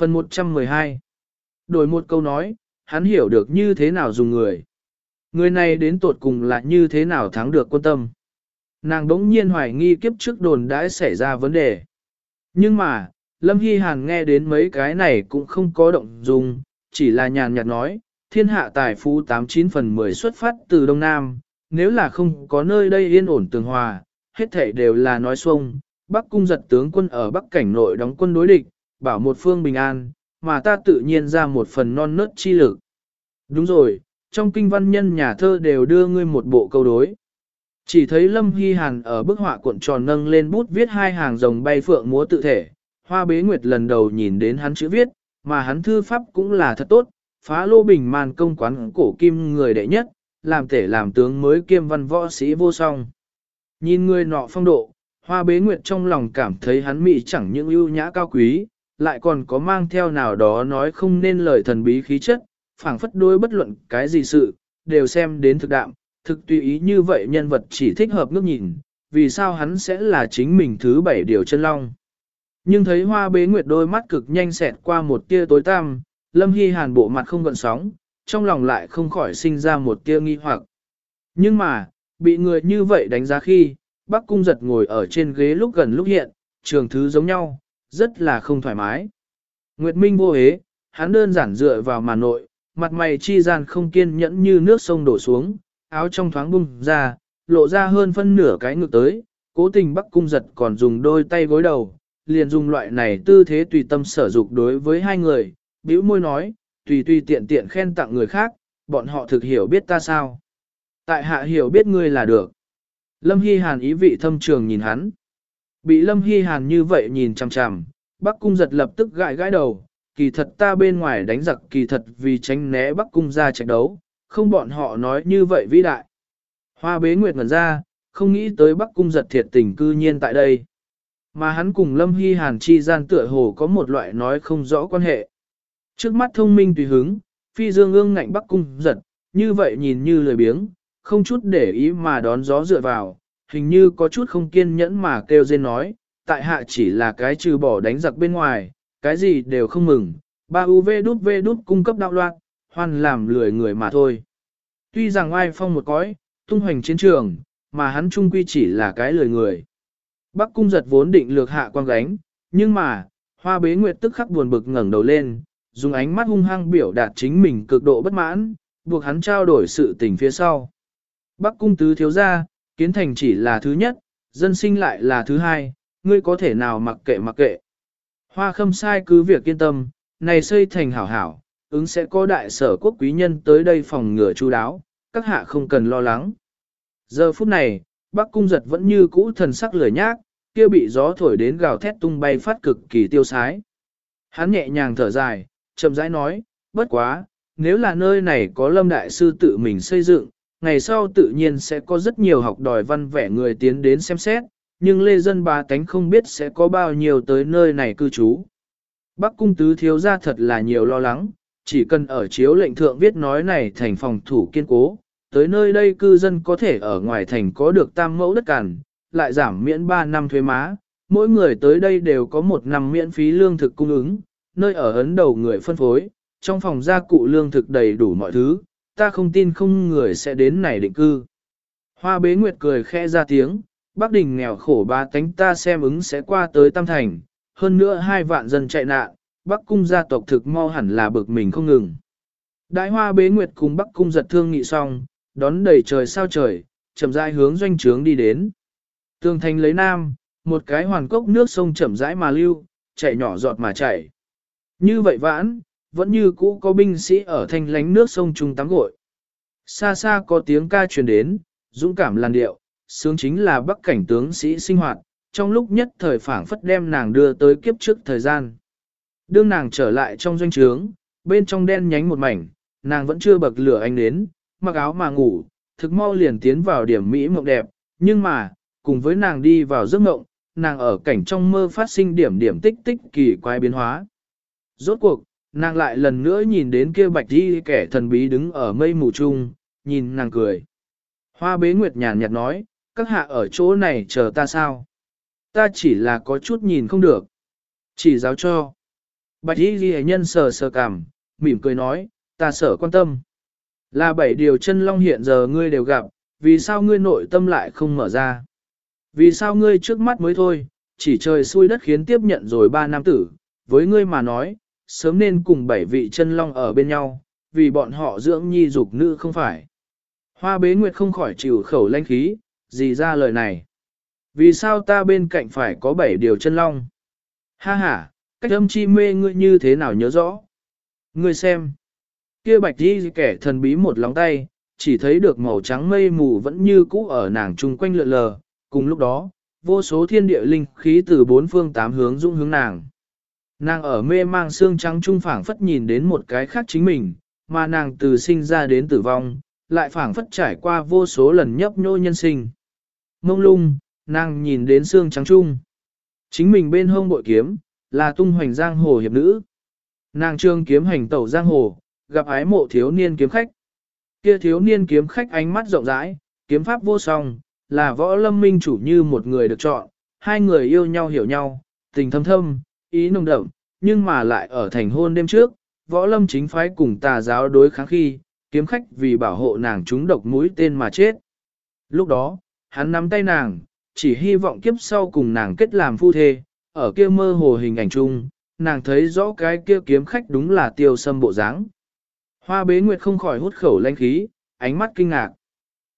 Phần 112 Đổi một câu nói, hắn hiểu được như thế nào dùng người. Người này đến tột cùng là như thế nào thắng được quân tâm. Nàng đống nhiên hoài nghi kiếp trước đồn đã xảy ra vấn đề. Nhưng mà, Lâm Hy Hàn nghe đến mấy cái này cũng không có động dung, chỉ là nhàn nhạt nói, thiên hạ tài phú 89 phần 10 xuất phát từ Đông Nam, nếu là không có nơi đây yên ổn tường hòa, hết thể đều là nói xuông, Bắc cung giật tướng quân ở Bắc cảnh nội đóng quân đối địch, bảo một phương bình an, mà ta tự nhiên ra một phần non nớt chi lực. Đúng rồi, trong kinh văn nhân nhà thơ đều đưa ngươi một bộ câu đối. Chỉ thấy Lâm Hy Hàn ở bức họa cuộn tròn nâng lên bút viết hai hàng rồng bay phượng múa tự thể, hoa bế nguyệt lần đầu nhìn đến hắn chữ viết, mà hắn thư pháp cũng là thật tốt, phá lô bình màn công quán cổ kim người đệ nhất, làm thể làm tướng mới kiêm văn võ sĩ vô song. Nhìn người nọ phong độ, hoa bế nguyệt trong lòng cảm thấy hắn mỹ chẳng những ưu nhã cao quý, lại còn có mang theo nào đó nói không nên lời thần bí khí chất, phảng phất đối bất luận cái gì sự, đều xem đến thực đạm, thực tùy ý như vậy nhân vật chỉ thích hợp ngước nhìn, vì sao hắn sẽ là chính mình thứ bảy điều chân long. Nhưng thấy hoa bế nguyệt đôi mắt cực nhanh xẹt qua một tia tối tăm, lâm hy hàn bộ mặt không gợn sóng, trong lòng lại không khỏi sinh ra một tia nghi hoặc. Nhưng mà, bị người như vậy đánh giá khi, bác cung giật ngồi ở trên ghế lúc gần lúc hiện, trường thứ giống nhau, rất là không thoải mái. Nguyệt Minh vô hế, hắn đơn giản dựa vào màn nội, mặt mày chi gian không kiên nhẫn như nước sông đổ xuống, áo trong thoáng bung ra, lộ ra hơn phân nửa cái ngực tới, cố tình bắc cung giật còn dùng đôi tay gối đầu, liền dùng loại này tư thế tùy tâm sở dục đối với hai người, bĩu môi nói, tùy tùy tiện tiện khen tặng người khác, bọn họ thực hiểu biết ta sao. Tại hạ hiểu biết ngươi là được. Lâm Hy Hàn ý vị thâm trường nhìn hắn. Bị Lâm Hy Hàn như vậy nhìn chằm chằm, Bắc Cung giật lập tức gãi gãi đầu, kỳ thật ta bên ngoài đánh giặc kỳ thật vì tránh né Bắc Cung ra trận đấu, không bọn họ nói như vậy vĩ đại. Hoa bế nguyệt ngẩn ra, không nghĩ tới Bắc Cung giật thiệt tình cư nhiên tại đây. Mà hắn cùng Lâm Hy Hàn chi gian tựa hồ có một loại nói không rõ quan hệ. Trước mắt thông minh tùy hứng, phi dương ương ngạnh Bắc Cung giật, như vậy nhìn như lười biếng, không chút để ý mà đón gió dựa vào, hình như có chút không kiên nhẫn mà kêu dên nói, tại hạ chỉ là cái trừ bỏ đánh giặc bên ngoài, cái gì đều không mừng, ba UV đút V đút cung cấp đạo loạn, hoan làm lười người mà thôi. Tuy rằng ai phong một cõi, tung hoành chiến trường, mà hắn trung quy chỉ là cái lười người. Bắc cung giật vốn định lược hạ quang gánh, nhưng mà, hoa bế nguyệt tức khắc buồn bực ngẩng đầu lên, dùng ánh mắt hung hăng biểu đạt chính mình cực độ bất mãn, buộc hắn trao đổi sự tình phía sau. Bắc cung tứ thiếu gia, kiến thành chỉ là thứ nhất, dân sinh lại là thứ hai, ngươi có thể nào mặc kệ mặc kệ. Hoa khâm sai cứ việc yên tâm, này xây thành hảo hảo, ứng sẽ có đại sở quốc quý nhân tới đây phòng ngừa chú đáo, các hạ không cần lo lắng. Giờ phút này, Bắc cung giật vẫn như cũ thần sắc lười nhác, kia bị gió thổi đến gào thét tung bay phát cực kỳ tiêu sái. Hắn nhẹ nhàng thở dài, chậm rãi nói, bất quá, nếu là nơi này có lâm đại sư tự mình xây dựng, ngày sau tự nhiên sẽ có rất nhiều học đòi văn vẻ người tiến đến xem xét, nhưng lê dân ba tánh không biết sẽ có bao nhiêu tới nơi này cư trú. Bắc cung tứ thiếu ra thật là nhiều lo lắng, chỉ cần ở chiếu lệnh thượng viết nói này thành phòng thủ kiên cố, tới nơi đây cư dân có thể ở ngoài thành có được tam mẫu đất cằn, lại giảm miễn 3 năm thuế má, mỗi người tới đây đều có một năm miễn phí lương thực cung ứng, nơi ở ấn đầu người phân phối, trong phòng gia cụ lương thực đầy đủ mọi thứ, ta không tin không người sẽ đến này định cư. Hoa bế nguyệt cười khẽ ra tiếng, Bắc Đình nghèo khổ ba tánh ta xem ứng sẽ qua tới Tam Thành, hơn nữa hai vạn dân chạy nạn, Bắc Cung gia tộc thực mau hẳn là bực mình không ngừng. Đại hoa bế nguyệt cùng Bắc Cung giật thương nghị xong, đón đầy trời sao trời, chậm rãi hướng doanh trướng đi đến. Tường thành lấy nam, một cái hoàn cốc nước sông chậm rãi mà lưu, chạy nhỏ giọt mà chảy. Như vậy vãn, vẫn như cũ có binh sĩ ở thanh lánh nước sông trung tắm gội. Xa xa có tiếng ca truyền đến, dũng cảm làn điệu, sướng chính là bắc cảnh tướng sĩ sinh hoạt, trong lúc nhất thời phảng phất đem nàng đưa tới kiếp trước thời gian. Đương nàng trở lại trong doanh trướng, bên trong đen nhánh một mảnh, nàng vẫn chưa bậc lửa anh đến, mặc áo mà ngủ, thực mau liền tiến vào điểm mỹ mộng đẹp, nhưng mà, cùng với nàng đi vào giấc mộng, nàng ở cảnh trong mơ phát sinh điểm điểm tích tích kỳ quái biến hóa. Rốt cuộc, nàng lại lần nữa nhìn đến kia bạch đi kẻ thần bí đứng ở mây mù trung, nhìn nàng cười. Hoa bế nguyệt nhàn nhạt nói, các hạ ở chỗ này chờ ta sao? Ta chỉ là có chút nhìn không được. Chỉ giáo cho. Bạch y ghi nhân sờ sờ cảm, mỉm cười nói, ta sở quan tâm. Là bảy điều chân long hiện giờ ngươi đều gặp, vì sao ngươi nội tâm lại không mở ra? Vì sao ngươi trước mắt mới thôi, chỉ trời xui đất khiến tiếp nhận rồi ba nam tử, với ngươi mà nói, sớm nên cùng bảy vị chân long ở bên nhau, vì bọn họ dưỡng nhi dục nữ không phải. Hoa bế nguyệt không khỏi chịu khẩu lanh khí, gì ra lời này. Vì sao ta bên cạnh phải có bảy điều chân long? Ha ha, cách âm chi mê ngươi như thế nào nhớ rõ? Ngươi xem. Kia bạch đi kẻ thần bí một lóng tay, chỉ thấy được màu trắng mây mù vẫn như cũ ở nàng chung quanh lượn lờ. Cùng lúc đó, vô số thiên địa linh khí từ bốn phương tám hướng dung hướng nàng. Nàng ở mê mang xương trắng trung phảng phất nhìn đến một cái khác chính mình, mà nàng từ sinh ra đến tử vong, lại phảng phất trải qua vô số lần nhấp nhô nhân sinh. Mông lung, nàng nhìn đến xương trắng trung. Chính mình bên hông bội kiếm, là tung hoành giang hồ hiệp nữ. Nàng trương kiếm hành tẩu giang hồ, gặp ái mộ thiếu niên kiếm khách. Kia thiếu niên kiếm khách ánh mắt rộng rãi, kiếm pháp vô song, là võ lâm minh chủ như một người được chọn, hai người yêu nhau hiểu nhau, tình thâm thâm, ý nồng đậm, nhưng mà lại ở thành hôn đêm trước, võ lâm chính phái cùng tà giáo đối kháng khi, kiếm khách vì bảo hộ nàng trúng độc mũi tên mà chết. Lúc đó, hắn nắm tay nàng, chỉ hy vọng kiếp sau cùng nàng kết làm phu thê, ở kia mơ hồ hình ảnh chung, nàng thấy rõ cái kia kiếm khách đúng là tiêu sâm bộ dáng. Hoa bế nguyệt không khỏi hút khẩu lanh khí, ánh mắt kinh ngạc.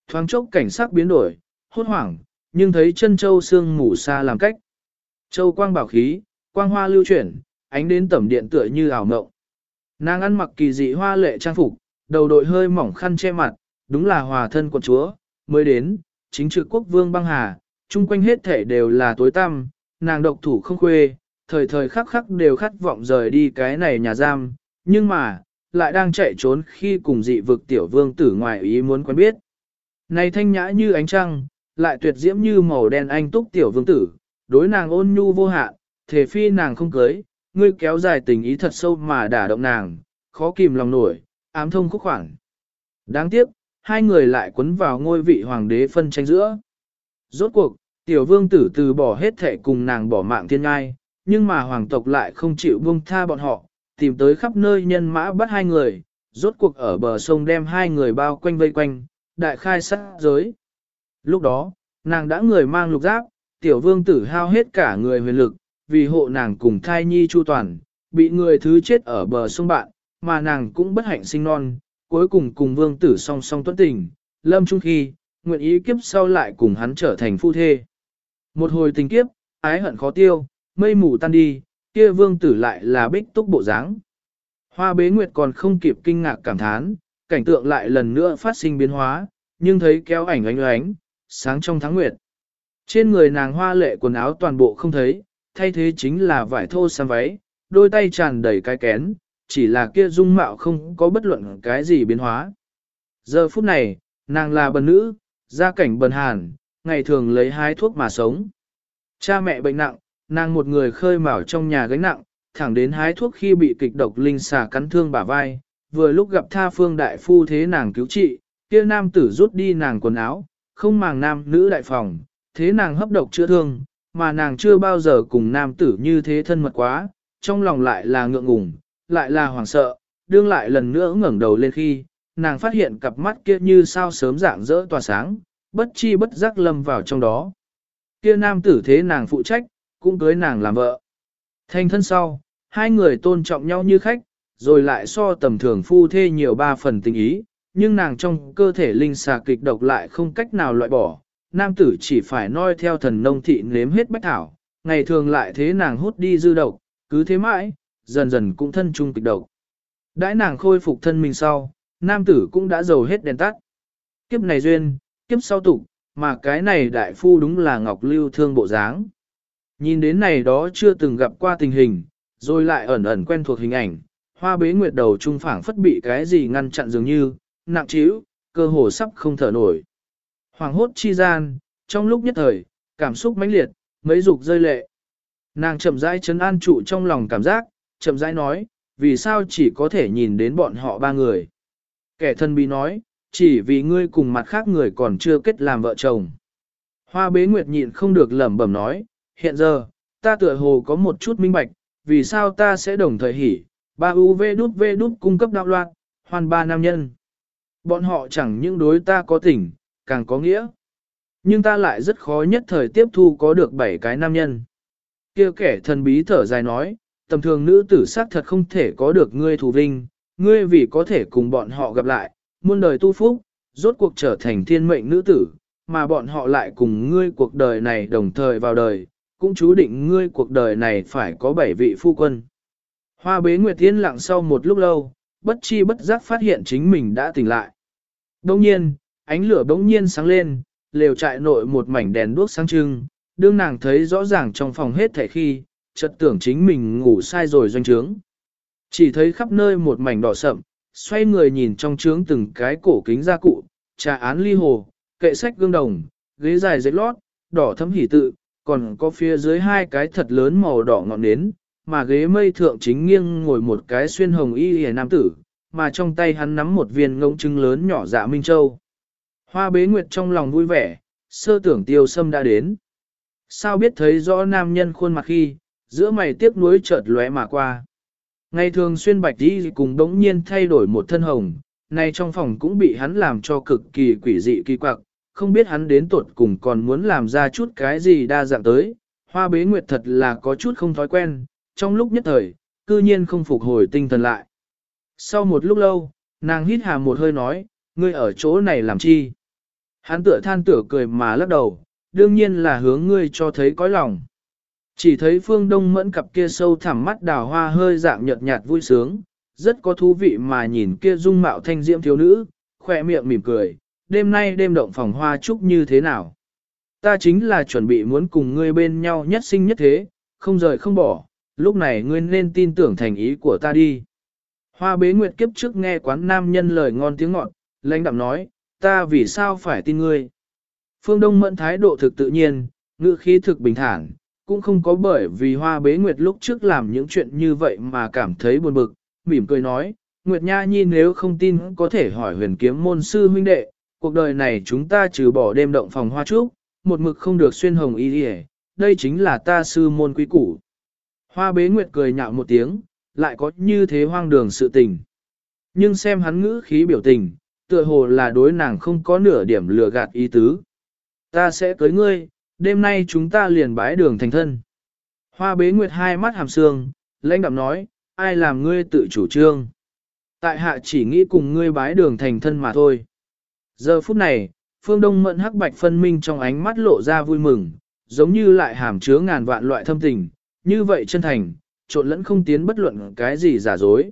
Thoáng chốc cảnh sắc biến đổi, hốt hoảng, nhưng thấy chân châu xương mù xa làm cách. Châu quang bảo khí, quang hoa lưu chuyển, ánh đến tẩm điện tựa như ảo mộng. Nàng ăn mặc kỳ dị hoa lệ trang phục, đầu đội hơi mỏng khăn che mặt, đúng là hòa thân quận chúa, mới đến, chính trực quốc vương băng hà, chung quanh hết thể đều là tối tăm, nàng độc thủ không khuê, thời thời khắc khắc đều khát vọng rời đi cái này nhà giam, nhưng mà, lại đang chạy trốn khi cùng dị vực tiểu vương tử ngoài ý muốn quen biết. Này thanh nhã như ánh trăng, lại tuyệt diễm như màu đen anh túc tiểu vương tử, đối nàng ôn nhu vô hạn, thể phi nàng không cưới, ngươi kéo dài tình ý thật sâu mà đả động nàng, khó kìm lòng nổi, ám thông khúc khoảng. Đáng tiếc, hai người lại quấn vào ngôi vị hoàng đế phân tranh giữa. Rốt cuộc, tiểu vương tử từ bỏ hết thể cùng nàng bỏ mạng thiên ngai, nhưng mà hoàng tộc lại không chịu buông tha bọn họ, tìm tới khắp nơi nhân mã bắt hai người, rốt cuộc ở bờ sông đem hai người bao quanh vây quanh, đại khai sát giới. Lúc đó, nàng đã người mang lục giáp, tiểu vương tử hao hết cả người huyền lực, vì hộ nàng cùng thai nhi chu toàn, bị người thứ chết ở bờ sông bạn, mà nàng cũng bất hạnh sinh non, cuối cùng cùng vương tử song song tuấn tình, lâm trung khi, nguyện ý kiếp sau lại cùng hắn trở thành phu thê. Một hồi tình kiếp, ái hận khó tiêu, mây mù tan đi, kia vương tử lại là bích túc bộ dáng. Hoa bế nguyệt còn không kịp kinh ngạc cảm thán, cảnh tượng lại lần nữa phát sinh biến hóa, nhưng thấy kéo ảnh ánh ánh, sáng trong tháng nguyệt. Trên người nàng hoa lệ quần áo toàn bộ không thấy, thay thế chính là vải thô xăm váy, đôi tay tràn đầy cái kén, chỉ là kia dung mạo không có bất luận cái gì biến hóa. Giờ phút này, nàng là bần nữ, gia cảnh bần hàn, ngày thường lấy hái thuốc mà sống. Cha mẹ bệnh nặng, nàng một người khơi mào trong nhà gánh nặng, thẳng đến hái thuốc khi bị kịch độc linh xà cắn thương bả vai, vừa lúc gặp tha phương đại phu thế nàng cứu trị, kia nam tử rút đi nàng quần áo, không màng nam nữ đại phòng, thế nàng hấp độc chữa thương, mà nàng chưa bao giờ cùng nam tử như thế thân mật quá, trong lòng lại là ngượng ngùng, lại là hoảng sợ, đương lại lần nữa ngẩng đầu lên khi, nàng phát hiện cặp mắt kia như sao sớm dạng dỡ tỏa sáng, bất chi bất giác lâm vào trong đó. Kia nam tử thế nàng phụ trách, cũng cưới nàng làm vợ. Thành thân sau, hai người tôn trọng nhau như khách, rồi lại so tầm thường phu thê nhiều ba phần tình ý, nhưng nàng trong cơ thể linh xà kịch độc lại không cách nào loại bỏ, nam tử chỉ phải noi theo thần nông thị nếm hết bách thảo, ngày thường lại thế nàng hút đi dư độc, cứ thế mãi, dần dần cũng thân chung kịch độc. Đãi nàng khôi phục thân mình sau, nam tử cũng đã dầu hết đèn tắt. Kiếp này duyên, kiếp sau tục, mà cái này đại phu đúng là ngọc lưu thương bộ dáng. Nhìn đến này đó chưa từng gặp qua tình hình, rồi lại ẩn ẩn quen thuộc hình ảnh, hoa bế nguyệt đầu trung phảng phất bị cái gì ngăn chặn dường như, nặng trĩu, cơ hồ sắp không thở nổi. Hoàng hốt chi gian, trong lúc nhất thời, cảm xúc mãnh liệt, mấy dục rơi lệ. Nàng chậm rãi chấn an trụ trong lòng cảm giác, chậm rãi nói, vì sao chỉ có thể nhìn đến bọn họ ba người. Kẻ thân bí nói, chỉ vì ngươi cùng mặt khác người còn chưa kết làm vợ chồng. Hoa bế nguyệt nhịn không được lẩm bẩm nói, hiện giờ, ta tựa hồ có một chút minh bạch, vì sao ta sẽ đồng thời hỉ, ba UV đút V đút cung cấp đạo loạn, hoàn ba nam nhân. Bọn họ chẳng những đối ta có tình, càng có nghĩa. Nhưng ta lại rất khó nhất thời tiếp thu có được bảy cái nam nhân. kia kẻ thần bí thở dài nói, tầm thường nữ tử sắc thật không thể có được ngươi thù vinh, ngươi vì có thể cùng bọn họ gặp lại, muôn đời tu phúc, rốt cuộc trở thành thiên mệnh nữ tử, mà bọn họ lại cùng ngươi cuộc đời này đồng thời vào đời, cũng chú định ngươi cuộc đời này phải có bảy vị phu quân. Hoa bế Nguyệt Thiên lặng sau một lúc lâu, bất chi bất giác phát hiện chính mình đã tỉnh lại. Đồng nhiên, ánh lửa bỗng nhiên sáng lên, lều trại nội một mảnh đèn đuốc sáng trưng, đương nàng thấy rõ ràng trong phòng hết thảy khi, chợt tưởng chính mình ngủ sai rồi doanh trướng. Chỉ thấy khắp nơi một mảnh đỏ sậm, xoay người nhìn trong trướng từng cái cổ kính gia cụ, trà án ly hồ, kệ sách gương đồng, ghế dài giấy lót, đỏ thấm hỉ tự, còn có phía dưới hai cái thật lớn màu đỏ ngọn nến, mà ghế mây thượng chính nghiêng ngồi một cái xuyên hồng y hề nam tử, mà trong tay hắn nắm một viên ngỗng trứng lớn nhỏ dạ Minh Châu. Hoa bế nguyệt trong lòng vui vẻ, sơ tưởng tiêu sâm đã đến. Sao biết thấy rõ nam nhân khuôn mặt khi, giữa mày tiếc nuối chợt lóe mà qua. Ngày thường xuyên bạch đi cùng đống nhiên thay đổi một thân hồng, nay trong phòng cũng bị hắn làm cho cực kỳ quỷ dị kỳ quặc, không biết hắn đến tuột cùng còn muốn làm ra chút cái gì đa dạng tới. Hoa bế nguyệt thật là có chút không thói quen, trong lúc nhất thời, cư nhiên không phục hồi tinh thần lại. Sau một lúc lâu, nàng hít hà một hơi nói, ngươi ở chỗ này làm chi? Hắn tựa than tựa cười mà lắc đầu, đương nhiên là hướng ngươi cho thấy cõi lòng. Chỉ thấy phương đông mẫn cặp kia sâu thẳm mắt đào hoa hơi dạng nhợt nhạt vui sướng, rất có thú vị mà nhìn kia dung mạo thanh diễm thiếu nữ, khỏe miệng mỉm cười, đêm nay đêm động phòng hoa chúc như thế nào. Ta chính là chuẩn bị muốn cùng ngươi bên nhau nhất sinh nhất thế, không rời không bỏ, lúc này ngươi nên tin tưởng thành ý của ta đi. Hoa bế nguyệt kiếp trước nghe quán nam nhân lời ngon tiếng ngọt, lãnh đạm nói, ta vì sao phải tin ngươi. Phương Đông mẫn thái độ thực tự nhiên, ngữ khí thực bình thản, cũng không có bởi vì hoa bế nguyệt lúc trước làm những chuyện như vậy mà cảm thấy buồn bực, mỉm cười nói, Nguyệt Nha Nhi nếu không tin có thể hỏi huyền kiếm môn sư huynh đệ, cuộc đời này chúng ta trừ bỏ đêm động phòng hoa trúc, một mực không được xuyên hồng y đi đây chính là ta sư môn quý củ. Hoa bế nguyệt cười nhạo một tiếng, lại có như thế hoang đường sự tình. Nhưng xem hắn ngữ khí biểu tình, tựa hồ là đối nàng không có nửa điểm lừa gạt ý tứ. Ta sẽ cưới ngươi, đêm nay chúng ta liền bái đường thành thân. Hoa bế nguyệt hai mắt hàm sương, lãnh đạm nói, ai làm ngươi tự chủ trương. Tại hạ chỉ nghĩ cùng ngươi bái đường thành thân mà thôi. Giờ phút này, phương đông mẫn hắc bạch phân minh trong ánh mắt lộ ra vui mừng, giống như lại hàm chứa ngàn vạn loại thâm tình, như vậy chân thành, trộn lẫn không tiến bất luận cái gì giả dối.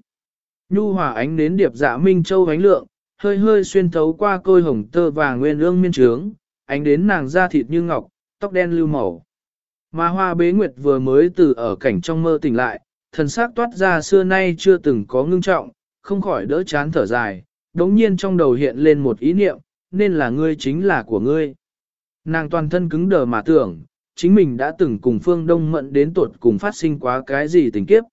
Nhu hòa ánh nến điệp dạ minh châu ánh lượng, hơi hơi xuyên thấu qua côi hồng tơ và nguyên ương miên trướng, ánh đến nàng da thịt như ngọc, tóc đen lưu màu. Mà hoa bế nguyệt vừa mới từ ở cảnh trong mơ tỉnh lại, thần sắc toát ra xưa nay chưa từng có ngưng trọng, không khỏi đỡ chán thở dài, đống nhiên trong đầu hiện lên một ý niệm, nên là ngươi chính là của ngươi. Nàng toàn thân cứng đờ mà tưởng, chính mình đã từng cùng Phương Đông Mẫn đến tuột cùng phát sinh quá cái gì tình kiếp.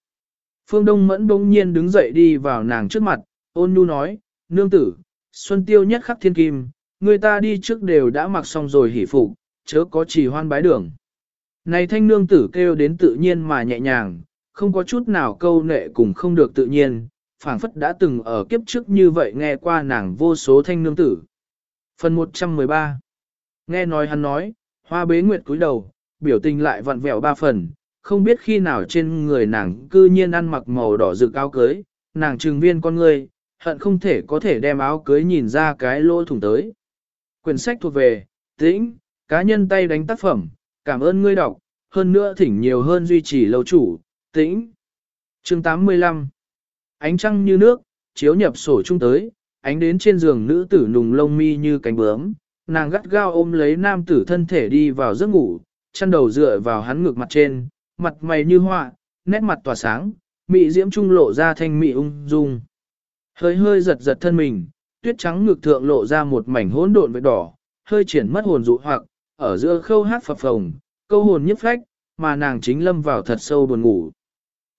Phương Đông Mẫn bỗng nhiên đứng dậy đi vào nàng trước mặt, ôn nhu nói, nương tử, xuân tiêu nhất khắc thiên kim, người ta đi trước đều đã mặc xong rồi hỉ phục, chớ có chỉ hoan bái đường. Này thanh nương tử kêu đến tự nhiên mà nhẹ nhàng, không có chút nào câu nệ cùng không được tự nhiên, phảng phất đã từng ở kiếp trước như vậy nghe qua nàng vô số thanh nương tử. Phần 113 Nghe nói hắn nói, hoa bế nguyệt cúi đầu, biểu tình lại vặn vẹo ba phần, không biết khi nào trên người nàng cư nhiên ăn mặc màu đỏ rực áo cưới, nàng trừng viên con người, hận không thể có thể đem áo cưới nhìn ra cái lỗ thủng tới. Quyển sách thuộc về, tĩnh, cá nhân tay đánh tác phẩm, cảm ơn ngươi đọc, hơn nữa thỉnh nhiều hơn duy trì lâu chủ, tĩnh. Chương 85 Ánh trăng như nước, chiếu nhập sổ chung tới, ánh đến trên giường nữ tử nùng lông mi như cánh bướm, nàng gắt gao ôm lấy nam tử thân thể đi vào giấc ngủ, chăn đầu dựa vào hắn ngực mặt trên, mặt mày như hoa, nét mặt tỏa sáng, mị diễm trung lộ ra thanh mị ung dung. Hơi hơi giật giật thân mình, tuyết trắng ngực thượng lộ ra một mảnh hỗn độn với đỏ, hơi triển mất hồn dụ hoặc, ở giữa khâu hát phập phồng, câu hồn nhức phách, mà nàng chính lâm vào thật sâu buồn ngủ.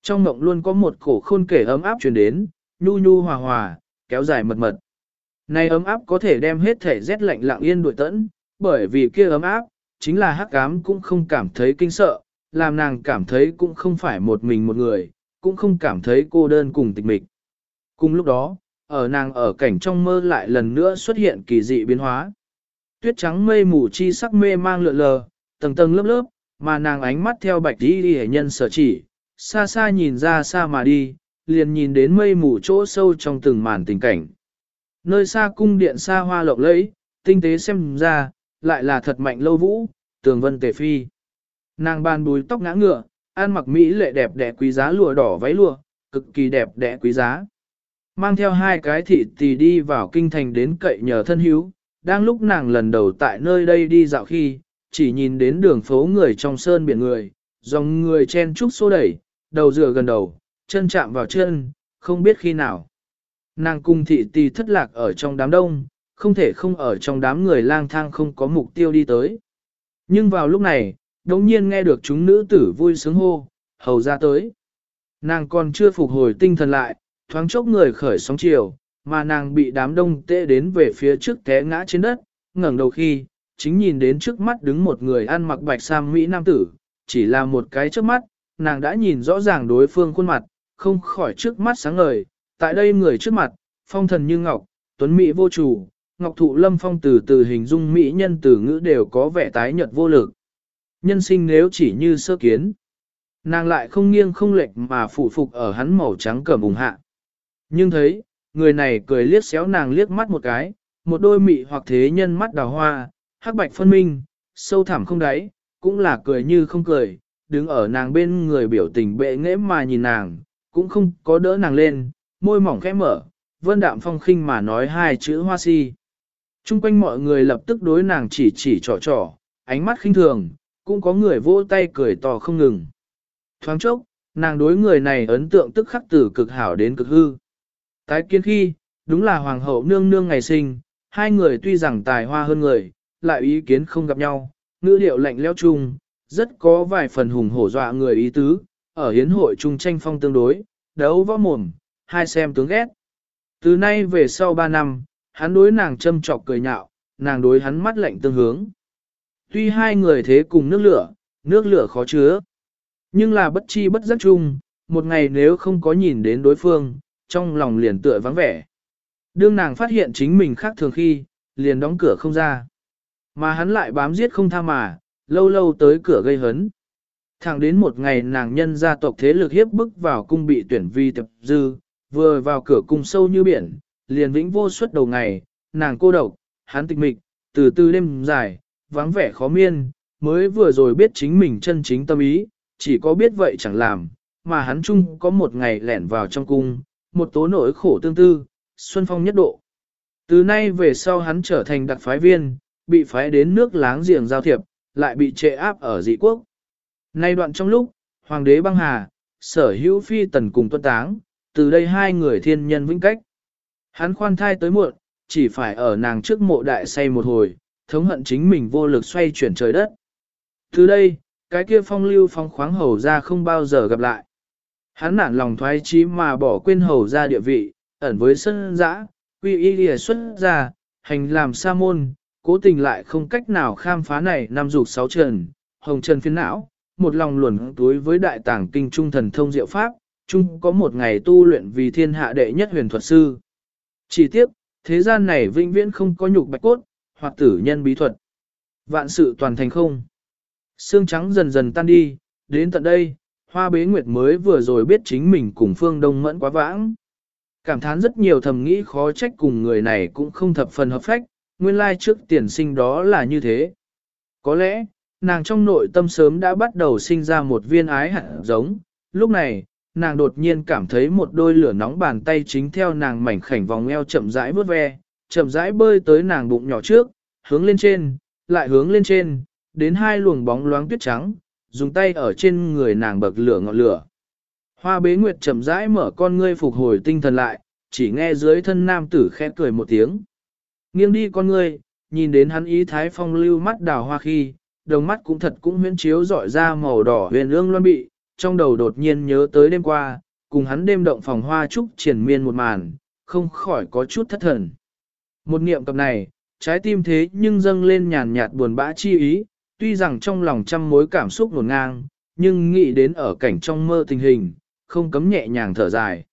Trong mộng luôn có một cổ khôn kể ấm áp truyền đến, nhu nhu hòa hòa, kéo dài mật mật. Này ấm áp có thể đem hết thể rét lạnh lặng yên đuổi tẫn, bởi vì kia ấm áp, chính là hắc ám cũng không cảm thấy kinh sợ, làm nàng cảm thấy cũng không phải một mình một người, cũng không cảm thấy cô đơn cùng tịch mịch. Cùng lúc đó, ở nàng ở cảnh trong mơ lại lần nữa xuất hiện kỳ dị biến hóa. Tuyết trắng mây mù chi sắc mê mang lượn lờ, tầng tầng lớp lớp, mà nàng ánh mắt theo bạch đi đi nhân sở chỉ, xa xa nhìn ra xa mà đi, liền nhìn đến mây mù chỗ sâu trong từng màn tình cảnh. Nơi xa cung điện xa hoa lộng lẫy, tinh tế xem ra, lại là thật mạnh lâu vũ, tường vân tề phi. Nàng ban bùi tóc ngã ngựa, ăn mặc mỹ lệ đẹp đẽ quý giá lụa đỏ váy lụa, cực kỳ đẹp đẽ quý giá. Mang theo hai cái thị tỷ đi vào kinh thành đến cậy nhờ thân hữu, đang lúc nàng lần đầu tại nơi đây đi dạo khi, chỉ nhìn đến đường phố người trong sơn biển người, dòng người chen trúc xô đẩy, đầu dựa gần đầu, chân chạm vào chân, không biết khi nào. Nàng cung thị tỷ thất lạc ở trong đám đông, không thể không ở trong đám người lang thang không có mục tiêu đi tới. Nhưng vào lúc này, đống nhiên nghe được chúng nữ tử vui sướng hô, hầu ra tới. Nàng còn chưa phục hồi tinh thần lại, thoáng chốc người khởi sóng chiều, mà nàng bị đám đông tệ đến về phía trước té ngã trên đất, ngẩng đầu khi, chính nhìn đến trước mắt đứng một người ăn mặc bạch sam Mỹ Nam tử, chỉ là một cái trước mắt, nàng đã nhìn rõ ràng đối phương khuôn mặt, không khỏi trước mắt sáng ngời, tại đây người trước mặt, phong thần như ngọc, tuấn Mỹ vô chủ, ngọc thụ lâm phong từ từ hình dung Mỹ nhân từ ngữ đều có vẻ tái nhợt vô lực. Nhân sinh nếu chỉ như sơ kiến, nàng lại không nghiêng không lệch mà phụ phục ở hắn màu trắng cẩm bùng hạ. Nhưng thấy, người này cười liếc xéo nàng liếc mắt một cái, một đôi mị hoặc thế nhân mắt đào hoa, hắc bạch phân minh, sâu thẳm không đáy, cũng là cười như không cười, đứng ở nàng bên người biểu tình bệ nghễ mà nhìn nàng, cũng không có đỡ nàng lên, môi mỏng khẽ mở, vân đạm phong khinh mà nói hai chữ hoa si. Trung quanh mọi người lập tức đối nàng chỉ chỉ trò trò, ánh mắt khinh thường, cũng có người vỗ tay cười to không ngừng. Thoáng chốc, nàng đối người này ấn tượng tức khắc từ cực hảo đến cực hư. Tái kiến khi, đúng là hoàng hậu nương nương ngày sinh, hai người tuy rằng tài hoa hơn người, lại ý kiến không gặp nhau, ngữ điệu lạnh leo chung, rất có vài phần hùng hổ dọa người ý tứ, ở hiến hội chung tranh phong tương đối, đấu võ mồm, hai xem tướng ghét. Từ nay về sau ba năm, hắn đối nàng châm trọc cười nhạo, nàng đối hắn mắt lạnh tương hướng. Tuy hai người thế cùng nước lửa, nước lửa khó chứa, nhưng là bất chi bất giác chung, một ngày nếu không có nhìn đến đối phương, trong lòng liền tựa vắng vẻ. Đương nàng phát hiện chính mình khác thường khi, liền đóng cửa không ra. Mà hắn lại bám giết không tha mà, lâu lâu tới cửa gây hấn. Thẳng đến một ngày nàng nhân gia tộc thế lực hiếp bức vào cung bị tuyển vi tập dư, vừa vào cửa cung sâu như biển, liền vĩnh vô suốt đầu ngày, nàng cô độc, hắn tịch mịch, từ từ đêm dài, vắng vẻ khó miên, mới vừa rồi biết chính mình chân chính tâm ý, chỉ có biết vậy chẳng làm, mà hắn chung có một ngày lẻn vào trong cung, một tố nỗi khổ tương tư, xuân phong nhất độ. Từ nay về sau hắn trở thành đặc phái viên, bị phái đến nước láng giềng giao thiệp, lại bị trệ áp ở dị quốc. Nay đoạn trong lúc, Hoàng đế băng hà, sở hữu phi tần cùng tuân táng, từ đây hai người thiên nhân vĩnh cách. Hắn khoan thai tới muộn, chỉ phải ở nàng trước mộ đại say một hồi, thống hận chính mình vô lực xoay chuyển trời đất. Từ đây, cái kia phong lưu phong khoáng hầu ra không bao giờ gặp lại. Hắn nản lòng thoái chí mà bỏ quên hầu ra địa vị, ẩn với sân dã, quy y lìa xuất ra, hành làm sa môn, cố tình lại không cách nào khám phá này năm dục sáu trần, hồng trần phiến não, một lòng luẩn túi với đại tàng kinh trung thần thông diệu pháp, chung có một ngày tu luyện vì thiên hạ đệ nhất huyền thuật sư. Chỉ tiếp, thế gian này vĩnh viễn không có nhục bạch cốt, hoặc tử nhân bí thuật. Vạn sự toàn thành không. Sương trắng dần dần tan đi, đến tận đây, hoa bế nguyệt mới vừa rồi biết chính mình cùng phương đông mẫn quá vãng. Cảm thán rất nhiều thầm nghĩ khó trách cùng người này cũng không thập phần hợp phách, nguyên lai trước tiền sinh đó là như thế. Có lẽ, nàng trong nội tâm sớm đã bắt đầu sinh ra một viên ái hạt giống, lúc này, nàng đột nhiên cảm thấy một đôi lửa nóng bàn tay chính theo nàng mảnh khảnh vòng eo chậm rãi vớt ve, chậm rãi bơi tới nàng bụng nhỏ trước, hướng lên trên, lại hướng lên trên, đến hai luồng bóng loáng tuyết trắng, dùng tay ở trên người nàng bậc lửa ngọn lửa. Hoa bế nguyệt chậm rãi mở con ngươi phục hồi tinh thần lại, chỉ nghe dưới thân nam tử khẽ cười một tiếng. Nghiêng đi con ngươi, nhìn đến hắn ý thái phong lưu mắt đào hoa khi, đồng mắt cũng thật cũng huyễn chiếu dọi ra màu đỏ huyền ương loan bị, trong đầu đột nhiên nhớ tới đêm qua, cùng hắn đêm động phòng hoa trúc triển miên một màn, không khỏi có chút thất thần. Một niệm cập này, trái tim thế nhưng dâng lên nhàn nhạt buồn bã chi ý, tuy rằng trong lòng trăm mối cảm xúc nổn ngang, nhưng nghĩ đến ở cảnh trong mơ tình hình, không cấm nhẹ nhàng thở dài.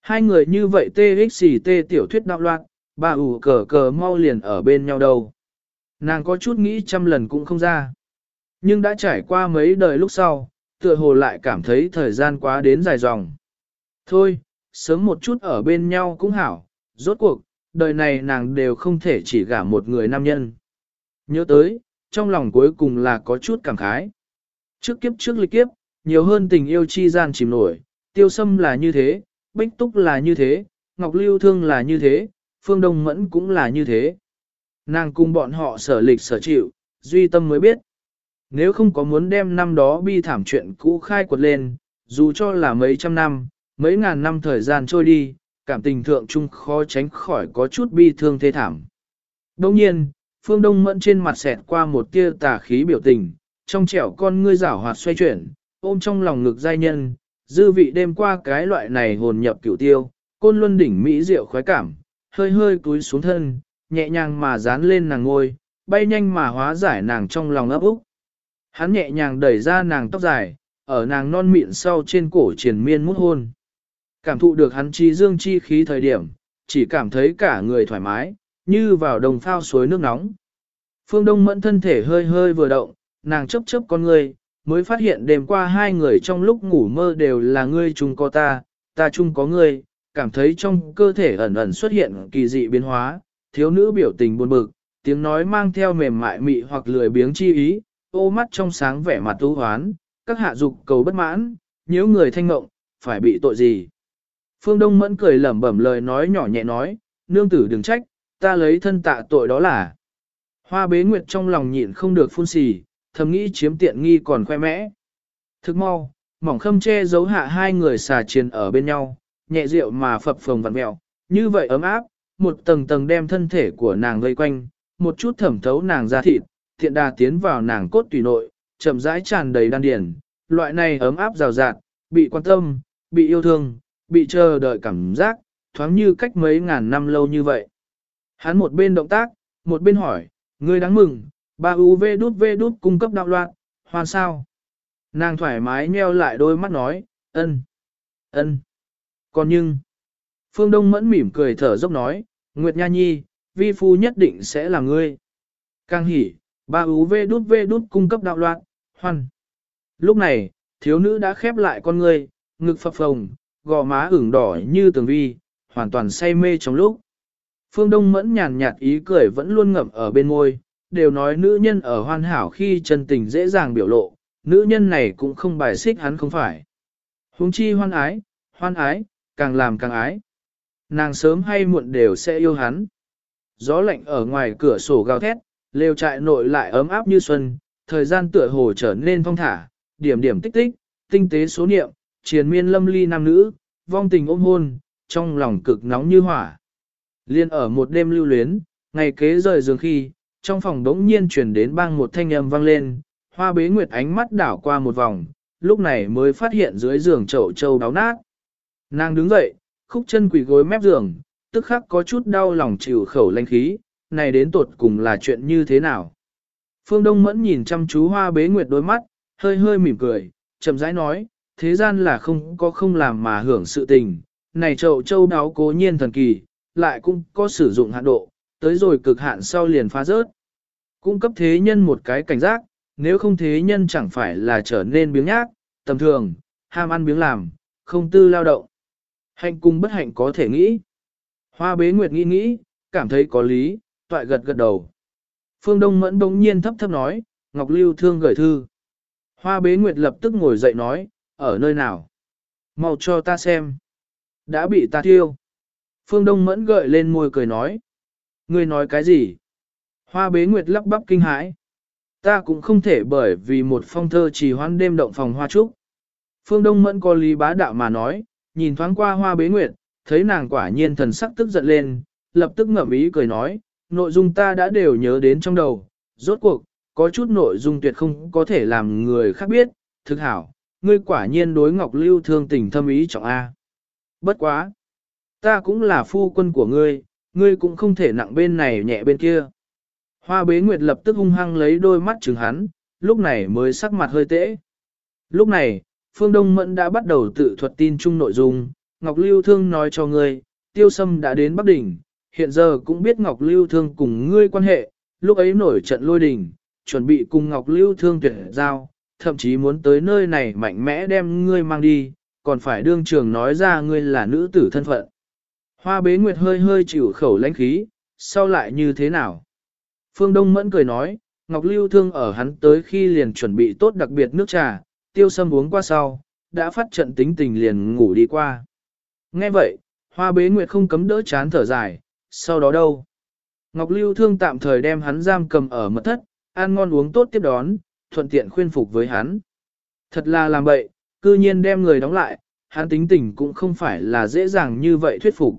Hai người như vậy TXT tiểu thuyết đạo loạn, bà ủ cờ cờ mau liền ở bên nhau đâu. Nàng có chút nghĩ trăm lần cũng không ra. Nhưng đã trải qua mấy đời lúc sau, tựa hồ lại cảm thấy thời gian quá đến dài dòng. Thôi, sớm một chút ở bên nhau cũng hảo, rốt cuộc, đời này nàng đều không thể chỉ gả một người nam nhân. Nhớ tới, trong lòng cuối cùng là có chút cảm khái. Trước kiếp trước lịch kiếp, nhiều hơn tình yêu chi gian chìm nổi, tiêu sâm là như thế, bích túc là như thế, ngọc lưu thương là như thế, phương đông mẫn cũng là như thế. Nàng cùng bọn họ sở lịch sở chịu, duy tâm mới biết. Nếu không có muốn đem năm đó bi thảm chuyện cũ khai quật lên, dù cho là mấy trăm năm, mấy ngàn năm thời gian trôi đi, cảm tình thượng trung khó tránh khỏi có chút bi thương thê thảm. Đồng nhiên, phương đông mẫn trên mặt xẹt qua một tia tà khí biểu tình, trong trẻo con ngươi rảo hoạt xoay chuyển, ôm trong lòng ngực giai nhân, dư vị đêm qua cái loại này hồn nhập cửu tiêu, côn luân đỉnh mỹ diệu khoái cảm, hơi hơi cúi xuống thân, nhẹ nhàng mà dán lên nàng ngôi, bay nhanh mà hóa giải nàng trong lòng ấp úc. Hắn nhẹ nhàng đẩy ra nàng tóc dài, ở nàng non mịn sau trên cổ triền miên mút hôn. Cảm thụ được hắn chi dương chi khí thời điểm, chỉ cảm thấy cả người thoải mái, như vào đồng phao suối nước nóng. Phương Đông mẫn thân thể hơi hơi vừa động, nàng chấp chấp con người, mới phát hiện đêm qua hai người trong lúc ngủ mơ đều là ngươi chung có ta, ta chung có ngươi, cảm thấy trong cơ thể ẩn ẩn xuất hiện kỳ dị biến hóa, thiếu nữ biểu tình buồn bực, tiếng nói mang theo mềm mại mị hoặc lười biếng chi ý, ô mắt trong sáng vẻ mặt tu hoán, các hạ dục cầu bất mãn, nếu người thanh ngộng, phải bị tội gì. Phương Đông Mẫn cười lẩm bẩm lời nói nhỏ nhẹ nói, nương tử đừng trách, ta lấy thân tạ tội đó là. Hoa bế nguyệt trong lòng nhịn không được phun xì, thầm nghĩ chiếm tiện nghi còn khoe mẽ. Thức mau, mỏng khâm che giấu hạ hai người xà chiến ở bên nhau, nhẹ rượu mà phập phồng vặn mẹo, như vậy ấm áp, một tầng tầng đem thân thể của nàng vây quanh, một chút thẩm thấu nàng ra thịt, thiện đà tiến vào nàng cốt tùy nội, chậm rãi tràn đầy đan điển, loại này ấm áp rào rạt, bị quan tâm, bị yêu thương, bị chờ đợi cảm giác, thoáng như cách mấy ngàn năm lâu như vậy. Hắn một bên động tác, một bên hỏi, ngươi đáng mừng, ba UV đút V đút cung cấp đạo loạn, hoàn sao? Nàng thoải mái nheo lại đôi mắt nói, ân, ân. Còn nhưng, Phương Đông mẫn mỉm cười thở dốc nói, Nguyệt Nha Nhi, vi phu nhất định sẽ là ngươi. Càng hỉ, ba UV đút V đút cung cấp đạo loạn, hoàn. Lúc này, thiếu nữ đã khép lại con ngươi, ngực phập phồng, gò má ửng đỏ như tường vi, hoàn toàn say mê trong lúc. Phương Đông mẫn nhàn nhạt ý cười vẫn luôn ngậm ở bên môi, đều nói nữ nhân ở hoàn hảo khi chân tình dễ dàng biểu lộ, nữ nhân này cũng không bài xích hắn không phải. Huống chi hoan ái, hoan ái, càng làm càng ái. Nàng sớm hay muộn đều sẽ yêu hắn. Gió lạnh ở ngoài cửa sổ gào thét, lều trại nội lại ấm áp như xuân, thời gian tựa hồ trở nên phong thả, điểm điểm tích tích, tinh tế số niệm, triền miên lâm ly nam nữ, vong tình ôm hôn, trong lòng cực nóng như hỏa. Liên ở một đêm lưu luyến, ngày kế rời giường khi, trong phòng đống nhiên chuyển đến bang một thanh âm vang lên, hoa bế nguyệt ánh mắt đảo qua một vòng, lúc này mới phát hiện dưới giường chậu châu đáo nát. Nàng đứng dậy, khúc chân quỳ gối mép giường, tức khắc có chút đau lòng chịu khẩu lanh khí, này đến tột cùng là chuyện như thế nào. Phương Đông Mẫn nhìn chăm chú hoa bế nguyệt đôi mắt, hơi hơi mỉm cười, chậm rãi nói, thế gian là không có không làm mà hưởng sự tình, này chậu châu đáo cố nhiên thần kỳ, lại cũng có sử dụng hạn độ, tới rồi cực hạn sau liền phá rớt. Cung cấp thế nhân một cái cảnh giác, nếu không thế nhân chẳng phải là trở nên biếng nhác, tầm thường, ham ăn biếng làm, không tư lao động. Hạnh cung bất hạnh có thể nghĩ. Hoa bế nguyệt nghĩ nghĩ, cảm thấy có lý, toại gật gật đầu. Phương Đông Mẫn bỗng nhiên thấp thấp nói, Ngọc Lưu thương gửi thư. Hoa bế nguyệt lập tức ngồi dậy nói, ở nơi nào? Mau cho ta xem. Đã bị ta tiêu. Phương Đông Mẫn gợi lên môi cười nói. Ngươi nói cái gì? Hoa bế nguyệt lắp bắp kinh hãi. Ta cũng không thể bởi vì một phong thơ chỉ hoãn đêm động phòng hoa trúc. Phương Đông Mẫn có lý bá đạo mà nói, nhìn thoáng qua hoa bế nguyệt, thấy nàng quả nhiên thần sắc tức giận lên, lập tức ngậm ý cười nói, nội dung ta đã đều nhớ đến trong đầu, rốt cuộc, có chút nội dung tuyệt không có thể làm người khác biết, thực hảo, ngươi quả nhiên đối Ngọc Lưu thương tình thâm ý trọng A. Bất quá! Ta cũng là phu quân của ngươi, ngươi cũng không thể nặng bên này nhẹ bên kia. Hoa bế nguyệt lập tức hung hăng lấy đôi mắt chừng hắn, lúc này mới sắc mặt hơi tễ. Lúc này, Phương Đông Mẫn đã bắt đầu tự thuật tin chung nội dung, Ngọc Lưu Thương nói cho ngươi, Tiêu Sâm đã đến Bắc Đỉnh, hiện giờ cũng biết Ngọc Lưu Thương cùng ngươi quan hệ, lúc ấy nổi trận lôi đình, chuẩn bị cùng Ngọc Lưu Thương tuyển giao, thậm chí muốn tới nơi này mạnh mẽ đem ngươi mang đi, còn phải đương trường nói ra ngươi là nữ tử thân phận. Hoa bế nguyệt hơi hơi chịu khẩu lãnh khí, sau lại như thế nào? Phương Đông Mẫn cười nói, Ngọc Lưu Thương ở hắn tới khi liền chuẩn bị tốt đặc biệt nước trà, tiêu sâm uống qua sau, đã phát trận tính tình liền ngủ đi qua. Nghe vậy, hoa bế nguyệt không cấm đỡ chán thở dài, sau đó đâu? Ngọc Lưu Thương tạm thời đem hắn giam cầm ở mật thất, ăn ngon uống tốt tiếp đón, thuận tiện khuyên phục với hắn. Thật là làm bậy, cư nhiên đem người đóng lại, hắn tính tình cũng không phải là dễ dàng như vậy thuyết phục.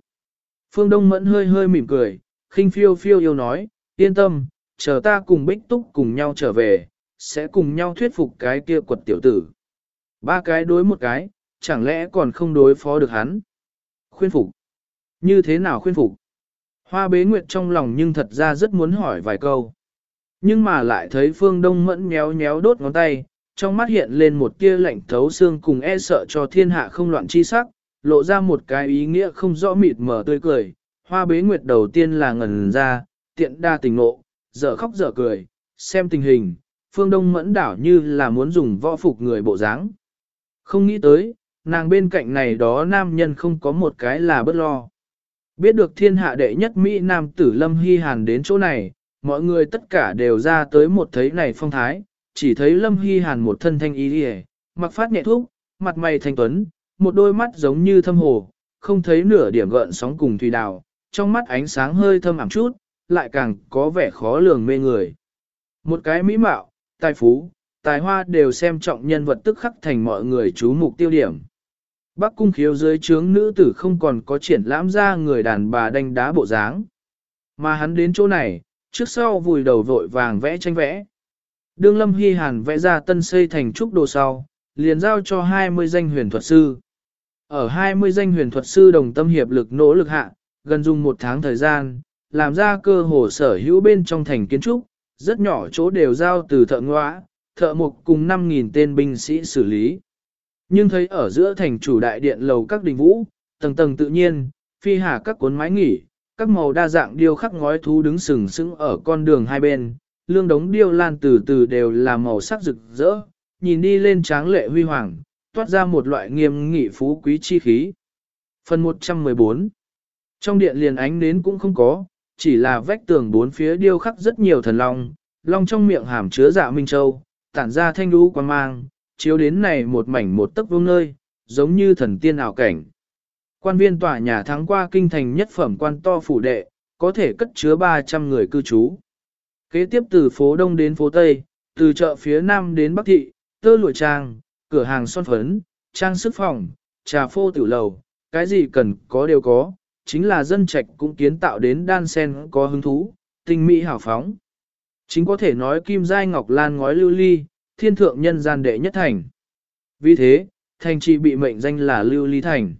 Phương Đông Mẫn hơi hơi mỉm cười, khinh phiêu phiêu yêu nói, yên tâm, chờ ta cùng Bích Túc cùng nhau trở về, sẽ cùng nhau thuyết phục cái kia quật tiểu tử. Ba cái đối một cái, chẳng lẽ còn không đối phó được hắn? Khuyên phục. Như thế nào khuyên phục? Hoa bế nguyệt trong lòng nhưng thật ra rất muốn hỏi vài câu. Nhưng mà lại thấy phương đông mẫn méo méo đốt ngón tay, trong mắt hiện lên một tia lạnh thấu xương cùng e sợ cho thiên hạ không loạn chi sắc, lộ ra một cái ý nghĩa không rõ mịt mở tươi cười. Hoa bế nguyệt đầu tiên là ngẩn ra, tiện đa tình nộ, dở khóc dở cười, xem tình hình, phương đông mẫn đảo như là muốn dùng võ phục người bộ dáng. Không nghĩ tới, nàng bên cạnh này đó nam nhân không có một cái là bất lo. Biết được thiên hạ đệ nhất Mỹ Nam tử Lâm Hy Hàn đến chỗ này, mọi người tất cả đều ra tới một thấy này phong thái, chỉ thấy Lâm Hy Hàn một thân thanh ý đi mặc phát nhẹ thuốc, mặt mày thanh tuấn, một đôi mắt giống như thâm hồ, không thấy nửa điểm gợn sóng cùng thủy đào, trong mắt ánh sáng hơi thâm ảm chút, lại càng có vẻ khó lường mê người. Một cái mỹ mạo, tài phú, tài hoa đều xem trọng nhân vật tức khắc thành mọi người chú mục tiêu điểm. Bắc cung khiếu dưới trướng nữ tử không còn có triển lãm ra người đàn bà đánh đá bộ dáng. Mà hắn đến chỗ này, trước sau vùi đầu vội vàng vẽ tranh vẽ. Đương Lâm Hy Hàn vẽ ra tân xây thành trúc đồ sau, liền giao cho 20 danh huyền thuật sư. Ở 20 danh huyền thuật sư đồng tâm hiệp lực nỗ lực hạ, gần dùng một tháng thời gian, làm ra cơ hồ sở hữu bên trong thành kiến trúc, rất nhỏ chỗ đều giao từ thợ ngõa, thợ mục cùng 5.000 tên binh sĩ xử lý. Nhưng thấy ở giữa thành chủ đại điện lầu các đình vũ, tầng tầng tự nhiên, phi hà các cuốn mái nghỉ, các màu đa dạng điêu khắc ngói thú đứng sừng sững ở con đường hai bên, lương đống điêu lan từ từ đều là màu sắc rực rỡ, nhìn đi lên tráng lệ huy hoàng, toát ra một loại nghiêm nghị phú quý chi khí. Phần 114 Trong điện liền ánh nến cũng không có, chỉ là vách tường bốn phía điêu khắc rất nhiều thần long, long trong miệng hàm chứa dạ minh châu, tản ra thanh đú quan mang, chiếu đến này một mảnh một tấc vương nơi, giống như thần tiên ảo cảnh. Quan viên tòa nhà thắng qua kinh thành nhất phẩm quan to phủ đệ, có thể cất chứa 300 người cư trú. Kế tiếp từ phố Đông đến phố Tây, từ chợ phía Nam đến Bắc Thị, tơ lụa trang, cửa hàng son phấn, trang sức phòng, trà phô tiểu lầu, cái gì cần có đều có, chính là dân trạch cũng kiến tạo đến đan sen có hứng thú, tinh mỹ hảo phóng. Chính có thể nói kim giai ngọc lan ngói lưu ly, thiên thượng nhân gian đệ nhất thành. Vì thế, thành trì bị mệnh danh là lưu ly thành.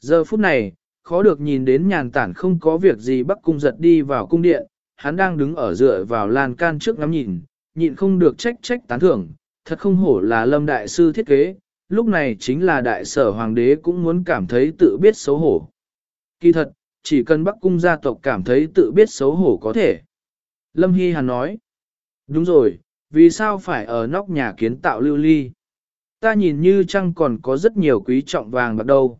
Giờ phút này, khó được nhìn đến nhàn tản không có việc gì bắc cung giật đi vào cung điện, hắn đang đứng ở dựa vào lan can trước ngắm nhìn, nhịn không được trách trách tán thưởng, thật không hổ là lâm đại sư thiết kế, lúc này chính là đại sở hoàng đế cũng muốn cảm thấy tự biết xấu hổ. Kỳ thật, chỉ cần bắc cung gia tộc cảm thấy tự biết xấu hổ có thể. Lâm Hy Hàn nói, đúng rồi, vì sao phải ở nóc nhà kiến tạo lưu ly? Ta nhìn như chăng còn có rất nhiều quý trọng vàng bạc đâu.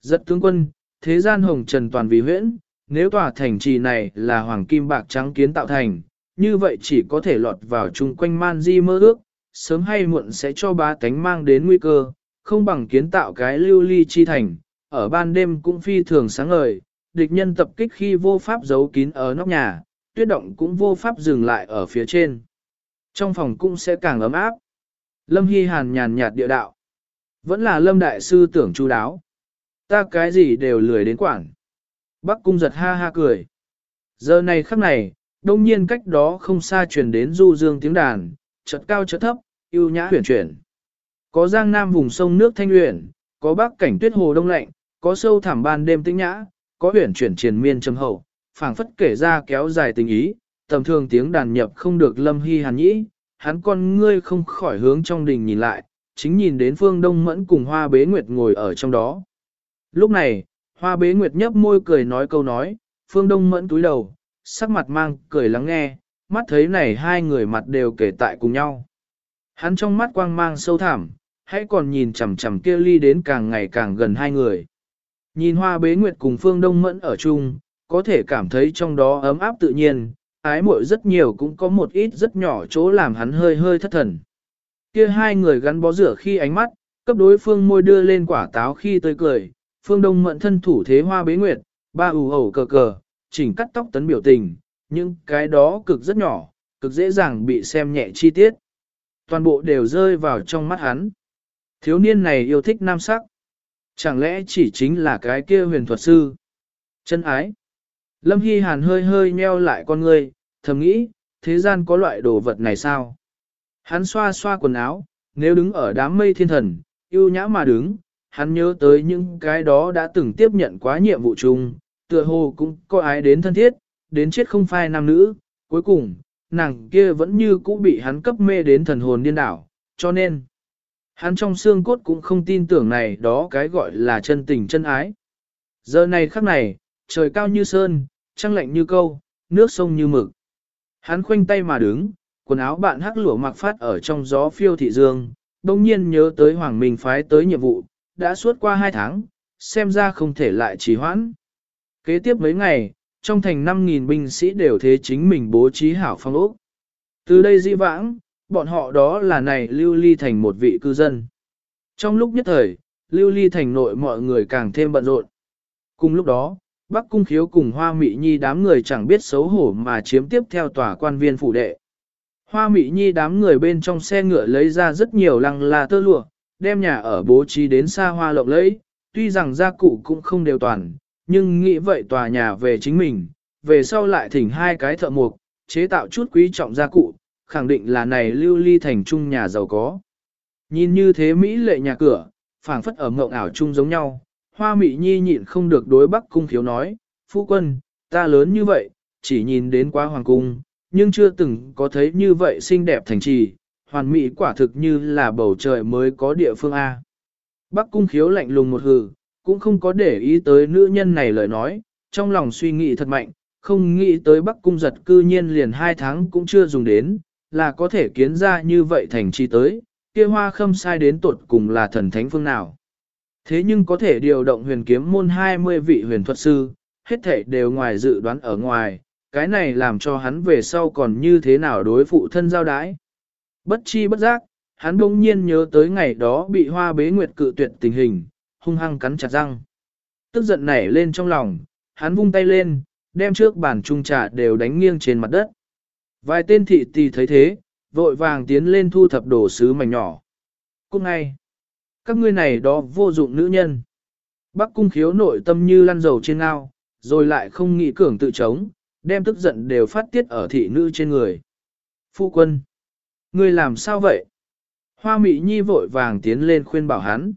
Giật tướng quân, thế gian hồng trần toàn vì huyễn, nếu tòa thành trì này là hoàng kim bạc trắng kiến tạo thành, như vậy chỉ có thể lọt vào chung quanh man di mơ ước, sớm hay muộn sẽ cho ba tánh mang đến nguy cơ, không bằng kiến tạo cái lưu ly chi thành, ở ban đêm cũng phi thường sáng ngời, địch nhân tập kích khi vô pháp giấu kín ở nóc nhà, tuyết động cũng vô pháp dừng lại ở phía trên. Trong phòng cũng sẽ càng ấm áp. Lâm Hy Hàn nhàn nhạt địa đạo. Vẫn là Lâm Đại Sư tưởng chu đáo. Ta cái gì đều lười đến quảng. Bắc cung giật ha ha cười. Giờ này khắc này, đông nhiên cách đó không xa truyền đến du dương tiếng đàn, chợt cao chợt thấp, yêu nhã huyền chuyển. Có giang nam vùng sông nước thanh uyển có bắc cảnh tuyết hồ đông lạnh, có sâu thẳm ban đêm tĩnh nhã, có huyền chuyển triền miên trầm hậu, phảng phất kể ra kéo dài tình ý, tầm thường tiếng đàn nhập không được lâm hy hàn nhĩ, hắn con ngươi không khỏi hướng trong đình nhìn lại, chính nhìn đến phương đông mẫn cùng hoa bế nguyệt ngồi ở trong đó. Lúc này, hoa bế nguyệt nhấp môi cười nói câu nói, phương đông mẫn túi đầu, sắc mặt mang cười lắng nghe, mắt thấy này hai người mặt đều kể tại cùng nhau. Hắn trong mắt quang mang sâu thẳm, hãy còn nhìn chằm chằm kia ly đến càng ngày càng gần hai người. Nhìn hoa bế nguyệt cùng phương đông mẫn ở chung, có thể cảm thấy trong đó ấm áp tự nhiên, ái muội rất nhiều cũng có một ít rất nhỏ chỗ làm hắn hơi hơi thất thần. Kia hai người gắn bó rửa khi ánh mắt, cấp đối phương môi đưa lên quả táo khi tươi cười, phương đông mẫn thân thủ thế hoa bế nguyệt, ba ủ hầu cờ cờ, chỉnh cắt tóc tấn biểu tình, nhưng cái đó cực rất nhỏ, cực dễ dàng bị xem nhẹ chi tiết. Toàn bộ đều rơi vào trong mắt hắn. Thiếu niên này yêu thích nam sắc. Chẳng lẽ chỉ chính là cái kia huyền thuật sư? Chân ái. Lâm Hy Hàn hơi hơi nheo lại con ngươi, thầm nghĩ, thế gian có loại đồ vật này sao? Hắn xoa xoa quần áo, nếu đứng ở đám mây thiên thần, yêu nhã mà đứng, hắn nhớ tới những cái đó đã từng tiếp nhận quá nhiệm vụ chung, tựa hồ cũng có ái đến thân thiết, đến chết không phai nam nữ, cuối cùng, nàng kia vẫn như cũ bị hắn cấp mê đến thần hồn điên đảo, cho nên, hắn trong xương cốt cũng không tin tưởng này đó cái gọi là chân tình chân ái. Giờ này khắc này, trời cao như sơn, trăng lạnh như câu, nước sông như mực. Hắn khoanh tay mà đứng, quần áo bạn hắc lụa mặc phát ở trong gió phiêu thị dương, đồng nhiên nhớ tới Hoàng Minh phái tới nhiệm vụ, đã suốt qua hai tháng, xem ra không thể lại trì hoãn. Kế tiếp mấy ngày, trong thành 5.000 binh sĩ đều thế chính mình bố trí hảo phong ốc. Từ đây di vãng, bọn họ đó là này lưu ly thành một vị cư dân. Trong lúc nhất thời, lưu ly thành nội mọi người càng thêm bận rộn. Cùng lúc đó, Bắc Cung Khiếu cùng Hoa Mị Nhi đám người chẳng biết xấu hổ mà chiếm tiếp theo tòa quan viên phủ đệ. Hoa Mị Nhi đám người bên trong xe ngựa lấy ra rất nhiều lăng là tơ lụa, đem nhà ở bố trí đến xa hoa lộng lẫy, tuy rằng gia cụ cũng không đều toàn, nhưng nghĩ vậy tòa nhà về chính mình, về sau lại thỉnh hai cái thợ mộc, chế tạo chút quý trọng gia cụ, khẳng định là này lưu ly thành trung nhà giàu có. Nhìn như thế Mỹ lệ nhà cửa, phảng phất ở mộng ảo chung giống nhau, hoa Mỹ nhi nhịn không được đối bắc cung khiếu nói, phu quân, ta lớn như vậy, chỉ nhìn đến quá hoàng cung, nhưng chưa từng có thấy như vậy xinh đẹp thành trì, hoàn mỹ quả thực như là bầu trời mới có địa phương A. Bắc cung khiếu lạnh lùng một hừ, cũng không có để ý tới nữ nhân này lời nói, trong lòng suy nghĩ thật mạnh, không nghĩ tới Bắc cung giật cư nhiên liền hai tháng cũng chưa dùng đến, là có thể kiến ra như vậy thành chi tới, kia hoa khâm sai đến tột cùng là thần thánh phương nào. Thế nhưng có thể điều động huyền kiếm môn 20 vị huyền thuật sư, hết thể đều ngoài dự đoán ở ngoài, cái này làm cho hắn về sau còn như thế nào đối phụ thân giao đái. Bất chi bất giác, hắn bỗng nhiên nhớ tới ngày đó bị hoa bế nguyệt cự tuyệt tình hình, hung hăng cắn chặt răng. Tức giận nảy lên trong lòng, hắn vung tay lên, đem trước bàn trung trà đều đánh nghiêng trên mặt đất. Vài tên thị tỳ thấy thế, vội vàng tiến lên thu thập đồ sứ mảnh nhỏ. Cung ngay, các ngươi này đó vô dụng nữ nhân. Bắc cung khiếu nội tâm như lăn dầu trên ngao, rồi lại không nghĩ cường tự chống, đem tức giận đều phát tiết ở thị nữ trên người. Phu quân, ngươi làm sao vậy? Hoa mị nhi vội vàng tiến lên khuyên bảo hắn.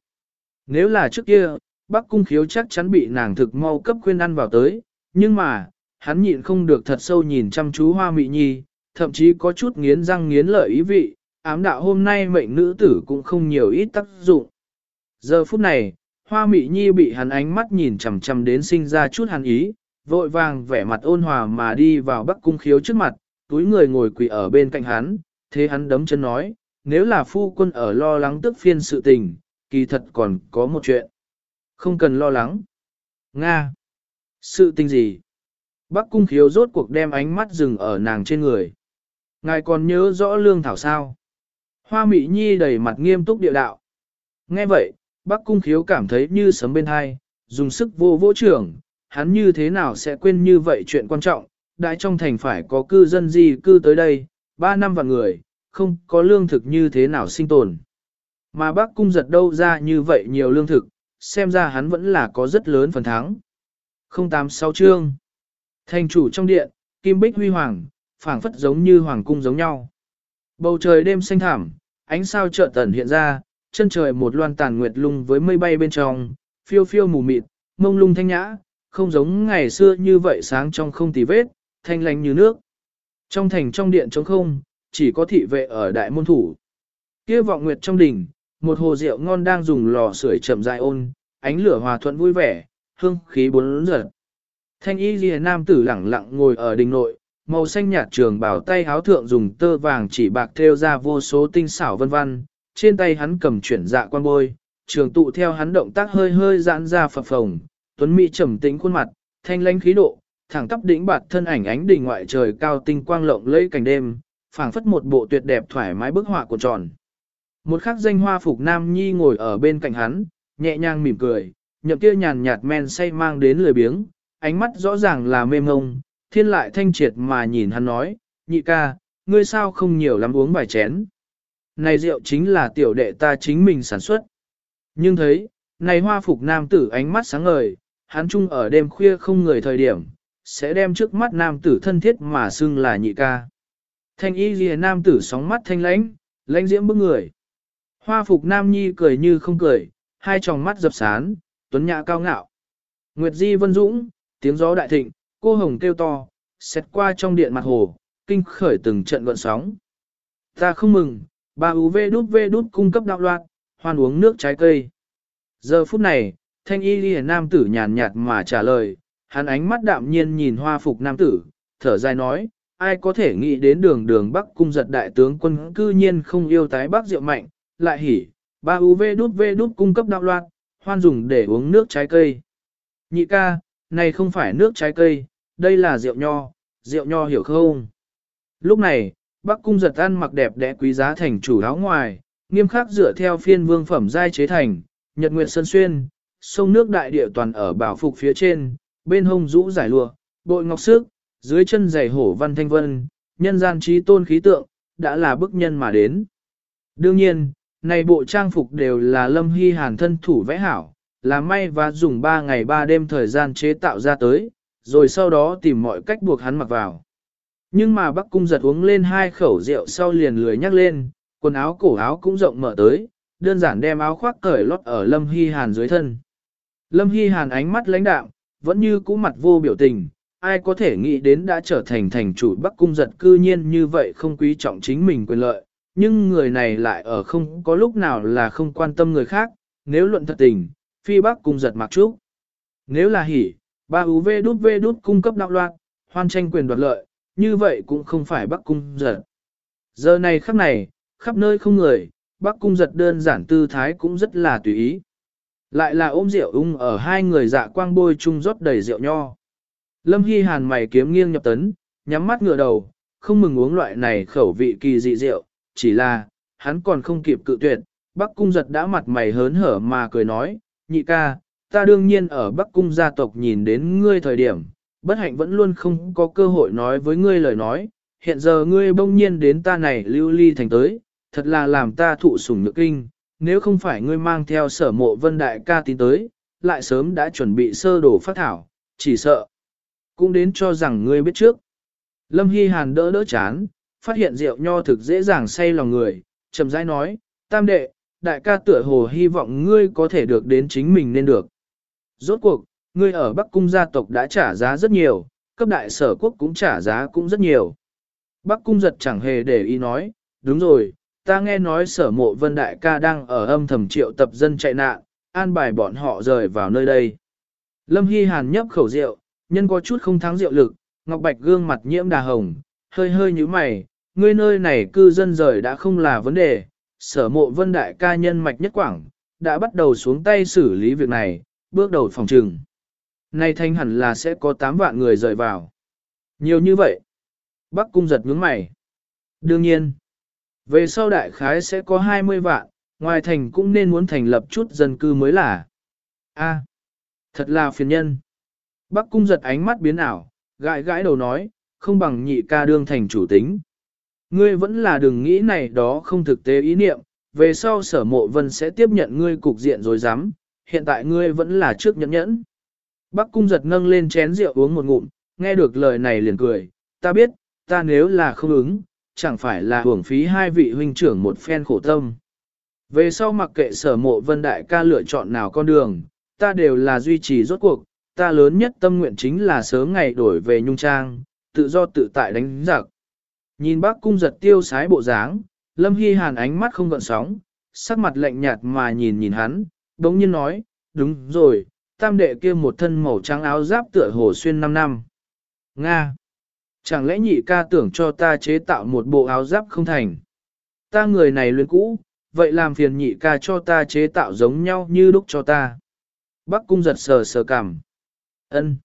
Nếu là trước kia, Bắc cung khiếu chắc chắn bị nàng thực mau cấp khuyên ăn vào tới, nhưng mà, hắn nhịn không được thật sâu nhìn chăm chú hoa mị nhi, thậm chí có chút nghiến răng nghiến lợi ý vị, ám đạo hôm nay mệnh nữ tử cũng không nhiều ít tác dụng. Giờ phút này, hoa mị nhi bị hắn ánh mắt nhìn chằm chằm đến sinh ra chút hàn ý, vội vàng vẻ mặt ôn hòa mà đi vào bắc cung khiếu trước mặt, túi người ngồi quỳ ở bên cạnh hắn, thế hắn đấm chân nói, nếu là phu quân ở lo lắng tức phiên sự tình, kỳ thật còn có một chuyện. Không cần lo lắng. Nga. Sự tình gì? Bắc cung khiếu rốt cuộc đem ánh mắt dừng ở nàng trên người. Ngài còn nhớ rõ lương thảo sao? Hoa Mị Nhi đầy mặt nghiêm túc địa đạo. Nghe vậy, Bắc Cung Khiếu cảm thấy như sấm bên hai, dùng sức vô vỗ trưởng, hắn như thế nào sẽ quên như vậy chuyện quan trọng, đại trong thành phải có cư dân gì cư tới đây, ba năm vạn người, không có lương thực như thế nào sinh tồn. Mà bác cung giật đâu ra như vậy nhiều lương thực, xem ra hắn vẫn là có rất lớn phần thắng. 086 chương Thành chủ trong điện, kim bích huy hoàng, phảng phất giống như hoàng cung giống nhau. Bầu trời đêm xanh thảm, ánh sao trợ tẩn hiện ra, chân trời một loan tàn nguyệt lung với mây bay bên trong, phiêu phiêu mù mịt, mông lung thanh nhã, không giống ngày xưa như vậy sáng trong không tì vết, thanh lành như nước. Trong thành trong điện trống không, chỉ có thị vệ ở đại môn thủ. Kia vọng nguyệt trong đỉnh, một hồ rượu ngon đang dùng lò sưởi chậm dài ôn, ánh lửa hòa thuận vui vẻ, hương khí bốn giật. Thanh y lìa nam tử lẳng lặng ngồi ở đình nội, màu xanh nhạt trường bảo tay háo thượng dùng tơ vàng chỉ bạc thêu ra vô số tinh xảo vân vân, trên tay hắn cầm chuyển dạ quan bôi, trường tụ theo hắn động tác hơi hơi giãn ra phập phồng, tuấn mỹ trầm tĩnh khuôn mặt, thanh lãnh khí độ, thẳng tắp đỉnh bạt thân ảnh ánh đỉnh ngoại trời cao tinh quang lộng lẫy cảnh đêm, phảng phất một bộ tuyệt đẹp thoải mái bức họa của tròn. Một khắc danh hoa phục nam nhi ngồi ở bên cạnh hắn, nhẹ nhàng mỉm cười, nhậm kia nhàn nhạt men say mang đến lười biếng, ánh mắt rõ ràng là mê mông, thiên lại thanh triệt mà nhìn hắn nói, nhị ca, ngươi sao không nhiều lắm uống vài chén. Này rượu chính là tiểu đệ ta chính mình sản xuất. Nhưng thấy, này hoa phục nam tử ánh mắt sáng ngời, hắn chung ở đêm khuya không người thời điểm, sẽ đem trước mắt nam tử thân thiết mà xưng là nhị ca. Thanh y ghi nam tử sóng mắt thanh lãnh, lãnh diễm bức người. Hoa phục nam nhi cười như không cười, hai tròng mắt dập sán, tuấn nhã cao ngạo. Nguyệt di vân dũng, tiếng gió đại thịnh, cô hồng kêu to, xét qua trong điện mặt hồ, kinh khởi từng trận gọn sóng. Ta không mừng, bà UV đút V đút cung cấp đạo loạt, hoan uống nước trái cây. Giờ phút này, thanh y liền nam tử nhàn nhạt mà trả lời, hắn ánh mắt đạm nhiên nhìn hoa phục nam tử, thở dài nói, ai có thể nghĩ đến đường đường Bắc cung giật đại tướng quân cư nhiên không yêu tái Bắc rượu mạnh, lại hỉ, ba UV đút V đút cung cấp đạo loạn, hoan dùng để uống nước trái cây. Nhị ca, này không phải nước trái cây, đây là rượu nho, rượu nho hiểu không? Lúc này, Bắc cung giật ăn mặc đẹp đẽ quý giá thành chủ áo ngoài, nghiêm khắc dựa theo phiên vương phẩm giai chế thành, nhật nguyệt sơn xuyên, sông nước đại địa toàn ở bảo phục phía trên, bên hông rũ giải lụa, bội ngọc sức, dưới chân giày hổ văn thanh vân, nhân gian trí tôn khí tượng, đã là bức nhân mà đến. Đương nhiên, này bộ trang phục đều là lâm hy hàn thân thủ vẽ hảo, là may và dùng 3 ngày 3 đêm thời gian chế tạo ra tới, rồi sau đó tìm mọi cách buộc hắn mặc vào. Nhưng mà Bắc Cung giật uống lên hai khẩu rượu sau liền lười nhắc lên, quần áo cổ áo cũng rộng mở tới, đơn giản đem áo khoác cởi lót ở Lâm Hy Hàn dưới thân. Lâm Hy Hàn ánh mắt lãnh đạm, vẫn như cũ mặt vô biểu tình, ai có thể nghĩ đến đã trở thành thành chủ Bắc Cung giật cư nhiên như vậy không quý trọng chính mình quyền lợi, nhưng người này lại ở không có lúc nào là không quan tâm người khác, nếu luận thật tình, phi Bắc Cung giật mặc trúc. Nếu là hỉ, ba UV đút V đút cung cấp đạo loạn, hoan tranh quyền đoạt lợi, như vậy cũng không phải Bắc Cung giật. Giờ này khắc này, khắp nơi không người, Bắc Cung giật đơn giản tư thái cũng rất là tùy ý. Lại là ôm rượu ung ở hai người dạ quang bôi chung rót đầy rượu nho. Lâm Hy Hàn mày kiếm nghiêng nhập tấn, nhắm mắt ngựa đầu, không mừng uống loại này khẩu vị kỳ dị rượu, chỉ là, hắn còn không kịp cự tuyệt, Bắc Cung giật đã mặt mày hớn hở mà cười nói, nhị ca, ta đương nhiên ở Bắc Cung gia tộc nhìn đến ngươi thời điểm, bất hạnh vẫn luôn không có cơ hội nói với ngươi lời nói, hiện giờ ngươi bỗng nhiên đến ta này lưu ly thành tới, thật là làm ta thụ sủng nhược kinh, nếu không phải ngươi mang theo sở mộ vân đại ca tin tới, lại sớm đã chuẩn bị sơ đồ phát thảo, chỉ sợ. Cũng đến cho rằng ngươi biết trước. Lâm Hy Hàn đỡ đỡ chán, phát hiện rượu nho thực dễ dàng say lòng người, chậm rãi nói, tam đệ, đại ca tựa hồ hy vọng ngươi có thể được đến chính mình nên được. Rốt cuộc, ngươi ở Bắc Cung gia tộc đã trả giá rất nhiều, cấp đại sở quốc cũng trả giá cũng rất nhiều. Bắc Cung giật chẳng hề để ý nói, đúng rồi, ta nghe nói sở mộ vân đại ca đang ở âm thầm triệu tập dân chạy nạn, an bài bọn họ rời vào nơi đây. Lâm Hy Hàn nhấp khẩu rượu, nhân có chút không thắng rượu lực, Ngọc Bạch gương mặt nhiễm đà hồng, hơi hơi như mày, ngươi nơi này cư dân rời đã không là vấn đề, sở mộ vân đại ca nhân mạch nhất quảng, đã bắt đầu xuống tay xử lý việc này, bước đầu phòng trừng. Nay thanh hẳn là sẽ có 8 vạn người rời vào. Nhiều như vậy. Bắc cung giật nhướng mày. Đương nhiên, về sau đại khái sẽ có 20 vạn, ngoài thành cũng nên muốn thành lập chút dân cư mới là. A, thật là phiền nhân. Bắc cung giật ánh mắt biến ảo, gãi gãi đầu nói, không bằng nhị ca đương thành chủ tính. Ngươi vẫn là đừng nghĩ này đó không thực tế ý niệm, về sau sở mộ vân sẽ tiếp nhận ngươi cục diện rồi dám, hiện tại ngươi vẫn là trước nhẫn nhẫn. Bắc cung giật nâng lên chén rượu uống một ngụm, nghe được lời này liền cười, ta biết, ta nếu là không ứng, chẳng phải là hưởng phí hai vị huynh trưởng một phen khổ tâm. Về sau mặc kệ sở mộ vân đại ca lựa chọn nào con đường, ta đều là duy trì rốt cuộc, ta lớn nhất tâm nguyện chính là sớm ngày đổi về nhung trang, tự do tự tại đánh giặc. Nhìn bác cung giật tiêu sái bộ dáng, Lâm Hy Hàn ánh mắt không gợn sóng, sắc mặt lạnh nhạt mà nhìn nhìn hắn, đống nhiên nói, đúng rồi, tam đệ kia một thân màu trắng áo giáp tựa hồ xuyên 5 năm. Nga! Chẳng lẽ nhị ca tưởng cho ta chế tạo một bộ áo giáp không thành? Ta người này luyện cũ, vậy làm phiền nhị ca cho ta chế tạo giống nhau như lúc cho ta. Bắc cung giật sờ sờ cằm. ân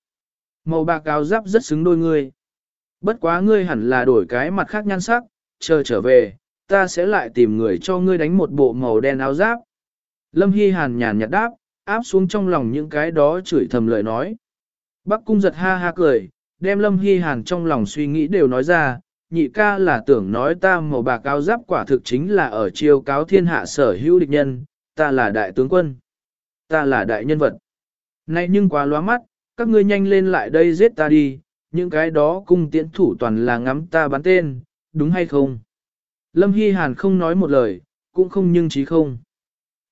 Màu bạc áo giáp rất xứng đôi người Bất quá ngươi hẳn là đổi cái mặt khác nhan sắc, chờ trở về, ta sẽ lại tìm người cho ngươi đánh một bộ màu đen áo giáp. Lâm Hy Hàn nhàn nhạt đáp, áp xuống trong lòng những cái đó chửi thầm lời nói. Bắc cung giật ha ha cười, đem Lâm Hy Hàn trong lòng suy nghĩ đều nói ra, nhị ca là tưởng nói ta màu bạc áo giáp quả thực chính là ở chiêu cáo thiên hạ sở hữu địch nhân, ta là đại tướng quân, ta là đại nhân vật. Này nhưng quá loa mắt, các ngươi nhanh lên lại đây giết ta đi, những cái đó cung tiễn thủ toàn là ngắm ta bắn tên, đúng hay không? Lâm Hy Hàn không nói một lời, cũng không nhưng chí không.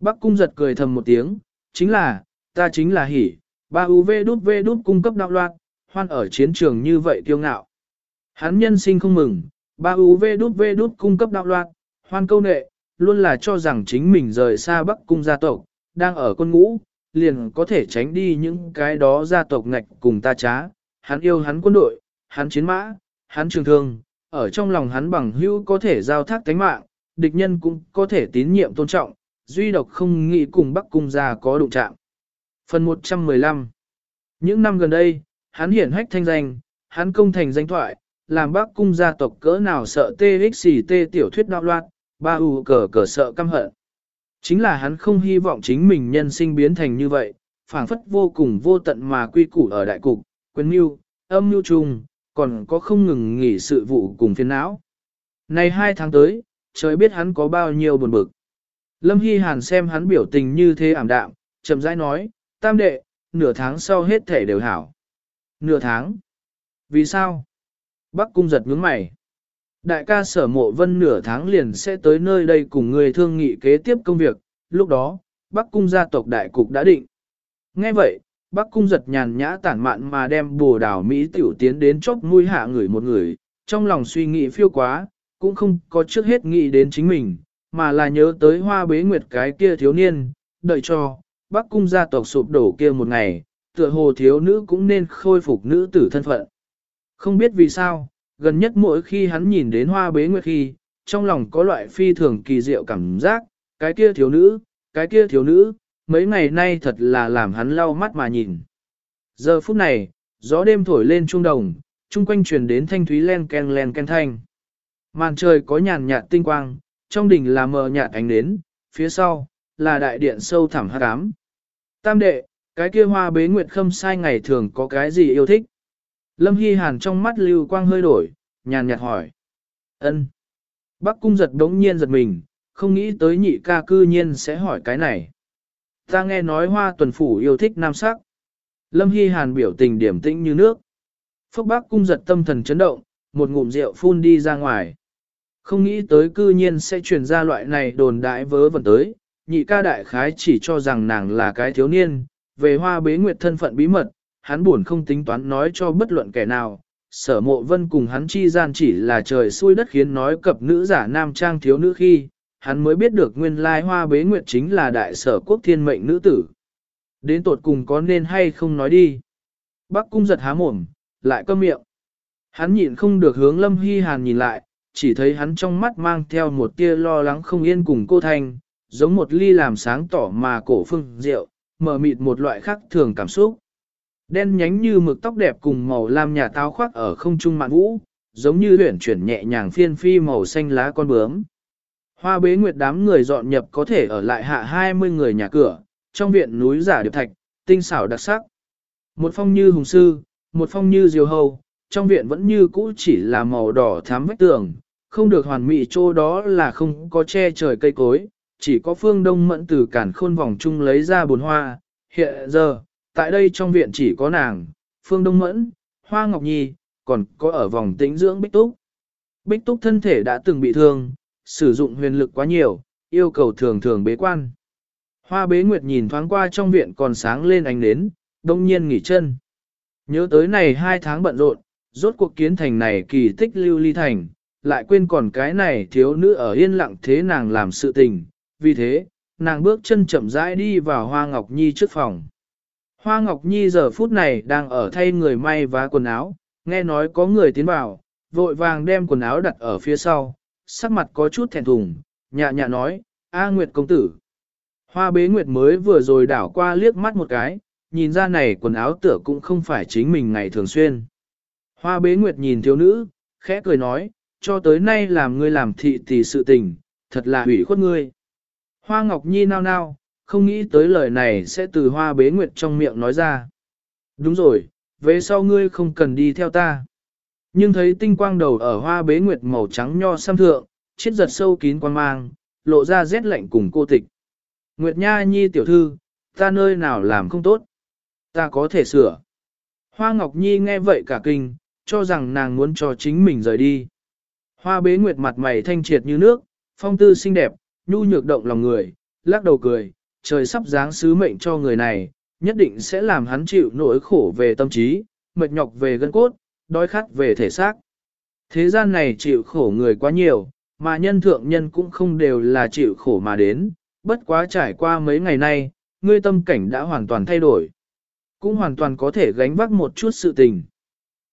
Bắc cung giật cười thầm một tiếng, chính là, ta chính là hỉ, ba UV đút V đút cung cấp đạo loạt, hoan ở chiến trường như vậy kiêu ngạo. Hắn nhân sinh không mừng, ba UV đút V đút cung cấp đạo loạt, hoan câu nệ, luôn là cho rằng chính mình rời xa Bắc cung gia tộc, đang ở con ngũ, liền có thể tránh đi những cái đó gia tộc ngạch cùng ta trá. Hắn yêu hắn quân đội, hắn chiến mã, hắn trường thương, ở trong lòng hắn bằng hữu có thể giao thác tánh mạng, địch nhân cũng có thể tín nhiệm tôn trọng, duy độc không nghĩ cùng Bắc Cung gia có đụng chạm. Phần 115 Những năm gần đây, hắn hiển hách thanh danh, hắn công thành danh thoại, làm Bắc Cung gia tộc cỡ nào sợ TXT tiểu thuyết đạo loạn, ba u cờ cờ sợ căm hận. Chính là hắn không hy vọng chính mình nhân sinh biến thành như vậy, phảng phất vô cùng vô tận mà quy củ ở đại cục, quyền mưu, âm mưu trùng, còn có không ngừng nghỉ sự vụ cùng phiền não. Này hai tháng tới, trời biết hắn có bao nhiêu buồn bực. Lâm Hy Hàn xem hắn biểu tình như thế ảm đạm, chậm rãi nói, tam đệ, nửa tháng sau hết thể đều hảo. Nửa tháng? Vì sao? Bắc cung giật nhướng mày. Đại ca sở mộ vân nửa tháng liền sẽ tới nơi đây cùng người thương nghị kế tiếp công việc, lúc đó, Bắc cung gia tộc đại cục đã định. Nghe vậy, Bắc cung giật nhàn nhã tản mạn mà đem bồ đảo Mỹ tiểu tiến đến chốc mũi hạ người một người, trong lòng suy nghĩ phiêu quá, cũng không có trước hết nghĩ đến chính mình, mà là nhớ tới hoa bế nguyệt cái kia thiếu niên, đợi cho, Bắc cung gia tộc sụp đổ kia một ngày, tựa hồ thiếu nữ cũng nên khôi phục nữ tử thân phận. Không biết vì sao, gần nhất mỗi khi hắn nhìn đến hoa bế nguyệt khi, trong lòng có loại phi thường kỳ diệu cảm giác, cái kia thiếu nữ, cái kia thiếu nữ, mấy ngày nay thật là làm hắn lau mắt mà nhìn. Giờ phút này, gió đêm thổi lên trung đồng, chung quanh truyền đến thanh thúy len ken len ken thanh. Màn trời có nhàn nhạt tinh quang, trong đỉnh là mờ nhạt ánh nến, phía sau, là đại điện sâu thẳm hát ám. Tam đệ, cái kia hoa bế nguyệt khâm sai ngày thường có cái gì yêu thích? Lâm Hy Hàn trong mắt lưu quang hơi đổi, nhàn nhạt hỏi. ân Bắc cung giật đống nhiên giật mình, không nghĩ tới nhị ca cư nhiên sẽ hỏi cái này. Ta nghe nói hoa tuần phủ yêu thích nam sắc. Lâm Hy Hàn biểu tình điểm tĩnh như nước. Phúc Bắc cung giật tâm thần chấn động, một ngụm rượu phun đi ra ngoài. Không nghĩ tới cư nhiên sẽ truyền ra loại này đồn đại vớ vẩn tới, nhị ca đại khái chỉ cho rằng nàng là cái thiếu niên, về hoa bế nguyệt thân phận bí mật, hắn buồn không tính toán nói cho bất luận kẻ nào. Sở mộ vân cùng hắn chi gian chỉ là trời xui đất khiến nói cập nữ giả nam trang thiếu nữ khi, hắn mới biết được nguyên lai hoa bế nguyệt chính là đại sở quốc thiên mệnh nữ tử. Đến tột cùng có nên hay không nói đi. Bác cung giật há mồm, lại cơm miệng. Hắn nhịn không được hướng lâm hy hàn nhìn lại, chỉ thấy hắn trong mắt mang theo một tia lo lắng không yên cùng cô thanh, giống một ly làm sáng tỏ mà cổ phương rượu, mở mịt một loại khác thường cảm xúc. Đen nhánh như mực tóc đẹp cùng màu lam nhà táo khoác ở không trung mạn vũ, giống như huyển chuyển nhẹ nhàng phiên phi màu xanh lá con bướm. Hoa bế nguyệt đám người dọn nhập có thể ở lại hạ 20 người nhà cửa, trong viện núi giả điệp thạch, tinh xảo đặc sắc. Một phong như hùng sư, một phong như diều hầu, trong viện vẫn như cũ chỉ là màu đỏ thám vách tường, không được hoàn mỹ chỗ đó là không có che trời cây cối, chỉ có phương đông mẫn từ cản khôn vòng chung lấy ra bồn hoa. Hiện giờ, tại đây trong viện chỉ có nàng, phương đông mẫn, hoa ngọc nhi, còn có ở vòng tĩnh dưỡng bích túc. Bích túc thân thể đã từng bị thương, sử dụng huyền lực quá nhiều, yêu cầu thường thường bế quan. Hoa bế nguyệt nhìn thoáng qua trong viện còn sáng lên ánh nến, đông nhiên nghỉ chân. Nhớ tới này hai tháng bận rộn, rốt cuộc kiến thành này kỳ tích lưu ly thành, lại quên còn cái này thiếu nữ ở yên lặng thế nàng làm sự tình, vì thế, nàng bước chân chậm rãi đi vào Hoa Ngọc Nhi trước phòng. Hoa Ngọc Nhi giờ phút này đang ở thay người may vá quần áo, nghe nói có người tiến vào, vội vàng đem quần áo đặt ở phía sau, sắc mặt có chút thẹn thùng, nhạ nhạ nói, A Nguyệt công tử. Hoa bế Nguyệt mới vừa rồi đảo qua liếc mắt một cái, nhìn ra này quần áo tựa cũng không phải chính mình ngày thường xuyên. Hoa bế Nguyệt nhìn thiếu nữ, khẽ cười nói, cho tới nay làm ngươi làm thị tỷ sự tình, thật là hủy khuất ngươi. Hoa Ngọc Nhi nao nao, không nghĩ tới lời này sẽ từ hoa bế nguyệt trong miệng nói ra. Đúng rồi, về sau ngươi không cần đi theo ta. Nhưng thấy tinh quang đầu ở hoa bế nguyệt màu trắng nho xăm thượng, chiết giật sâu kín quang mang, lộ ra rét lạnh cùng cô tịch. Nguyệt Nha Nhi tiểu thư, ta nơi nào làm không tốt? Ta có thể sửa. Hoa Ngọc Nhi nghe vậy cả kinh, cho rằng nàng muốn cho chính mình rời đi. Hoa bế nguyệt mặt mày thanh triệt như nước, phong tư xinh đẹp, nhu nhược động lòng người, lắc đầu cười, trời sắp giáng sứ mệnh cho người này, nhất định sẽ làm hắn chịu nỗi khổ về tâm trí, mệt nhọc về gân cốt, đói khát về thể xác. Thế gian này chịu khổ người quá nhiều, mà nhân thượng nhân cũng không đều là chịu khổ mà đến, bất quá trải qua mấy ngày nay, ngươi tâm cảnh đã hoàn toàn thay đổi. Cũng hoàn toàn có thể gánh vác một chút sự tình.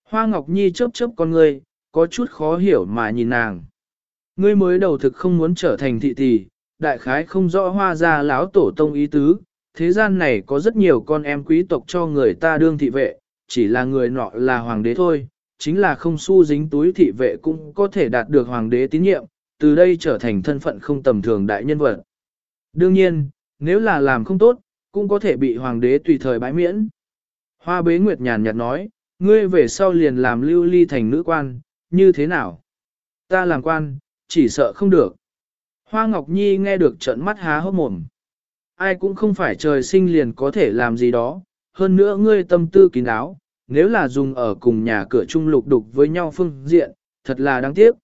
Hoa Ngọc Nhi chớp chớp con ngươi, có chút khó hiểu mà nhìn nàng. Ngươi mới đầu thực không muốn trở thành thị tỷ, đại khái không rõ hoa gia lão tổ tông ý tứ, thế gian này có rất nhiều con em quý tộc cho người ta đương thị vệ, chỉ là người nọ là hoàng đế thôi, chính là không su dính túi thị vệ cũng có thể đạt được hoàng đế tín nhiệm, từ đây trở thành thân phận không tầm thường đại nhân vật. Đương nhiên, nếu là làm không tốt, cũng có thể bị hoàng đế tùy thời bãi miễn. Hoa bế nguyệt nhàn nhạt nói, ngươi về sau liền làm lưu ly thành nữ quan, như thế nào? Ta làm quan, chỉ sợ không được. Hoa Ngọc Nhi nghe được trận mắt há hốc mồm. Ai cũng không phải trời sinh liền có thể làm gì đó, hơn nữa ngươi tâm tư kín đáo, nếu là dùng ở cùng nhà cửa chung lục đục với nhau phương diện, thật là đáng tiếc.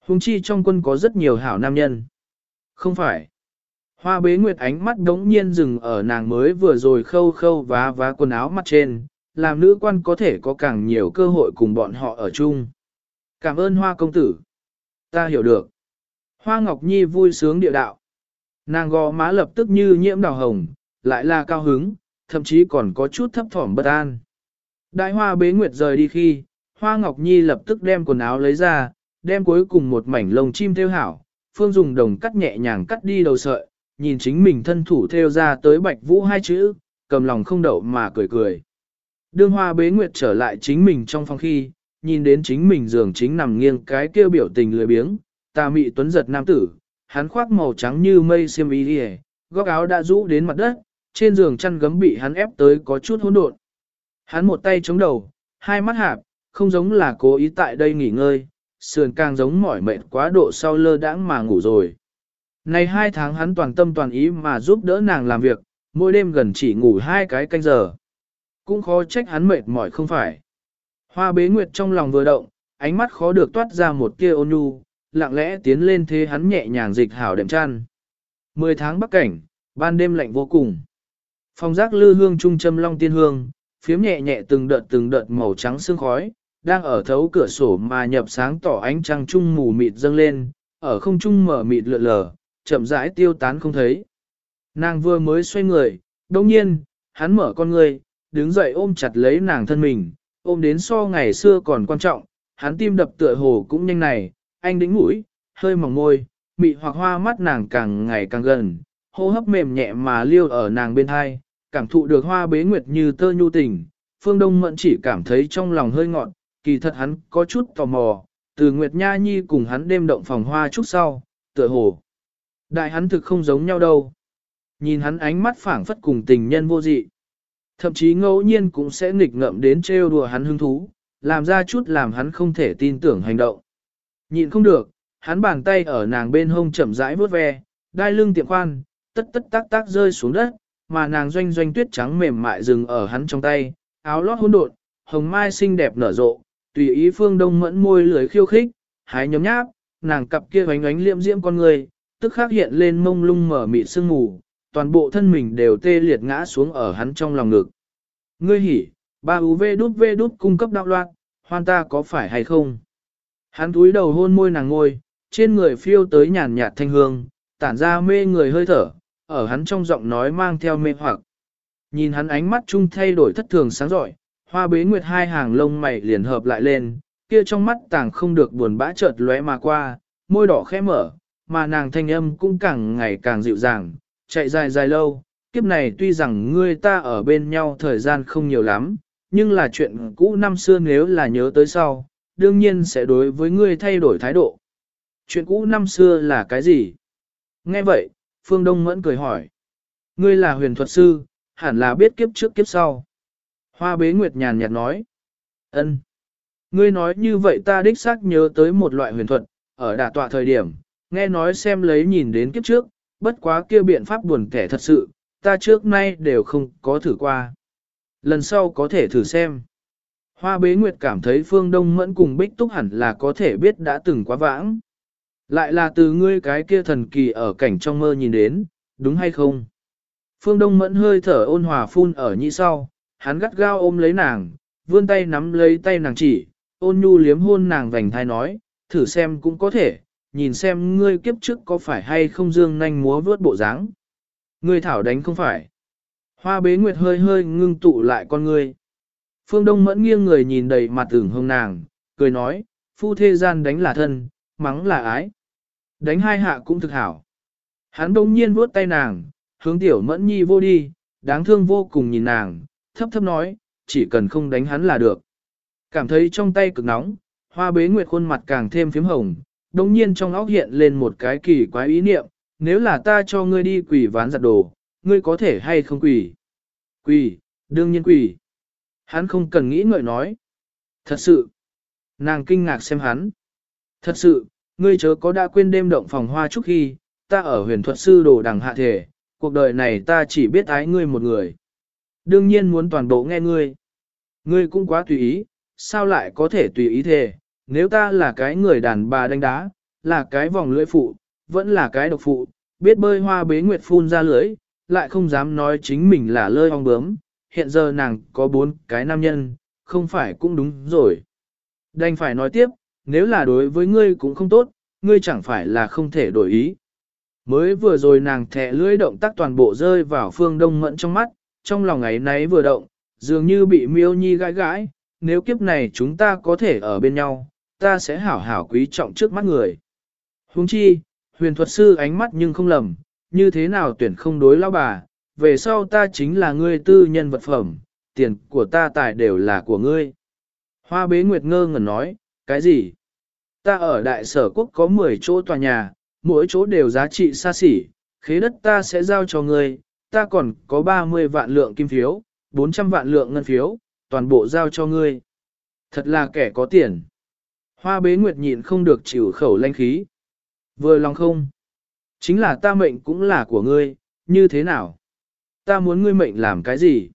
Hùng chi trong quân có rất nhiều hảo nam nhân. Không phải. Hoa bế nguyệt ánh mắt đống nhiên dừng ở nàng mới vừa rồi khâu khâu vá vá quần áo mặt trên, làm nữ quan có thể có càng nhiều cơ hội cùng bọn họ ở chung. Cảm ơn hoa công tử. Ta hiểu được. Hoa Ngọc Nhi vui sướng địa đạo. Nàng gò má lập tức như nhiễm đào hồng, lại là cao hứng, thậm chí còn có chút thấp thỏm bất an. Đại hoa bế nguyệt rời đi khi, Hoa Ngọc Nhi lập tức đem quần áo lấy ra, đem cuối cùng một mảnh lông chim theo hảo, phương dùng đồng cắt nhẹ nhàng cắt đi đầu sợi, nhìn chính mình thân thủ theo ra tới bạch vũ hai chữ, cầm lòng không đậu mà cười cười. Đương hoa bế nguyệt trở lại chính mình trong phòng khi, nhìn đến chính mình giường chính nằm nghiêng cái kêu biểu tình lười biếng, tà mị tuấn giật nam tử, hắn khoác màu trắng như mây xiêm y góc áo đã rũ đến mặt đất, trên giường chăn gấm bị hắn ép tới có chút hỗn độn. Hắn một tay chống đầu, hai mắt hạp, không giống là cố ý tại đây nghỉ ngơi, sườn càng giống mỏi mệt quá độ sau lơ đãng mà ngủ rồi. Này hai tháng hắn toàn tâm toàn ý mà giúp đỡ nàng làm việc, mỗi đêm gần chỉ ngủ hai cái canh giờ. Cũng khó trách hắn mệt mỏi không phải. Hoa bế nguyệt trong lòng vừa động, ánh mắt khó được toát ra một tia ôn nhu, lặng lẽ tiến lên thế hắn nhẹ nhàng dịch hảo đệm chăn. Mười tháng bắc cảnh, ban đêm lạnh vô cùng. Phong giác lư hương trung châm long tiên hương, phiếm nhẹ nhẹ từng đợt từng đợt màu trắng sương khói, đang ở thấu cửa sổ mà nhập sáng tỏ ánh trăng trung mù mịt dâng lên, ở không trung mở mịt lượn lờ, chậm rãi tiêu tán không thấy. Nàng vừa mới xoay người, đồng nhiên, hắn mở con người, đứng dậy ôm chặt lấy nàng thân mình, ôm đến so ngày xưa còn quan trọng, hắn tim đập tựa hồ cũng nhanh này, anh đĩnh mũi, hơi mỏng môi, mị hoặc hoa mắt nàng càng ngày càng gần, hô hấp mềm nhẹ mà liêu ở nàng bên hai, cảm thụ được hoa bế nguyệt như tơ nhu tình, phương đông mẫn chỉ cảm thấy trong lòng hơi ngọn, kỳ thật hắn có chút tò mò, từ Nguyệt Nha Nhi cùng hắn đêm động phòng hoa chút sau, tựa hồ. Đại hắn thực không giống nhau đâu. Nhìn hắn ánh mắt phảng phất cùng tình nhân vô dị. Thậm chí ngẫu nhiên cũng sẽ nghịch ngợm đến trêu đùa hắn hứng thú, làm ra chút làm hắn không thể tin tưởng hành động. Nhịn không được, hắn bàn tay ở nàng bên hông chậm rãi vuốt ve, đai lưng tiệm khoan, tất tất tác tác rơi xuống đất, mà nàng doanh doanh tuyết trắng mềm mại dừng ở hắn trong tay, áo lót hỗn độn, hồng mai xinh đẹp nở rộ, tùy ý phương đông mẫn môi lưới khiêu khích, hái nhóm nháp, nàng cặp kia ánh ánh liệm diễm con người, tức khắc hiện lên mông lung mở mịt sương mù, toàn bộ thân mình đều tê liệt ngã xuống ở hắn trong lòng ngực. Ngươi hỉ, ba UV đút V đút cung cấp đạo loạn, hoan ta có phải hay không? Hắn túi đầu hôn môi nàng ngôi, trên người phiêu tới nhàn nhạt thanh hương, tản ra mê người hơi thở, ở hắn trong giọng nói mang theo mê hoặc. Nhìn hắn ánh mắt chung thay đổi thất thường sáng giỏi, hoa bế nguyệt hai hàng lông mày liền hợp lại lên, kia trong mắt tàng không được buồn bã chợt lóe mà qua, môi đỏ khẽ mở, mà nàng thanh âm cũng càng ngày càng dịu dàng, chạy dài dài lâu, kiếp này tuy rằng ngươi ta ở bên nhau thời gian không nhiều lắm, nhưng là chuyện cũ năm xưa nếu là nhớ tới sau, đương nhiên sẽ đối với ngươi thay đổi thái độ. Chuyện cũ năm xưa là cái gì? Nghe vậy, Phương Đông Mẫn cười hỏi. Ngươi là huyền thuật sư, hẳn là biết kiếp trước kiếp sau. Hoa bế nguyệt nhàn nhạt nói. ân Ngươi nói như vậy ta đích xác nhớ tới một loại huyền thuật, ở đả tọa thời điểm, nghe nói xem lấy nhìn đến kiếp trước, bất quá kia biện pháp buồn kẻ thật sự, ta trước nay đều không có thử qua. Lần sau có thể thử xem. Hoa bế nguyệt cảm thấy phương đông mẫn cùng bích túc hẳn là có thể biết đã từng quá vãng. Lại là từ ngươi cái kia thần kỳ ở cảnh trong mơ nhìn đến, đúng hay không? Phương đông mẫn hơi thở ôn hòa phun ở nhĩ sau, hắn gắt gao ôm lấy nàng, vươn tay nắm lấy tay nàng chỉ, ôn nhu liếm hôn nàng vành thai nói, thử xem cũng có thể, nhìn xem ngươi kiếp trước có phải hay không dương nhanh múa vớt bộ dáng. Ngươi thảo đánh không phải. Hoa bế nguyệt hơi hơi ngưng tụ lại con ngươi. Phương Đông mẫn nghiêng người nhìn đầy mặt tưởng hông nàng, cười nói, phu thế gian đánh là thân, mắng là ái. Đánh hai hạ cũng thực hảo. Hắn đông nhiên vuốt tay nàng, hướng tiểu mẫn nhi vô đi, đáng thương vô cùng nhìn nàng, thấp thấp nói, chỉ cần không đánh hắn là được. Cảm thấy trong tay cực nóng, hoa bế nguyệt khuôn mặt càng thêm phím hồng, đông nhiên trong óc hiện lên một cái kỳ quái ý niệm, nếu là ta cho ngươi đi quỷ ván giặt đồ, ngươi có thể hay không quỷ? Quỷ, đương nhiên quỷ. Hắn không cần nghĩ ngợi nói. Thật sự. Nàng kinh ngạc xem hắn. Thật sự, ngươi chớ có đã quên đêm động phòng hoa trúc khi, ta ở huyền thuật sư đồ đằng hạ thể, cuộc đời này ta chỉ biết ái ngươi một người. Đương nhiên muốn toàn bộ nghe ngươi. Ngươi cũng quá tùy ý, sao lại có thể tùy ý thề, nếu ta là cái người đàn bà đánh đá, là cái vòng lưỡi phụ, vẫn là cái độc phụ, biết bơi hoa bế nguyệt phun ra lưỡi, lại không dám nói chính mình là lơi ong bướm, hiện giờ nàng có bốn cái nam nhân, không phải cũng đúng rồi. Đành phải nói tiếp, nếu là đối với ngươi cũng không tốt, ngươi chẳng phải là không thể đổi ý. Mới vừa rồi nàng thẻ lưỡi động tác toàn bộ rơi vào phương đông mẫn trong mắt, trong lòng ấy nấy vừa động, dường như bị miêu nhi gãi gãi, nếu kiếp này chúng ta có thể ở bên nhau, ta sẽ hảo hảo quý trọng trước mắt người. Huống chi, huyền thuật sư ánh mắt nhưng không lầm, như thế nào tuyển không đối lao bà, về sau ta chính là ngươi tư nhân vật phẩm, tiền của ta tài đều là của ngươi. Hoa bế nguyệt ngơ ngẩn nói, cái gì? Ta ở đại sở quốc có 10 chỗ tòa nhà, mỗi chỗ đều giá trị xa xỉ, khế đất ta sẽ giao cho ngươi, ta còn có 30 vạn lượng kim phiếu, 400 vạn lượng ngân phiếu, toàn bộ giao cho ngươi. Thật là kẻ có tiền. Hoa bế nguyệt nhịn không được chịu khẩu lanh khí. Vừa lòng không? Chính là ta mệnh cũng là của ngươi, như thế nào? Ta muốn ngươi mệnh làm cái gì?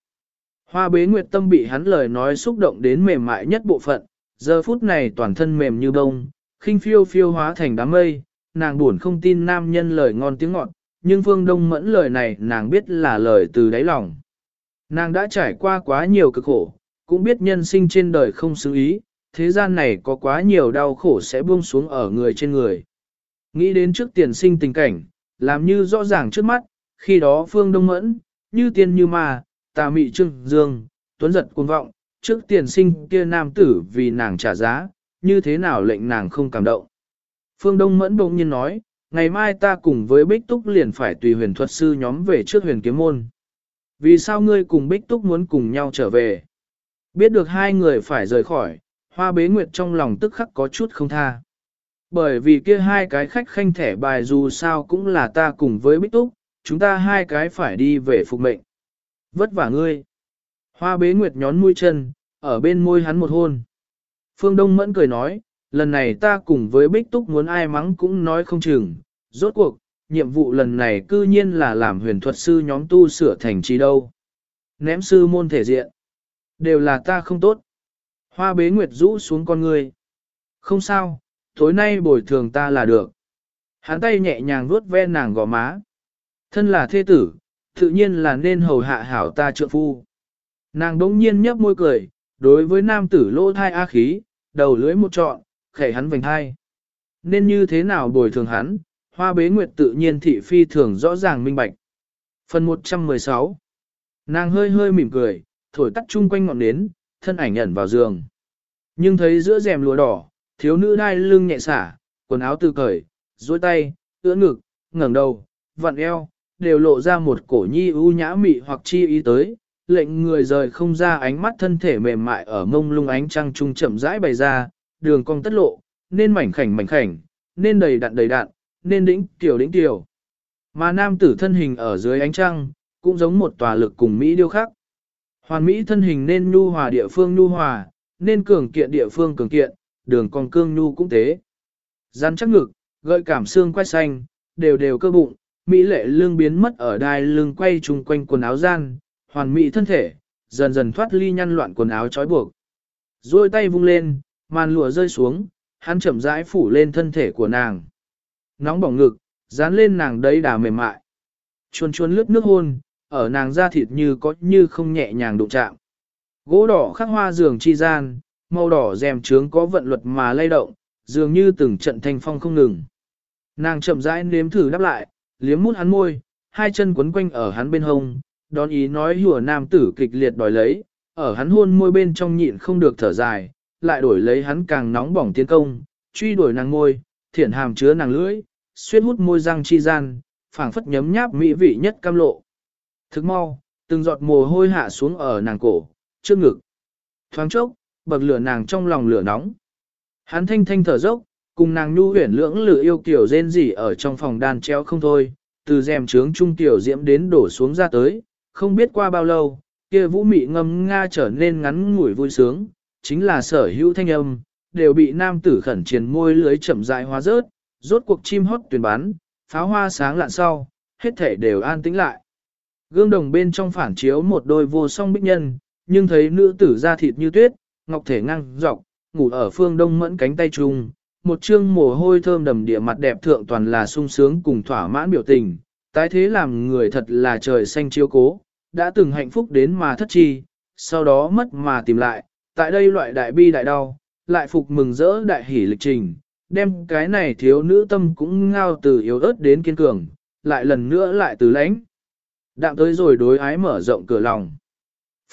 Hoa bế nguyệt tâm bị hắn lời nói xúc động đến mềm mại nhất bộ phận, giờ phút này toàn thân mềm như bông, khinh phiêu phiêu hóa thành đám mây, nàng buồn không tin nam nhân lời ngon tiếng ngọt, nhưng phương đông mẫn lời này nàng biết là lời từ đáy lòng. Nàng đã trải qua quá nhiều cực khổ, cũng biết nhân sinh trên đời không xứng ý, thế gian này có quá nhiều đau khổ sẽ buông xuống ở người trên người. Nghĩ đến trước tiền sinh tình cảnh, làm như rõ ràng trước mắt, khi đó phương đông mẫn, như tiên như ma, tà mị trưng dương, tuấn giật cuồng vọng, trước tiền sinh kia nam tử vì nàng trả giá, như thế nào lệnh nàng không cảm động. Phương Đông Mẫn bỗng nhiên nói, ngày mai ta cùng với Bích Túc liền phải tùy huyền thuật sư nhóm về trước huyền kiếm môn. Vì sao ngươi cùng Bích Túc muốn cùng nhau trở về? Biết được hai người phải rời khỏi, hoa bế nguyệt trong lòng tức khắc có chút không tha. Bởi vì kia hai cái khách khanh thẻ bài dù sao cũng là ta cùng với Bích Túc, chúng ta hai cái phải đi về phục mệnh. Vất vả ngươi. Hoa bế nguyệt nhón mũi chân, ở bên môi hắn một hôn. Phương Đông Mẫn cười nói, lần này ta cùng với Bích Túc muốn ai mắng cũng nói không chừng. Rốt cuộc, nhiệm vụ lần này cư nhiên là làm huyền thuật sư nhóm tu sửa thành trí đâu. Ném sư môn thể diện. Đều là ta không tốt. Hoa bế nguyệt rũ xuống con người. Không sao, tối nay bồi thường ta là được. Hắn tay nhẹ nhàng vuốt ve nàng gò má. Thân là thê tử, tự nhiên là nên hầu hạ hảo ta trượng phu. Nàng đống nhiên nhấp môi cười, đối với nam tử lô thai a khí, đầu lưỡi một trọn, khẻ hắn vành thai. Nên như thế nào bồi thường hắn, Hoa bế nguyệt tự nhiên thị phi thường rõ ràng minh bạch. Phần 116 Nàng hơi hơi mỉm cười, thổi tắt chung quanh ngọn nến, thân ảnh ẩn vào giường. Nhưng thấy giữa rèm lụa đỏ, thiếu nữ đai lưng nhẹ xả, quần áo từ cởi, duỗi tay, ưỡn ngực, ngẩng đầu, vặn eo, đều lộ ra một cổ nhi ưu nhã mị hoặc chi ý tới, lệnh người rời không ra ánh mắt thân thể mềm mại ở mông lung ánh trăng trung chậm rãi bày ra, đường cong tất lộ, nên mảnh khảnh mảnh khảnh, nên đầy đặn đầy đặn, nên đĩnh tiểu đĩnh tiểu. Mà nam tử thân hình ở dưới ánh trăng, cũng giống một tòa lực cùng Mỹ điêu khắc. Hoàn Mỹ thân hình nên nhu hòa địa phương nhu hòa, nên cường kiện địa phương cường kiện, đường cong cương nhu cũng thế. Rắn chắc ngực, gợi cảm xương quay xanh, đều đều cơ bụng, Mỹ lệ lương biến mất ở đai lưng quay chung quanh quần áo gian, hoàn mỹ thân thể, dần dần thoát ly nhăn loạn quần áo trói buộc. Rồi tay vung lên, màn lụa rơi xuống, hắn chậm rãi phủ lên thân thể của nàng. Nóng bỏng ngực, dán lên nàng đấy đà mềm mại. Chuồn chuồn lướt nước hôn, ở nàng da thịt như có như không nhẹ nhàng đụng chạm. Gỗ đỏ khắc hoa giường chi gian, màu đỏ rèm trướng có vận luật mà lay động, dường như từng trận thanh phong không ngừng. Nàng chậm rãi nếm thử đáp lại, liếm mút hắn môi, hai chân quấn quanh ở hắn bên hông, đón ý nói hùa nam tử kịch liệt đòi lấy, ở hắn hôn môi bên trong nhịn không được thở dài, lại đổi lấy hắn càng nóng bỏng tiến công, truy đuổi nàng môi, thiển hàm chứa nàng lưỡi, xuyên hút môi răng chi gian, phảng phất nhấm nháp mỹ vị nhất cam lộ. Thức mau, từng giọt mồ hôi hạ xuống ở nàng cổ, trước ngực. Thoáng chốc, bậc lửa nàng trong lòng lửa nóng. Hắn thanh thanh thở dốc, cùng nàng nhu huyển lưỡng lửa yêu kiểu rên rỉ ở trong phòng đàn treo không thôi, từ rèm trướng trung tiểu diễm đến đổ xuống ra tới, không biết qua bao lâu, kia vũ mị ngâm nga trở nên ngắn ngủi vui sướng, chính là sở hữu thanh âm, đều bị nam tử khẩn triền môi lưới chậm rãi hóa rớt, rốt cuộc chim hót tuyển bán, pháo hoa sáng lạn sau, hết thể đều an tĩnh lại. Gương đồng bên trong phản chiếu một đôi vô song bích nhân, nhưng thấy nữ tử da thịt như tuyết, ngọc thể ngang dọc, ngủ ở phương đông mẫn cánh tay trùng một chương mồ hôi thơm đầm địa mặt đẹp thượng toàn là sung sướng cùng thỏa mãn biểu tình, tái thế làm người thật là trời xanh chiếu cố, đã từng hạnh phúc đến mà thất chi, sau đó mất mà tìm lại, tại đây loại đại bi đại đau, lại phục mừng rỡ đại hỷ lịch trình, đem cái này thiếu nữ tâm cũng ngao từ yếu ớt đến kiên cường, lại lần nữa lại từ lãnh. Đạm tới rồi đối ái mở rộng cửa lòng.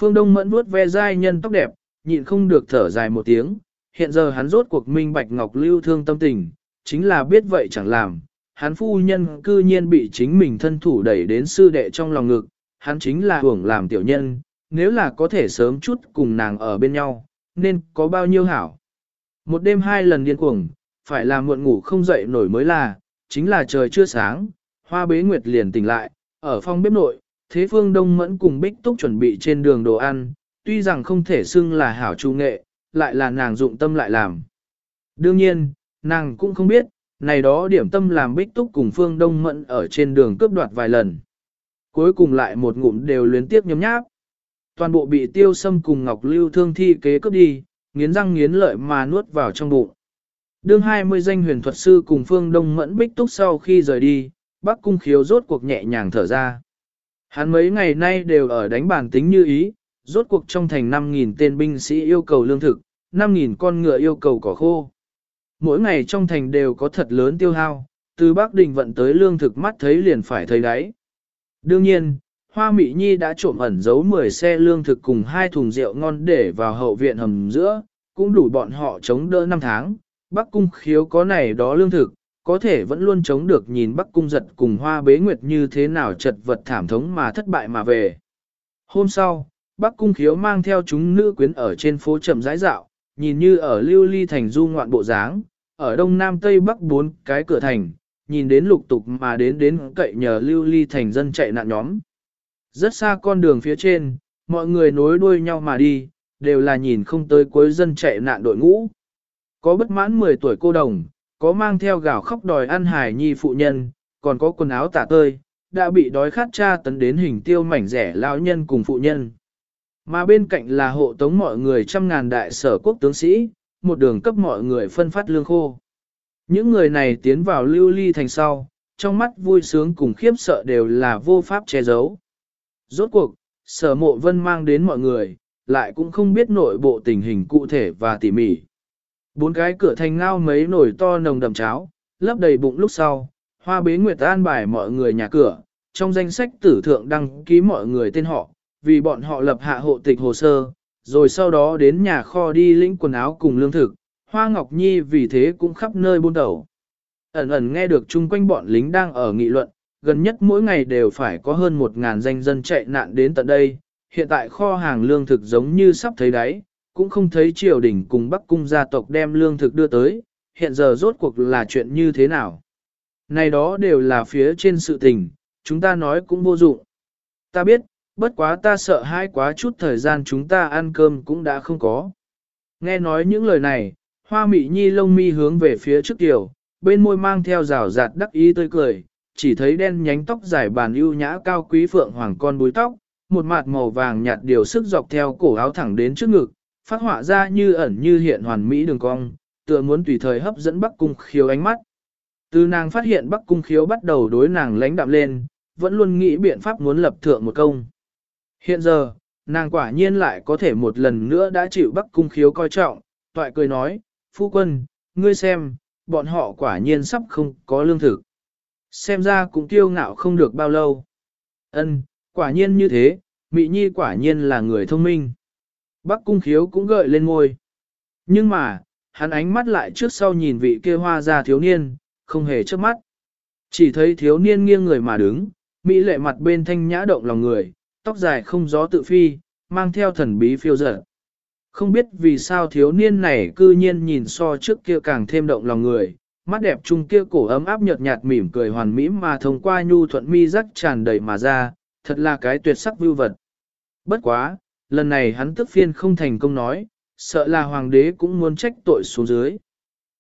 Phương Đông mẫn vuốt ve dai nhân tóc đẹp, nhịn không được thở dài một tiếng, hiện giờ hắn rốt cuộc minh bạch ngọc lưu thương tâm tình, chính là biết vậy chẳng làm, hắn phu nhân cư nhiên bị chính mình thân thủ đẩy đến sư đệ trong lòng ngực, hắn chính là hưởng làm tiểu nhân, nếu là có thể sớm chút cùng nàng ở bên nhau, nên có bao nhiêu hảo. Một đêm hai lần điên cuồng, phải là muộn ngủ không dậy nổi mới là, chính là trời chưa sáng, hoa bế nguyệt liền tỉnh lại, ở phòng bếp nội, thế phương đông mẫn cùng bích túc chuẩn bị trên đường đồ ăn, tuy rằng không thể xưng là hảo trung nghệ, lại là nàng dụng tâm lại làm. Đương nhiên, nàng cũng không biết, này đó điểm tâm làm bích túc cùng phương đông mẫn ở trên đường cướp đoạt vài lần. Cuối cùng lại một ngụm đều luyến tiếp nhấm nháp. Toàn bộ bị tiêu sâm cùng ngọc lưu thương thi kế cướp đi, nghiến răng nghiến lợi mà nuốt vào trong bụng. Đương 20 danh huyền thuật sư cùng phương đông mẫn bích túc sau khi rời đi, bác cung khiếu rốt cuộc nhẹ nhàng thở ra. Hắn mấy ngày nay đều ở đánh bản tính như ý, rốt cuộc trong thành 5.000 tên binh sĩ yêu cầu lương thực, 5.000 con ngựa yêu cầu cỏ khô. Mỗi ngày trong thành đều có thật lớn tiêu hao, từ Bắc Đình vận tới lương thực mắt thấy liền phải thấy đáy. Đương nhiên, Hoa Mỹ Nhi đã trộm ẩn giấu 10 xe lương thực cùng hai thùng rượu ngon để vào hậu viện hầm giữa, cũng đủ bọn họ chống đỡ 5 tháng. Bắc Cung khiếu có này đó lương thực, có thể vẫn luôn chống được nhìn Bắc Cung giật cùng Hoa Bế Nguyệt như thế nào chật vật thảm thống mà thất bại mà về. Hôm sau, Bắc Cung khiếu mang theo chúng nữ quyến ở trên phố chậm rãi dạo, nhìn như ở lưu ly thành du ngoạn bộ dáng, ở đông nam tây bắc bốn cái cửa thành, nhìn đến lục tục mà đến đến cậy nhờ lưu ly thành dân chạy nạn nhóm. Rất xa con đường phía trên, mọi người nối đuôi nhau mà đi, đều là nhìn không tới cuối dân chạy nạn đội ngũ. Có bất mãn 10 tuổi cô đồng, có mang theo gạo khóc đòi ăn hải nhi phụ nhân, còn có quần áo tả tơi, đã bị đói khát cha tấn đến hình tiêu mảnh rẻ lao nhân cùng phụ nhân. Mà bên cạnh là hộ tống mọi người trăm ngàn đại sở quốc tướng sĩ, một đường cấp mọi người phân phát lương khô. Những người này tiến vào lưu ly thành sau, trong mắt vui sướng cùng khiếp sợ đều là vô pháp che giấu. Rốt cuộc, sở mộ vân mang đến mọi người, lại cũng không biết nội bộ tình hình cụ thể và tỉ mỉ. Bốn cái cửa thành ngao mấy nồi to nồng đầm cháo, lấp đầy bụng lúc sau, Hoa bế nguyệt an bài mọi người nhà cửa, trong danh sách tử thượng đăng ký mọi người tên họ, vì bọn họ lập hạ hộ tịch hồ sơ, rồi sau đó đến nhà kho đi lĩnh quần áo cùng lương thực, Hoa Ngọc Nhi vì thế cũng khắp nơi buôn đầu. Ẩn ẩn nghe được chung quanh bọn lính đang ở nghị luận, gần nhất mỗi ngày đều phải có hơn một ngàn danh dân chạy nạn đến tận đây, hiện tại kho hàng lương thực giống như sắp thấy đáy, cũng không thấy triều đình cùng Bắc cung gia tộc đem lương thực đưa tới, hiện giờ rốt cuộc là chuyện như thế nào. Này đó đều là phía trên sự tình, chúng ta nói cũng vô dụng. Ta biết, bất quá ta sợ hai quá chút thời gian chúng ta ăn cơm cũng đã không có. Nghe nói những lời này, hoa mị nhi lông mi hướng về phía trước tiểu, bên môi mang theo rào rạt đắc ý tươi cười, chỉ thấy đen nhánh tóc dài bàn ưu nhã cao quý phượng hoàng con búi tóc, một mặt màu vàng nhạt điều sức dọc theo cổ áo thẳng đến trước ngực, phát họa ra như ẩn như hiện hoàn mỹ đường cong, tựa muốn tùy thời hấp dẫn Bắc Cung Khiếu ánh mắt. Từ nàng phát hiện Bắc Cung Khiếu bắt đầu đối nàng lánh đạm lên, vẫn luôn nghĩ biện pháp muốn lập thượng một công. Hiện giờ, nàng quả nhiên lại có thể một lần nữa đã chịu Bắc Cung Khiếu coi trọng, toại cười nói, phu quân, ngươi xem, bọn họ quả nhiên sắp không có lương thực. Xem ra cũng kiêu ngạo không được bao lâu. Ân, quả nhiên như thế, Mị Nhi quả nhiên là người thông minh. Bắc cung khiếu cũng gợi lên ngôi. Nhưng mà, hắn ánh mắt lại trước sau nhìn vị kia hoa ra thiếu niên, không hề chớp mắt. Chỉ thấy thiếu niên nghiêng người mà đứng, Mỹ lệ mặt bên thanh nhã động lòng người, tóc dài không gió tự phi, mang theo thần bí phiêu dở. Không biết vì sao thiếu niên này cư nhiên nhìn so trước kia càng thêm động lòng người, mắt đẹp trung kia cổ ấm áp nhợt nhạt mỉm cười hoàn mỹ mà thông qua nhu thuận mi rắc tràn đầy mà ra, thật là cái tuyệt sắc vưu vật. Bất quá, lần này hắn tức phiên không thành công nói, sợ là hoàng đế cũng muốn trách tội xuống dưới.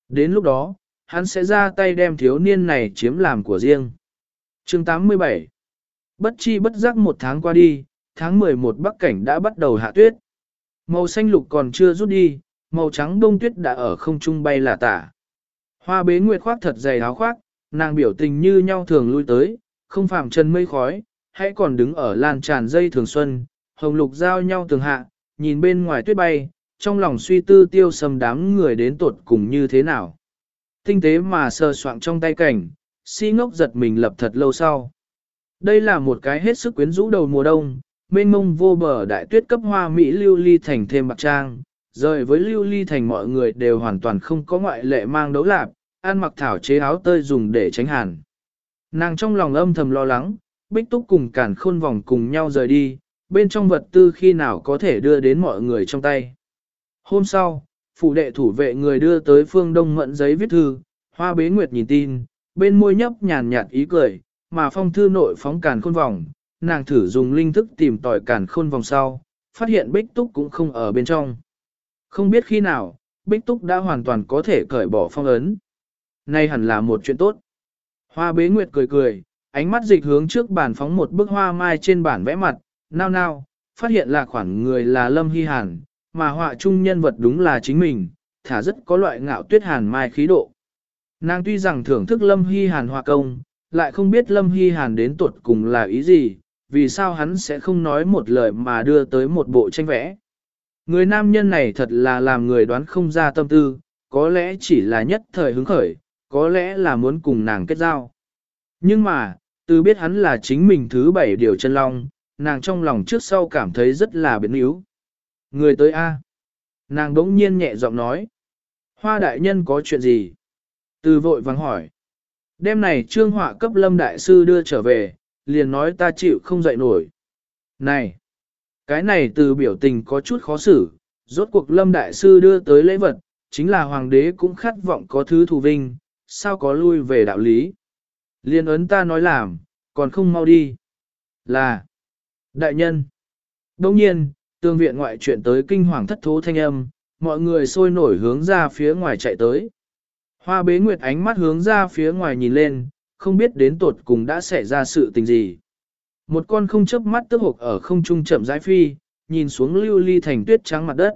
Đến lúc đó, hắn sẽ ra tay đem thiếu niên này chiếm làm của riêng. chương 87 Bất chi bất giác một tháng qua đi, tháng 11 Bắc Cảnh đã bắt đầu hạ tuyết. Màu xanh lục còn chưa rút đi, màu trắng bông tuyết đã ở không trung bay là tả. Hoa bế nguyệt khoác thật dày áo khoác, nàng biểu tình như nhau thường lui tới, không phạm chân mây khói, hãy còn đứng ở lan tràn dây thường xuân, hồng lục giao nhau tường hạ, nhìn bên ngoài tuyết bay, trong lòng suy tư tiêu sầm đám người đến tột cùng như thế nào. Tinh tế mà sờ soạng trong tay cảnh, si ngốc giật mình lập thật lâu sau. Đây là một cái hết sức quyến rũ đầu mùa đông, mênh mông vô bờ đại tuyết cấp hoa Mỹ lưu ly thành thêm bạc trang, rời với lưu ly thành mọi người đều hoàn toàn không có ngoại lệ mang đấu lạp, ăn mặc thảo chế áo tơi dùng để tránh hàn. Nàng trong lòng âm thầm lo lắng, bích túc cùng cản khôn vòng cùng nhau rời đi, bên trong vật tư khi nào có thể đưa đến mọi người trong tay. Hôm sau, phụ đệ thủ vệ người đưa tới phương đông mận giấy viết thư, hoa bế nguyệt nhìn tin, bên môi nhấp nhàn nhạt ý cười, mà phong thư nội phóng cản khôn vòng, nàng thử dùng linh thức tìm tòi càn khôn vòng sau, phát hiện bích túc cũng không ở bên trong. Không biết khi nào, bích túc đã hoàn toàn có thể cởi bỏ phong ấn. Nay hẳn là một chuyện tốt. Hoa bế nguyệt cười cười, ánh mắt dịch hướng trước bàn phóng một bức hoa mai trên bản vẽ mặt, nao nao, phát hiện là khoản người là Lâm Hy Hàn, mà họa chung nhân vật đúng là chính mình, thả rất có loại ngạo tuyết hàn mai khí độ. Nàng tuy rằng thưởng thức Lâm Hy Hàn họa công, lại không biết Lâm Hy Hàn đến tuột cùng là ý gì, vì sao hắn sẽ không nói một lời mà đưa tới một bộ tranh vẽ. Người nam nhân này thật là làm người đoán không ra tâm tư, có lẽ chỉ là nhất thời hứng khởi, có lẽ là muốn cùng nàng kết giao. Nhưng mà, từ biết hắn là chính mình thứ bảy điều chân long, nàng trong lòng trước sau cảm thấy rất là biến yếu. Người tới A. Nàng đỗng nhiên nhẹ giọng nói. Hoa đại nhân có chuyện gì? Từ vội vắng hỏi. Đêm này trương họa cấp lâm đại sư đưa trở về, liền nói ta chịu không dậy nổi. Này! Cái này từ biểu tình có chút khó xử, rốt cuộc lâm đại sư đưa tới lễ vật, chính là hoàng đế cũng khát vọng có thứ thù vinh, sao có lui về đạo lý. Liên ấn ta nói làm, còn không mau đi. Là, đại nhân. Đồng nhiên, tương viện ngoại chuyện tới kinh hoàng thất thố thanh âm, mọi người sôi nổi hướng ra phía ngoài chạy tới. Hoa bế nguyệt ánh mắt hướng ra phía ngoài nhìn lên, không biết đến tột cùng đã xảy ra sự tình gì. Một con không chớp mắt tức hộp ở không trung chậm rãi phi, nhìn xuống lưu ly thành tuyết trắng mặt đất.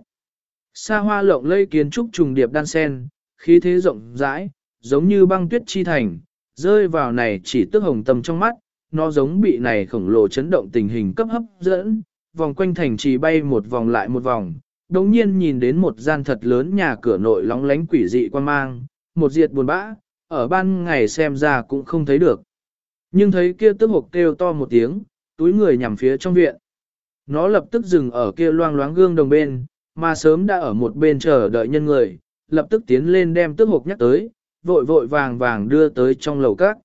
xa hoa lộng lây kiến trúc trùng điệp đan sen, khí thế rộng rãi, giống như băng tuyết chi thành, rơi vào này chỉ tức hồng tâm trong mắt, nó giống bị này khổng lồ chấn động tình hình cấp hấp dẫn, vòng quanh thành trì bay một vòng lại một vòng, đồng nhiên nhìn đến một gian thật lớn nhà cửa nội lóng lánh quỷ dị quan mang, một diệt buồn bã, ở ban ngày xem ra cũng không thấy được. Nhưng thấy kia tức hộp kêu to một tiếng, túi người nhằm phía trong viện. Nó lập tức dừng ở kia loang loáng gương đồng bên, mà sớm đã ở một bên chờ đợi nhân người, lập tức tiến lên đem tức hộp nhắc tới, vội vội vàng vàng đưa tới trong lầu các.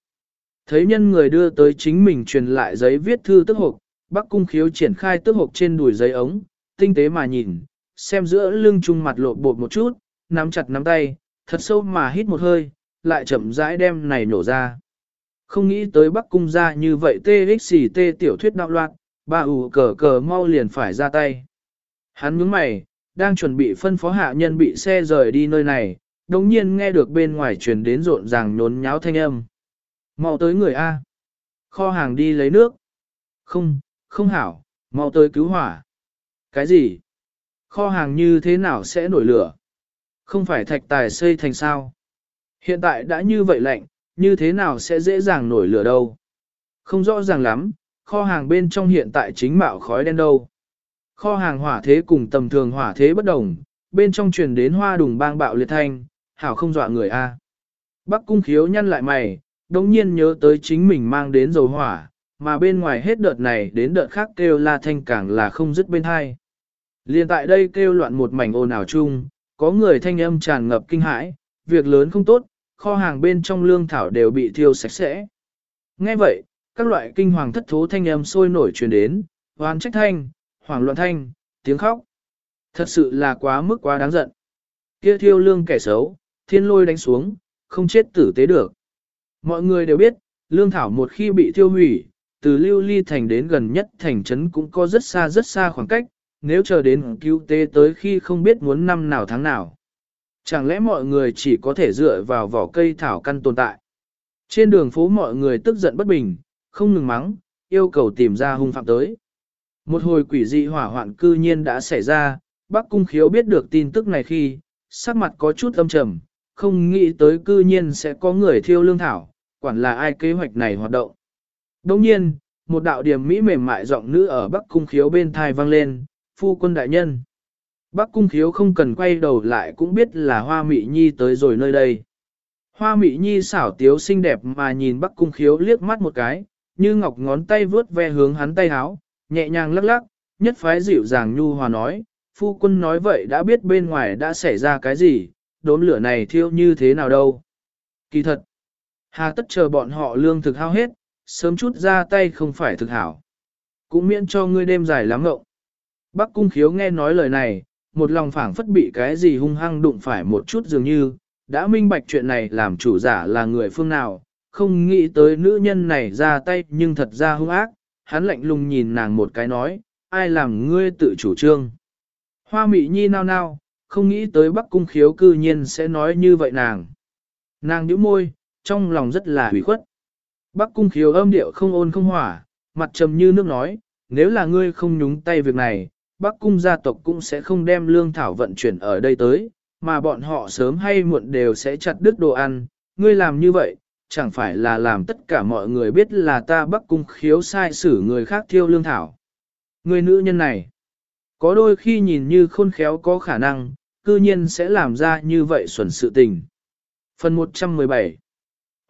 Thấy nhân người đưa tới chính mình truyền lại giấy viết thư tức hộp, Bắc Cung Khiếu triển khai tức hộp trên đùi giấy ống, tinh tế mà nhìn, xem giữa lưng trung mặt lộ bột một chút, nắm chặt nắm tay, thật sâu mà hít một hơi, lại chậm rãi đem này nổ ra. Không nghĩ tới Bắc Cung ra như vậy tê xì tê tiểu thuyết đạo loạn, bà ủ cờ cờ mau liền phải ra tay. Hắn nhướng mày, đang chuẩn bị phân phó hạ nhân bị xe rời đi nơi này, đồng nhiên nghe được bên ngoài truyền đến rộn ràng nhốn nháo thanh âm. Mau tới người A. Kho hàng đi lấy nước. Không, không hảo, mau tới cứu hỏa. Cái gì? Kho hàng như thế nào sẽ nổi lửa? Không phải thạch tài xây thành sao? Hiện tại đã như vậy lạnh, như thế nào sẽ dễ dàng nổi lửa đâu? Không rõ ràng lắm, kho hàng bên trong hiện tại chính mạo khói đen đâu. Kho hàng hỏa thế cùng tầm thường hỏa thế bất đồng, bên trong truyền đến hoa đùng bang bạo liệt thanh, hảo không dọa người a. Bắc cung khiếu nhăn lại mày, đồng nhiên nhớ tới chính mình mang đến dầu hỏa, mà bên ngoài hết đợt này đến đợt khác kêu la thanh càng là không dứt bên hai. Liên tại đây kêu loạn một mảnh ồn ào chung, có người thanh âm tràn ngập kinh hãi, việc lớn không tốt, kho hàng bên trong lương thảo đều bị thiêu sạch sẽ. Nghe vậy, các loại kinh hoàng thất thố thanh âm sôi nổi truyền đến, hoán trách thanh, hoảng loạn thanh, tiếng khóc. Thật sự là quá mức quá đáng giận. Kia thiêu lương kẻ xấu, thiên lôi đánh xuống, không chết tử tế được. Mọi người đều biết, lương thảo một khi bị thiêu hủy, từ lưu ly thành đến gần nhất thành trấn cũng có rất xa rất xa khoảng cách, nếu chờ đến cứu tế tới khi không biết muốn năm nào tháng nào. Chẳng lẽ mọi người chỉ có thể dựa vào vỏ cây thảo căn tồn tại? Trên đường phố mọi người tức giận bất bình, không ngừng mắng, yêu cầu tìm ra hung phạm tới. Một hồi quỷ dị hỏa hoạn cư nhiên đã xảy ra, bác cung khiếu biết được tin tức này khi, sắc mặt có chút âm trầm, không nghĩ tới cư nhiên sẽ có người thiêu lương thảo, quản là ai kế hoạch này hoạt động. Đồng nhiên, một đạo điểm mỹ mềm mại giọng nữ ở bắc cung khiếu bên thai vang lên, phu quân đại nhân. Bắc cung khiếu không cần quay đầu lại cũng biết là hoa mị nhi tới rồi nơi đây. Hoa mị nhi xảo tiếu xinh đẹp mà nhìn bắc cung khiếu liếc mắt một cái, như ngọc ngón tay vướt ve hướng hắn tay háo, nhẹ nhàng lắc lắc, nhất phái dịu dàng nhu hòa nói, phu quân nói vậy đã biết bên ngoài đã xảy ra cái gì, đốm lửa này thiêu như thế nào đâu. Kỳ thật, hà tất chờ bọn họ lương thực hao hết, sớm chút ra tay không phải thực hảo. Cũng miễn cho ngươi đêm dài lắm ngộng. Bắc cung khiếu nghe nói lời này, một lòng phảng phất bị cái gì hung hăng đụng phải một chút dường như, đã minh bạch chuyện này làm chủ giả là người phương nào, không nghĩ tới nữ nhân này ra tay nhưng thật ra hung ác, hắn lạnh lùng nhìn nàng một cái nói, ai làm ngươi tự chủ trương. Hoa mị nhi nao nao, không nghĩ tới bắc cung khiếu cư nhiên sẽ nói như vậy nàng. Nàng nhíu môi, trong lòng rất là hủy khuất. Bắc cung khiếu âm điệu không ôn không hỏa, mặt trầm như nước nói, nếu là ngươi không nhúng tay việc này, Bắc cung gia tộc cũng sẽ không đem lương thảo vận chuyển ở đây tới, mà bọn họ sớm hay muộn đều sẽ chặt đứt đồ ăn, ngươi làm như vậy, chẳng phải là làm tất cả mọi người biết là ta Bắc cung khiếu sai xử người khác thiêu lương thảo. Người nữ nhân này, có đôi khi nhìn như khôn khéo có khả năng, cư nhiên sẽ làm ra như vậy xuẩn sự tình. Phần 117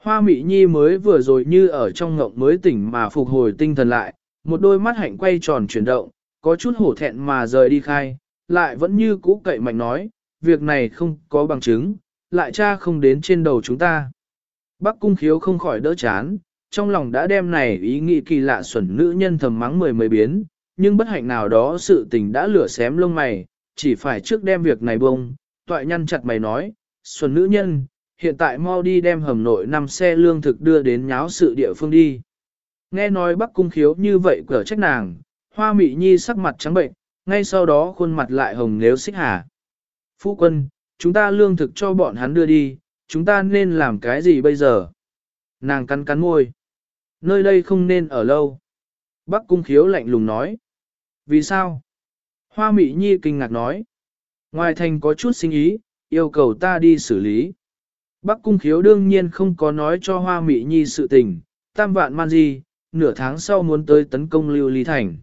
Hoa Mị Nhi mới vừa rồi như ở trong ngộng mới tỉnh mà phục hồi tinh thần lại, một đôi mắt hạnh quay tròn chuyển động, có chút hổ thẹn mà rời đi khai, lại vẫn như cũ cậy mạnh nói, việc này không có bằng chứng, lại cha không đến trên đầu chúng ta. Bắc cung khiếu không khỏi đỡ chán, trong lòng đã đem này ý nghĩ kỳ lạ xuẩn nữ nhân thầm mắng mười mười biến, nhưng bất hạnh nào đó sự tình đã lửa xém lông mày, chỉ phải trước đem việc này bông, toại nhăn chặt mày nói, xuẩn nữ nhân, hiện tại mau đi đem hầm nội năm xe lương thực đưa đến nháo sự địa phương đi. Nghe nói Bắc cung khiếu như vậy cở trách nàng, hoa mị nhi sắc mặt trắng bệnh, ngay sau đó khuôn mặt lại hồng nếu xích hà. Phu quân, chúng ta lương thực cho bọn hắn đưa đi, chúng ta nên làm cái gì bây giờ? Nàng cắn cắn môi. Nơi đây không nên ở lâu. Bắc cung khiếu lạnh lùng nói. Vì sao? Hoa mị nhi kinh ngạc nói. Ngoài thành có chút sinh ý, yêu cầu ta đi xử lý. Bắc cung khiếu đương nhiên không có nói cho hoa mị nhi sự tình, tam vạn man di, nửa tháng sau muốn tới tấn công lưu ly thành.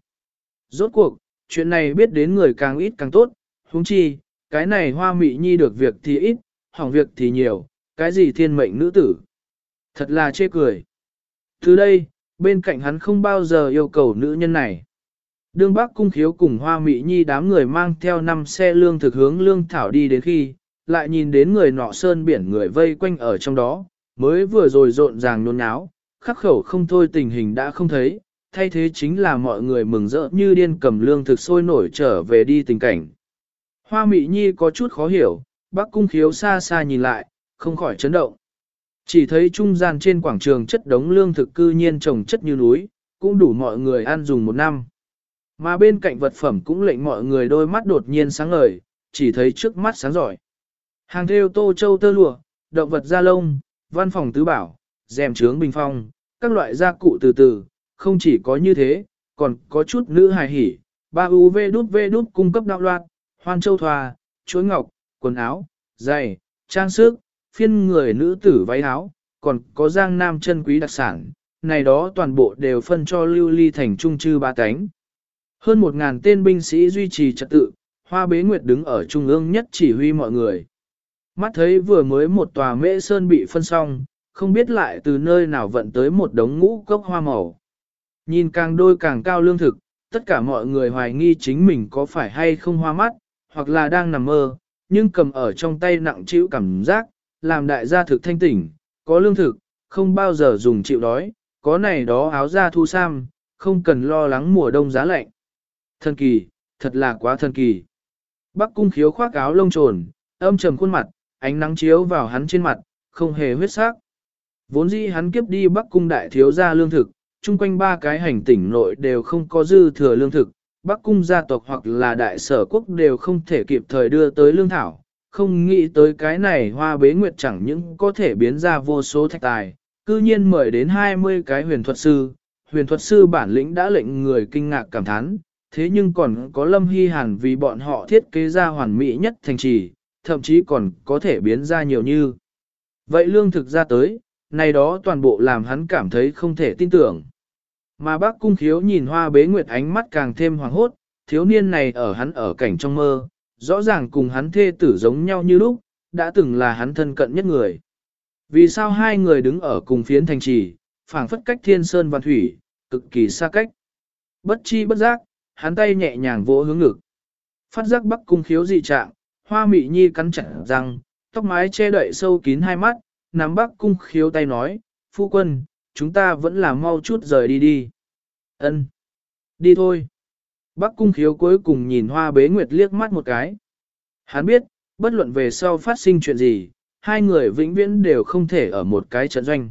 Rốt cuộc, chuyện này biết đến người càng ít càng tốt, huống chi, cái này hoa mị nhi được việc thì ít, hỏng việc thì nhiều, cái gì thiên mệnh nữ tử. Thật là chê cười. Từ đây, bên cạnh hắn không bao giờ yêu cầu nữ nhân này. Đương Bắc Cung Khiếu cùng Hoa Mỹ Nhi đám người mang theo năm xe lương thực hướng lương thảo đi đến khi, lại nhìn đến người nọ sơn biển người vây quanh ở trong đó, mới vừa rồi rộn ràng nôn náo, khắc khẩu không thôi tình hình đã không thấy, thay thế chính là mọi người mừng rỡ như điên cầm lương thực sôi nổi trở về đi tình cảnh. Hoa Mỹ Nhi có chút khó hiểu, Bắc Cung Khiếu xa xa nhìn lại, không khỏi chấn động. Chỉ thấy trung gian trên quảng trường chất đống lương thực cư nhiên trồng chất như núi, cũng đủ mọi người ăn dùng một năm. Mà bên cạnh vật phẩm cũng lệnh mọi người đôi mắt đột nhiên sáng ngời, chỉ thấy trước mắt sáng giỏi. Hàng theo tô châu tơ lụa, động vật da lông, văn phòng tứ bảo, rèm trướng bình phong, các loại gia cụ từ từ, không chỉ có như thế, còn có chút nữ hài hỉ, ba UV đút V đút cung cấp đạo loạt, hoan châu thoa, chuối ngọc, quần áo, giày, trang sức, phiên người nữ tử váy áo, còn có giang nam chân quý đặc sản, này đó toàn bộ đều phân cho lưu ly thành trung chư ba cánh. Hơn một ngàn tên binh sĩ duy trì trật tự, hoa bế nguyệt đứng ở trung ương nhất chỉ huy mọi người. Mắt thấy vừa mới một tòa mễ sơn bị phân xong, không biết lại từ nơi nào vận tới một đống ngũ cốc hoa màu. Nhìn càng đôi càng cao lương thực, tất cả mọi người hoài nghi chính mình có phải hay không hoa mắt, hoặc là đang nằm mơ, nhưng cầm ở trong tay nặng chịu cảm giác, làm đại gia thực thanh tỉnh, có lương thực, không bao giờ dùng chịu đói, có này đó áo da thu sam, không cần lo lắng mùa đông giá lạnh. Thần kỳ, thật là quá thần kỳ. Bắc cung khiếu khoác áo lông trồn, âm trầm khuôn mặt, ánh nắng chiếu vào hắn trên mặt, không hề huyết sắc. Vốn dĩ hắn kiếp đi Bắc cung đại thiếu gia lương thực, chung quanh ba cái hành tỉnh nội đều không có dư thừa lương thực, Bắc cung gia tộc hoặc là đại sở quốc đều không thể kịp thời đưa tới lương thảo, không nghĩ tới cái này hoa bế nguyệt chẳng những có thể biến ra vô số thạch tài, cư nhiên mời đến 20 cái huyền thuật sư, huyền thuật sư bản lĩnh đã lệnh người kinh ngạc cảm thán, thế nhưng còn có lâm hy hàn vì bọn họ thiết kế ra hoàn mỹ nhất thành trì, thậm chí còn có thể biến ra nhiều như. Vậy lương thực ra tới, này đó toàn bộ làm hắn cảm thấy không thể tin tưởng. Mà bác cung khiếu nhìn hoa bế nguyệt ánh mắt càng thêm hoàng hốt, thiếu niên này ở hắn ở cảnh trong mơ, rõ ràng cùng hắn thê tử giống nhau như lúc, đã từng là hắn thân cận nhất người. Vì sao hai người đứng ở cùng phiến thành trì, phảng phất cách thiên sơn và thủy, cực kỳ xa cách. Bất chi bất giác, hắn tay nhẹ nhàng vỗ hướng ngực. Phát giác bắc cung khiếu dị trạng, hoa mị nhi cắn chặt răng, tóc mái che đậy sâu kín hai mắt, nắm bắc cung khiếu tay nói, phu quân, chúng ta vẫn là mau chút rời đi đi. Ân, Đi thôi. Bắc cung khiếu cuối cùng nhìn hoa bế nguyệt liếc mắt một cái. Hắn biết, bất luận về sau phát sinh chuyện gì, hai người vĩnh viễn đều không thể ở một cái trận doanh.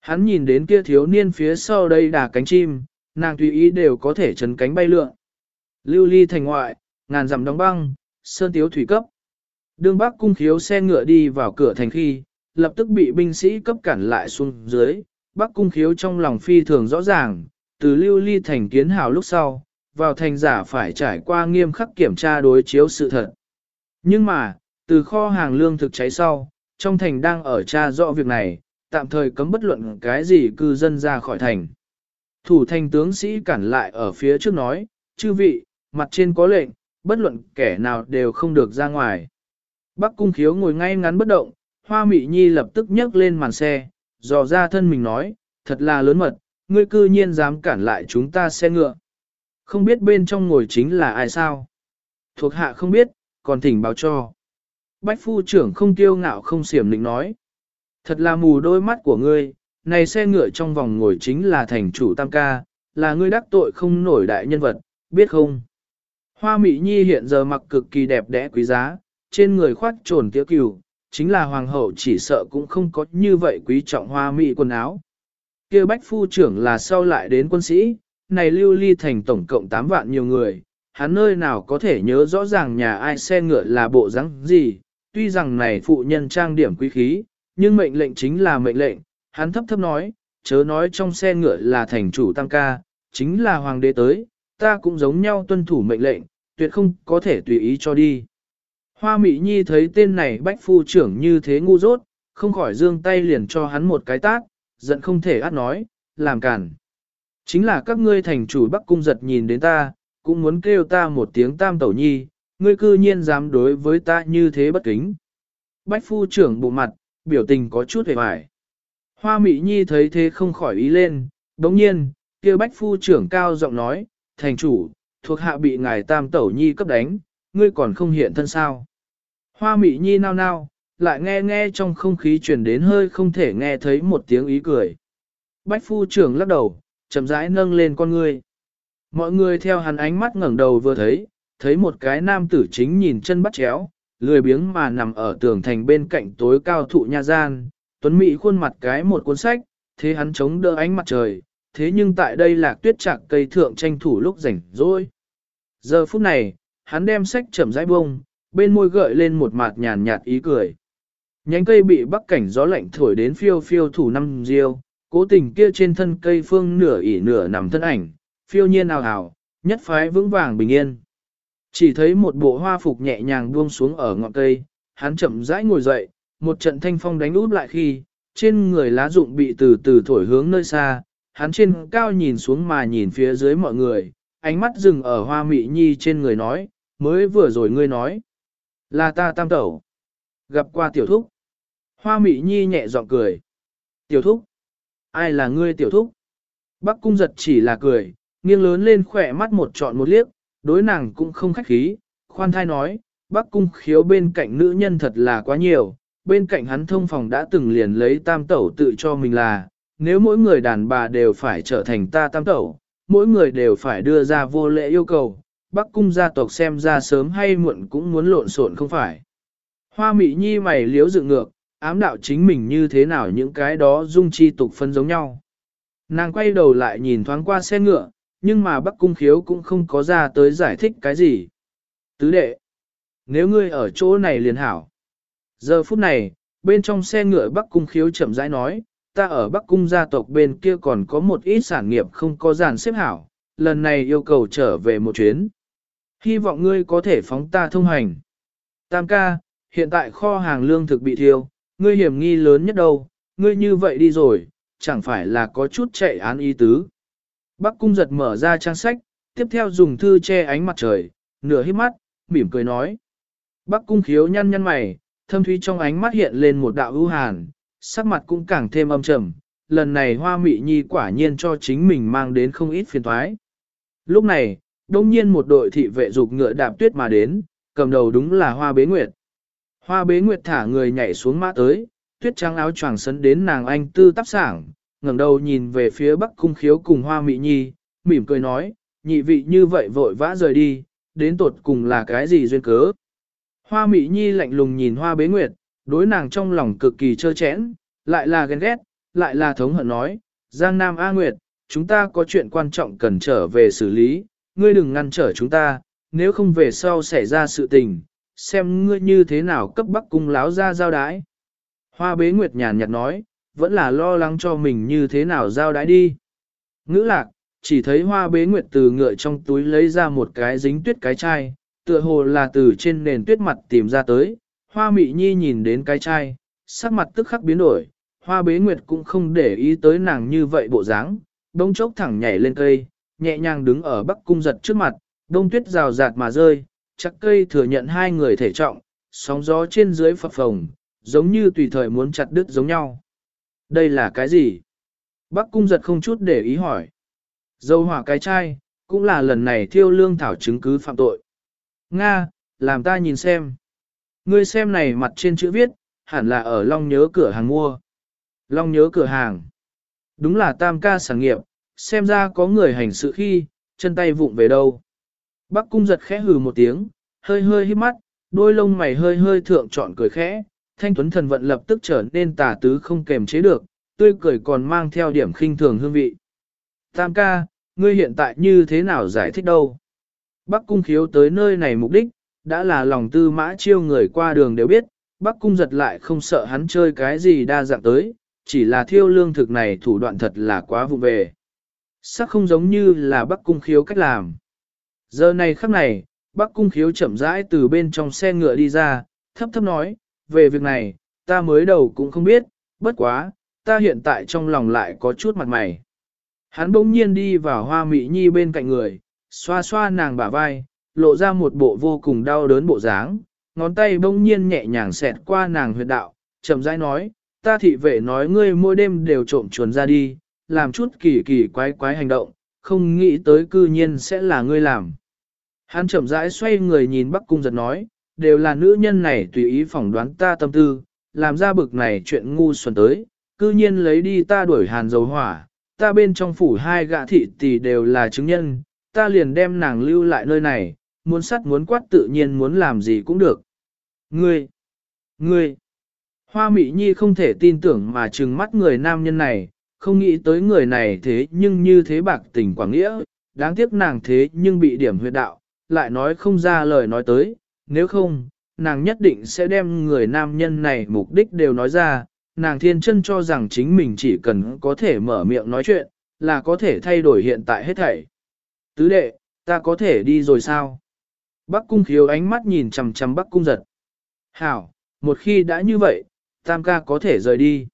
Hắn nhìn đến kia thiếu niên phía sau đây đà cánh chim, nàng tùy ý đều có thể chấn cánh bay lượn. Lưu ly thành ngoại, ngàn dặm đóng băng, sơn tiếu thủy cấp. Đường bắc cung khiếu xe ngựa đi vào cửa thành khi, lập tức bị binh sĩ cấp cản lại xuống dưới. Bắc cung khiếu trong lòng phi thường rõ ràng, từ lưu ly thành kiến hào lúc sau, vào thành giả phải trải qua nghiêm khắc kiểm tra đối chiếu sự thật. Nhưng mà, từ kho hàng lương thực cháy sau, trong thành đang ở tra rõ việc này, tạm thời cấm bất luận cái gì cư dân ra khỏi thành. Thủ thành tướng sĩ cản lại ở phía trước nói, chư vị, mặt trên có lệnh, bất luận kẻ nào đều không được ra ngoài. Bắc cung khiếu ngồi ngay ngắn bất động, hoa mị nhi lập tức nhấc lên màn xe, dò ra thân mình nói, thật là lớn mật, ngươi cư nhiên dám cản lại chúng ta xe ngựa. Không biết bên trong ngồi chính là ai sao? Thuộc hạ không biết, còn thỉnh báo cho. Bách phu trưởng không tiêu ngạo không xiểm định nói. Thật là mù đôi mắt của ngươi, này xe ngựa trong vòng ngồi chính là thành chủ tam ca, là ngươi đắc tội không nổi đại nhân vật, biết không? Hoa Mỹ Nhi hiện giờ mặc cực kỳ đẹp đẽ quý giá, trên người khoác trồn tiếu cừu, chính là hoàng hậu chỉ sợ cũng không có như vậy quý trọng hoa Mỹ quần áo. kia bách phu trưởng là sau lại đến quân sĩ, này lưu ly thành tổng cộng 8 vạn nhiều người, hắn nơi nào có thể nhớ rõ ràng nhà ai xe ngựa là bộ dáng gì, tuy rằng này phụ nhân trang điểm quý khí, nhưng mệnh lệnh chính là mệnh lệnh, hắn thấp thấp nói, chớ nói trong xe ngựa là thành chủ tăng ca, chính là hoàng đế tới, ta cũng giống nhau tuân thủ mệnh lệnh, tuyệt không có thể tùy ý cho đi. Hoa Mỹ Nhi thấy tên này bách phu trưởng như thế ngu dốt, không khỏi dương tay liền cho hắn một cái tát, giận không thể át nói, làm cản. Chính là các ngươi thành chủ Bắc Cung giật nhìn đến ta, cũng muốn kêu ta một tiếng tam tẩu nhi, ngươi cư nhiên dám đối với ta như thế bất kính. Bách phu trưởng bộ mặt, biểu tình có chút hề hoài. Hoa Mị Nhi thấy thế không khỏi ý lên, đống nhiên, kia bách phu trưởng cao giọng nói, thành chủ, thuộc hạ bị ngài tam tẩu nhi cấp đánh, ngươi còn không hiện thân sao. Hoa Mị Nhi nao nao, lại nghe nghe trong không khí truyền đến hơi không thể nghe thấy một tiếng ý cười. Bách phu trưởng lắc đầu, chậm rãi nâng lên con ngươi. Mọi người theo hắn ánh mắt ngẩng đầu vừa thấy, thấy một cái nam tử chính nhìn chân bắt chéo, lười biếng mà nằm ở tường thành bên cạnh tối cao thụ nha gian, tuấn mỹ khuôn mặt cái một cuốn sách, thế hắn chống đỡ ánh mặt trời, thế nhưng tại đây là tuyết chạc cây thượng tranh thủ lúc rảnh rỗi. Giờ phút này, hắn đem sách chậm rãi bông, bên môi gợi lên một mặt nhàn nhạt ý cười. Nhánh cây bị bắc cảnh gió lạnh thổi đến phiêu phiêu thủ năm diêu, cố tình kia trên thân cây phương nửa ỉ nửa nằm thân ảnh, phiêu nhiên ào ào, nhất phái vững vàng bình yên. Chỉ thấy một bộ hoa phục nhẹ nhàng buông xuống ở ngọn cây, hắn chậm rãi ngồi dậy, một trận thanh phong đánh út lại khi, trên người lá rụng bị từ từ thổi hướng nơi xa, hắn trên cao nhìn xuống mà nhìn phía dưới mọi người, ánh mắt dừng ở hoa mị nhi trên người nói, mới vừa rồi ngươi nói, là ta tam tẩu, gặp qua tiểu thúc. Hoa mị nhi nhẹ giọng cười, tiểu thúc, ai là ngươi tiểu thúc? Bắc cung giật chỉ là cười, nghiêng lớn lên khỏe mắt một trọn một liếc, đối nàng cũng không khách khí, khoan thai nói, Bắc cung khiếu bên cạnh nữ nhân thật là quá nhiều, bên cạnh hắn thông phòng đã từng liền lấy tam tẩu tự cho mình là, nếu mỗi người đàn bà đều phải trở thành ta tam tẩu, mỗi người đều phải đưa ra vô lễ yêu cầu, Bắc cung gia tộc xem ra sớm hay muộn cũng muốn lộn xộn không phải. Hoa mị nhi mày liếu dự ngược, ám đạo chính mình như thế nào những cái đó dung chi tục phân giống nhau. Nàng quay đầu lại nhìn thoáng qua xe ngựa, nhưng mà Bắc cung khiếu cũng không có ra tới giải thích cái gì. Tứ đệ, nếu ngươi ở chỗ này liền hảo. Giờ phút này, bên trong xe ngựa Bắc cung khiếu chậm rãi nói, ta ở Bắc cung gia tộc bên kia còn có một ít sản nghiệp không có dàn xếp hảo, lần này yêu cầu trở về một chuyến. Hy vọng ngươi có thể phóng ta thông hành. Tam ca, hiện tại kho hàng lương thực bị thiêu, ngươi hiểm nghi lớn nhất đâu, ngươi như vậy đi rồi, chẳng phải là có chút chạy án y tứ. Bắc cung giật mở ra trang sách, tiếp theo dùng thư che ánh mặt trời, nửa hít mắt, mỉm cười nói. Bắc cung khiếu nhăn nhăn mày, thâm thúy trong ánh mắt hiện lên một đạo ưu hàn, sắc mặt cũng càng thêm âm trầm. Lần này hoa mị nhi quả nhiên cho chính mình mang đến không ít phiền thoái. Lúc này, đông nhiên một đội thị vệ dục ngựa đạp tuyết mà đến, cầm đầu đúng là hoa bế nguyệt. Hoa bế nguyệt thả người nhảy xuống mã tới, tuyết trắng áo choàng sấn đến nàng anh tư tắp sảng, ngẩng đầu nhìn về phía bắc cung khiếu cùng hoa mị nhi, mỉm cười nói, nhị vị như vậy vội vã rời đi, đến tột cùng là cái gì duyên cớ. Hoa mị nhi lạnh lùng nhìn hoa bế nguyệt, đối nàng trong lòng cực kỳ trơ chẽn, lại là ghen ghét, lại là thống hận nói, Giang Nam A Nguyệt, chúng ta có chuyện quan trọng cần trở về xử lý, ngươi đừng ngăn trở chúng ta, nếu không về sau xảy ra sự tình, xem ngươi như thế nào cấp bắc cung láo ra giao đái. Hoa bế nguyệt nhàn nhạt nói, vẫn là lo lắng cho mình như thế nào giao đái đi. Ngữ lạc, chỉ thấy hoa bế nguyệt từ ngựa trong túi lấy ra một cái dính tuyết cái chai, tựa hồ là từ trên nền tuyết mặt tìm ra tới. Hoa mị nhi nhìn đến cái chai, sắc mặt tức khắc biến đổi, hoa bế nguyệt cũng không để ý tới nàng như vậy bộ dáng, đông chốc thẳng nhảy lên cây, nhẹ nhàng đứng ở bắc cung giật trước mặt, đông tuyết rào rạt mà rơi, chắc cây thừa nhận hai người thể trọng, sóng gió trên dưới phập phồng, giống như tùy thời muốn chặt đứt giống nhau. Đây là cái gì? Bắc cung giật không chút để ý hỏi. Dâu hỏa cái chai, cũng là lần này thiêu lương thảo chứng cứ phạm tội. Nga, làm ta nhìn xem. Ngươi xem này mặt trên chữ viết, hẳn là ở Long nhớ cửa hàng mua. Long nhớ cửa hàng. Đúng là tam ca sản nghiệp, xem ra có người hành sự khi, chân tay vụng về đâu. Bắc cung giật khẽ hừ một tiếng, hơi hơi hít mắt, đôi lông mày hơi hơi thượng trọn cười khẽ, thanh tuấn thần vận lập tức trở nên tà tứ không kềm chế được, tươi cười còn mang theo điểm khinh thường hương vị. Tam ca, ngươi hiện tại như thế nào giải thích đâu? Bắc cung khiếu tới nơi này mục đích, đã là lòng tư mã chiêu người qua đường đều biết, Bắc cung giật lại không sợ hắn chơi cái gì đa dạng tới, chỉ là thiêu lương thực này thủ đoạn thật là quá vụ về. Sắc không giống như là Bắc cung khiếu cách làm. Giờ này khắc này, Bắc cung khiếu chậm rãi từ bên trong xe ngựa đi ra, thấp thấp nói, về việc này, ta mới đầu cũng không biết, bất quá, ta hiện tại trong lòng lại có chút mặt mày. Hắn bỗng nhiên đi vào hoa mị nhi bên cạnh người, xoa xoa nàng bả vai, lộ ra một bộ vô cùng đau đớn bộ dáng, ngón tay bỗng nhiên nhẹ nhàng xẹt qua nàng huyệt đạo, chậm rãi nói, ta thị vệ nói ngươi mỗi đêm đều trộm chuồn ra đi, làm chút kỳ kỳ quái quái hành động, không nghĩ tới cư nhiên sẽ là ngươi làm. Hắn chậm rãi xoay người nhìn Bắc Cung giật nói, đều là nữ nhân này tùy ý phỏng đoán ta tâm tư, làm ra bực này chuyện ngu xuẩn tới, cư nhiên lấy đi ta đuổi hàn dầu hỏa, ta bên trong phủ hai gã thị tỷ đều là chứng nhân, ta liền đem nàng lưu lại nơi này, muốn sắt muốn quát tự nhiên muốn làm gì cũng được. Ngươi! Ngươi! Hoa Mị Nhi không thể tin tưởng mà trừng mắt người nam nhân này, không nghĩ tới người này thế nhưng như thế bạc tình quảng nghĩa, đáng tiếc nàng thế nhưng bị điểm huyệt đạo, lại nói không ra lời nói tới, nếu không, nàng nhất định sẽ đem người nam nhân này mục đích đều nói ra, nàng thiên chân cho rằng chính mình chỉ cần có thể mở miệng nói chuyện, là có thể thay đổi hiện tại hết thảy. Tứ đệ, ta có thể đi rồi sao? Bắc cung khiếu ánh mắt nhìn chằm chằm bắc cung giật. Hảo, một khi đã như vậy, tam ca có thể rời đi.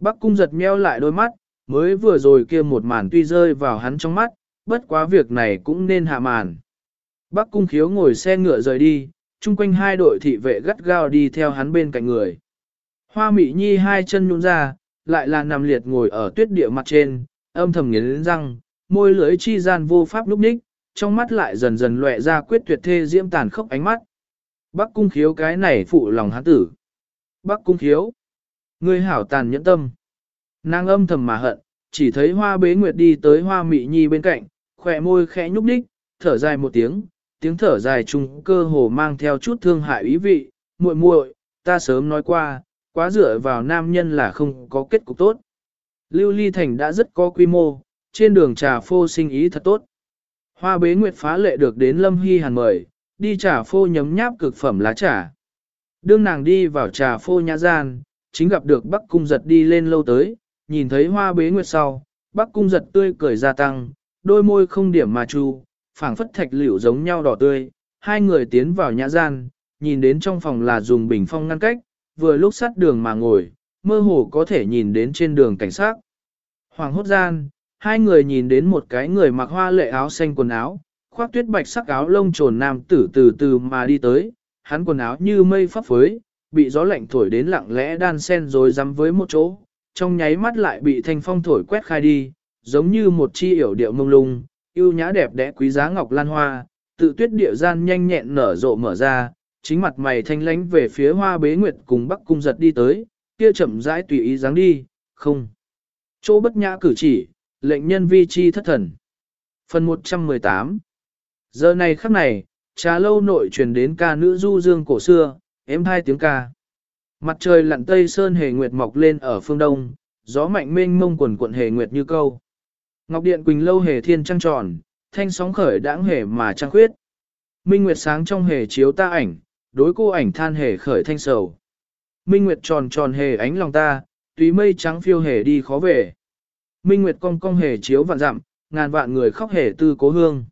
Bắc cung giật meo lại đôi mắt, mới vừa rồi kia một màn tuy rơi vào hắn trong mắt, bất quá việc này cũng nên hạ màn. Bắc cung khiếu ngồi xe ngựa rời đi, chung quanh hai đội thị vệ gắt gao đi theo hắn bên cạnh người. Hoa mị nhi hai chân nhún ra, lại là nằm liệt ngồi ở tuyết địa mặt trên, âm thầm nghiến răng, môi lưỡi chi gian vô pháp lúc ních, trong mắt lại dần dần lệ ra quyết tuyệt thê diễm tàn khốc ánh mắt. Bắc cung khiếu cái này phụ lòng hắn tử. Bắc cung khiếu. Ngươi hảo tàn nhẫn tâm. Nàng âm thầm mà hận, chỉ thấy hoa bế nguyệt đi tới hoa mị nhi bên cạnh, khỏe môi khẽ nhúc đích, thở dài một tiếng, tiếng thở dài chung cơ hồ mang theo chút thương hại ý vị, muội muội, ta sớm nói qua, quá dựa vào nam nhân là không có kết cục tốt. Lưu Ly Thành đã rất có quy mô, trên đường trà phô sinh ý thật tốt. Hoa bế nguyệt phá lệ được đến Lâm Hy Hàn mời, đi trà phô nhấm nháp cực phẩm lá trà. Đương nàng đi vào trà phô nhã gian, chính gặp được Bắc Cung giật đi lên lâu tới, nhìn thấy hoa bế nguyệt sau, Bắc Cung giật tươi cười gia tăng, đôi môi không điểm mà chu, phảng phất thạch liễu giống nhau đỏ tươi, hai người tiến vào nhã gian, nhìn đến trong phòng là dùng bình phong ngăn cách, vừa lúc sát đường mà ngồi, mơ hồ có thể nhìn đến trên đường cảnh sát. Hoàng hốt gian, hai người nhìn đến một cái người mặc hoa lệ áo xanh quần áo, khoác tuyết bạch sắc áo lông trồn nam tử từ từ mà đi tới, hắn quần áo như mây phấp phới, bị gió lạnh thổi đến lặng lẽ đan sen rồi dám với một chỗ, trong nháy mắt lại bị thanh phong thổi quét khai đi, giống như một chi yểu điệu mông lung, yêu nhã đẹp đẽ quý giá ngọc lan hoa, tự tuyết địa gian nhanh nhẹn nở rộ mở ra, chính mặt mày thanh lánh về phía hoa bế nguyệt cùng bắc cung giật đi tới, kia chậm rãi tùy ý dáng đi, không. Chỗ bất nhã cử chỉ, lệnh nhân vi chi thất thần. Phần 118 Giờ này khắc này, trà lâu nội truyền đến ca nữ du dương cổ xưa, êm hai tiếng ca. Mặt trời lặn tây sơn hề nguyệt mọc lên ở phương đông, gió mạnh mênh mông quần cuộn hề nguyệt như câu. Ngọc điện quỳnh lâu hề thiên trăng tròn, thanh sóng khởi đãng hề mà trăng khuyết. Minh nguyệt sáng trong hề chiếu ta ảnh, đối cô ảnh than hề khởi thanh sầu. Minh nguyệt tròn tròn hề ánh lòng ta, tùy mây trắng phiêu hề đi khó về. Minh nguyệt cong cong hề chiếu vạn dặm, ngàn vạn người khóc hề tư cố hương.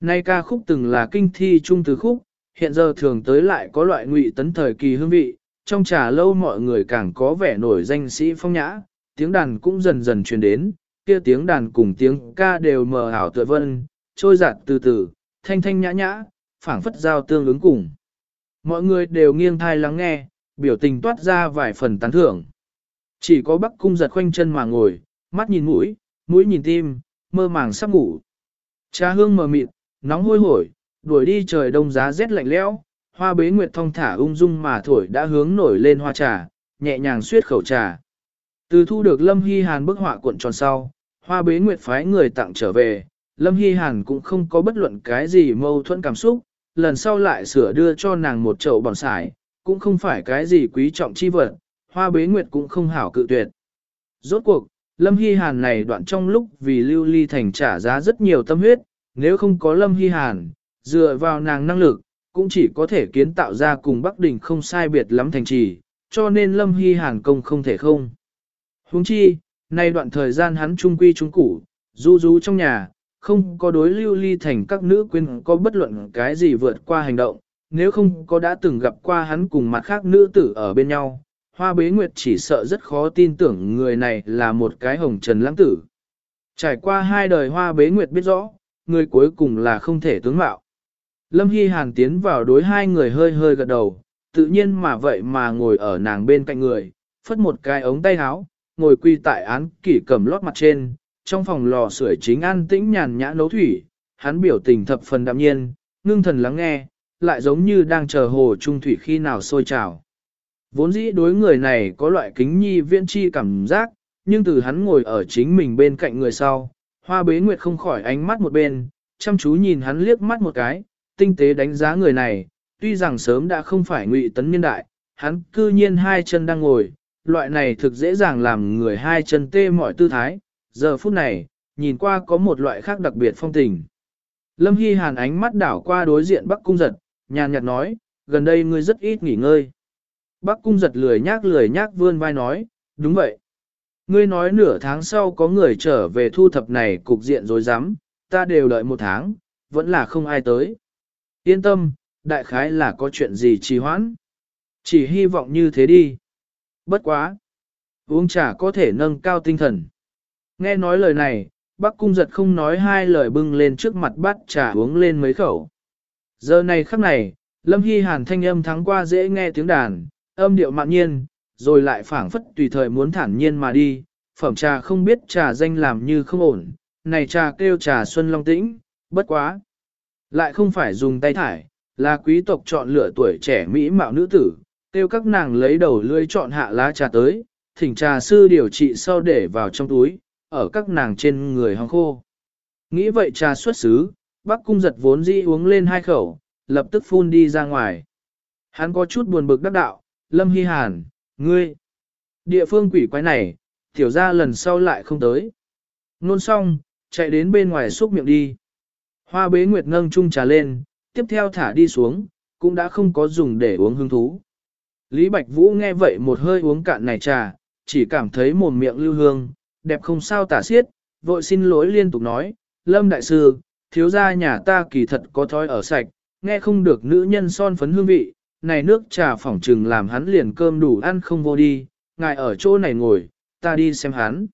Nay ca khúc từng là kinh thi trung từ khúc, hiện giờ thường tới lại có loại ngụy tấn thời kỳ hương vị, trong trà lâu mọi người càng có vẻ nổi danh sĩ phong nhã, tiếng đàn cũng dần dần truyền đến, kia tiếng đàn cùng tiếng ca đều mờ ảo tựa vân, trôi giạt từ từ, thanh thanh nhã nhã, phảng phất giao tương ứng cùng. Mọi người đều nghiêng thai lắng nghe, biểu tình toát ra vài phần tán thưởng. Chỉ có bắc cung giật khoanh chân mà ngồi, mắt nhìn mũi, mũi nhìn tim, mơ màng sắp ngủ. Trà hương mờ mịt, nóng hôi hổi, đuổi đi trời đông giá rét lạnh lẽo, hoa bế nguyệt thong thả ung dung mà thổi đã hướng nổi lên hoa trà, nhẹ nhàng suyết khẩu trà. Từ thu được Lâm Hy Hàn bức họa cuộn tròn sau, hoa bế nguyệt phái người tặng trở về, Lâm Hy Hàn cũng không có bất luận cái gì mâu thuẫn cảm xúc, lần sau lại sửa đưa cho nàng một chậu bòn sải, cũng không phải cái gì quý trọng chi vật, hoa bế nguyệt cũng không hảo cự tuyệt. Rốt cuộc, Lâm Hy Hàn này đoạn trong lúc vì lưu ly thành trả giá rất nhiều tâm huyết, nếu không có Lâm Hy Hàn, dựa vào nàng năng lực, cũng chỉ có thể kiến tạo ra cùng Bắc Đình không sai biệt lắm thành trì, cho nên Lâm Hy Hàn công không thể không. Huống chi, nay đoạn thời gian hắn trung quy trung củ, du du trong nhà, không có đối lưu ly thành các nữ quyên có bất luận cái gì vượt qua hành động, nếu không có đã từng gặp qua hắn cùng mặt khác nữ tử ở bên nhau, hoa bế nguyệt chỉ sợ rất khó tin tưởng người này là một cái hồng trần lãng tử. Trải qua hai đời hoa bế nguyệt biết rõ, người cuối cùng là không thể tướng mạo. Lâm Hy Hàn tiến vào đối hai người hơi hơi gật đầu, tự nhiên mà vậy mà ngồi ở nàng bên cạnh người, phất một cái ống tay áo, ngồi quy tại án kỷ cầm lót mặt trên, trong phòng lò sưởi chính an tĩnh nhàn nhã nấu thủy, hắn biểu tình thập phần đạm nhiên, ngưng thần lắng nghe, lại giống như đang chờ hồ trung thủy khi nào sôi trào. Vốn dĩ đối người này có loại kính nhi viễn chi cảm giác, nhưng từ hắn ngồi ở chính mình bên cạnh người sau, hoa bế nguyệt không khỏi ánh mắt một bên, chăm chú nhìn hắn liếc mắt một cái, tinh tế đánh giá người này, tuy rằng sớm đã không phải ngụy tấn niên đại, hắn cư nhiên hai chân đang ngồi, loại này thực dễ dàng làm người hai chân tê mọi tư thái, giờ phút này, nhìn qua có một loại khác đặc biệt phong tình. Lâm Hy Hàn ánh mắt đảo qua đối diện Bắc Cung Giật, nhàn nhạt nói, gần đây ngươi rất ít nghỉ ngơi. Bắc Cung Giật lười nhác lười nhác vươn vai nói, đúng vậy. Ngươi nói nửa tháng sau có người trở về thu thập này cục diện rồi dám, ta đều đợi một tháng, vẫn là không ai tới. Yên tâm, đại khái là có chuyện gì trì hoãn. Chỉ hy vọng như thế đi. Bất quá. Uống trà có thể nâng cao tinh thần. Nghe nói lời này, bác cung giật không nói hai lời bưng lên trước mặt bát trà uống lên mấy khẩu. Giờ này khắc này, Lâm Hy Hàn thanh âm thắng qua dễ nghe tiếng đàn, âm điệu mạn nhiên, rồi lại phảng phất tùy thời muốn thản nhiên mà đi, phẩm trà không biết trà danh làm như không ổn, này trà kêu trà xuân long tĩnh, bất quá. Lại không phải dùng tay thải, là quý tộc chọn lựa tuổi trẻ mỹ mạo nữ tử, tiêu các nàng lấy đầu lưỡi chọn hạ lá trà tới, thỉnh trà sư điều trị sau để vào trong túi, ở các nàng trên người hong khô. Nghĩ vậy trà xuất xứ, bác cung giật vốn dĩ uống lên hai khẩu, lập tức phun đi ra ngoài. Hắn có chút buồn bực đắc đạo, Lâm Hy Hàn, ngươi, địa phương quỷ quái này, tiểu ra lần sau lại không tới. Nôn xong, chạy đến bên ngoài xúc miệng đi. Hoa bế nguyệt nâng chung trà lên, tiếp theo thả đi xuống, cũng đã không có dùng để uống hứng thú. Lý Bạch Vũ nghe vậy một hơi uống cạn này trà, chỉ cảm thấy mồm miệng lưu hương, đẹp không sao tả xiết, vội xin lỗi liên tục nói, Lâm Đại Sư, thiếu gia nhà ta kỳ thật có thói ở sạch, nghe không được nữ nhân son phấn hương vị, này nước trà phỏng trừng làm hắn liền cơm đủ ăn không vô đi, ngài ở chỗ này ngồi, ta đi xem hắn.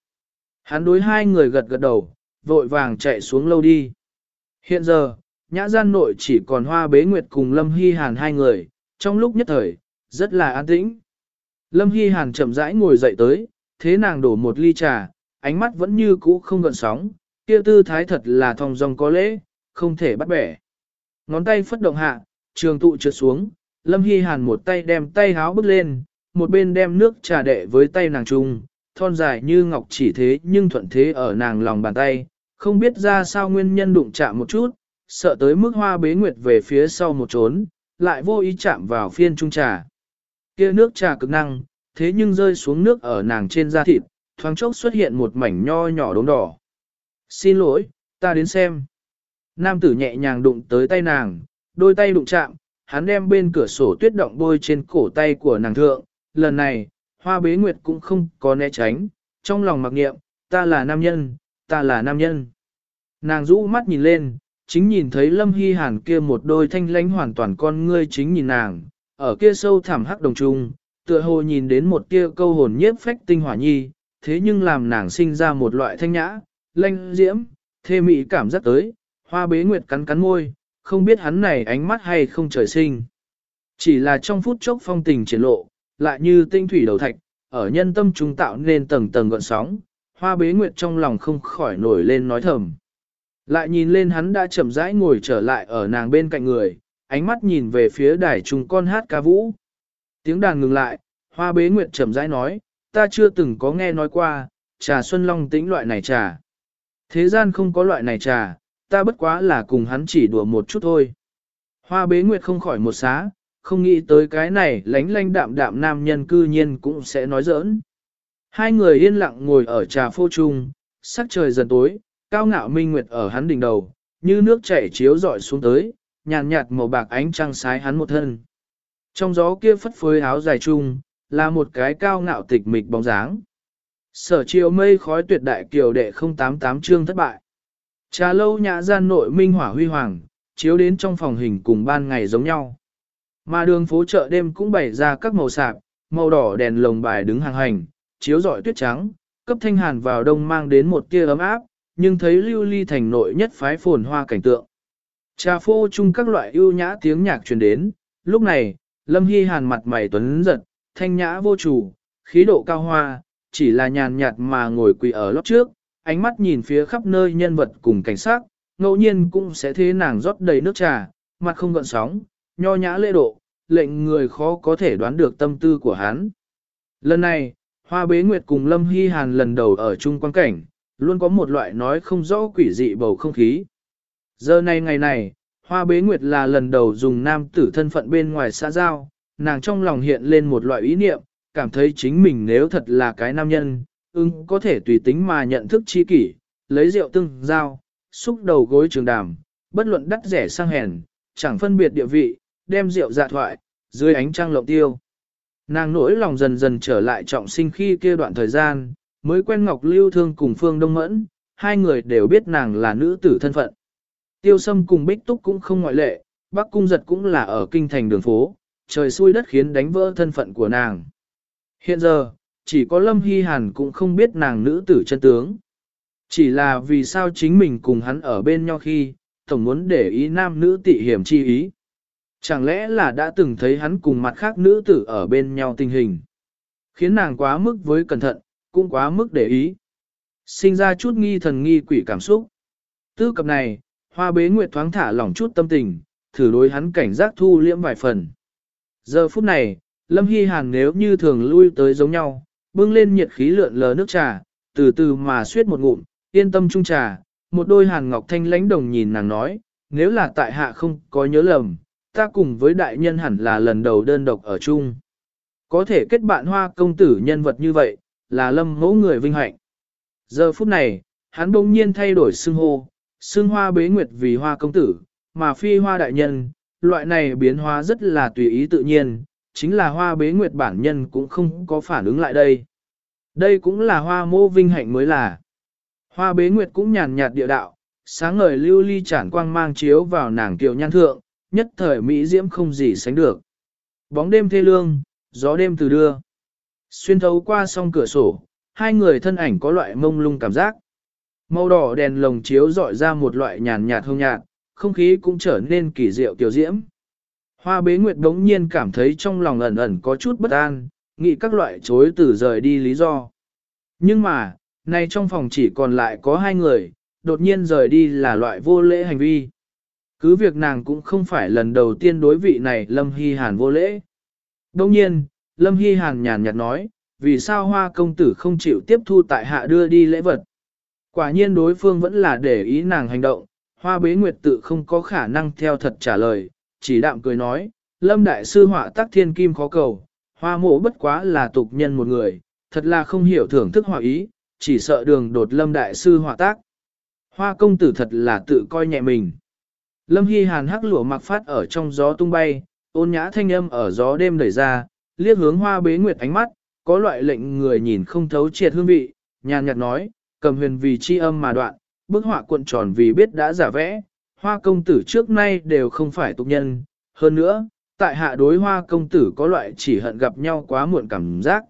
Hắn đối hai người gật gật đầu, vội vàng chạy xuống lâu đi. Hiện giờ, nhã gian nội chỉ còn hoa bế nguyệt cùng Lâm Hy Hàn hai người, trong lúc nhất thời, rất là an tĩnh. Lâm Hy Hàn chậm rãi ngồi dậy tới, thế nàng đổ một ly trà, ánh mắt vẫn như cũ không gợn sóng, kia tư thái thật là thong dong có lễ, không thể bắt bẻ. Ngón tay phất động hạ, trường tụ trượt xuống, Lâm Hy Hàn một tay đem tay háo bước lên, một bên đem nước trà đệ với tay nàng trung, thon dài như ngọc chỉ thế nhưng thuận thế ở nàng lòng bàn tay, không biết ra sao nguyên nhân đụng chạm một chút, sợ tới mức hoa bế nguyệt về phía sau một trốn, lại vô ý chạm vào phiên trung trà. Kia nước trà cực năng, thế nhưng rơi xuống nước ở nàng trên da thịt, thoáng chốc xuất hiện một mảnh nho nhỏ đốm đỏ. Xin lỗi, ta đến xem. Nam tử nhẹ nhàng đụng tới tay nàng, đôi tay đụng chạm, hắn đem bên cửa sổ tuyết động bôi trên cổ tay của nàng thượng. Lần này, hoa bế nguyệt cũng không có né tránh, trong lòng mặc nghiệm, ta là nam nhân, ta là nam nhân. Nàng rũ mắt nhìn lên, chính nhìn thấy Lâm Hy Hàn kia một đôi thanh lánh hoàn toàn con ngươi chính nhìn nàng, ở kia sâu thẳm hắc đồng trung, tựa hồ nhìn đến một tia câu hồn nhiếp phách tinh hỏa nhi, thế nhưng làm nàng sinh ra một loại thanh nhã, lanh diễm, thê mị cảm giác tới, hoa bế nguyệt cắn cắn môi, không biết hắn này ánh mắt hay không trời sinh. Chỉ là trong phút chốc phong tình triển lộ, lại như tinh thủy đầu thạch, ở nhân tâm trung tạo nên tầng tầng gợn sóng, hoa bế nguyệt trong lòng không khỏi nổi lên nói thầm. Lại nhìn lên hắn đã chậm rãi ngồi trở lại ở nàng bên cạnh người, ánh mắt nhìn về phía đài trung con hát ca vũ. Tiếng đàn ngừng lại, hoa bế nguyệt chậm rãi nói, ta chưa từng có nghe nói qua, trà xuân long tĩnh loại này trà. Thế gian không có loại này trà, ta bất quá là cùng hắn chỉ đùa một chút thôi. Hoa bế nguyệt không khỏi một xá, không nghĩ tới cái này lánh lánh đạm đạm nam nhân cư nhiên cũng sẽ nói giỡn. Hai người yên lặng ngồi ở trà phô trung, sắc trời dần tối, cao ngạo minh nguyệt ở hắn đỉnh đầu, như nước chảy chiếu rọi xuống tới, nhàn nhạt màu bạc ánh trăng sái hắn một thân. Trong gió kia phất phới áo dài trung, là một cái cao ngạo tịch mịch bóng dáng. Sở chiều mây khói tuyệt đại kiều đệ 088 chương thất bại. Trà lâu nhã gian nội minh hỏa huy hoàng, chiếu đến trong phòng hình cùng ban ngày giống nhau. Mà đường phố chợ đêm cũng bày ra các màu sạp, màu đỏ đèn lồng bài đứng hàng hành, chiếu rọi tuyết trắng, cấp thanh hàn vào đông mang đến một tia ấm áp, nhưng thấy lưu ly thành nội nhất phái phồn hoa cảnh tượng. Trà phô chung các loại ưu nhã tiếng nhạc truyền đến, lúc này, Lâm Hy Hàn mặt mày tuấn giật, thanh nhã vô chủ, khí độ cao hoa, chỉ là nhàn nhạt mà ngồi quỳ ở lót trước, ánh mắt nhìn phía khắp nơi nhân vật cùng cảnh sát, ngẫu nhiên cũng sẽ thế nàng rót đầy nước trà, mặt không gợn sóng, nho nhã lễ độ, lệnh người khó có thể đoán được tâm tư của hắn. Lần này, Hoa Bế Nguyệt cùng Lâm Hy Hàn lần đầu ở chung quan cảnh, luôn có một loại nói không rõ quỷ dị bầu không khí. Giờ này ngày này, Hoa Bế Nguyệt là lần đầu dùng nam tử thân phận bên ngoài xã giao, nàng trong lòng hiện lên một loại ý niệm, cảm thấy chính mình nếu thật là cái nam nhân, ưng có thể tùy tính mà nhận thức chi kỷ, lấy rượu tương giao, xúc đầu gối trường đàm, bất luận đắt rẻ sang hèn, chẳng phân biệt địa vị, đem rượu dạ thoại, dưới ánh trăng lộng tiêu. Nàng nỗi lòng dần dần trở lại trọng sinh khi kia đoạn thời gian, mới quen Ngọc Lưu Thương cùng Phương Đông Mẫn, hai người đều biết nàng là nữ tử thân phận. Tiêu Sâm cùng Bích Túc cũng không ngoại lệ, Bắc Cung Giật cũng là ở kinh thành đường phố, trời xui đất khiến đánh vỡ thân phận của nàng. Hiện giờ, chỉ có Lâm Hy Hàn cũng không biết nàng nữ tử chân tướng. Chỉ là vì sao chính mình cùng hắn ở bên nhau khi, tổng muốn để ý nam nữ tị hiểm chi ý. Chẳng lẽ là đã từng thấy hắn cùng mặt khác nữ tử ở bên nhau tình hình. Khiến nàng quá mức với cẩn thận, cũng quá mức để ý. Sinh ra chút nghi thần nghi quỷ cảm xúc. Tư cập này, hoa bế nguyệt thoáng thả lỏng chút tâm tình, thử đối hắn cảnh giác thu liễm vài phần. Giờ phút này, Lâm Hy Hàn nếu như thường lui tới giống nhau, bưng lên nhiệt khí lượn lờ nước trà, từ từ mà suyết một ngụm, yên tâm trung trà, một đôi hàn ngọc thanh lãnh đồng nhìn nàng nói, nếu là tại hạ không có nhớ lầm, ta cùng với đại nhân hẳn là lần đầu đơn độc ở chung. Có thể kết bạn hoa công tử nhân vật như vậy, là lâm mẫu người vinh hạnh. Giờ phút này, hắn bỗng nhiên thay đổi xưng hô, xưng hoa bế nguyệt vì hoa công tử, mà phi hoa đại nhân, loại này biến hóa rất là tùy ý tự nhiên, chính là hoa bế nguyệt bản nhân cũng không có phản ứng lại đây. Đây cũng là hoa mô vinh hạnh mới là. Hoa bế nguyệt cũng nhàn nhạt địa đạo, sáng ngời lưu ly chản quang mang chiếu vào nàng kiều nhan thượng, nhất thời Mỹ diễm không gì sánh được. Bóng đêm thê lương, gió đêm từ đưa. Xuyên thấu qua song cửa sổ, hai người thân ảnh có loại mông lung cảm giác. Màu đỏ đèn lồng chiếu dọi ra một loại nhàn nhạt hương nhạt, không khí cũng trở nên kỳ diệu tiểu diễm. Hoa bế nguyệt đống nhiên cảm thấy trong lòng ẩn ẩn có chút bất an, nghĩ các loại chối từ rời đi lý do. Nhưng mà, nay trong phòng chỉ còn lại có hai người, đột nhiên rời đi là loại vô lễ hành vi. Cứ việc nàng cũng không phải lần đầu tiên đối vị này Lâm Hy Hàn vô lễ. Đồng nhiên, Lâm Hy Hàn nhàn nhạt nói, vì sao hoa công tử không chịu tiếp thu tại hạ đưa đi lễ vật. Quả nhiên đối phương vẫn là để ý nàng hành động, hoa bế nguyệt tự không có khả năng theo thật trả lời, chỉ đạm cười nói, Lâm Đại Sư họa tác thiên kim khó cầu, hoa mộ bất quá là tục nhân một người, thật là không hiểu thưởng thức họa ý, chỉ sợ đường đột Lâm Đại Sư họa tác. Hoa công tử thật là tự coi nhẹ mình. Lâm Hy Hàn hắc lụa mặc phát ở trong gió tung bay, ôn nhã thanh âm ở gió đêm đẩy ra, liếc hướng hoa bế nguyệt ánh mắt, có loại lệnh người nhìn không thấu triệt hương vị, nhàn nhạt nói, cầm huyền vì chi âm mà đoạn, bức họa cuộn tròn vì biết đã giả vẽ, hoa công tử trước nay đều không phải tục nhân, hơn nữa, tại hạ đối hoa công tử có loại chỉ hận gặp nhau quá muộn cảm giác.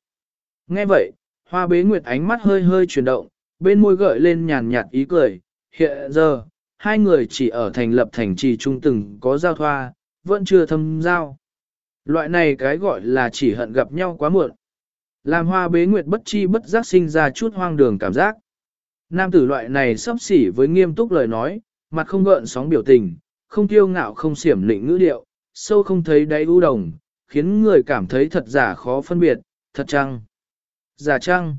Nghe vậy, hoa bế nguyệt ánh mắt hơi hơi chuyển động, bên môi gợi lên nhàn nhạt ý cười, hiện giờ, hai người chỉ ở thành lập thành trì trung từng có giao thoa, vẫn chưa thâm giao. Loại này cái gọi là chỉ hận gặp nhau quá muộn. Làm hoa bế nguyệt bất chi bất giác sinh ra chút hoang đường cảm giác. Nam tử loại này sắp xỉ với nghiêm túc lời nói, mặt không gợn sóng biểu tình, không kiêu ngạo không xiểm lĩnh ngữ điệu, sâu không thấy đáy u đồng, khiến người cảm thấy thật giả khó phân biệt, thật chăng? Giả chăng?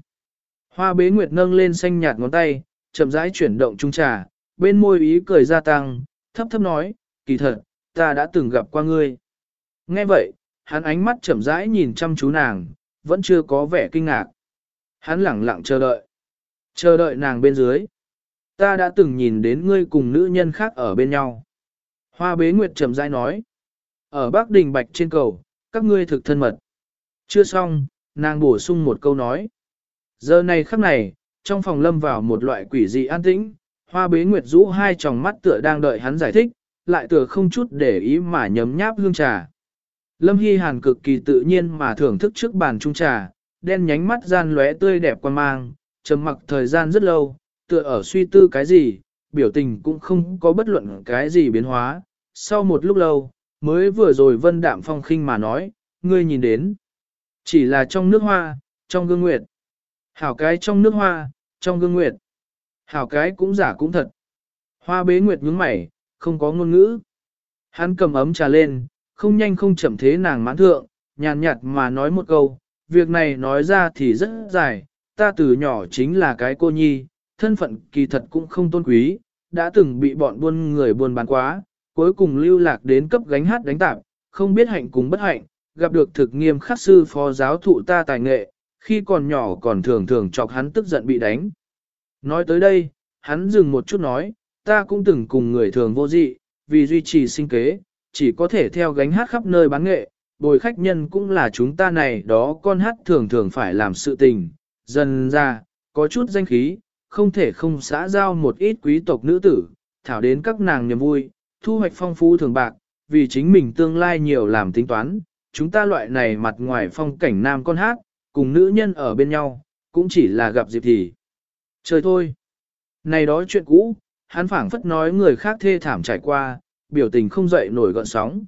Hoa bế nguyệt nâng lên xanh nhạt ngón tay, chậm rãi chuyển động trung trà, bên môi ý cười gia tăng, thấp thấp nói, kỳ thật, ta đã từng gặp qua ngươi. Nghe vậy, hắn ánh mắt chậm rãi nhìn chăm chú nàng, vẫn chưa có vẻ kinh ngạc. Hắn lẳng lặng chờ đợi. Chờ đợi nàng bên dưới. Ta đã từng nhìn đến ngươi cùng nữ nhân khác ở bên nhau. Hoa bế nguyệt chậm rãi nói. Ở Bắc Đình Bạch trên cầu, các ngươi thực thân mật. Chưa xong, nàng bổ sung một câu nói. Giờ này khắc này, trong phòng lâm vào một loại quỷ dị an tĩnh, hoa bế nguyệt rũ hai tròng mắt tựa đang đợi hắn giải thích, lại tựa không chút để ý mà nhấm nháp hương trà. Lâm Hy Hàn cực kỳ tự nhiên mà thưởng thức trước bàn trung trà, đen nhánh mắt gian lóe tươi đẹp quan mang, trầm mặc thời gian rất lâu, tựa ở suy tư cái gì, biểu tình cũng không có bất luận cái gì biến hóa. Sau một lúc lâu, mới vừa rồi vân đạm phong khinh mà nói, ngươi nhìn đến. Chỉ là trong nước hoa, trong gương nguyệt. Hảo cái trong nước hoa, trong gương nguyệt. Hảo cái cũng giả cũng thật. Hoa bế nguyệt nhướng mày, không có ngôn ngữ. Hắn cầm ấm trà lên, không nhanh không chậm thế nàng mãn thượng, nhàn nhạt mà nói một câu, việc này nói ra thì rất dài, ta từ nhỏ chính là cái cô nhi, thân phận kỳ thật cũng không tôn quý, đã từng bị bọn buôn người buôn bán quá, cuối cùng lưu lạc đến cấp gánh hát đánh tạp, không biết hạnh cùng bất hạnh, gặp được thực nghiêm khắc sư phó giáo thụ ta tài nghệ, khi còn nhỏ còn thường thường chọc hắn tức giận bị đánh. Nói tới đây, hắn dừng một chút nói, ta cũng từng cùng người thường vô dị, vì duy trì sinh kế, chỉ có thể theo gánh hát khắp nơi bán nghệ, bồi khách nhân cũng là chúng ta này đó con hát thường thường phải làm sự tình, dần ra, có chút danh khí, không thể không xã giao một ít quý tộc nữ tử, thảo đến các nàng niềm vui, thu hoạch phong phú thường bạc, vì chính mình tương lai nhiều làm tính toán, chúng ta loại này mặt ngoài phong cảnh nam con hát, cùng nữ nhân ở bên nhau, cũng chỉ là gặp dịp thì. Trời thôi! Này đó chuyện cũ, hắn phảng phất nói người khác thê thảm trải qua, biểu tình không dậy nổi gọn sóng.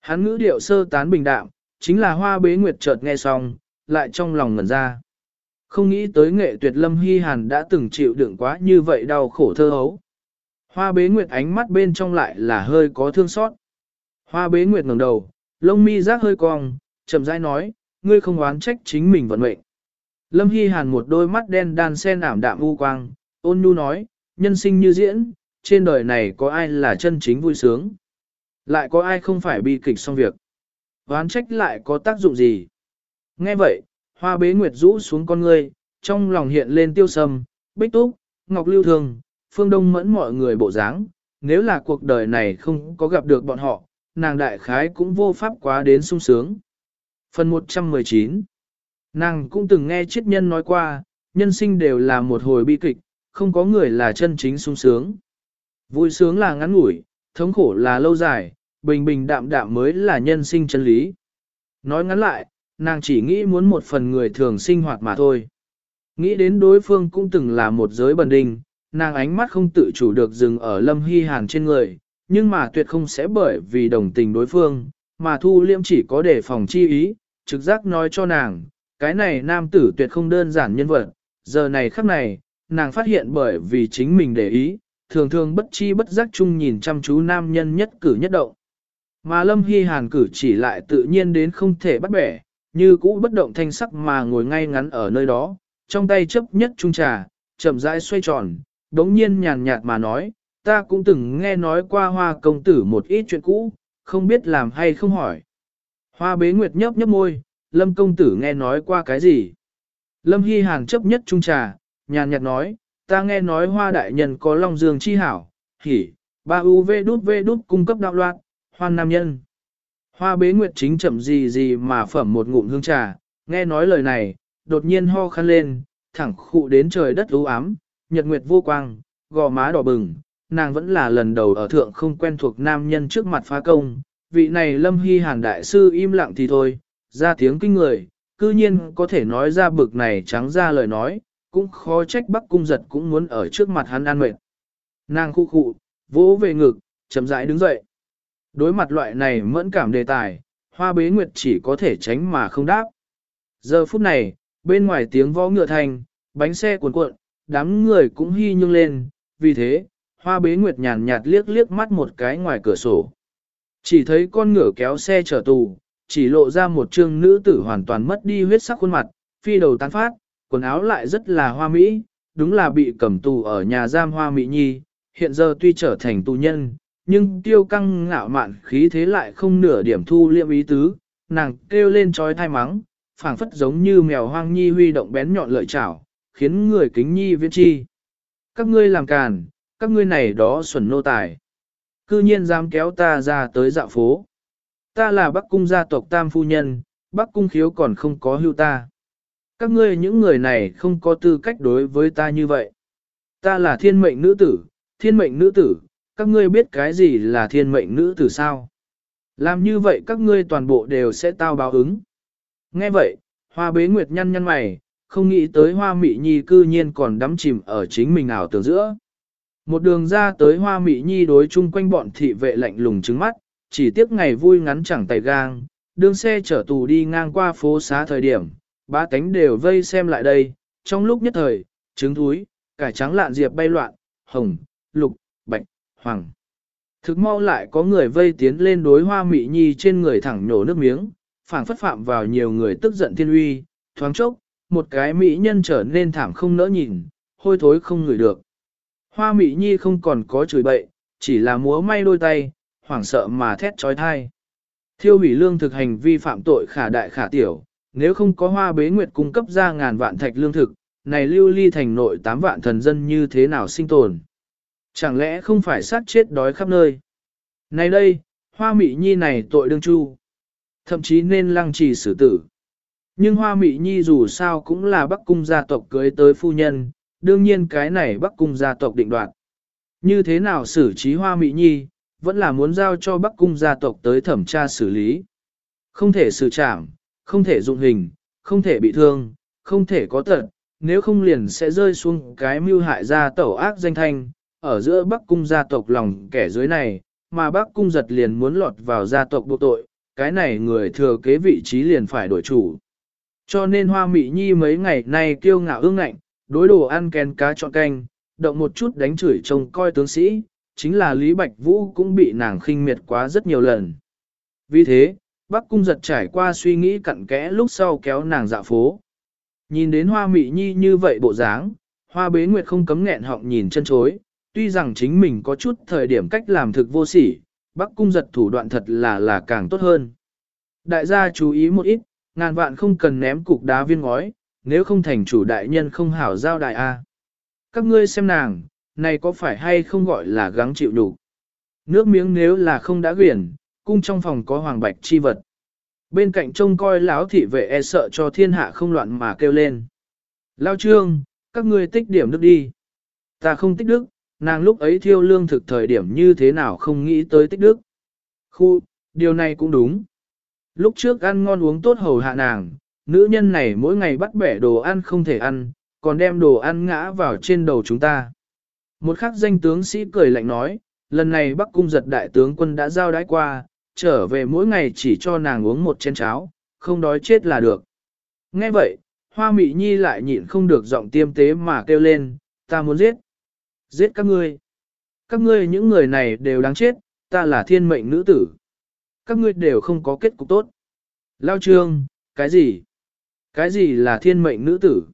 Hắn ngữ điệu sơ tán bình đạm, chính là hoa bế nguyệt chợt nghe xong, lại trong lòng ngẩn ra. Không nghĩ tới nghệ tuyệt lâm hy hàn đã từng chịu đựng quá như vậy đau khổ thơ hấu. Hoa bế nguyệt ánh mắt bên trong lại là hơi có thương xót. Hoa bế nguyệt ngẩng đầu, lông mi rác hơi cong, chậm rãi nói, ngươi không oán trách chính mình vận mệnh. Lâm Hy Hàn một đôi mắt đen đan sen ảm đạm u quang, ôn nhu nói, nhân sinh như diễn, trên đời này có ai là chân chính vui sướng. Lại có ai không phải bi kịch xong việc. Oán trách lại có tác dụng gì. Nghe vậy, hoa bế nguyệt rũ xuống con ngươi, trong lòng hiện lên tiêu sâm, bích túc, ngọc lưu thường, phương đông mẫn mọi người bộ dáng. Nếu là cuộc đời này không có gặp được bọn họ, nàng đại khái cũng vô pháp quá đến sung sướng. Phần 119 Nàng cũng từng nghe triết nhân nói qua, nhân sinh đều là một hồi bi kịch, không có người là chân chính sung sướng. Vui sướng là ngắn ngủi, thống khổ là lâu dài, bình bình đạm đạm mới là nhân sinh chân lý. Nói ngắn lại, nàng chỉ nghĩ muốn một phần người thường sinh hoạt mà thôi. Nghĩ đến đối phương cũng từng là một giới bần đình, nàng ánh mắt không tự chủ được dừng ở lâm hy hàn trên người, nhưng mà tuyệt không sẽ bởi vì đồng tình đối phương, mà thu liêm chỉ có để phòng chi ý, trực giác nói cho nàng, cái này nam tử tuyệt không đơn giản nhân vật, giờ này khắc này, nàng phát hiện bởi vì chính mình để ý, thường thường bất chi bất giác chung nhìn chăm chú nam nhân nhất cử nhất động. Mà Lâm Hy Hàn cử chỉ lại tự nhiên đến không thể bắt bẻ, như cũ bất động thanh sắc mà ngồi ngay ngắn ở nơi đó, trong tay chấp nhất trung trà, chậm rãi xoay tròn, đống nhiên nhàn nhạt mà nói, ta cũng từng nghe nói qua hoa công tử một ít chuyện cũ, không biết làm hay không hỏi. Hoa bế nguyệt nhấp nhấp môi, lâm công tử nghe nói qua cái gì? Lâm Hy Hàn chấp nhất trung trà, nhàn nhạt nói, ta nghe nói hoa đại nhân có long dương chi hảo, hỉ, ba u v đút v đút cung cấp đạo loạn, hoan nam nhân. Hoa bế nguyệt chính chậm gì gì mà phẩm một ngụm hương trà, nghe nói lời này, đột nhiên ho khăn lên, thẳng khụ đến trời đất u ám, nhật nguyệt vô quang, gò má đỏ bừng, nàng vẫn là lần đầu ở thượng không quen thuộc nam nhân trước mặt phá công, vị này lâm hy hàn đại sư im lặng thì thôi, ra tiếng kinh người, cư nhiên có thể nói ra bực này trắng ra lời nói, cũng khó trách bắc cung giật cũng muốn ở trước mặt hắn an mệt. Nàng khu khụ, vỗ về ngực, chậm rãi đứng dậy. Đối mặt loại này mẫn cảm đề tài, hoa bế nguyệt chỉ có thể tránh mà không đáp. Giờ phút này, bên ngoài tiếng võ ngựa thành, bánh xe cuồn cuộn, đám người cũng hy nhung lên, vì thế, hoa bế nguyệt nhàn nhạt liếc liếc mắt một cái ngoài cửa sổ. Chỉ thấy con ngựa kéo xe chở tù, chỉ lộ ra một trương nữ tử hoàn toàn mất đi huyết sắc khuôn mặt, phi đầu tán phát, quần áo lại rất là hoa mỹ, đúng là bị cầm tù ở nhà giam hoa mỹ nhi, hiện giờ tuy trở thành tù nhân, nhưng tiêu căng ngạo mạn khí thế lại không nửa điểm thu liệm ý tứ, nàng kêu lên trói thai mắng, phảng phất giống như mèo hoang nhi huy động bén nhọn lợi chảo, khiến người kính nhi viễn chi. Các ngươi làm càn, các ngươi này đó xuẩn nô tài. Cư nhiên dám kéo ta ra tới dạo phố. Ta là Bắc Cung gia tộc Tam Phu Nhân, Bắc Cung khiếu còn không có hưu ta. Các ngươi những người này không có tư cách đối với ta như vậy. Ta là thiên mệnh nữ tử, thiên mệnh nữ tử, các ngươi biết cái gì là thiên mệnh nữ tử sao? Làm như vậy các ngươi toàn bộ đều sẽ tao báo ứng. Nghe vậy, hoa bế nguyệt nhăn nhăn mày, không nghĩ tới hoa mị nhi cư nhiên còn đắm chìm ở chính mình ảo tưởng giữa. Một đường ra tới hoa mị nhi đối chung quanh bọn thị vệ lạnh lùng trứng mắt, chỉ tiếc ngày vui ngắn chẳng tay gang, đường xe chở tù đi ngang qua phố xá thời điểm, ba cánh đều vây xem lại đây, trong lúc nhất thời, trứng thúi, cải trắng lạn diệp bay loạn, hồng, lục, bạch, hoàng. Thực mau lại có người vây tiến lên đối hoa mị nhi trên người thẳng nhổ nước miếng, phảng phất phạm vào nhiều người tức giận thiên uy, thoáng chốc, một cái mỹ nhân trở nên thảm không nỡ nhìn, hôi thối không ngửi được. Hoa mị nhi không còn có chửi bậy, chỉ là múa may đôi tay, hoảng sợ mà thét trói thai. Thiêu hủy lương thực hành vi phạm tội khả đại khả tiểu, nếu không có hoa bế nguyệt cung cấp ra ngàn vạn thạch lương thực, này lưu ly thành nội tám vạn thần dân như thế nào sinh tồn. Chẳng lẽ không phải sát chết đói khắp nơi? Này đây, hoa mị nhi này tội đương chu. Thậm chí nên lăng trì xử tử. Nhưng hoa mị nhi dù sao cũng là bắc cung gia tộc cưới tới phu nhân, đương nhiên cái này bắc cung gia tộc định đoạt. Như thế nào xử trí hoa mị nhi, vẫn là muốn giao cho bắc cung gia tộc tới thẩm tra xử lý. Không thể xử trảm, không thể dụng hình, không thể bị thương, không thể có tật, nếu không liền sẽ rơi xuống cái mưu hại gia tẩu ác danh thanh, ở giữa bắc cung gia tộc lòng kẻ dưới này, mà bắc cung giật liền muốn lọt vào gia tộc bộ tội, cái này người thừa kế vị trí liền phải đổi chủ. Cho nên hoa mị nhi mấy ngày nay kiêu ngạo ương ngạnh, đối đồ ăn kèn cá chọn canh, động một chút đánh chửi trông coi tướng sĩ, chính là Lý Bạch Vũ cũng bị nàng khinh miệt quá rất nhiều lần. Vì thế, Bắc Cung giật trải qua suy nghĩ cặn kẽ lúc sau kéo nàng dạo phố. Nhìn đến hoa mị nhi như vậy bộ dáng, hoa bế nguyệt không cấm nghẹn họng nhìn chân chối, tuy rằng chính mình có chút thời điểm cách làm thực vô sỉ, Bắc Cung giật thủ đoạn thật là là càng tốt hơn. Đại gia chú ý một ít, ngàn vạn không cần ném cục đá viên ngói, nếu không thành chủ đại nhân không hảo giao đại A. Các ngươi xem nàng, này có phải hay không gọi là gắng chịu đủ. Nước miếng nếu là không đã quyển, cung trong phòng có hoàng bạch chi vật. Bên cạnh trông coi lão thị vệ e sợ cho thiên hạ không loạn mà kêu lên. Lao trương, các ngươi tích điểm đức đi. Ta không tích đức, nàng lúc ấy thiêu lương thực thời điểm như thế nào không nghĩ tới tích đức. Khu, điều này cũng đúng. Lúc trước ăn ngon uống tốt hầu hạ nàng, nữ nhân này mỗi ngày bắt bẻ đồ ăn không thể ăn, còn đem đồ ăn ngã vào trên đầu chúng ta. Một khắc danh tướng sĩ cười lạnh nói, lần này Bắc Cung giật đại tướng quân đã giao đái qua, trở về mỗi ngày chỉ cho nàng uống một chén cháo, không đói chết là được. Nghe vậy, Hoa Mị Nhi lại nhịn không được giọng tiêm tế mà kêu lên, ta muốn giết. Giết các ngươi. Các ngươi những người này đều đáng chết, ta là thiên mệnh nữ tử. Các ngươi đều không có kết cục tốt. Lao trương, cái gì? Cái gì là thiên mệnh nữ tử?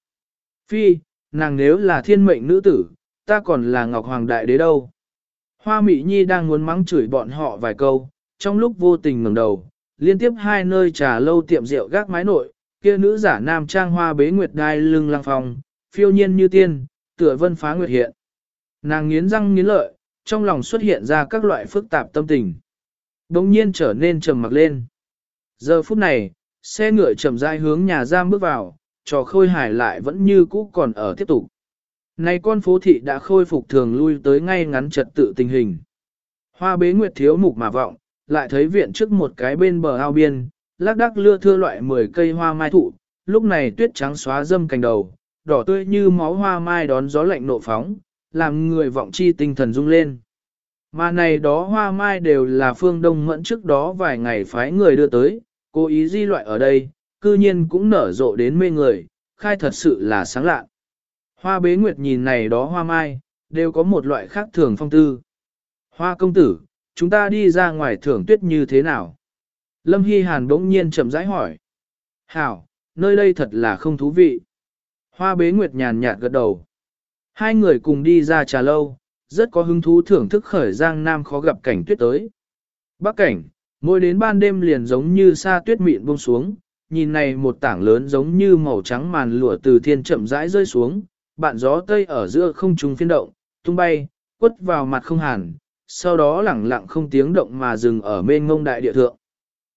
Phi, nàng nếu là thiên mệnh nữ tử, ta còn là Ngọc Hoàng Đại Đế đâu. Hoa Mị Nhi đang muốn mắng chửi bọn họ vài câu, trong lúc vô tình ngẩng đầu, liên tiếp hai nơi trà lâu tiệm rượu gác mái nội, kia nữ giả nam trang hoa bế nguyệt đai lưng lang phong, phiêu nhiên như tiên, tựa vân phá nguyệt hiện. Nàng nghiến răng nghiến lợi, trong lòng xuất hiện ra các loại phức tạp tâm tình. Đồng nhiên trở nên trầm mặc lên. Giờ phút này, xe ngựa chậm rãi hướng nhà giam bước vào, trò khôi hài lại vẫn như cũ còn ở tiếp tục. Này con phố thị đã khôi phục thường lui tới ngay ngắn trật tự tình hình. Hoa bế nguyệt thiếu mục mà vọng, lại thấy viện trước một cái bên bờ ao biên, lác đác lưa thưa loại 10 cây hoa mai thụ, lúc này tuyết trắng xóa dâm cành đầu, đỏ tươi như máu hoa mai đón gió lạnh nộ phóng, làm người vọng chi tinh thần rung lên. Mà này đó hoa mai đều là phương đông mẫn trước đó vài ngày phái người đưa tới, cố ý di loại ở đây, cư nhiên cũng nở rộ đến mê người, khai thật sự là sáng lạ. Hoa bế nguyệt nhìn này đó hoa mai, đều có một loại khác thường phong tư. Hoa công tử, chúng ta đi ra ngoài thưởng tuyết như thế nào? Lâm Hy Hàn đỗng nhiên chậm rãi hỏi. Hảo, nơi đây thật là không thú vị. Hoa bế nguyệt nhàn nhạt gật đầu. Hai người cùng đi ra trà lâu, rất có hứng thú thưởng thức khởi giang nam khó gặp cảnh tuyết tới. Bắc cảnh, mỗi đến ban đêm liền giống như sa tuyết mịn buông xuống, nhìn này một tảng lớn giống như màu trắng màn lụa từ thiên chậm rãi rơi xuống, bạn gió tây ở giữa không trung phiên động, tung bay, quất vào mặt không hàn, sau đó lẳng lặng không tiếng động mà dừng ở mênh ngông đại địa thượng.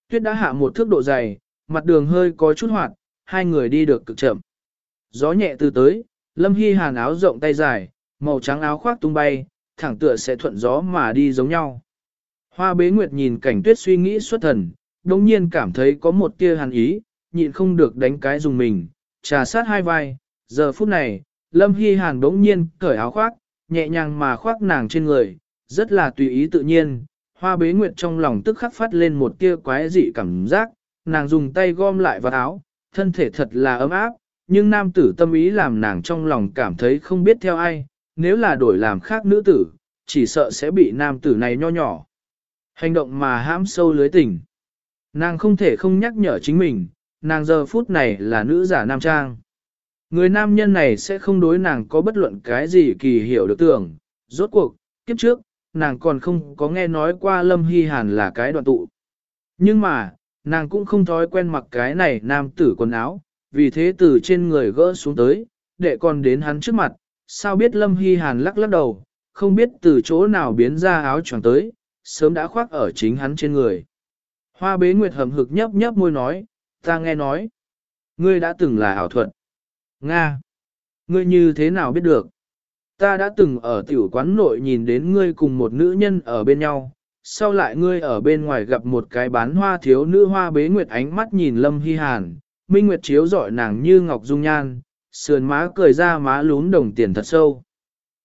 Tuyết đã hạ một thước độ dày, mặt đường hơi có chút hoạt, hai người đi được cực chậm. Gió nhẹ từ tới, Lâm Hy Hàn áo rộng tay dài, màu trắng áo khoác tung bay, thẳng tựa sẽ thuận gió mà đi giống nhau. Hoa bế nguyệt nhìn cảnh tuyết suy nghĩ xuất thần, đồng nhiên cảm thấy có một tia hàn ý, nhịn không được đánh cái dùng mình, trà sát hai vai. Giờ phút này, Lâm Hy Hàn đống nhiên cởi áo khoác, nhẹ nhàng mà khoác nàng trên người, rất là tùy ý tự nhiên. Hoa bế nguyệt trong lòng tức khắc phát lên một tia quái dị cảm giác, nàng dùng tay gom lại vào áo, thân thể thật là ấm áp, nhưng nam tử tâm ý làm nàng trong lòng cảm thấy không biết theo ai, nếu là đổi làm khác nữ tử, chỉ sợ sẽ bị nam tử này nho nhỏ. Hành động mà hãm sâu lưới tình. Nàng không thể không nhắc nhở chính mình, nàng giờ phút này là nữ giả nam trang. Người nam nhân này sẽ không đối nàng có bất luận cái gì kỳ hiểu được tưởng. Rốt cuộc, kiếp trước, nàng còn không có nghe nói qua Lâm Hy Hàn là cái đoạn tụ. Nhưng mà, nàng cũng không thói quen mặc cái này nam tử quần áo, vì thế từ trên người gỡ xuống tới, để còn đến hắn trước mặt, sao biết Lâm Hy Hàn lắc lắc đầu, không biết từ chỗ nào biến ra áo choàng tới, sớm đã khoác ở chính hắn trên người. Hoa bế nguyệt hầm hực nhấp nhấp môi nói, ta nghe nói, ngươi đã từng là ảo thuật. Nga, ngươi như thế nào biết được? Ta đã từng ở tiểu quán nội nhìn đến ngươi cùng một nữ nhân ở bên nhau, sau lại ngươi ở bên ngoài gặp một cái bán hoa thiếu nữ hoa bế nguyệt ánh mắt nhìn Lâm Hy Hàn, Minh Nguyệt chiếu dọi nàng như ngọc dung nhan, sườn má cười ra má lún đồng tiền thật sâu.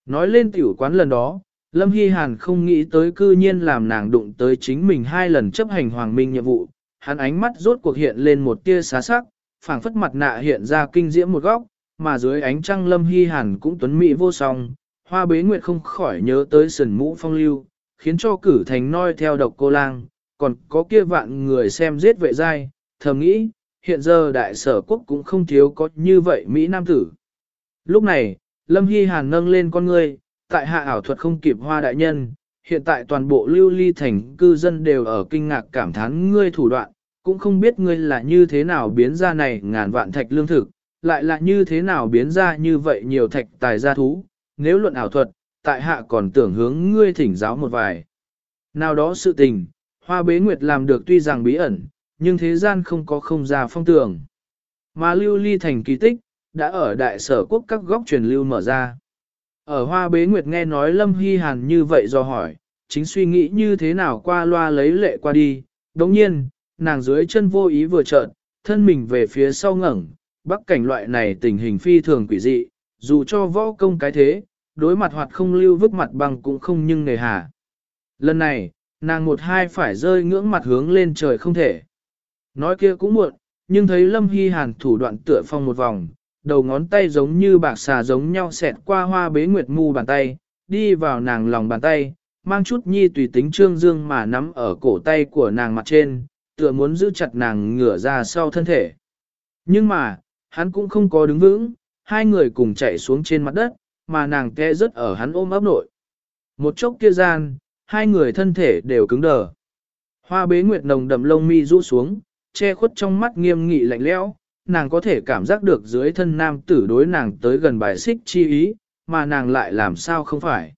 Nói lên tiểu quán lần đó, Lâm Hy Hàn không nghĩ tới cư nhiên làm nàng đụng tới chính mình hai lần chấp hành hoàng minh nhiệm vụ, hắn ánh mắt rốt cuộc hiện lên một tia xá sắc, phảng phất mặt nạ hiện ra kinh diễm một góc, mà dưới ánh trăng Lâm Hy Hàn cũng tuấn mỹ vô song, hoa bế nguyệt không khỏi nhớ tới sườn mũ phong lưu, khiến cho cử thành noi theo độc cô lang, còn có kia vạn người xem giết vệ giai, thầm nghĩ, hiện giờ đại sở quốc cũng không thiếu có như vậy Mỹ Nam tử. Lúc này, Lâm Hy Hàn nâng lên con ngươi, tại hạ ảo thuật không kịp hoa đại nhân, hiện tại toàn bộ lưu ly thành cư dân đều ở kinh ngạc cảm thán ngươi thủ đoạn, cũng không biết ngươi là như thế nào biến ra này ngàn vạn thạch lương thực, lại là như thế nào biến ra như vậy nhiều thạch tài gia thú, nếu luận ảo thuật, tại hạ còn tưởng hướng ngươi thỉnh giáo một vài. Nào đó sự tình, hoa bế nguyệt làm được tuy rằng bí ẩn, nhưng thế gian không có không ra phong tường. Mà lưu ly thành kỳ tích, đã ở đại sở quốc các góc truyền lưu mở ra. Ở hoa bế nguyệt nghe nói Lâm Hy Hàn như vậy do hỏi, chính suy nghĩ như thế nào qua loa lấy lệ qua đi, đồng nhiên, nàng dưới chân vô ý vừa trợn, thân mình về phía sau ngẩng, bắc cảnh loại này tình hình phi thường quỷ dị, dù cho võ công cái thế, đối mặt hoạt không lưu vứt mặt bằng cũng không nhưng nề hà. Lần này, nàng một hai phải rơi ngưỡng mặt hướng lên trời không thể. Nói kia cũng muộn, nhưng thấy Lâm Hy Hàn thủ đoạn tựa phong một vòng, đầu ngón tay giống như bạc xà giống nhau xẹt qua hoa bế nguyệt mu bàn tay, đi vào nàng lòng bàn tay, mang chút nhi tùy tính trương dương mà nắm ở cổ tay của nàng mặt trên, tựa muốn giữ chặt nàng ngửa ra sau thân thể. Nhưng mà, hắn cũng không có đứng vững, hai người cùng chạy xuống trên mặt đất, mà nàng té rất ở hắn ôm ấp nội. Một chốc kia gian, hai người thân thể đều cứng đờ. Hoa bế nguyệt nồng đậm lông mi rũ xuống, che khuất trong mắt nghiêm nghị lạnh lẽo, nàng có thể cảm giác được dưới thân nam tử đối nàng tới gần bài xích chi ý, mà nàng lại làm sao không phải.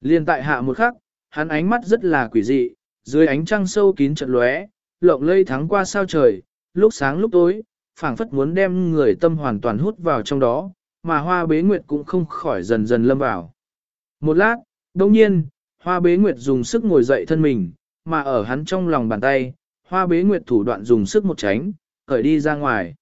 Liên tại hạ một khắc, hắn ánh mắt rất là quỷ dị, dưới ánh trăng sâu kín trận lóe, lộng lây thắng qua sao trời, lúc sáng lúc tối, phảng phất muốn đem người tâm hoàn toàn hút vào trong đó, mà hoa bế nguyệt cũng không khỏi dần dần lâm vào. Một lát, đồng nhiên, hoa bế nguyệt dùng sức ngồi dậy thân mình, mà ở hắn trong lòng bàn tay, hoa bế nguyệt thủ đoạn dùng sức một tránh, khởi đi ra ngoài.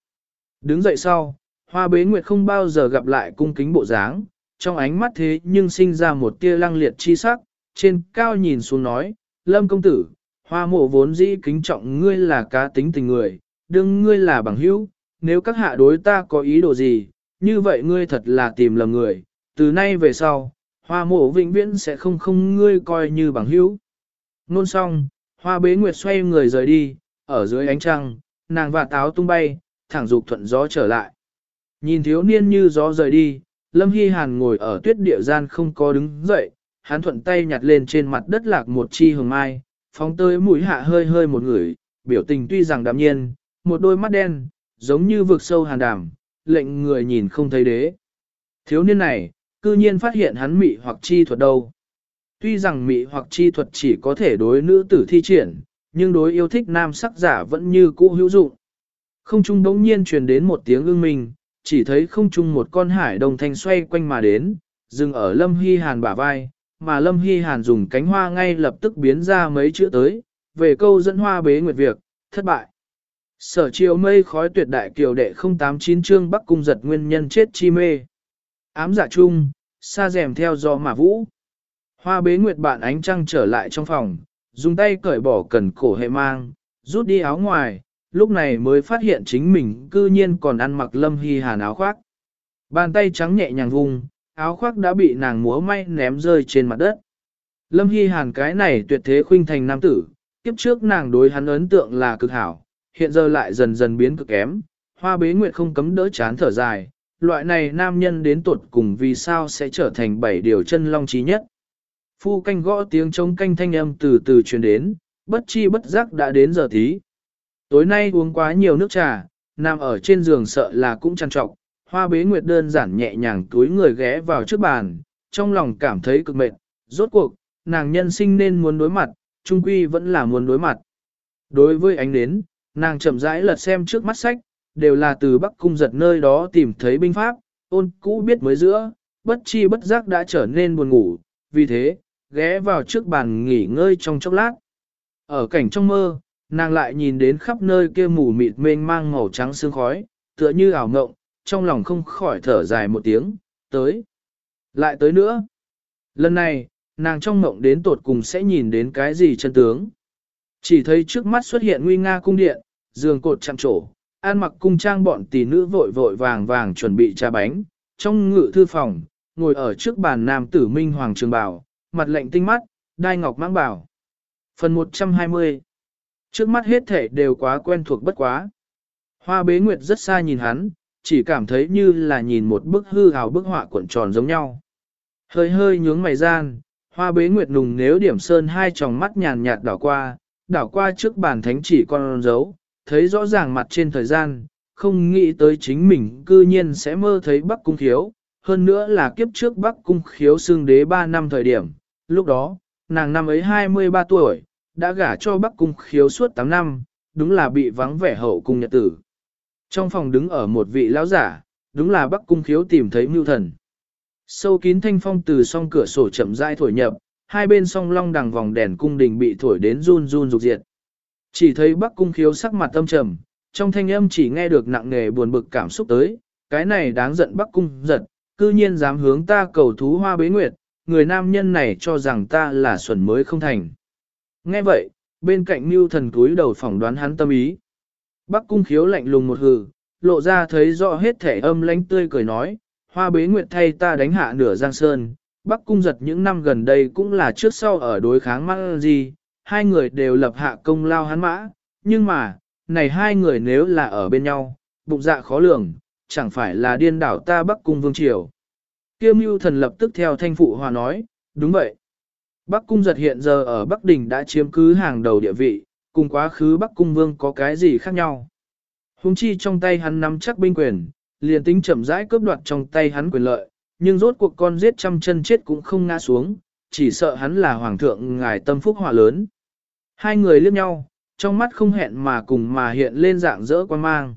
Đứng dậy sau, hoa bế nguyệt không bao giờ gặp lại cung kính bộ dáng, trong ánh mắt thế nhưng sinh ra một tia lăng liệt chi sắc, trên cao nhìn xuống nói, lâm công tử, hoa mộ vốn dĩ kính trọng ngươi là cá tính tình người, đương ngươi là bằng hữu, nếu các hạ đối ta có ý đồ gì, như vậy ngươi thật là tìm lầm người, từ nay về sau, hoa mộ vĩnh viễn sẽ không không ngươi coi như bằng hữu. Nôn xong, hoa bế nguyệt xoay người rời đi, ở dưới ánh trăng, nàng và táo tung bay, thẳng dục thuận gió trở lại. Nhìn thiếu niên như gió rời đi, Lâm Hy Hàn ngồi ở tuyết địa gian không có đứng dậy, hắn thuận tay nhặt lên trên mặt đất lạc một chi hồng mai, phóng tới mũi hạ hơi hơi một người, biểu tình tuy rằng đạm nhiên, một đôi mắt đen, giống như vực sâu hàn đàm, lệnh người nhìn không thấy đế. Thiếu niên này, cư nhiên phát hiện hắn mị hoặc chi thuật đâu. Tuy rằng mị hoặc chi thuật chỉ có thể đối nữ tử thi triển, nhưng đối yêu thích nam sắc giả vẫn như cũ hữu dụng. Không trung đống nhiên truyền đến một tiếng ưng mình, chỉ thấy không trung một con hải đồng thanh xoay quanh mà đến, dừng ở Lâm Hy Hàn bả vai, mà Lâm Hy Hàn dùng cánh hoa ngay lập tức biến ra mấy chữ tới, về câu dẫn hoa bế nguyệt việc, thất bại. Sở chiều mây khói tuyệt đại kiều đệ 089 chương Bắc Cung giật nguyên nhân chết chi mê. Ám dạ giả chung, xa rèm theo gió mà vũ. Hoa bế nguyệt bạn ánh trăng trở lại trong phòng, dùng tay cởi bỏ cần cổ hệ mang, rút đi áo ngoài, lúc này mới phát hiện chính mình cư nhiên còn ăn mặc lâm hy hàn áo khoác. Bàn tay trắng nhẹ nhàng vùng, áo khoác đã bị nàng múa may ném rơi trên mặt đất. Lâm Hy Hàn cái này tuyệt thế khuynh thành nam tử, kiếp trước nàng đối hắn ấn tượng là cực hảo, hiện giờ lại dần dần biến cực kém, hoa bế nguyệt không cấm đỡ chán thở dài, loại này nam nhân đến tuột cùng vì sao sẽ trở thành bảy điều chân long trí nhất. Phu canh gõ tiếng trống canh thanh âm từ từ truyền đến, bất chi bất giác đã đến giờ tí. Tối nay uống quá nhiều nước trà, nằm ở trên giường sợ là cũng trăn trọc, hoa bế nguyệt đơn giản nhẹ nhàng túi người ghé vào trước bàn, trong lòng cảm thấy cực mệt, rốt cuộc, nàng nhân sinh nên muốn đối mặt, trung quy vẫn là muốn đối mặt. Đối với ánh đến, nàng chậm rãi lật xem trước mắt sách, đều là từ Bắc Cung giật nơi đó tìm thấy binh pháp, ôn cũ biết mới giữa, bất chi bất giác đã trở nên buồn ngủ, vì thế, ghé vào trước bàn nghỉ ngơi trong chốc lát. Ở cảnh trong mơ, nàng lại nhìn đến khắp nơi kia mù mịt mênh mang màu trắng sương khói, tựa như ảo ngộng, trong lòng không khỏi thở dài một tiếng, tới. Lại tới nữa. Lần này, nàng trong mộng đến tột cùng sẽ nhìn đến cái gì chân tướng. Chỉ thấy trước mắt xuất hiện nguy nga cung điện, giường cột chạm trổ, an mặc cung trang bọn tỷ nữ vội vội vàng vàng chuẩn bị trà bánh, trong ngự thư phòng, ngồi ở trước bàn nam tử minh hoàng trường bảo, mặt lệnh tinh mắt, đai ngọc mang bảo. Phần 120 Trước mắt hết thể đều quá quen thuộc bất quá. Hoa bế nguyệt rất xa nhìn hắn, chỉ cảm thấy như là nhìn một bức hư hào bức họa cuộn tròn giống nhau. Hơi hơi nhướng mày gian, hoa bế nguyệt nùng nếu điểm sơn hai tròng mắt nhàn nhạt đảo qua, đảo qua trước bàn thánh chỉ con dấu, thấy rõ ràng mặt trên thời gian, không nghĩ tới chính mình cư nhiên sẽ mơ thấy Bắc Cung Khiếu, hơn nữa là kiếp trước Bắc Cung Khiếu xương đế 3 năm thời điểm, lúc đó, nàng năm ấy 23 tuổi, đã gả cho Bắc Cung Khiếu suốt 8 năm, đúng là bị vắng vẻ hậu cung nhật tử. Trong phòng đứng ở một vị lão giả, đúng là Bắc Cung Khiếu tìm thấy mưu thần. Sâu kín thanh phong từ song cửa sổ chậm rãi thổi nhập, hai bên song long đằng vòng đèn cung đình bị thổi đến run run rục diệt. Chỉ thấy Bắc Cung Khiếu sắc mặt âm trầm, trong thanh âm chỉ nghe được nặng nề buồn bực cảm xúc tới, cái này đáng giận Bắc Cung giật, cư nhiên dám hướng ta cầu thú hoa bế nguyệt, người nam nhân này cho rằng ta là xuẩn mới không thành. Nghe vậy, bên cạnh mưu thần túi đầu phỏng đoán hắn tâm ý. Bắc cung khiếu lạnh lùng một hừ, lộ ra thấy rõ hết thể âm lánh tươi cười nói, hoa bế nguyệt thay ta đánh hạ nửa giang sơn. Bắc cung giật những năm gần đây cũng là trước sau ở đối kháng mang gì, hai người đều lập hạ công lao hắn mã, nhưng mà, này hai người nếu là ở bên nhau, bụng dạ khó lường, chẳng phải là điên đảo ta Bắc cung vương triều. Kiêm mưu thần lập tức theo thanh phụ hòa nói, đúng vậy. Bắc cung giật hiện giờ ở Bắc Đình đã chiếm cứ hàng đầu địa vị, cùng quá khứ Bắc cung vương có cái gì khác nhau. Hùng chi trong tay hắn nắm chắc binh quyền, liền tính chậm rãi cướp đoạt trong tay hắn quyền lợi, nhưng rốt cuộc con giết trăm chân chết cũng không ngã xuống, chỉ sợ hắn là hoàng thượng ngài tâm phúc hòa lớn. Hai người liếc nhau, trong mắt không hẹn mà cùng mà hiện lên dạng dỡ quan mang.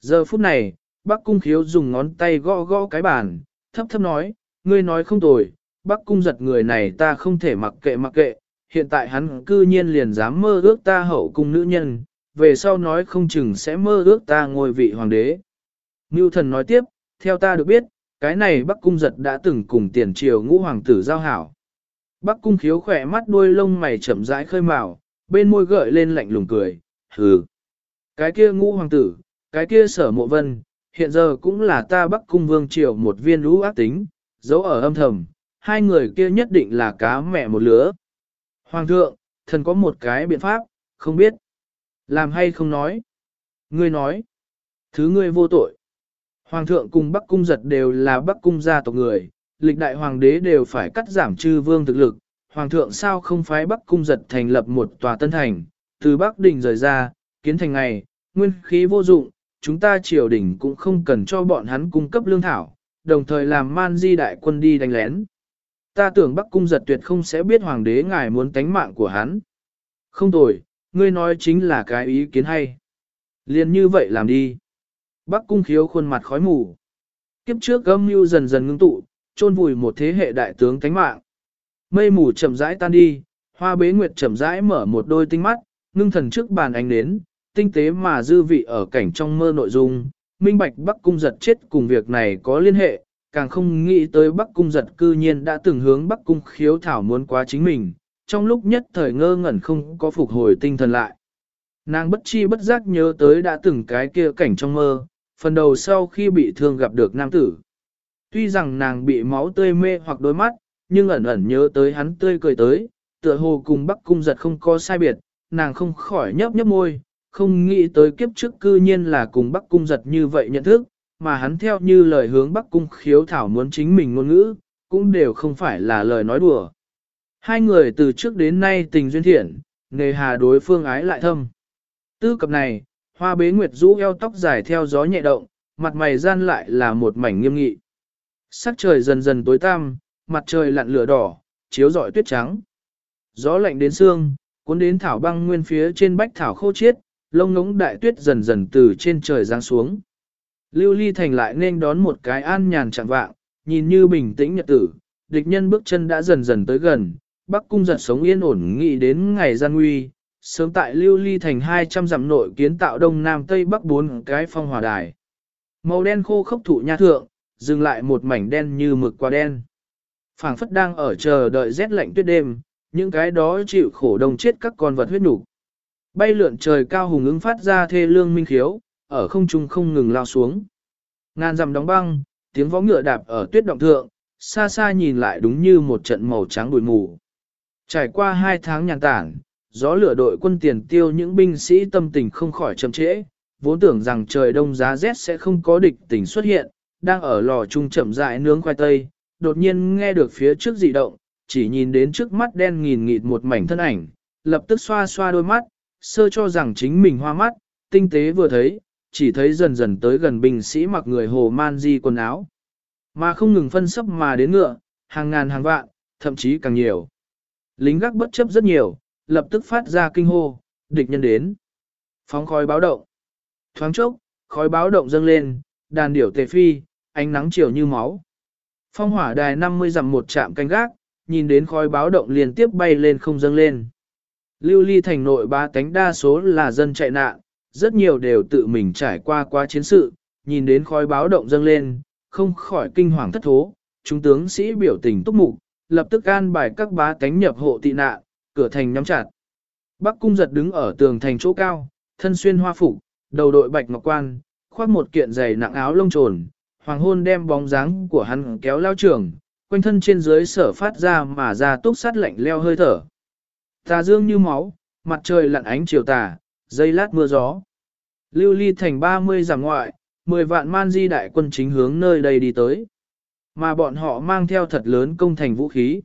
Giờ phút này, Bắc Cung Khiếu dùng ngón tay gõ gõ cái bàn, thấp thấp nói, ngươi nói không tồi, Bắc Cung giật người này ta không thể mặc kệ mặc kệ, hiện tại hắn cư nhiên liền dám mơ ước ta hậu cung nữ nhân, về sau nói không chừng sẽ mơ ước ta ngôi vị hoàng đế. Ngưu thần nói tiếp, theo ta được biết, cái này Bắc Cung giật đã từng cùng tiền triều ngũ hoàng tử giao hảo. Bắc Cung khiếu khỏe mắt đuôi lông mày chậm rãi khơi mào, bên môi gợi lên lạnh lùng cười, hừ. Cái kia ngũ hoàng tử, cái kia sở mộ vân, hiện giờ cũng là ta Bắc Cung vương triều một viên lũ ác tính, giấu ở âm thầm, hai người kia nhất định là cá mẹ một lứa. Hoàng thượng, thần có một cái biện pháp, không biết. Làm hay không nói. Ngươi nói. Thứ ngươi vô tội. Hoàng thượng cùng Bắc Cung giật đều là Bắc Cung gia tộc người, lịch đại hoàng đế đều phải cắt giảm chư vương thực lực. Hoàng thượng sao không phái Bắc Cung giật thành lập một tòa tân thành, từ Bắc Đình rời ra, kiến thành ngày, nguyên khí vô dụng, chúng ta triều đình cũng không cần cho bọn hắn cung cấp lương thảo, đồng thời làm man di đại quân đi đánh lén. Ta tưởng Bắc Cung giật tuyệt không sẽ biết hoàng đế ngài muốn tánh mạng của hắn. Không tồi, ngươi nói chính là cái ý kiến hay. Liên như vậy làm đi. Bắc Cung khiếu khuôn mặt khói mù. Kiếp trước gâm mưu dần dần ngưng tụ, chôn vùi một thế hệ đại tướng tánh mạng. Mây mù chậm rãi tan đi, hoa bế nguyệt chậm rãi mở một đôi tinh mắt, ngưng thần trước bàn ánh đến, tinh tế mà dư vị ở cảnh trong mơ nội dung, minh bạch Bắc Cung giật chết cùng việc này có liên hệ, càng không nghĩ tới Bắc Cung giật cư nhiên đã từng hướng Bắc Cung khiếu thảo muốn quá chính mình, trong lúc nhất thời ngơ ngẩn không có phục hồi tinh thần lại. Nàng bất chi bất giác nhớ tới đã từng cái kia cảnh trong mơ, phần đầu sau khi bị thương gặp được nam tử. Tuy rằng nàng bị máu tươi mê hoặc đôi mắt, nhưng ẩn ẩn nhớ tới hắn tươi cười tới, tựa hồ cùng bắc cung giật không có sai biệt, nàng không khỏi nhấp nhấp môi, không nghĩ tới kiếp trước cư nhiên là cùng bắc cung giật như vậy nhận thức, mà hắn theo như lời hướng bắc cung khiếu thảo muốn chính mình ngôn ngữ, cũng đều không phải là lời nói đùa. Hai người từ trước đến nay tình duyên thiện, nề hà đối phương ái lại thâm. Tư cập này, hoa bế nguyệt rũ eo tóc dài theo gió nhẹ động, mặt mày gian lại là một mảnh nghiêm nghị. Sắc trời dần dần tối tăm, mặt trời lặn lửa đỏ, chiếu rọi tuyết trắng. Gió lạnh đến xương, cuốn đến thảo băng nguyên phía trên bách thảo khô chiết, lông ngống đại tuyết dần dần từ trên trời giáng xuống. Lưu Ly Thành lại nên đón một cái an nhàn chẳng vạng, nhìn như bình tĩnh nhật tử, địch nhân bước chân đã dần dần tới gần, Bắc cung giật sống yên ổn nghĩ đến ngày gian nguy, sớm tại Lưu Ly Thành 200 dặm nội kiến tạo đông nam tây bắc bốn cái phong hòa đài. Màu đen khô khốc thụ nha thượng, dừng lại một mảnh đen như mực qua đen. phảng phất đang ở chờ đợi rét lạnh tuyết đêm, những cái đó chịu khổ đông chết các con vật huyết nhục. Bay lượn trời cao hùng ứng phát ra thê lương minh khiếu, ở không trung không ngừng lao xuống. Ngàn dặm đóng băng, tiếng vó ngựa đạp ở tuyết động thượng, xa xa nhìn lại đúng như một trận màu trắng bụi mù. Trải qua hai tháng nhàn tản, gió lửa đội quân tiền tiêu những binh sĩ tâm tình không khỏi chậm trễ, vốn tưởng rằng trời đông giá rét sẽ không có địch tình xuất hiện, đang ở lò trung chậm rãi nướng khoai tây, đột nhiên nghe được phía trước dị động, chỉ nhìn đến trước mắt đen nghìn nghịt một mảnh thân ảnh, lập tức xoa xoa đôi mắt, sơ cho rằng chính mình hoa mắt, tinh tế vừa thấy, chỉ thấy dần dần tới gần binh sĩ mặc người hồ man di quần áo. Mà không ngừng phân sấp mà đến ngựa, hàng ngàn hàng vạn, thậm chí càng nhiều. Lính gác bất chấp rất nhiều, lập tức phát ra kinh hô, địch nhân đến. Phóng khói báo động. Thoáng chốc, khói báo động dâng lên, đàn điểu tề phi, ánh nắng chiều như máu. Phong hỏa đài 50 dặm một chạm canh gác, nhìn đến khói báo động liên tiếp bay lên không dâng lên. Lưu ly thành nội ba tánh đa số là dân chạy nạn, rất nhiều đều tự mình trải qua qua chiến sự, nhìn đến khói báo động dâng lên, không khỏi kinh hoàng thất thố, chúng tướng sĩ biểu tình túc mục, lập tức an bài các bá tánh nhập hộ tị nạn, cửa thành nhắm chặt. Bắc cung giật đứng ở tường thành chỗ cao, thân xuyên hoa phục, đầu đội bạch ngọc quan, khoác một kiện giày nặng áo lông trồn, hoàng hôn đem bóng dáng của hắn kéo lao trường, quanh thân trên dưới sở phát ra mà ra túc sát lạnh leo hơi thở. Tà dương như máu, mặt trời lặn ánh chiều tà, dây lát mưa gió. Lưu ly thành 30 giảm ngoại, 10 vạn man di đại quân chính hướng nơi đây đi tới. Mà bọn họ mang theo thật lớn công thành vũ khí.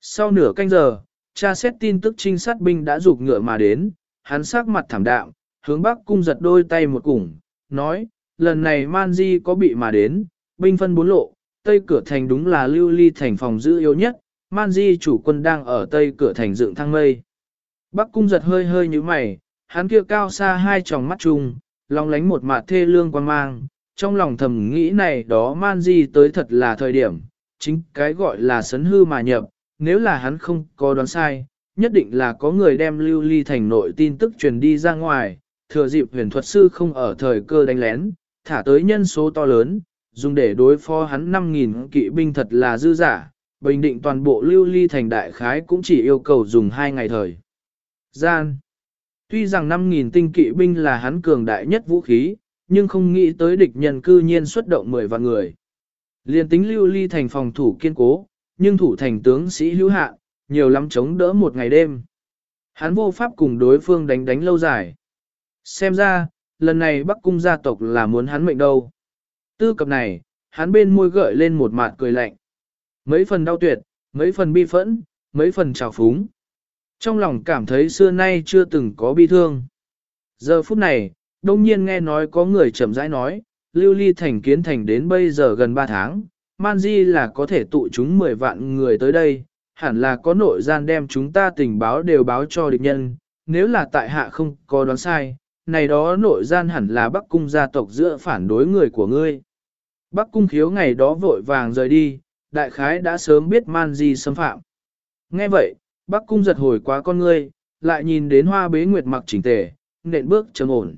Sau nửa canh giờ, cha xét tin tức trinh sát binh đã rụt ngựa mà đến, hắn sắc mặt thảm đạm, hướng bắc cung giật đôi tay một củng, nói, lần này man di có bị mà đến, binh phân bốn lộ, tây cửa thành đúng là lưu ly thành phòng giữ yếu nhất, man di chủ quân đang ở tây cửa thành dựng thang mây. Bắc cung giật hơi hơi như mày, hắn kia cao xa hai tròng mắt chung, long lánh một mạt thê lương quan mang, trong lòng thầm nghĩ này đó man di tới thật là thời điểm, chính cái gọi là sấn hư mà nhập, nếu là hắn không có đoán sai, nhất định là có người đem lưu ly thành nội tin tức truyền đi ra ngoài, thừa dịp huyền thuật sư không ở thời cơ đánh lén, thả tới nhân số to lớn, dùng để đối phó hắn 5.000 kỵ binh thật là dư giả, bình định toàn bộ lưu ly thành đại khái cũng chỉ yêu cầu dùng 2 ngày thời. Gian. Tuy rằng 5.000 tinh kỵ binh là hắn cường đại nhất vũ khí, nhưng không nghĩ tới địch nhân cư nhiên xuất động 10 vạn người. Liên tính lưu ly thành phòng thủ kiên cố, nhưng thủ thành tướng sĩ hữu hạ, nhiều lắm chống đỡ một ngày đêm. Hắn vô pháp cùng đối phương đánh đánh lâu dài. Xem ra, lần này Bắc Cung gia tộc là muốn hắn mệnh đâu. Tư cập này, hắn bên môi gợi lên một mạt cười lạnh. Mấy phần đau tuyệt, mấy phần bi phẫn, mấy phần trào phúng. Trong lòng cảm thấy xưa nay chưa từng có bi thương. Giờ phút này, đông nhiên nghe nói có người chậm rãi nói, lưu ly thành kiến thành đến bây giờ gần 3 tháng, man di là có thể tụ chúng 10 vạn người tới đây, hẳn là có nội gian đem chúng ta tình báo đều báo cho địch nhân, nếu là tại hạ không có đoán sai, này đó nội gian hẳn là Bắc Cung gia tộc giữa phản đối người của ngươi. Bắc Cung khiếu ngày đó vội vàng rời đi, đại khái đã sớm biết man di xâm phạm. Nghe vậy, Bắc Cung giật hồi quá con ngươi, lại nhìn đến hoa bế nguyệt mặc chỉnh tề, nện bước trầm ổn.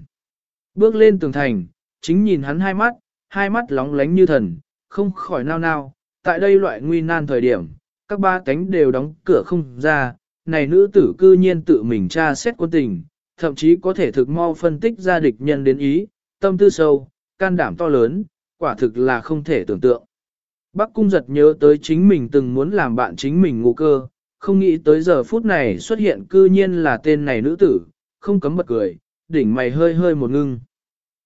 Bước lên tường thành, chính nhìn hắn hai mắt, hai mắt lóng lánh như thần, không khỏi nao nao, tại đây loại nguy nan thời điểm, các ba cánh đều đóng cửa không ra, này nữ tử cư nhiên tự mình tra xét quân tình, thậm chí có thể thực mau phân tích ra địch nhân đến ý, tâm tư sâu, can đảm to lớn, quả thực là không thể tưởng tượng. Bắc cung giật nhớ tới chính mình từng muốn làm bạn chính mình ngô cơ, không nghĩ tới giờ phút này xuất hiện cư nhiên là tên này nữ tử, không cấm bật cười, đỉnh mày hơi hơi một ngưng.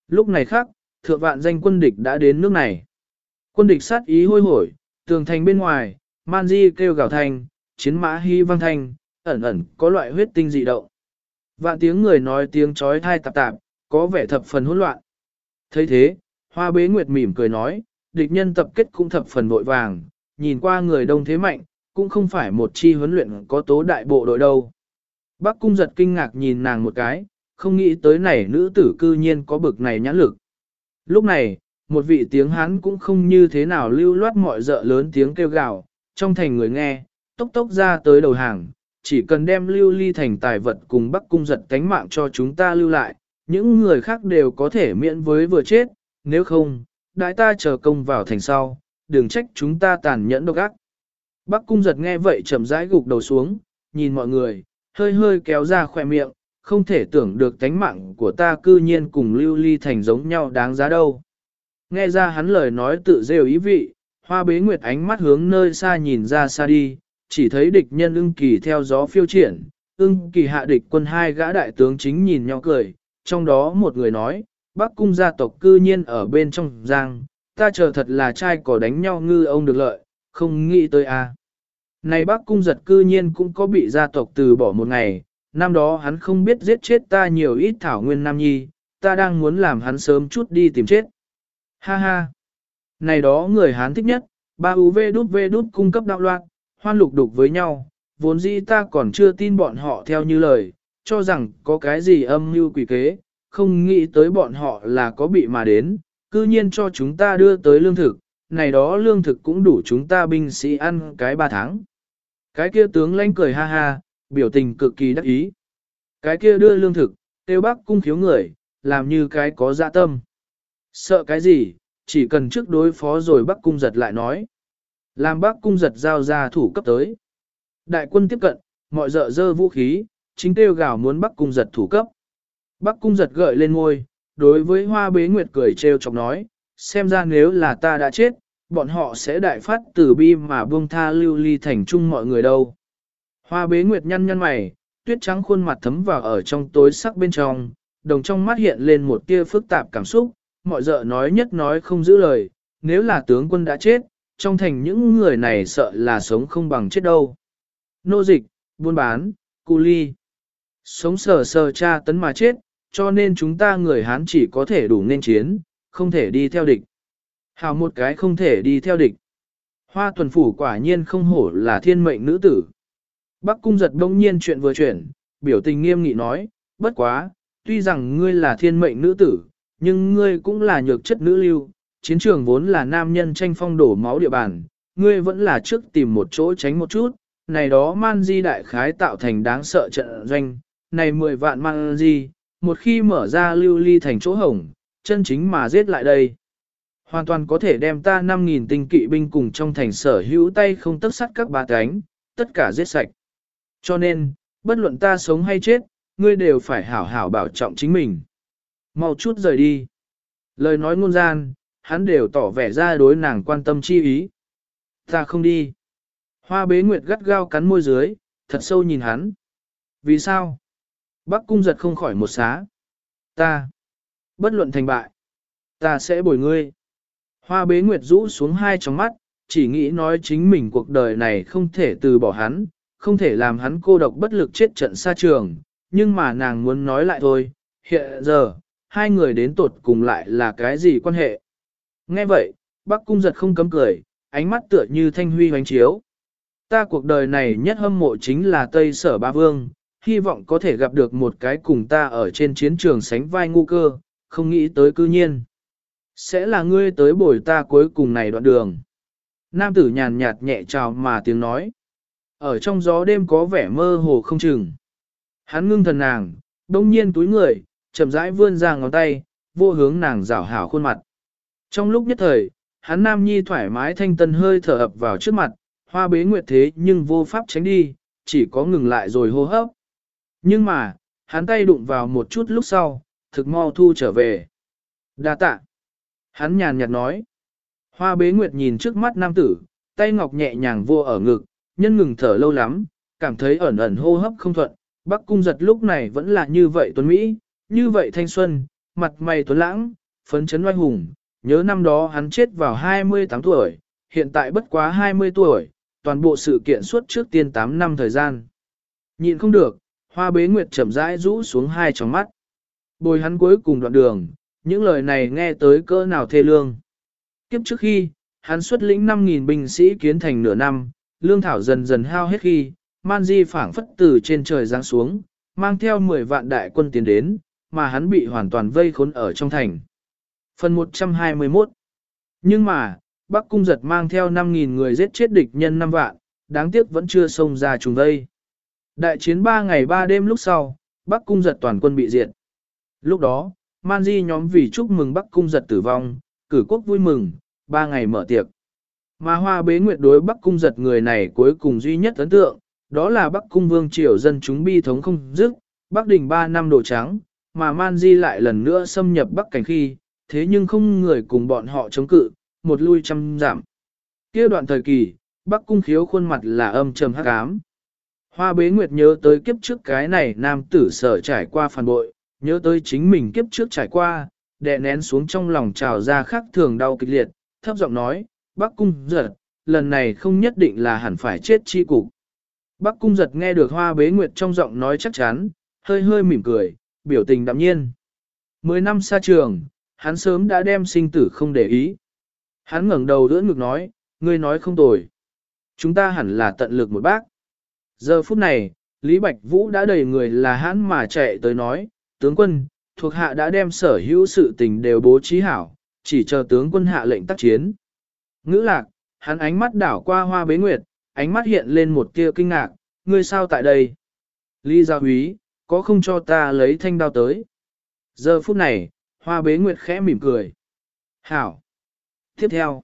Lúc này khác, thượng vạn danh quân địch đã đến nước này. Quân địch sát ý hôi hổi, tường thành bên ngoài, man di kêu gào thanh, chiến mã hy vang thanh, ẩn ẩn có loại huyết tinh dị động. Vạn tiếng người nói tiếng chói thai tạp tạp, có vẻ thập phần hỗn loạn. thấy thế, hoa bế nguyệt mỉm cười nói, địch nhân tập kết cũng thập phần vội vàng, nhìn qua người đông thế mạnh, cũng không phải một chi huấn luyện có tố đại bộ đội đâu. Bác cung giật kinh ngạc nhìn nàng một cái, không nghĩ tới này nữ tử cư nhiên có bực này nhãn lực. Lúc này, một vị tiếng hán cũng không như thế nào lưu loát mọi dợ lớn tiếng kêu gào, trong thành người nghe, tốc tốc ra tới đầu hàng, chỉ cần đem lưu ly thành tài vật cùng bắc cung giật cánh mạng cho chúng ta lưu lại, những người khác đều có thể miễn với vừa chết, nếu không, đại ta chờ công vào thành sau, đừng trách chúng ta tàn nhẫn độc ác. Bắc cung giật nghe vậy chậm rãi gục đầu xuống, nhìn mọi người, hơi hơi kéo ra khỏe miệng, không thể tưởng được tánh mạng của ta cư nhiên cùng lưu ly thành giống nhau đáng giá đâu. Nghe ra hắn lời nói tự rêu ý vị, hoa bế nguyệt ánh mắt hướng nơi xa nhìn ra xa đi, chỉ thấy địch nhân ưng kỳ theo gió phiêu triển, ưng kỳ hạ địch quân hai gã đại tướng chính nhìn nhau cười, trong đó một người nói, Bắc cung gia tộc cư nhiên ở bên trong giang, ta chờ thật là trai cỏ đánh nhau ngư ông được lợi, không nghĩ tới a. À. Này Bắc cung giật cư nhiên cũng có bị gia tộc từ bỏ một ngày, năm đó hắn không biết giết chết ta nhiều ít thảo nguyên nam nhi, ta đang muốn làm hắn sớm chút đi tìm chết. Ha ha! Này đó người hắn thích nhất, ba UV đút V đút cung cấp đạo loạn, hoan lục đục với nhau, vốn dĩ ta còn chưa tin bọn họ theo như lời, cho rằng có cái gì âm mưu quỷ kế, không nghĩ tới bọn họ là có bị mà đến, cư nhiên cho chúng ta đưa tới lương thực, này đó lương thực cũng đủ chúng ta binh sĩ ăn cái ba tháng. Cái kia tướng lãnh cười ha ha, biểu tình cực kỳ đắc ý. Cái kia đưa lương thực, tiêu bác cung khiếu người, làm như cái có dạ tâm. Sợ cái gì, chỉ cần trước đối phó rồi bác cung giật lại nói. Làm bác cung giật giao ra thủ cấp tới. Đại quân tiếp cận, mọi dợ dơ vũ khí, chính tiêu gào muốn bác cung giật thủ cấp. Bác cung giật gợi lên ngôi, đối với hoa bế nguyệt cười trêu chọc nói, xem ra nếu là ta đã chết, bọn họ sẽ đại phát tử bi mà buông tha lưu ly thành chung mọi người đâu. Hoa bế nguyệt nhăn nhăn mày, tuyết trắng khuôn mặt thấm vào ở trong tối sắc bên trong, đồng trong mắt hiện lên một tia phức tạp cảm xúc, mọi dợ nói nhất nói không giữ lời, nếu là tướng quân đã chết, trong thành những người này sợ là sống không bằng chết đâu. Nô dịch, buôn bán, cu ly. Sống sờ sờ cha tấn mà chết, cho nên chúng ta người Hán chỉ có thể đủ nên chiến, không thể đi theo địch. Hào một cái không thể đi theo địch. Hoa tuần phủ quả nhiên không hổ là thiên mệnh nữ tử. Bắc cung giật đông nhiên chuyện vừa chuyển, biểu tình nghiêm nghị nói, bất quá, tuy rằng ngươi là thiên mệnh nữ tử, nhưng ngươi cũng là nhược chất nữ lưu, chiến trường vốn là nam nhân tranh phong đổ máu địa bàn, ngươi vẫn là trước tìm một chỗ tránh một chút, này đó man di đại khái tạo thành đáng sợ trận doanh, này 10 vạn man di, một khi mở ra lưu ly thành chỗ hồng, chân chính mà giết lại đây. Hoàn toàn có thể đem ta 5.000 tinh kỵ binh cùng trong thành sở hữu tay không tất sắt các bà cánh, tất cả giết sạch. Cho nên, bất luận ta sống hay chết, ngươi đều phải hảo hảo bảo trọng chính mình. Mau chút rời đi. Lời nói ngôn gian, hắn đều tỏ vẻ ra đối nàng quan tâm chi ý. Ta không đi. Hoa bế nguyệt gắt gao cắn môi dưới, thật sâu nhìn hắn. Vì sao? Bắc cung giật không khỏi một xá. Ta. Bất luận thành bại. Ta sẽ bồi ngươi. Hoa bế nguyệt rũ xuống hai tròng mắt, chỉ nghĩ nói chính mình cuộc đời này không thể từ bỏ hắn, không thể làm hắn cô độc bất lực chết trận xa trường, nhưng mà nàng muốn nói lại thôi, hiện giờ, hai người đến tột cùng lại là cái gì quan hệ. Nghe vậy, bác cung giật không cấm cười, ánh mắt tựa như thanh huy hoánh chiếu. Ta cuộc đời này nhất hâm mộ chính là Tây Sở Ba Vương, hy vọng có thể gặp được một cái cùng ta ở trên chiến trường sánh vai ngu cơ, không nghĩ tới cư nhiên. Sẽ là ngươi tới bồi ta cuối cùng này đoạn đường. Nam tử nhàn nhạt nhẹ chào mà tiếng nói. Ở trong gió đêm có vẻ mơ hồ không chừng. Hắn ngưng thần nàng, đông nhiên túi người, chậm rãi vươn ra ngón tay, vô hướng nàng rảo hảo khuôn mặt. Trong lúc nhất thời, hắn nam nhi thoải mái thanh tân hơi thở ập vào trước mặt, hoa bế nguyệt thế nhưng vô pháp tránh đi, chỉ có ngừng lại rồi hô hấp. Nhưng mà, hắn tay đụng vào một chút lúc sau, thực mau thu trở về. Đa tạ. Hắn nhàn nhạt nói. Hoa bế nguyệt nhìn trước mắt nam tử, tay ngọc nhẹ nhàng vô ở ngực, nhân ngừng thở lâu lắm, cảm thấy ẩn ẩn hô hấp không thuận. Bắc cung giật lúc này vẫn là như vậy tuấn Mỹ, như vậy thanh xuân, mặt mày tuấn lãng, phấn chấn oai hùng. Nhớ năm đó hắn chết vào 28 tuổi, hiện tại bất quá 20 tuổi, toàn bộ sự kiện suốt trước tiên 8 năm thời gian. Nhịn không được, hoa bế nguyệt chậm rãi rũ xuống hai tròng mắt. Bồi hắn cuối cùng đoạn đường, những lời này nghe tới cỡ nào thê lương. Kiếp trước khi, hắn xuất lĩnh 5.000 binh sĩ kiến thành nửa năm, lương thảo dần dần hao hết khi, man di phảng phất từ trên trời giáng xuống, mang theo 10 vạn đại quân tiến đến, mà hắn bị hoàn toàn vây khốn ở trong thành. Phần 121 Nhưng mà, Bắc Cung giật mang theo 5.000 người giết chết địch nhân 5 vạn, đáng tiếc vẫn chưa xông ra trùng vây. Đại chiến 3 ngày 3 đêm lúc sau, Bắc Cung giật toàn quân bị diệt. Lúc đó, Man Di nhóm vì chúc mừng Bắc Cung giật tử vong, cử quốc vui mừng, ba ngày mở tiệc. Mà hoa bế nguyệt đối Bắc Cung giật người này cuối cùng duy nhất ấn tượng, đó là Bắc Cung vương triều dân chúng bi thống không dứt, Bắc đỉnh 3 năm đồ trắng, mà Man Di lại lần nữa xâm nhập Bắc cảnh khi, thế nhưng không người cùng bọn họ chống cự, một lui trăm giảm. kia đoạn thời kỳ, Bắc Cung khiếu khuôn mặt là âm trầm hắc ám. Hoa bế nguyệt nhớ tới kiếp trước cái này nam tử sở trải qua phản bội, nhớ tới chính mình kiếp trước trải qua, đè nén xuống trong lòng trào ra khắc thường đau kịch liệt, thấp giọng nói, Bắc Cung giật, lần này không nhất định là hẳn phải chết chi cục. Bắc Cung giật nghe được hoa bế nguyệt trong giọng nói chắc chắn, hơi hơi mỉm cười, biểu tình đạm nhiên. Mười năm xa trường, hắn sớm đã đem sinh tử không để ý. Hắn ngẩng đầu đỡ ngực nói, ngươi nói không tồi. Chúng ta hẳn là tận lực một bác. Giờ phút này, Lý Bạch Vũ đã đầy người là hắn mà chạy tới nói, tướng quân, thuộc hạ đã đem sở hữu sự tình đều bố trí hảo, chỉ chờ tướng quân hạ lệnh tác chiến. Ngữ lạc, hắn ánh mắt đảo qua hoa bế nguyệt, ánh mắt hiện lên một tia kinh ngạc, ngươi sao tại đây? Lý gia húy, có không cho ta lấy thanh đao tới? Giờ phút này, hoa bế nguyệt khẽ mỉm cười. Hảo! Tiếp theo,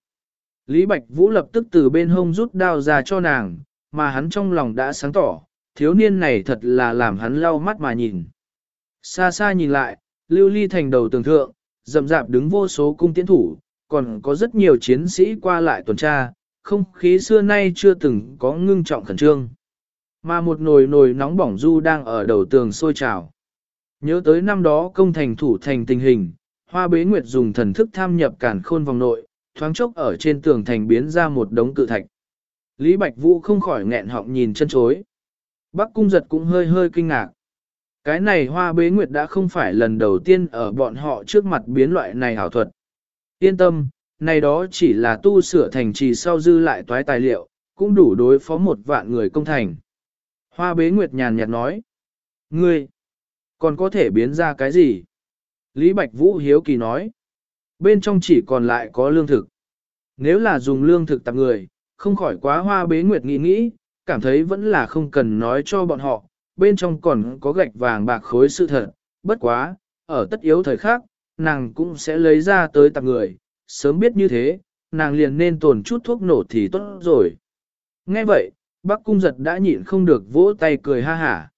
Lý Bạch Vũ lập tức từ bên hông rút đao ra cho nàng, mà hắn trong lòng đã sáng tỏ, thiếu niên này thật là làm hắn lau mắt mà nhìn. Xa xa nhìn lại, lưu ly thành đầu tường thượng, rậm rạp đứng vô số cung tiễn thủ, còn có rất nhiều chiến sĩ qua lại tuần tra, không khí xưa nay chưa từng có ngưng trọng khẩn trương. Mà một nồi nồi nóng bỏng du đang ở đầu tường sôi trào. Nhớ tới năm đó công thành thủ thành tình hình, hoa bế nguyệt dùng thần thức tham nhập cản khôn vòng nội, thoáng chốc ở trên tường thành biến ra một đống cự thạch. Lý Bạch Vũ không khỏi nghẹn họng nhìn chân chối. Bắc cung giật cũng hơi hơi kinh ngạc. Cái này hoa bế nguyệt đã không phải lần đầu tiên ở bọn họ trước mặt biến loại này hảo thuật. Yên tâm, này đó chỉ là tu sửa thành trì sau dư lại toái tài liệu, cũng đủ đối phó một vạn người công thành. Hoa bế nguyệt nhàn nhạt nói. Ngươi, còn có thể biến ra cái gì? Lý Bạch Vũ hiếu kỳ nói. Bên trong chỉ còn lại có lương thực. Nếu là dùng lương thực tạp người, không khỏi quá hoa bế nguyệt nghĩ nghĩ, cảm thấy vẫn là không cần nói cho bọn họ, bên trong còn có gạch vàng bạc khối sự thật, bất quá, ở tất yếu thời khắc nàng cũng sẽ lấy ra tới tặng người, sớm biết như thế, nàng liền nên tồn chút thuốc nổ thì tốt rồi. Nghe vậy, bác cung giật đã nhịn không được vỗ tay cười ha hả.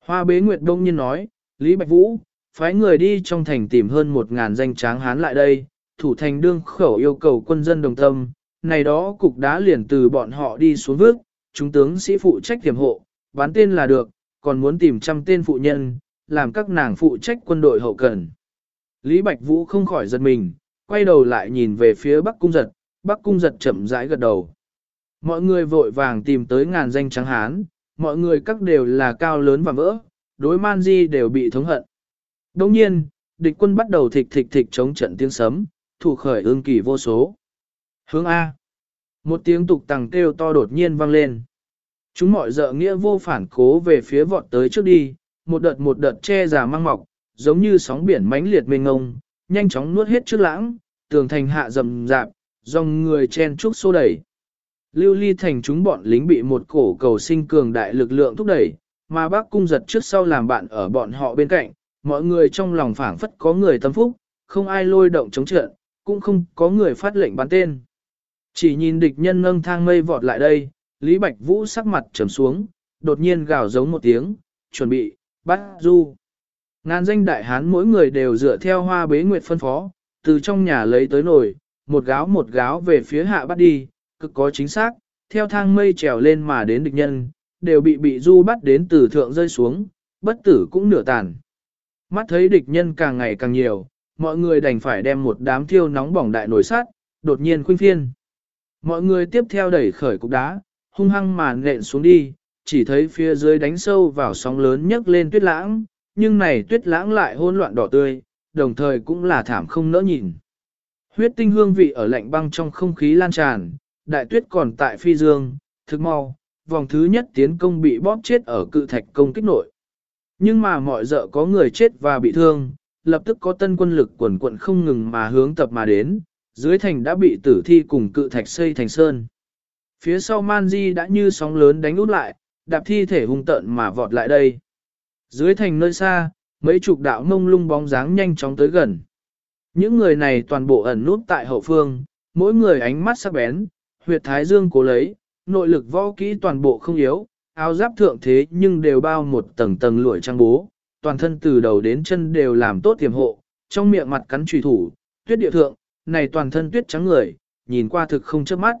Hoa bế nguyệt đông nhiên nói, Lý Bạch Vũ, phái người đi trong thành tìm hơn một ngàn danh tráng hán lại đây, thủ thành đương khẩu yêu cầu quân dân đồng tâm, này đó cục đá liền từ bọn họ đi xuống vước, chúng tướng sĩ phụ trách tiềm hộ, bán tên là được, còn muốn tìm trăm tên phụ nhân, làm các nàng phụ trách quân đội hậu cần. Lý Bạch Vũ không khỏi giật mình, quay đầu lại nhìn về phía Bắc Cung Giật, Bắc Cung Giật chậm rãi gật đầu. Mọi người vội vàng tìm tới ngàn danh trắng hán, mọi người các đều là cao lớn và vỡ, đối man di đều bị thống hận. Đồng nhiên, địch quân bắt đầu thịch thịch thịch chống trận tiếng sấm, thủ khởi ương kỳ vô số. Hướng A. Một tiếng tục tằng kêu to đột nhiên vang lên. Chúng mọi dợ nghĩa vô phản cố về phía vọt tới trước đi, một đợt một đợt che giả mang mọc, giống như sóng biển mãnh liệt mênh ngông, nhanh chóng nuốt hết trước lãng, tường thành hạ rầm rạp, dòng người chen trúc xô đẩy. Lưu ly thành chúng bọn lính bị một cổ cầu sinh cường đại lực lượng thúc đẩy, mà bác cung giật trước sau làm bạn ở bọn họ bên cạnh, mọi người trong lòng phảng phất có người tâm phúc, không ai lôi động chống trận, cũng không có người phát lệnh bắn tên. Chỉ nhìn địch nhân nâng thang mây vọt lại đây, Lý Bạch Vũ sắc mặt trầm xuống, đột nhiên gào giống một tiếng, chuẩn bị, bắt du. Ngàn danh đại hán mỗi người đều dựa theo hoa bế nguyệt phân phó, từ trong nhà lấy tới nồi, một gáo một gáo về phía hạ bắt đi, cực có chính xác, theo thang mây trèo lên mà đến địch nhân, đều bị bị du bắt đến từ thượng rơi xuống, bất tử cũng nửa tàn. Mắt thấy địch nhân càng ngày càng nhiều, mọi người đành phải đem một đám thiêu nóng bỏng đại nổi sát, đột nhiên khuynh phiên. Mọi người tiếp theo đẩy khởi cục đá, hung hăng mà nện xuống đi, chỉ thấy phía dưới đánh sâu vào sóng lớn nhấc lên tuyết lãng, nhưng này tuyết lãng lại hỗn loạn đỏ tươi, đồng thời cũng là thảm không nỡ nhìn. Huyết tinh hương vị ở lạnh băng trong không khí lan tràn, đại tuyết còn tại phi dương, thực mau, vòng thứ nhất tiến công bị bóp chết ở cự thạch công kích nội. Nhưng mà mọi dợ có người chết và bị thương, lập tức có tân quân lực quần quận không ngừng mà hướng tập mà đến, dưới thành đã bị tử thi cùng cự thạch xây thành sơn. Phía sau manji đã như sóng lớn đánh út lại, đạp thi thể hung tợn mà vọt lại đây. Dưới thành nơi xa, mấy chục đạo mông lung bóng dáng nhanh chóng tới gần. Những người này toàn bộ ẩn nút tại hậu phương, mỗi người ánh mắt sắc bén, huyệt thái dương cố lấy, nội lực võ kỹ toàn bộ không yếu, áo giáp thượng thế nhưng đều bao một tầng tầng lụi trang bố, toàn thân từ đầu đến chân đều làm tốt tiềm hộ, trong miệng mặt cắn trùy thủ, tuyết địa thượng, này toàn thân tuyết trắng người, nhìn qua thực không chớp mắt.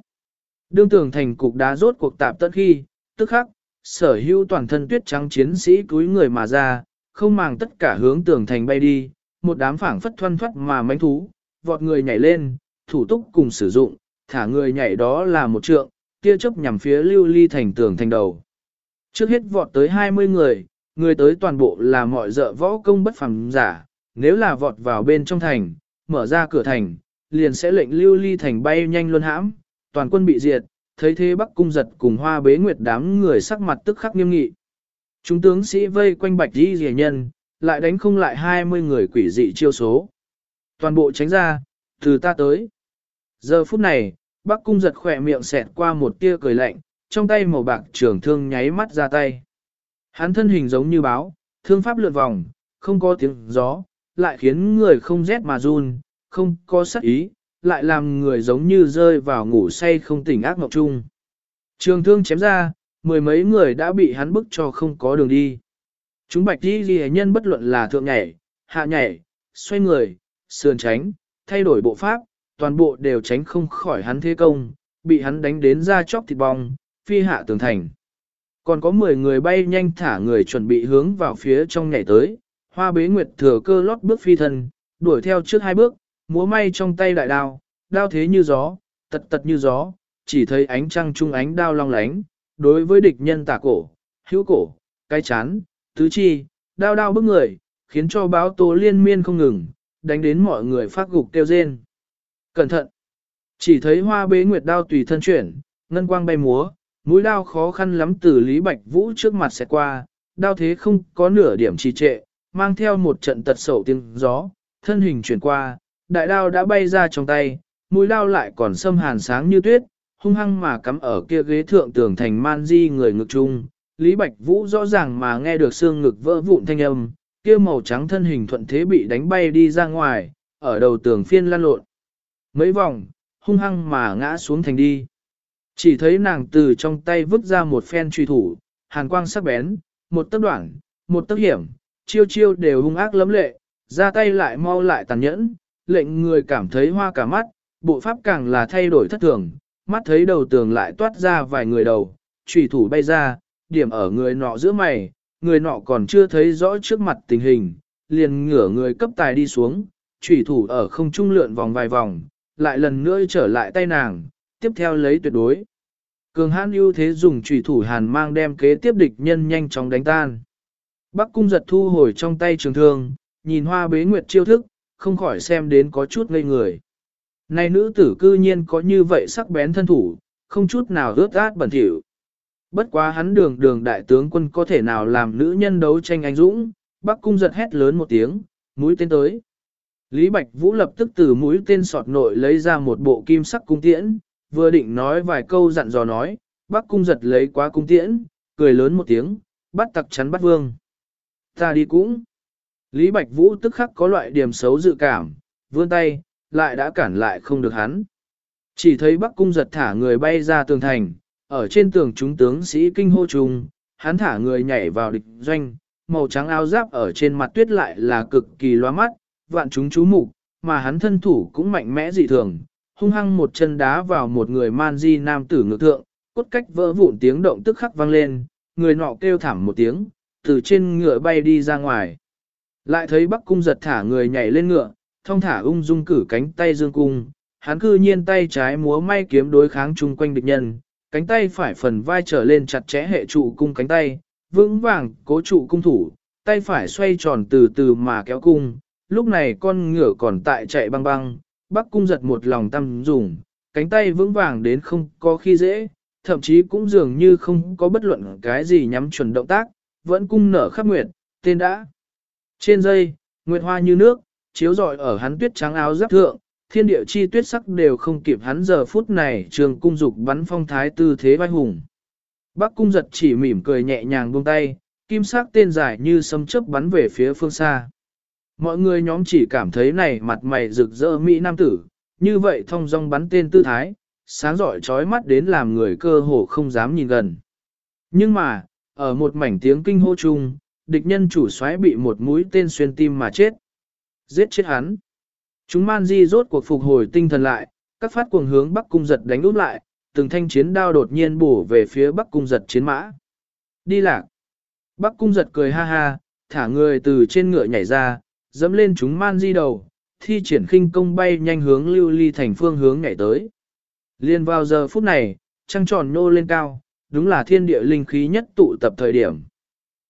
Đương tưởng thành cục đá rốt cuộc tạp tận khi, tức khắc, sở hữu toàn thân tuyết trắng chiến sĩ cúi người mà ra, không màng tất cả hướng tường thành bay đi, một đám phảng phất thoăn thoắt mà mánh thú, vọt người nhảy lên, thủ túc cùng sử dụng, thả người nhảy đó là một trượng, tia chớp nhằm phía lưu ly thành tường thành đầu. Trước hết vọt tới 20 người, người tới toàn bộ là mọi dợ võ công bất phàm giả, nếu là vọt vào bên trong thành, mở ra cửa thành, liền sẽ lệnh lưu ly thành bay nhanh luôn hãm, toàn quân bị diệt, thấy thế bắc cung giật cùng hoa bế nguyệt đám người sắc mặt tức khắc nghiêm nghị. Chúng tướng sĩ vây quanh bạch đi rẻ nhân, lại đánh không lại 20 người quỷ dị chiêu số. Toàn bộ tránh ra, từ ta tới. Giờ phút này, Bắc cung giật khỏe miệng xẹt qua một tia cười lạnh, trong tay màu bạc trường thương nháy mắt ra tay. Hắn thân hình giống như báo, thương pháp lượn vòng, không có tiếng gió, lại khiến người không rét mà run, không có sắc ý, lại làm người giống như rơi vào ngủ say không tỉnh ác mộng chung. Trường thương chém ra, mười mấy người đã bị hắn bức cho không có đường đi. Chúng bạch đi ghi nhân bất luận là thượng nhảy, hạ nhảy, xoay người, sườn tránh, thay đổi bộ pháp, toàn bộ đều tránh không khỏi hắn thế công, bị hắn đánh đến ra chóc thịt bong, phi hạ tường thành. Còn có 10 người bay nhanh thả người chuẩn bị hướng vào phía trong nhảy tới, hoa bế nguyệt thừa cơ lót bước phi thân, đuổi theo trước hai bước, múa may trong tay đại đao, đao thế như gió, tật tật như gió, chỉ thấy ánh trăng trung ánh đao long lánh, đối với địch nhân tả cổ, hữu cổ, cái chán, tứ chi, đao đao bức người, khiến cho báo tố liên miên không ngừng, đánh đến mọi người phát gục tiêu rên. Cẩn thận! Chỉ thấy hoa bế nguyệt đao tùy thân chuyển, ngân quang bay múa, mũi đao khó khăn lắm từ Lý Bạch Vũ trước mặt sẽ qua, đao thế không có nửa điểm trì trệ, mang theo một trận tật sầu tiếng gió, thân hình chuyển qua, đại đao đã bay ra trong tay, mũi đao lại còn sâm hàn sáng như tuyết, hung hăng mà cắm ở kia ghế thượng tường thành man di người ngực chung. Lý Bạch Vũ rõ ràng mà nghe được xương ngực vỡ vụn thanh âm, kia màu trắng thân hình thuận thế bị đánh bay đi ra ngoài, ở đầu tường phiên lăn lộn. Mấy vòng, hung hăng mà ngã xuống thành đi. Chỉ thấy nàng từ trong tay vứt ra một phen truy thủ, hàn quang sắc bén, một tấc đoạn, một tấc hiểm, chiêu chiêu đều hung ác lấm lệ, ra tay lại mau lại tàn nhẫn, lệnh người cảm thấy hoa cả mắt, bộ pháp càng là thay đổi thất thường, mắt thấy đầu tường lại toát ra vài người đầu, trùy thủ bay ra, điểm ở người nọ giữa mày, người nọ còn chưa thấy rõ trước mặt tình hình, liền ngửa người cấp tài đi xuống, trùy thủ ở không trung lượn vòng vài vòng, lại lần nữa trở lại tay nàng, tiếp theo lấy tuyệt đối. Cường hãn ưu thế dùng trùy thủ hàn mang đem kế tiếp địch nhân nhanh chóng đánh tan. Bắc cung giật thu hồi trong tay trường thương, nhìn hoa bế nguyệt chiêu thức, không khỏi xem đến có chút ngây người. Này nữ tử cư nhiên có như vậy sắc bén thân thủ, không chút nào ướt át bẩn thỉu. Bất quá hắn đường đường đại tướng quân có thể nào làm nữ nhân đấu tranh anh dũng, Bắc cung giật hét lớn một tiếng, mũi tên tới. Lý Bạch Vũ lập tức từ mũi tên sọt nội lấy ra một bộ kim sắc cung tiễn, vừa định nói vài câu dặn dò nói, Bắc cung giật lấy quá cung tiễn, cười lớn một tiếng, bắt tặc chắn bắt vương. Ta đi cũng. Lý Bạch Vũ tức khắc có loại điểm xấu dự cảm, vươn tay, lại đã cản lại không được hắn. Chỉ thấy Bắc cung giật thả người bay ra tường thành, ở trên tường chúng tướng sĩ kinh hô trùng, hắn thả người nhảy vào địch doanh, màu trắng áo giáp ở trên mặt tuyết lại là cực kỳ loa mắt, vạn chúng chú mục, mà hắn thân thủ cũng mạnh mẽ dị thường, hung hăng một chân đá vào một người man di nam tử ngược thượng, cốt cách vỡ vụn tiếng động tức khắc vang lên, người nọ kêu thảm một tiếng, từ trên ngựa bay đi ra ngoài. Lại thấy Bắc Cung giật thả người nhảy lên ngựa, thông thả ung dung cử cánh tay dương cung, hắn cư nhiên tay trái múa may kiếm đối kháng chung quanh địch nhân, cánh tay phải phần vai trở lên chặt chẽ hệ trụ cung cánh tay, vững vàng cố trụ cung thủ, tay phải xoay tròn từ từ mà kéo cung, lúc này con ngựa còn tại chạy băng băng, Bắc Cung giật một lòng tâm dùng, cánh tay vững vàng đến không có khi dễ, thậm chí cũng dường như không có bất luận cái gì nhắm chuẩn động tác, vẫn cung nở khắp nguyệt, tên đã. Trên dây, nguyệt hoa như nước, chiếu rọi ở hắn tuyết trắng áo giáp thượng, thiên địa chi tuyết sắc đều không kịp hắn giờ phút này trường cung dục bắn phong thái tư thế vai hùng. Bắc cung giật chỉ mỉm cười nhẹ nhàng buông tay, kim sắc tên dài như sấm chớp bắn về phía phương xa. Mọi người nhóm chỉ cảm thấy này mặt mày rực rỡ mỹ nam tử, như vậy thông dong bắn tên tư thái, sáng rọi trói mắt đến làm người cơ hồ không dám nhìn gần. Nhưng mà, ở một mảnh tiếng kinh hô chung, địch nhân chủ soái bị một mũi tên xuyên tim mà chết. Giết chết hắn. Chúng man di rốt cuộc phục hồi tinh thần lại, các phát cuồng hướng bắc cung giật đánh úp lại, từng thanh chiến đao đột nhiên bổ về phía bắc cung giật chiến mã. Đi lạc. Bắc cung giật cười ha ha, thả người từ trên ngựa nhảy ra, dẫm lên chúng man di đầu, thi triển khinh công bay nhanh hướng lưu ly thành phương hướng nhảy tới. Liên vào giờ phút này, trăng tròn nô lên cao, đúng là thiên địa linh khí nhất tụ tập thời điểm.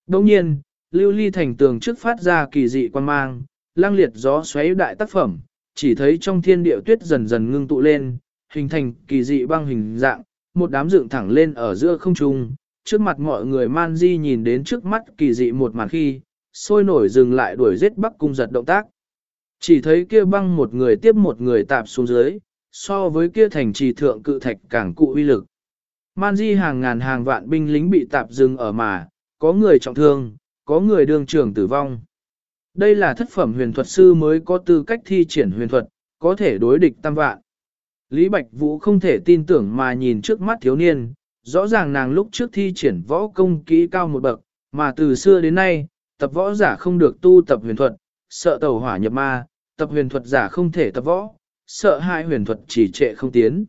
Đồng nhiên, lưu ly thành tường trước phát ra kỳ dị quan mang, lang liệt gió xoáy đại tác phẩm, chỉ thấy trong thiên địa tuyết dần dần ngưng tụ lên, hình thành kỳ dị băng hình dạng, một đám dựng thẳng lên ở giữa không trung, trước mặt mọi người man di nhìn đến trước mắt kỳ dị một màn khi, sôi nổi dừng lại đuổi giết bắc cung giật động tác. Chỉ thấy kia băng một người tiếp một người tạp xuống dưới, so với kia thành trì thượng cự thạch càng cụ uy lực. Man di hàng ngàn hàng vạn binh lính bị tạp dừng ở mà, có người trọng thương, có người đương trường tử vong. Đây là thất phẩm huyền thuật sư mới có tư cách thi triển huyền thuật, có thể đối địch tam vạn. Lý Bạch Vũ không thể tin tưởng mà nhìn trước mắt thiếu niên, rõ ràng nàng lúc trước thi triển võ công kỹ cao một bậc, mà từ xưa đến nay, tập võ giả không được tu tập huyền thuật, sợ tàu hỏa nhập ma, tập huyền thuật giả không thể tập võ, sợ hai huyền thuật chỉ trệ không tiến.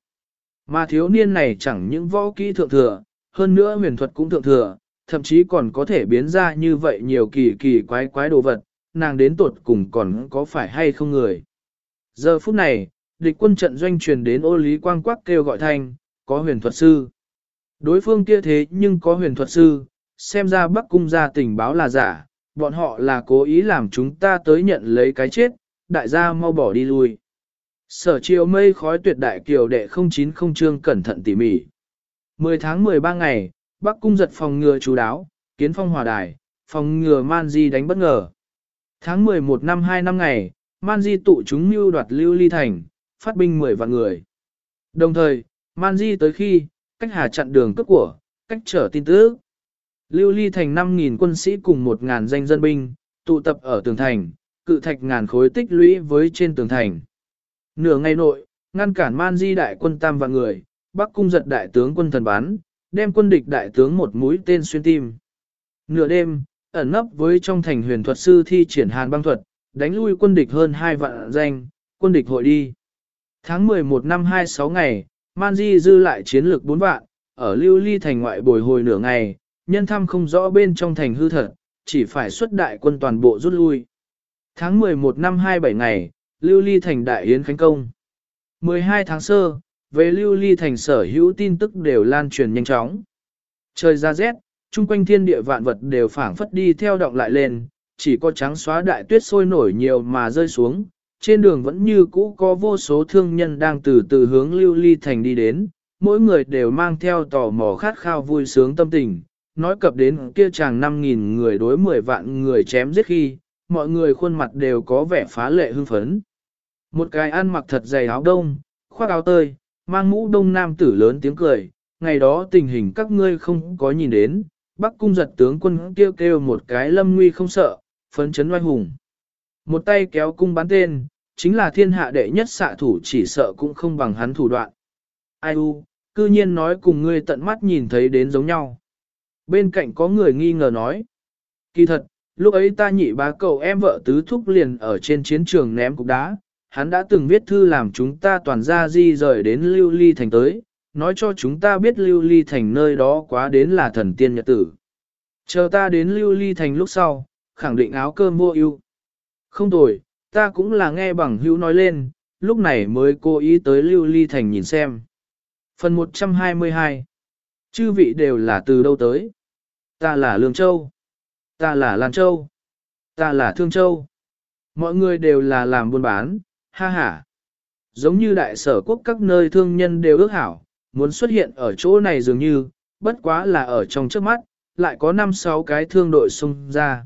Mà thiếu niên này chẳng những võ kỹ thượng thừa, hơn nữa huyền thuật cũng thượng thừa, thậm chí còn có thể biến ra như vậy nhiều kỳ kỳ quái quái đồ vật, nàng đến tuột cùng còn có phải hay không người. Giờ phút này, địch quân trận doanh truyền đến ô lý quang quắc kêu gọi thanh, có huyền thuật sư. Đối phương kia thế nhưng có huyền thuật sư, xem ra bắc cung gia tình báo là giả, bọn họ là cố ý làm chúng ta tới nhận lấy cái chết, đại gia mau bỏ đi lui. Sở chiều mây khói tuyệt đại kiều đệ 090 chương cẩn thận tỉ mỉ. 10 tháng 13 ngày, Bắc cung giật phòng ngừa chú đáo, kiến phong hòa đài, phòng ngừa man di đánh bất ngờ. Tháng 11 năm 2 năm ngày, man di tụ chúng mưu đoạt lưu ly thành, phát binh 10 vạn người. Đồng thời, man di tới khi, cách hà chặn đường cướp của, cách trở tin tức. Lưu ly thành 5.000 quân sĩ cùng 1.000 danh dân binh, tụ tập ở tường thành, cự thạch ngàn khối tích lũy với trên tường thành. Nửa ngày nội, ngăn cản man di đại quân tam vạn người, bắc cung giật đại tướng quân thần bán, đem quân địch đại tướng một mũi tên xuyên tim. Nửa đêm, ẩn nấp với trong thành huyền thuật sư thi triển hàn băng thuật, đánh lui quân địch hơn hai vạn danh, quân địch hội đi. Tháng 11 năm 26 ngày, Man Di dư lại chiến lược 4 vạn, ở lưu ly thành ngoại bồi hồi nửa ngày, nhân thăm không rõ bên trong thành hư thật, chỉ phải xuất đại quân toàn bộ rút lui. Tháng 11 năm 27 ngày, lưu ly thành đại yến khánh công. 12 tháng sơ, về lưu ly thành sở hữu tin tức đều lan truyền nhanh chóng. Trời ra rét, chung quanh thiên địa vạn vật đều phảng phất đi theo động lại lên, chỉ có trắng xóa đại tuyết sôi nổi nhiều mà rơi xuống, trên đường vẫn như cũ có vô số thương nhân đang từ từ hướng lưu ly thành đi đến, mỗi người đều mang theo tò mò khát khao vui sướng tâm tình, nói cập đến kia chàng 5.000 người đối 10 vạn người chém giết khi, mọi người khuôn mặt đều có vẻ phá lệ hưng phấn. Một cái ăn mặc thật dày áo đông, khoác áo tơi, mang mũ đông nam tử lớn tiếng cười, ngày đó tình hình các ngươi không có nhìn đến, bắc cung giật tướng quân kêu kêu một cái lâm nguy không sợ, phấn chấn oai hùng. Một tay kéo cung bắn tên, chính là thiên hạ đệ nhất xạ thủ chỉ sợ cũng không bằng hắn thủ đoạn. Ai u, cư nhiên nói cùng ngươi tận mắt nhìn thấy đến giống nhau. Bên cạnh có người nghi ngờ nói. Kỳ thật, lúc ấy ta nhị bá cậu em vợ tứ thúc liền ở trên chiến trường ném cục đá, hắn đã từng viết thư làm chúng ta toàn ra di rời đến Lưu Ly Thành tới, nói cho chúng ta biết Lưu Ly Thành nơi đó quá đến là thần tiên nhật tử. Chờ ta đến Lưu Ly Thành lúc sau, khẳng định áo cơm mua ưu. Không tồi, ta cũng là nghe bằng hữu nói lên, lúc này mới cố ý tới Lưu Ly Thành nhìn xem. Phần 122 Chư vị đều là từ đâu tới? Ta là Lương Châu. Ta là Lan Châu. Ta là Thương Châu. Mọi người đều là làm buôn bán, ha ha. Giống như đại sở quốc các nơi thương nhân đều ước hảo, muốn xuất hiện ở chỗ này dường như, bất quá là ở trong trước mắt, lại có 5-6 cái thương đội xung ra.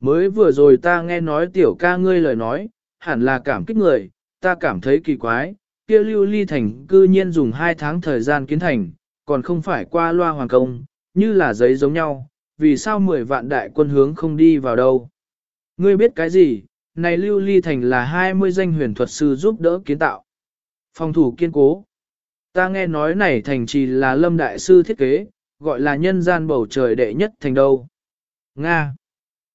Mới vừa rồi ta nghe nói tiểu ca ngươi lời nói, hẳn là cảm kích người, ta cảm thấy kỳ quái, kia lưu ly thành cư nhiên dùng 2 tháng thời gian kiến thành, còn không phải qua loa hoàng công, như là giấy giống nhau, vì sao 10 vạn đại quân hướng không đi vào đâu. Ngươi biết cái gì, này lưu ly thành là 20 danh huyền thuật sư giúp đỡ kiến tạo. Phòng thủ kiên cố. Ta nghe nói này thành trì là lâm đại sư thiết kế, gọi là nhân gian bầu trời đệ nhất thành đâu. Nga.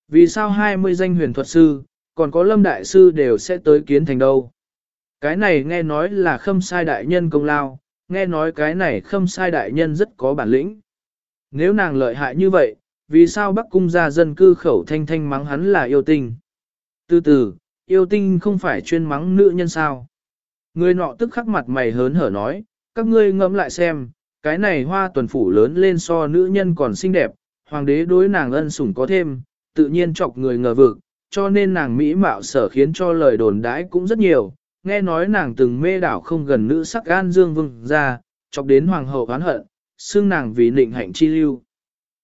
Vì sao 20 danh huyền thuật sư, còn có lâm đại sư đều sẽ tới kiến thành đâu? Cái này nghe nói là khâm sai đại nhân công lao, nghe nói cái này khâm sai đại nhân rất có bản lĩnh. Nếu nàng lợi hại như vậy, vì sao Bắc Cung gia dân cư khẩu thanh thanh mắng hắn là yêu tình? Từ từ, yêu tinh không phải chuyên mắng nữ nhân sao? Người nọ tức khắc mặt mày hớn hở nói, các ngươi ngẫm lại xem, cái này hoa tuần phủ lớn lên so nữ nhân còn xinh đẹp, hoàng đế đối nàng ân sủng có thêm, tự nhiên chọc người ngờ vực, cho nên nàng mỹ mạo sở khiến cho lời đồn đãi cũng rất nhiều, nghe nói nàng từng mê đảo không gần nữ sắc gan dương vương ra, chọc đến hoàng hậu oán hận, xưng nàng vì nịnh hạnh chi lưu.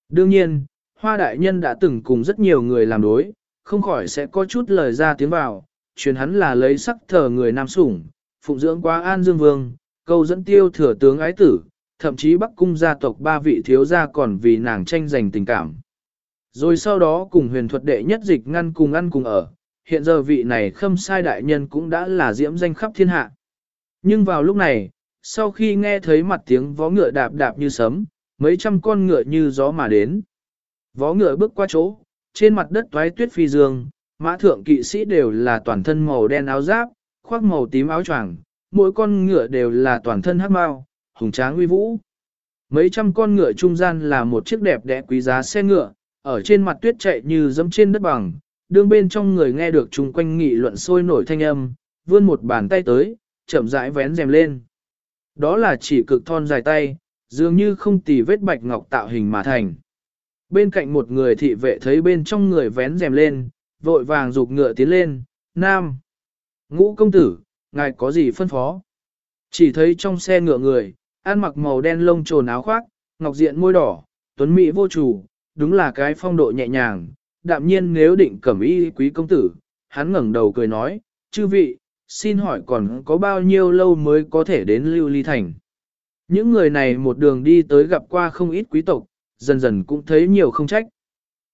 Đương nhiên, hoa đại nhân đã từng cùng rất nhiều người làm đối, không khỏi sẽ có chút lời ra tiếng vào, truyền hắn là lấy sắc thờ người nam sủng, phụng dưỡng quá an dương vương, câu dẫn tiêu thừa tướng ái tử, thậm chí bắc cung gia tộc ba vị thiếu gia còn vì nàng tranh giành tình cảm. Rồi sau đó cùng huyền thuật đệ nhất dịch ngăn cùng ăn cùng ở, hiện giờ vị này khâm sai đại nhân cũng đã là diễm danh khắp thiên hạ. Nhưng vào lúc này, sau khi nghe thấy mặt tiếng vó ngựa đạp đạp như sấm, mấy trăm con ngựa như gió mà đến. Vó ngựa bước qua chỗ, trên mặt đất toái tuyết phi dương, mã thượng kỵ sĩ đều là toàn thân màu đen áo giáp, khoác màu tím áo choàng, mỗi con ngựa đều là toàn thân hắc mao, hùng tráng uy vũ. Mấy trăm con ngựa trung gian là một chiếc đẹp đẽ quý giá xe ngựa, ở trên mặt tuyết chạy như dẫm trên đất bằng, đương bên trong người nghe được chung quanh nghị luận sôi nổi thanh âm, vươn một bàn tay tới, chậm rãi vén rèm lên. Đó là chỉ cực thon dài tay, dường như không tì vết bạch ngọc tạo hình mà thành. Bên cạnh một người thị vệ thấy bên trong người vén rèm lên, vội vàng rục ngựa tiến lên, nam. Ngũ công tử, ngài có gì phân phó? Chỉ thấy trong xe ngựa người, ăn mặc màu đen lông trồn áo khoác, ngọc diện môi đỏ, tuấn mỹ vô chủ, đúng là cái phong độ nhẹ nhàng, đạm nhiên nếu định cẩm y quý công tử, hắn ngẩng đầu cười nói, chư vị, xin hỏi còn có bao nhiêu lâu mới có thể đến lưu ly thành. Những người này một đường đi tới gặp qua không ít quý tộc, dần dần cũng thấy nhiều không trách.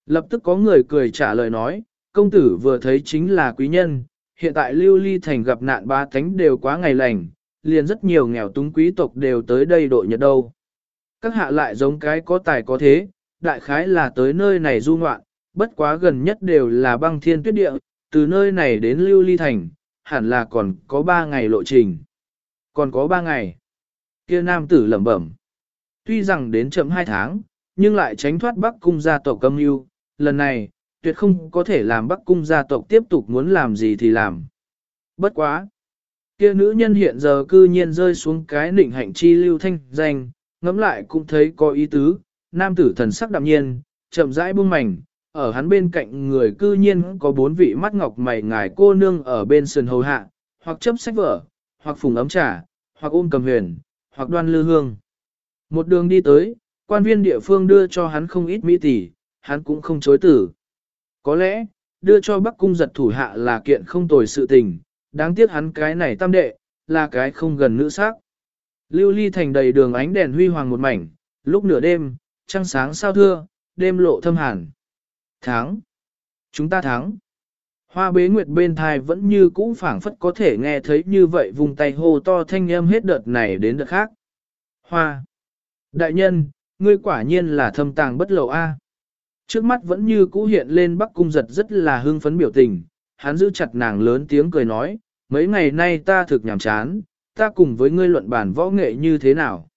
Lập tức có người cười trả lời nói, công tử vừa thấy chính là quý nhân, hiện tại lưu ly thành gặp nạn ba thánh đều quá ngày lành, liền rất nhiều nghèo túng quý tộc đều tới đây độ nhật đâu. Các hạ lại giống cái có tài có thế, đại khái là tới nơi này du ngoạn, bất quá gần nhất đều là băng thiên tuyết địa, từ nơi này đến lưu ly thành, hẳn là còn có ba ngày lộ trình. Còn có ba ngày. Kia nam tử lẩm bẩm. Tuy rằng đến chậm hai tháng, nhưng lại tránh thoát Bắc cung gia tộc âm mưu, lần này, tuyệt không có thể làm Bắc cung gia tộc tiếp tục muốn làm gì thì làm. Bất quá. Kia nữ nhân hiện giờ cư nhiên rơi xuống cái nịnh hạnh chi lưu thanh danh, ngẫm lại cũng thấy có ý tứ, nam tử thần sắc đạm nhiên, chậm rãi buông mảnh, ở hắn bên cạnh người cư nhiên có bốn vị mắt ngọc mày ngài cô nương ở bên sườn hầu hạ, hoặc chấp sách vở, hoặc phùng ấm trà, hoặc ôm cầm huyền, hoặc đoan lư hương. Một đường đi tới, quan viên địa phương đưa cho hắn không ít mỹ tỷ, hắn cũng không chối tử. Có lẽ, đưa cho Bắc cung giật thủ hạ là kiện không tồi sự tình, đáng tiếc hắn cái này tam đệ, là cái không gần nữ sắc. Lưu ly thành đầy đường ánh đèn huy hoàng một mảnh, lúc nửa đêm, trăng sáng sao thưa, đêm lộ thâm hàn. Thắng! Chúng ta thắng! Hoa bế nguyệt bên thai vẫn như cũ phảng phất có thể nghe thấy như vậy vùng tay hô to thanh âm hết đợt này đến đợt khác. Hoa! Đại nhân, ngươi quả nhiên là thâm tàng bất lộ A. Trước mắt vẫn như cũ hiện lên Bắc Cung giật rất là hưng phấn biểu tình, hắn giữ chặt nàng lớn tiếng cười nói, mấy ngày nay ta thực nhàm chán, ta cùng với ngươi luận bản võ nghệ như thế nào.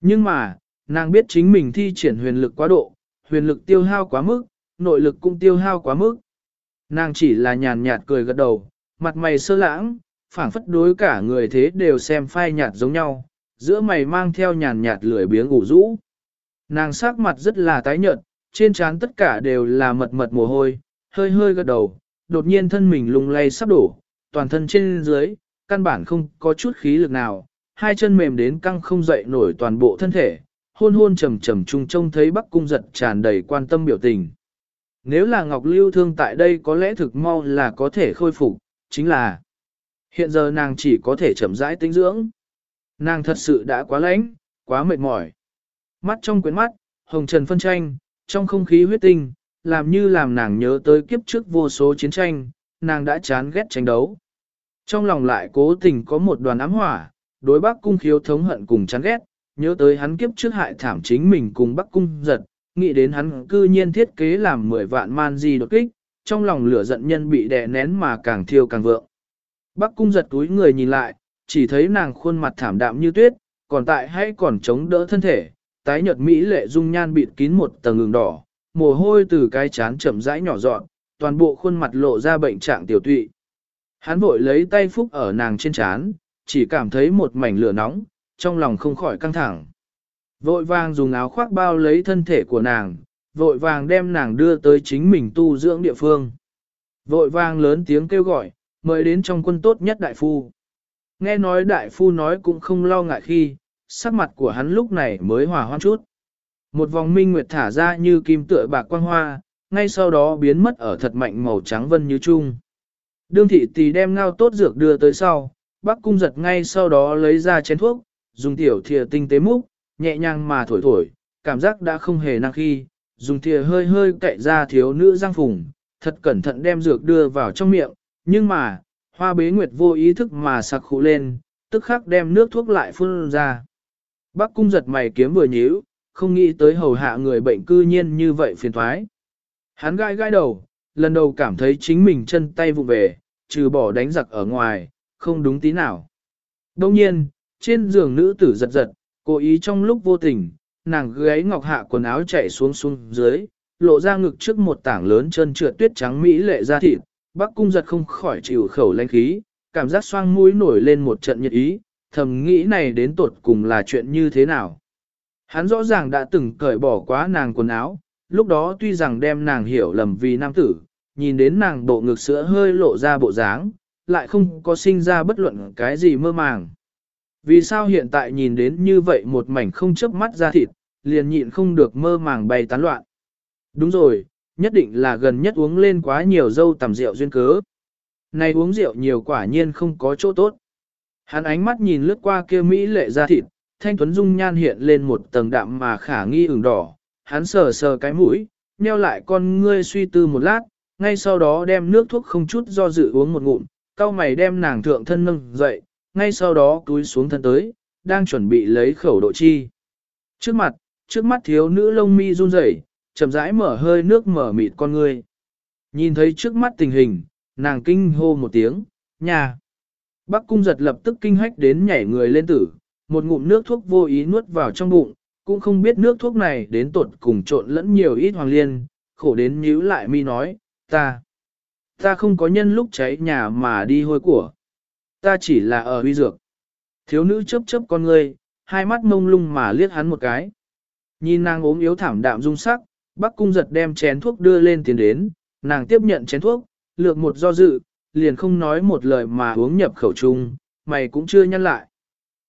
Nhưng mà, nàng biết chính mình thi triển huyền lực quá độ, huyền lực tiêu hao quá mức, nội lực cũng tiêu hao quá mức. Nàng chỉ là nhàn nhạt cười gật đầu, mặt mày sơ lãng, phảng phất đối cả người thế đều xem phai nhạt giống nhau, giữa mày mang theo nhàn nhạt lười biếng ủ rũ. Nàng sắc mặt rất là tái nhợt, trên trán tất cả đều là mật mật mồ hôi, hơi hơi gật đầu, đột nhiên thân mình lung lay sắp đổ, toàn thân trên dưới, căn bản không có chút khí lực nào, hai chân mềm đến căng không dậy nổi toàn bộ thân thể, hôn hôn trầm trầm trung trông thấy Bắc Cung giật tràn đầy quan tâm biểu tình. Nếu là Ngọc Lưu thương tại đây có lẽ thực mau là có thể khôi phục, chính là hiện giờ nàng chỉ có thể chậm rãi tinh dưỡng. Nàng thật sự đã quá lãnh, quá mệt mỏi. Mắt trong quyến mắt, hồng trần phân tranh, trong không khí huyết tinh, làm như làm nàng nhớ tới kiếp trước vô số chiến tranh, nàng đã chán ghét tranh đấu. Trong lòng lại cố tình có một đoàn ám hỏa, đối bác cung khiếu thống hận cùng chán ghét, nhớ tới hắn kiếp trước hại thảm chính mình cùng bác cung giật, nghĩ đến hắn cư nhiên thiết kế làm 10 vạn man di đột kích, trong lòng lửa giận nhân bị đè nén mà càng thiêu càng vượng. Bác cung giật túi người nhìn lại, chỉ thấy nàng khuôn mặt thảm đạm như tuyết, còn tại hay còn chống đỡ thân thể, tái nhợt mỹ lệ dung nhan bịt kín một tầng ngừng đỏ, mồ hôi từ cái chán chậm rãi nhỏ dọn, toàn bộ khuôn mặt lộ ra bệnh trạng tiểu tụy. Hắn vội lấy tay phúc ở nàng trên chán, chỉ cảm thấy một mảnh lửa nóng, trong lòng không khỏi căng thẳng. Vội vàng dùng áo khoác bao lấy thân thể của nàng, vội vàng đem nàng đưa tới chính mình tu dưỡng địa phương. Vội vàng lớn tiếng kêu gọi, mời đến trong quân tốt nhất đại phu. Nghe nói đại phu nói cũng không lo ngại khi, sắc mặt của hắn lúc này mới hòa hoan chút. Một vòng minh nguyệt thả ra như kim tựa bạc quang hoa, ngay sau đó biến mất ở thật mạnh màu trắng vân như chung. Đương thị tỷ đem ngao tốt dược đưa tới sau, bác cung giật ngay sau đó lấy ra chén thuốc, dùng tiểu thìa tinh tế múc, nhẹ nhàng mà thổi thổi, cảm giác đã không hề năng khi, dùng thìa hơi hơi cậy ra thiếu nữ giang phùng, thật cẩn thận đem dược đưa vào trong miệng, nhưng mà, hoa bế nguyệt vô ý thức mà sặc khụ lên, tức khắc đem nước thuốc lại phun ra. Bác cung giật mày kiếm vừa nhíu, không nghĩ tới hầu hạ người bệnh cư nhiên như vậy phiền thoái. Hắn gai gai đầu, lần đầu cảm thấy chính mình chân tay vụ về, trừ bỏ đánh giặc ở ngoài, không đúng tí nào. Đông nhiên, trên giường nữ tử giật giật, cố ý trong lúc vô tình, nàng gáy ngọc hạ quần áo chạy xuống xuống dưới, lộ ra ngực trước một tảng lớn chân trượt tuyết trắng mỹ lệ ra thịt, bác cung giật không khỏi chịu khẩu lanh khí, cảm giác xoang mũi nổi lên một trận nhiệt ý, thầm nghĩ này đến tột cùng là chuyện như thế nào. Hắn rõ ràng đã từng cởi bỏ quá nàng quần áo, lúc đó tuy rằng đem nàng hiểu lầm vì nam tử, nhìn đến nàng bộ ngực sữa hơi lộ ra bộ dáng, lại không có sinh ra bất luận cái gì mơ màng. Vì sao hiện tại nhìn đến như vậy một mảnh không chớp mắt ra thịt, liền nhịn không được mơ màng bay tán loạn. Đúng rồi, nhất định là gần nhất uống lên quá nhiều dâu tầm rượu duyên cớ. Này uống rượu nhiều quả nhiên không có chỗ tốt. Hắn ánh mắt nhìn lướt qua kia Mỹ lệ ra thịt, thanh tuấn dung nhan hiện lên một tầng đạm mà khả nghi ửng đỏ. Hắn sờ sờ cái mũi, nheo lại con ngươi suy tư một lát, ngay sau đó đem nước thuốc không chút do dự uống một ngụm, cao mày đem nàng thượng thân nâng dậy, ngay sau đó túi xuống thân tới, đang chuẩn bị lấy khẩu độ chi. Trước mặt, trước mắt thiếu nữ lông mi run rẩy, chậm rãi mở hơi nước mở mịt con ngươi. Nhìn thấy trước mắt tình hình, nàng kinh hô một tiếng, nhà. Bắc cung giật lập tức kinh hách đến nhảy người lên tử, một ngụm nước thuốc vô ý nuốt vào trong bụng, cũng không biết nước thuốc này đến tột cùng trộn lẫn nhiều ít hoàng liên, khổ đến nhíu lại mi nói, ta, ta không có nhân lúc cháy nhà mà đi hôi của, ta chỉ là ở huy dược. Thiếu nữ chớp chớp con ngươi, hai mắt mông lung mà liếc hắn một cái. Nhìn nàng ốm yếu thảm đạm dung sắc, bác cung giật đem chén thuốc đưa lên tiền đến, nàng tiếp nhận chén thuốc, lược một do dự, liền không nói một lời mà uống nhập khẩu trung, mày cũng chưa nhăn lại.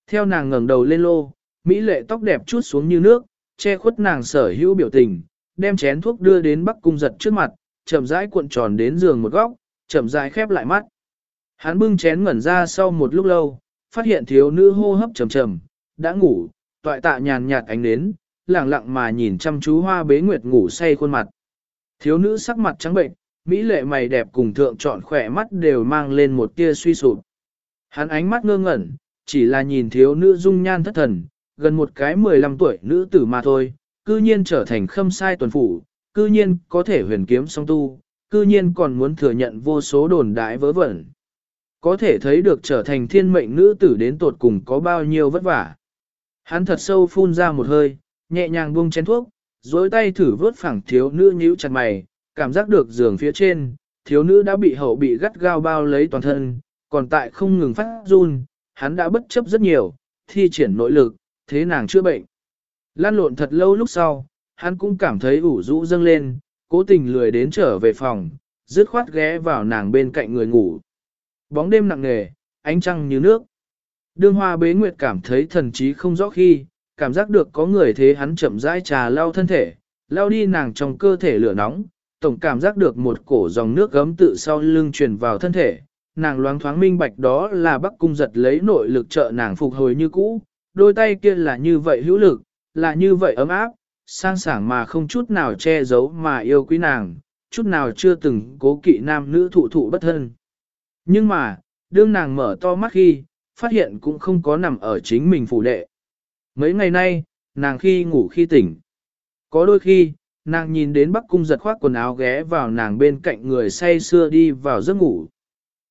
Theo nàng ngẩng đầu lên lô, mỹ lệ tóc đẹp chút xuống như nước, che khuất nàng sở hữu biểu tình, đem chén thuốc đưa đến bắc cung giật trước mặt, chậm rãi cuộn tròn đến giường một góc, chậm rãi khép lại mắt. Hắn bưng chén ngẩn ra sau một lúc lâu, phát hiện thiếu nữ hô hấp trầm trầm, đã ngủ, toại tạ nhàn nhạt ánh đến, lặng lặng mà nhìn chăm chú hoa bế nguyệt ngủ say khuôn mặt. Thiếu nữ sắc mặt trắng bệnh, mỹ lệ mày đẹp cùng thượng trọn khỏe mắt đều mang lên một tia suy sụp. Hắn ánh mắt ngơ ngẩn, chỉ là nhìn thiếu nữ dung nhan thất thần, gần một cái 15 tuổi nữ tử mà thôi, cư nhiên trở thành khâm sai tuần phủ, cư nhiên có thể huyền kiếm song tu, cư nhiên còn muốn thừa nhận vô số đồn đại vớ vẩn. Có thể thấy được trở thành thiên mệnh nữ tử đến tột cùng có bao nhiêu vất vả. Hắn thật sâu phun ra một hơi, nhẹ nhàng buông chén thuốc, dối tay thử vớt phẳng thiếu nữ nhíu chặt mày, cảm giác được giường phía trên, thiếu nữ đã bị hậu bị gắt gao bao lấy toàn thân, còn tại không ngừng phát run, hắn đã bất chấp rất nhiều, thi triển nội lực, thế nàng chữa bệnh. Lan lộn thật lâu lúc sau, hắn cũng cảm thấy ủ rũ dâng lên, cố tình lười đến trở về phòng, dứt khoát ghé vào nàng bên cạnh người ngủ. Bóng đêm nặng nề, ánh trăng như nước. Đương hoa bế nguyệt cảm thấy thần trí không rõ khi, cảm giác được có người thế hắn chậm rãi trà lau thân thể, lau đi nàng trong cơ thể lửa nóng, tổng cảm giác được một cổ dòng nước gấm tự sau lưng truyền vào thân thể, nàng loáng thoáng minh bạch đó là bắc cung giật lấy nội lực trợ nàng phục hồi như cũ, đôi tay kia là như vậy hữu lực, là như vậy ấm áp, sang sảng mà không chút nào che giấu mà yêu quý nàng, chút nào chưa từng cố kỵ nam nữ thụ thụ bất thân. Nhưng mà, đương nàng mở to mắt khi, phát hiện cũng không có nằm ở chính mình phủ đệ. Mấy ngày nay, nàng khi ngủ khi tỉnh. Có đôi khi, nàng nhìn đến bắc cung giật khoác quần áo ghé vào nàng bên cạnh người say xưa đi vào giấc ngủ.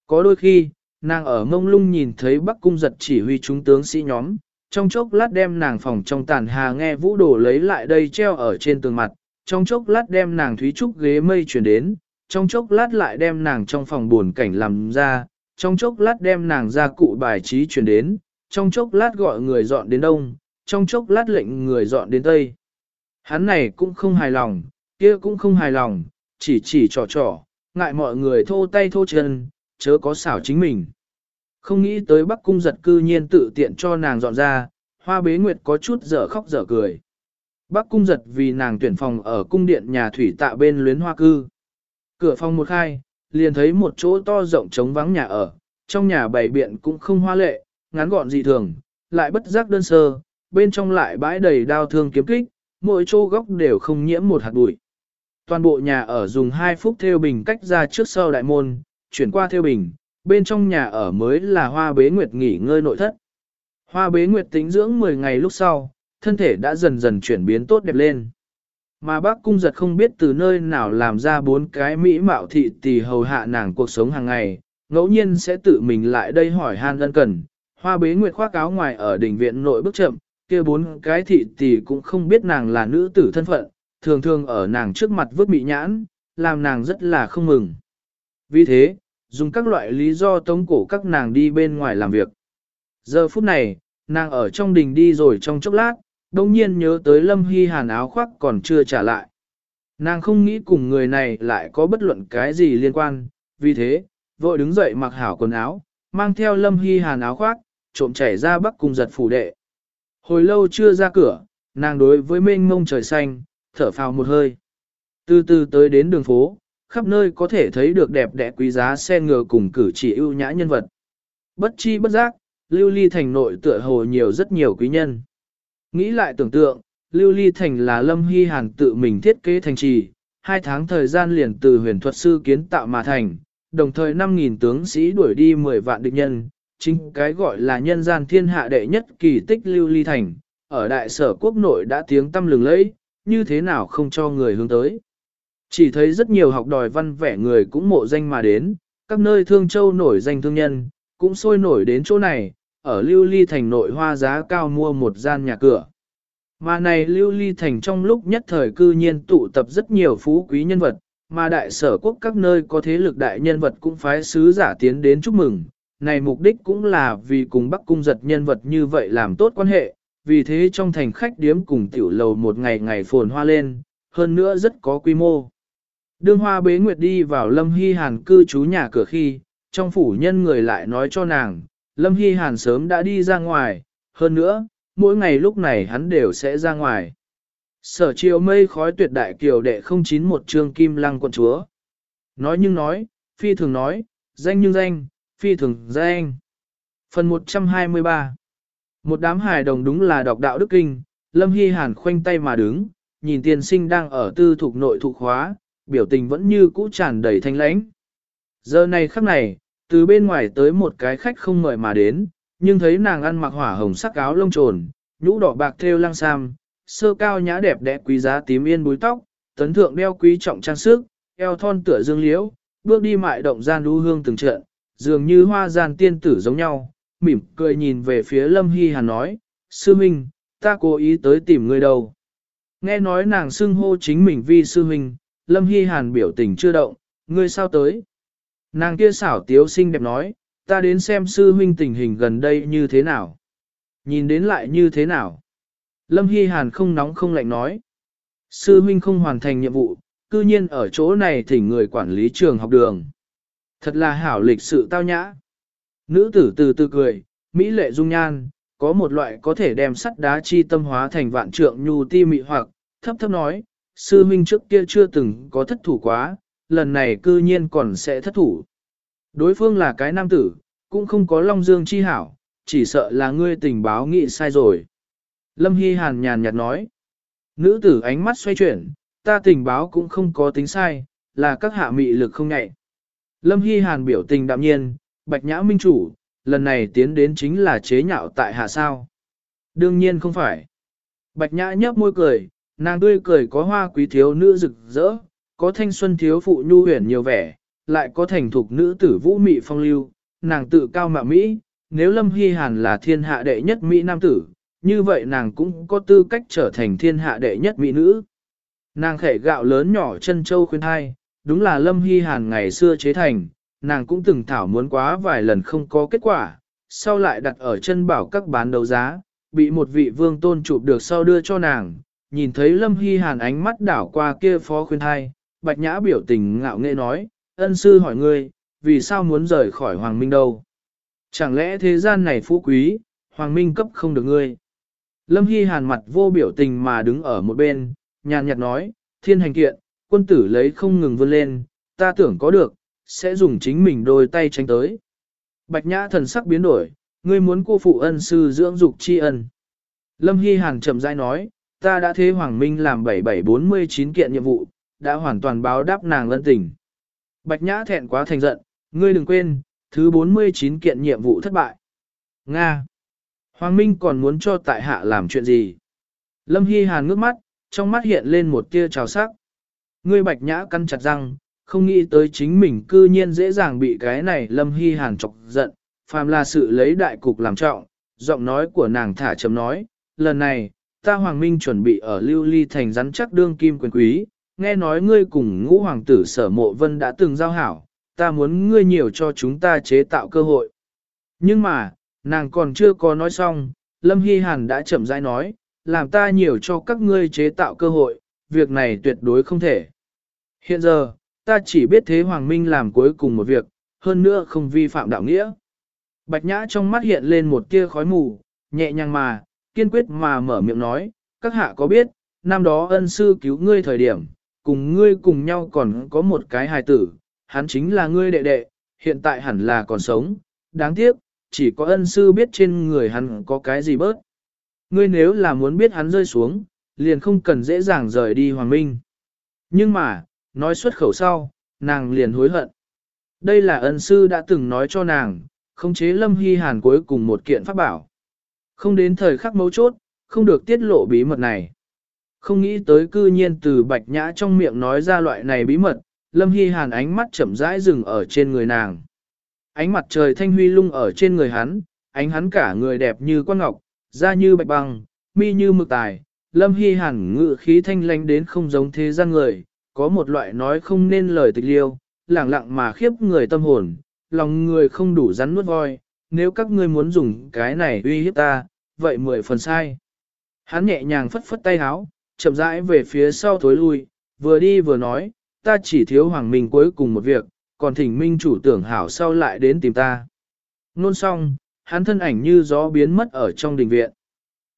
Có đôi khi, nàng ở mông lung nhìn thấy bắc cung giật chỉ huy chúng tướng sĩ nhóm, trong chốc lát đem nàng phòng trong tàn hà nghe vũ đồ lấy lại đây treo ở trên tường mặt, trong chốc lát đem nàng thúy trúc ghế mây chuyển đến, trong chốc lát lại đem nàng trong phòng buồn cảnh làm ra, trong chốc lát đem nàng ra cụ bài trí chuyển đến, trong chốc lát gọi người dọn đến đông, trong chốc lát lệnh người dọn đến tây. Hắn này cũng không hài lòng, kia cũng không hài lòng, chỉ chỉ trò trò, ngại mọi người thô tay thô chân, chớ có xảo chính mình. Không nghĩ tới Bắc Cung giật cư nhiên tự tiện cho nàng dọn ra, hoa bế nguyệt có chút dở khóc dở cười. Bắc Cung giật vì nàng tuyển phòng ở cung điện nhà thủy tạ bên luyến hoa cư. Cửa phòng một khai, liền thấy một chỗ to rộng trống vắng nhà ở, trong nhà bày biện cũng không hoa lệ, ngắn gọn dị thường, lại bất giác đơn sơ, bên trong lại bãi đầy đao thương kiếm kích, mỗi chỗ góc đều không nhiễm một hạt bụi. Toàn bộ nhà ở dùng hai phút theo bình cách ra trước sau đại môn, chuyển qua theo bình, bên trong nhà ở mới là hoa bế nguyệt nghỉ ngơi nội thất. Hoa bế nguyệt tính dưỡng 10 ngày lúc sau, thân thể đã dần dần chuyển biến tốt đẹp lên. Mà bác cung giật không biết từ nơi nào làm ra bốn cái mỹ mạo thị tỷ hầu hạ nàng cuộc sống hàng ngày, ngẫu nhiên sẽ tự mình lại đây hỏi han ân cần. Hoa bế nguyệt khoác áo ngoài ở đỉnh viện nội bước chậm, kia bốn cái thị tỷ cũng không biết nàng là nữ tử thân phận, thường thường ở nàng trước mặt vứt bị nhãn, làm nàng rất là không mừng. Vì thế, dùng các loại lý do tống cổ các nàng đi bên ngoài làm việc. Giờ phút này, nàng ở trong đình đi rồi trong chốc lát, đông nhiên nhớ tới Lâm Hy Hàn áo khoác còn chưa trả lại. Nàng không nghĩ cùng người này lại có bất luận cái gì liên quan, vì thế, vội đứng dậy mặc hảo quần áo, mang theo Lâm Hy Hàn áo khoác, trộm chảy ra bắc cùng giật phủ đệ. Hồi lâu chưa ra cửa, nàng đối với mênh mông trời xanh, thở phào một hơi. Từ từ tới đến đường phố, khắp nơi có thể thấy được đẹp đẽ quý giá xe ngựa cùng cử chỉ ưu nhã nhân vật. Bất chi bất giác, lưu ly thành nội tựa hồ nhiều rất nhiều quý nhân. Nghĩ lại tưởng tượng, lưu ly thành là lâm hy hàn tự mình thiết kế thành trì, hai tháng thời gian liền từ huyền thuật sư kiến tạo mà thành, đồng thời 5.000 tướng sĩ đuổi đi 10 vạn địch nhân, chính cái gọi là nhân gian thiên hạ đệ nhất kỳ tích lưu ly thành, ở đại sở quốc nội đã tiếng tâm lừng lẫy, như thế nào không cho người hướng tới. Chỉ thấy rất nhiều học đòi văn vẻ người cũng mộ danh mà đến, các nơi thương châu nổi danh thương nhân, cũng sôi nổi đến chỗ này, ở lưu ly thành nội hoa giá cao mua một gian nhà cửa. Mà này lưu ly thành trong lúc nhất thời cư nhiên tụ tập rất nhiều phú quý nhân vật, mà đại sở quốc các nơi có thế lực đại nhân vật cũng phái sứ giả tiến đến chúc mừng. Này mục đích cũng là vì cùng Bắc Cung giật nhân vật như vậy làm tốt quan hệ, vì thế trong thành khách điếm cùng tiểu lầu một ngày ngày phồn hoa lên, hơn nữa rất có quy mô. Đương hoa bế nguyệt đi vào Lâm Hy Hàn cư trú nhà cửa khi, trong phủ nhân người lại nói cho nàng, Lâm Hy Hàn sớm đã đi ra ngoài, hơn nữa, mỗi ngày lúc này hắn đều sẽ ra ngoài. Sở chiều mây khói tuyệt đại kiều đệ không chín một trương kim lăng quận chúa. Nói nhưng nói, phi thường nói, danh nhưng danh, phi thường danh. Phần 123 Một đám hài đồng đúng là đọc đạo đức kinh, Lâm Hy Hàn khoanh tay mà đứng, nhìn Tiền sinh đang ở tư thuộc nội thụ khóa, biểu tình vẫn như cũ tràn đầy thanh lãnh. Giờ này khắc này, từ bên ngoài tới một cái khách không mời mà đến, nhưng thấy nàng ăn mặc hỏa hồng sắc áo lông trồn, nhũ đỏ bạc thêu lăng sam, sơ cao nhã đẹp đẽ quý giá tím yên búi tóc, tấn thượng đeo quý trọng trang sức, eo thon tựa dương liễu, bước đi mại động gian đu hương từng trận, dường như hoa gian tiên tử giống nhau, mỉm cười nhìn về phía Lâm Hy Hàn nói, Sư Minh, ta cố ý tới tìm ngươi đâu. Nghe nói nàng xưng hô chính mình vi Sư Minh, Lâm Hy Hàn biểu tình chưa động, ngươi sao tới? Nàng kia xảo tiếu xinh đẹp nói, ta đến xem Sư Huynh tình hình gần đây như thế nào. Nhìn đến lại như thế nào? Lâm Hy Hàn không nóng không lạnh nói. Sư Huynh không hoàn thành nhiệm vụ, cư nhiên ở chỗ này thỉnh người quản lý trường học đường. Thật là hảo lịch sự tao nhã. Nữ tử từ từ cười, Mỹ lệ dung nhan, có một loại có thể đem sắt đá chi tâm hóa thành vạn trượng nhu ti mị hoặc, thấp thấp nói, sư minh trước kia chưa từng có thất thủ quá, lần này cư nhiên còn sẽ thất thủ. Đối phương là cái nam tử, cũng không có long dương chi hảo, chỉ sợ là ngươi tình báo nghị sai rồi. Lâm Hy Hàn nhàn nhạt nói, nữ tử ánh mắt xoay chuyển, ta tình báo cũng không có tính sai, là các hạ mị lực không nhạy. Lâm Hy Hàn biểu tình đạm nhiên, bạch nhã minh chủ, lần này tiến đến chính là chế nhạo tại hạ sao. Đương nhiên không phải. Bạch nhã nhấp môi cười, nàng tươi cười có hoa quý thiếu nữ rực rỡ, có thanh xuân thiếu phụ nhu huyền nhiều vẻ, lại có thành thục nữ tử vũ mị phong lưu, nàng tự cao mạ Mỹ, nếu Lâm Hy Hàn là thiên hạ đệ nhất Mỹ nam tử, như vậy nàng cũng có tư cách trở thành thiên hạ đệ nhất Mỹ nữ. Nàng khẻ gạo lớn nhỏ chân châu khuyên hai, đúng là Lâm Hy Hàn ngày xưa chế thành, nàng cũng từng thảo muốn quá vài lần không có kết quả, sau lại đặt ở chân bảo các bán đấu giá, bị một vị vương tôn chụp được sau đưa cho nàng, nhìn thấy Lâm Hy Hàn ánh mắt đảo qua kia phó khuyên hai, bạch nhã biểu tình ngạo nghệ nói, ân sư hỏi ngươi, vì sao muốn rời khỏi Hoàng Minh đâu? Chẳng lẽ thế gian này phú quý, Hoàng Minh cấp không được ngươi? Lâm Hy Hàn mặt vô biểu tình mà đứng ở một bên, nhàn nhạt nói, thiên hành kiện, quân tử lấy không ngừng vươn lên, ta tưởng có được, sẽ dùng chính mình đôi tay tránh tới. Bạch nhã thần sắc biến đổi, ngươi muốn cô phụ ân sư dưỡng dục tri ân. Lâm Hy Hàn chậm rãi nói, ta đã thế Hoàng Minh làm 7749 kiện nhiệm vụ, đã hoàn toàn báo đáp nàng ân tình. Bạch nhã thẹn quá thành giận, ngươi đừng quên, thứ 49 kiện nhiệm vụ thất bại. Nga. Hoàng Minh còn muốn cho tại hạ làm chuyện gì? Lâm Hy Hàn ngước mắt, trong mắt hiện lên một tia trào sắc. Ngươi bạch nhã căn chặt răng, không nghĩ tới chính mình cư nhiên dễ dàng bị cái này Lâm Hy Hàn chọc giận, phàm là sự lấy đại cục làm trọng, giọng nói của nàng thả chấm nói, lần này, ta Hoàng Minh chuẩn bị ở lưu ly thành rắn chắc đương kim quyền quý, nghe nói ngươi cùng ngũ hoàng tử sở mộ vân đã từng giao hảo, ta muốn ngươi nhiều cho chúng ta chế tạo cơ hội. Nhưng mà, nàng còn chưa có nói xong, Lâm Hy Hàn đã chậm rãi nói, làm ta nhiều cho các ngươi chế tạo cơ hội, việc này tuyệt đối không thể. Hiện giờ, ta chỉ biết thế Hoàng Minh làm cuối cùng một việc, hơn nữa không vi phạm đạo nghĩa. Bạch Nhã trong mắt hiện lên một tia khói mù, nhẹ nhàng mà, kiên quyết mà mở miệng nói, các hạ có biết, năm đó ân sư cứu ngươi thời điểm, cùng ngươi cùng nhau còn có một cái hài tử, hắn chính là ngươi đệ đệ, hiện tại hẳn là còn sống, đáng tiếc, chỉ có ân sư biết trên người hắn có cái gì bớt. Ngươi nếu là muốn biết hắn rơi xuống, liền không cần dễ dàng rời đi Hoàng Minh. Nhưng mà, nói xuất khẩu sau, nàng liền hối hận. Đây là ân sư đã từng nói cho nàng, khống chế Lâm Hy Hàn cuối cùng một kiện pháp bảo. Không đến thời khắc mấu chốt, không được tiết lộ bí mật này. Không nghĩ tới cư nhiên từ bạch nhã trong miệng nói ra loại này bí mật, Lâm Hy Hàn ánh mắt chậm rãi dừng ở trên người nàng. Ánh mặt trời thanh huy lung ở trên người hắn, ánh hắn cả người đẹp như quan ngọc, da như bạch băng, mi như mực tài. Lâm Hy Hàn ngự khí thanh lánh đến không giống thế gian người, có một loại nói không nên lời tịch liêu, lẳng lặng mà khiếp người tâm hồn, lòng người không đủ rắn nuốt voi, nếu các ngươi muốn dùng cái này uy hiếp ta, vậy mười phần sai. Hắn nhẹ nhàng phất phất tay háo, chậm rãi về phía sau thối lui, vừa đi vừa nói, ta chỉ thiếu hoàng minh cuối cùng một việc, còn thỉnh minh chủ tưởng hảo sau lại đến tìm ta. Nôn xong, hắn thân ảnh như gió biến mất ở trong đình viện.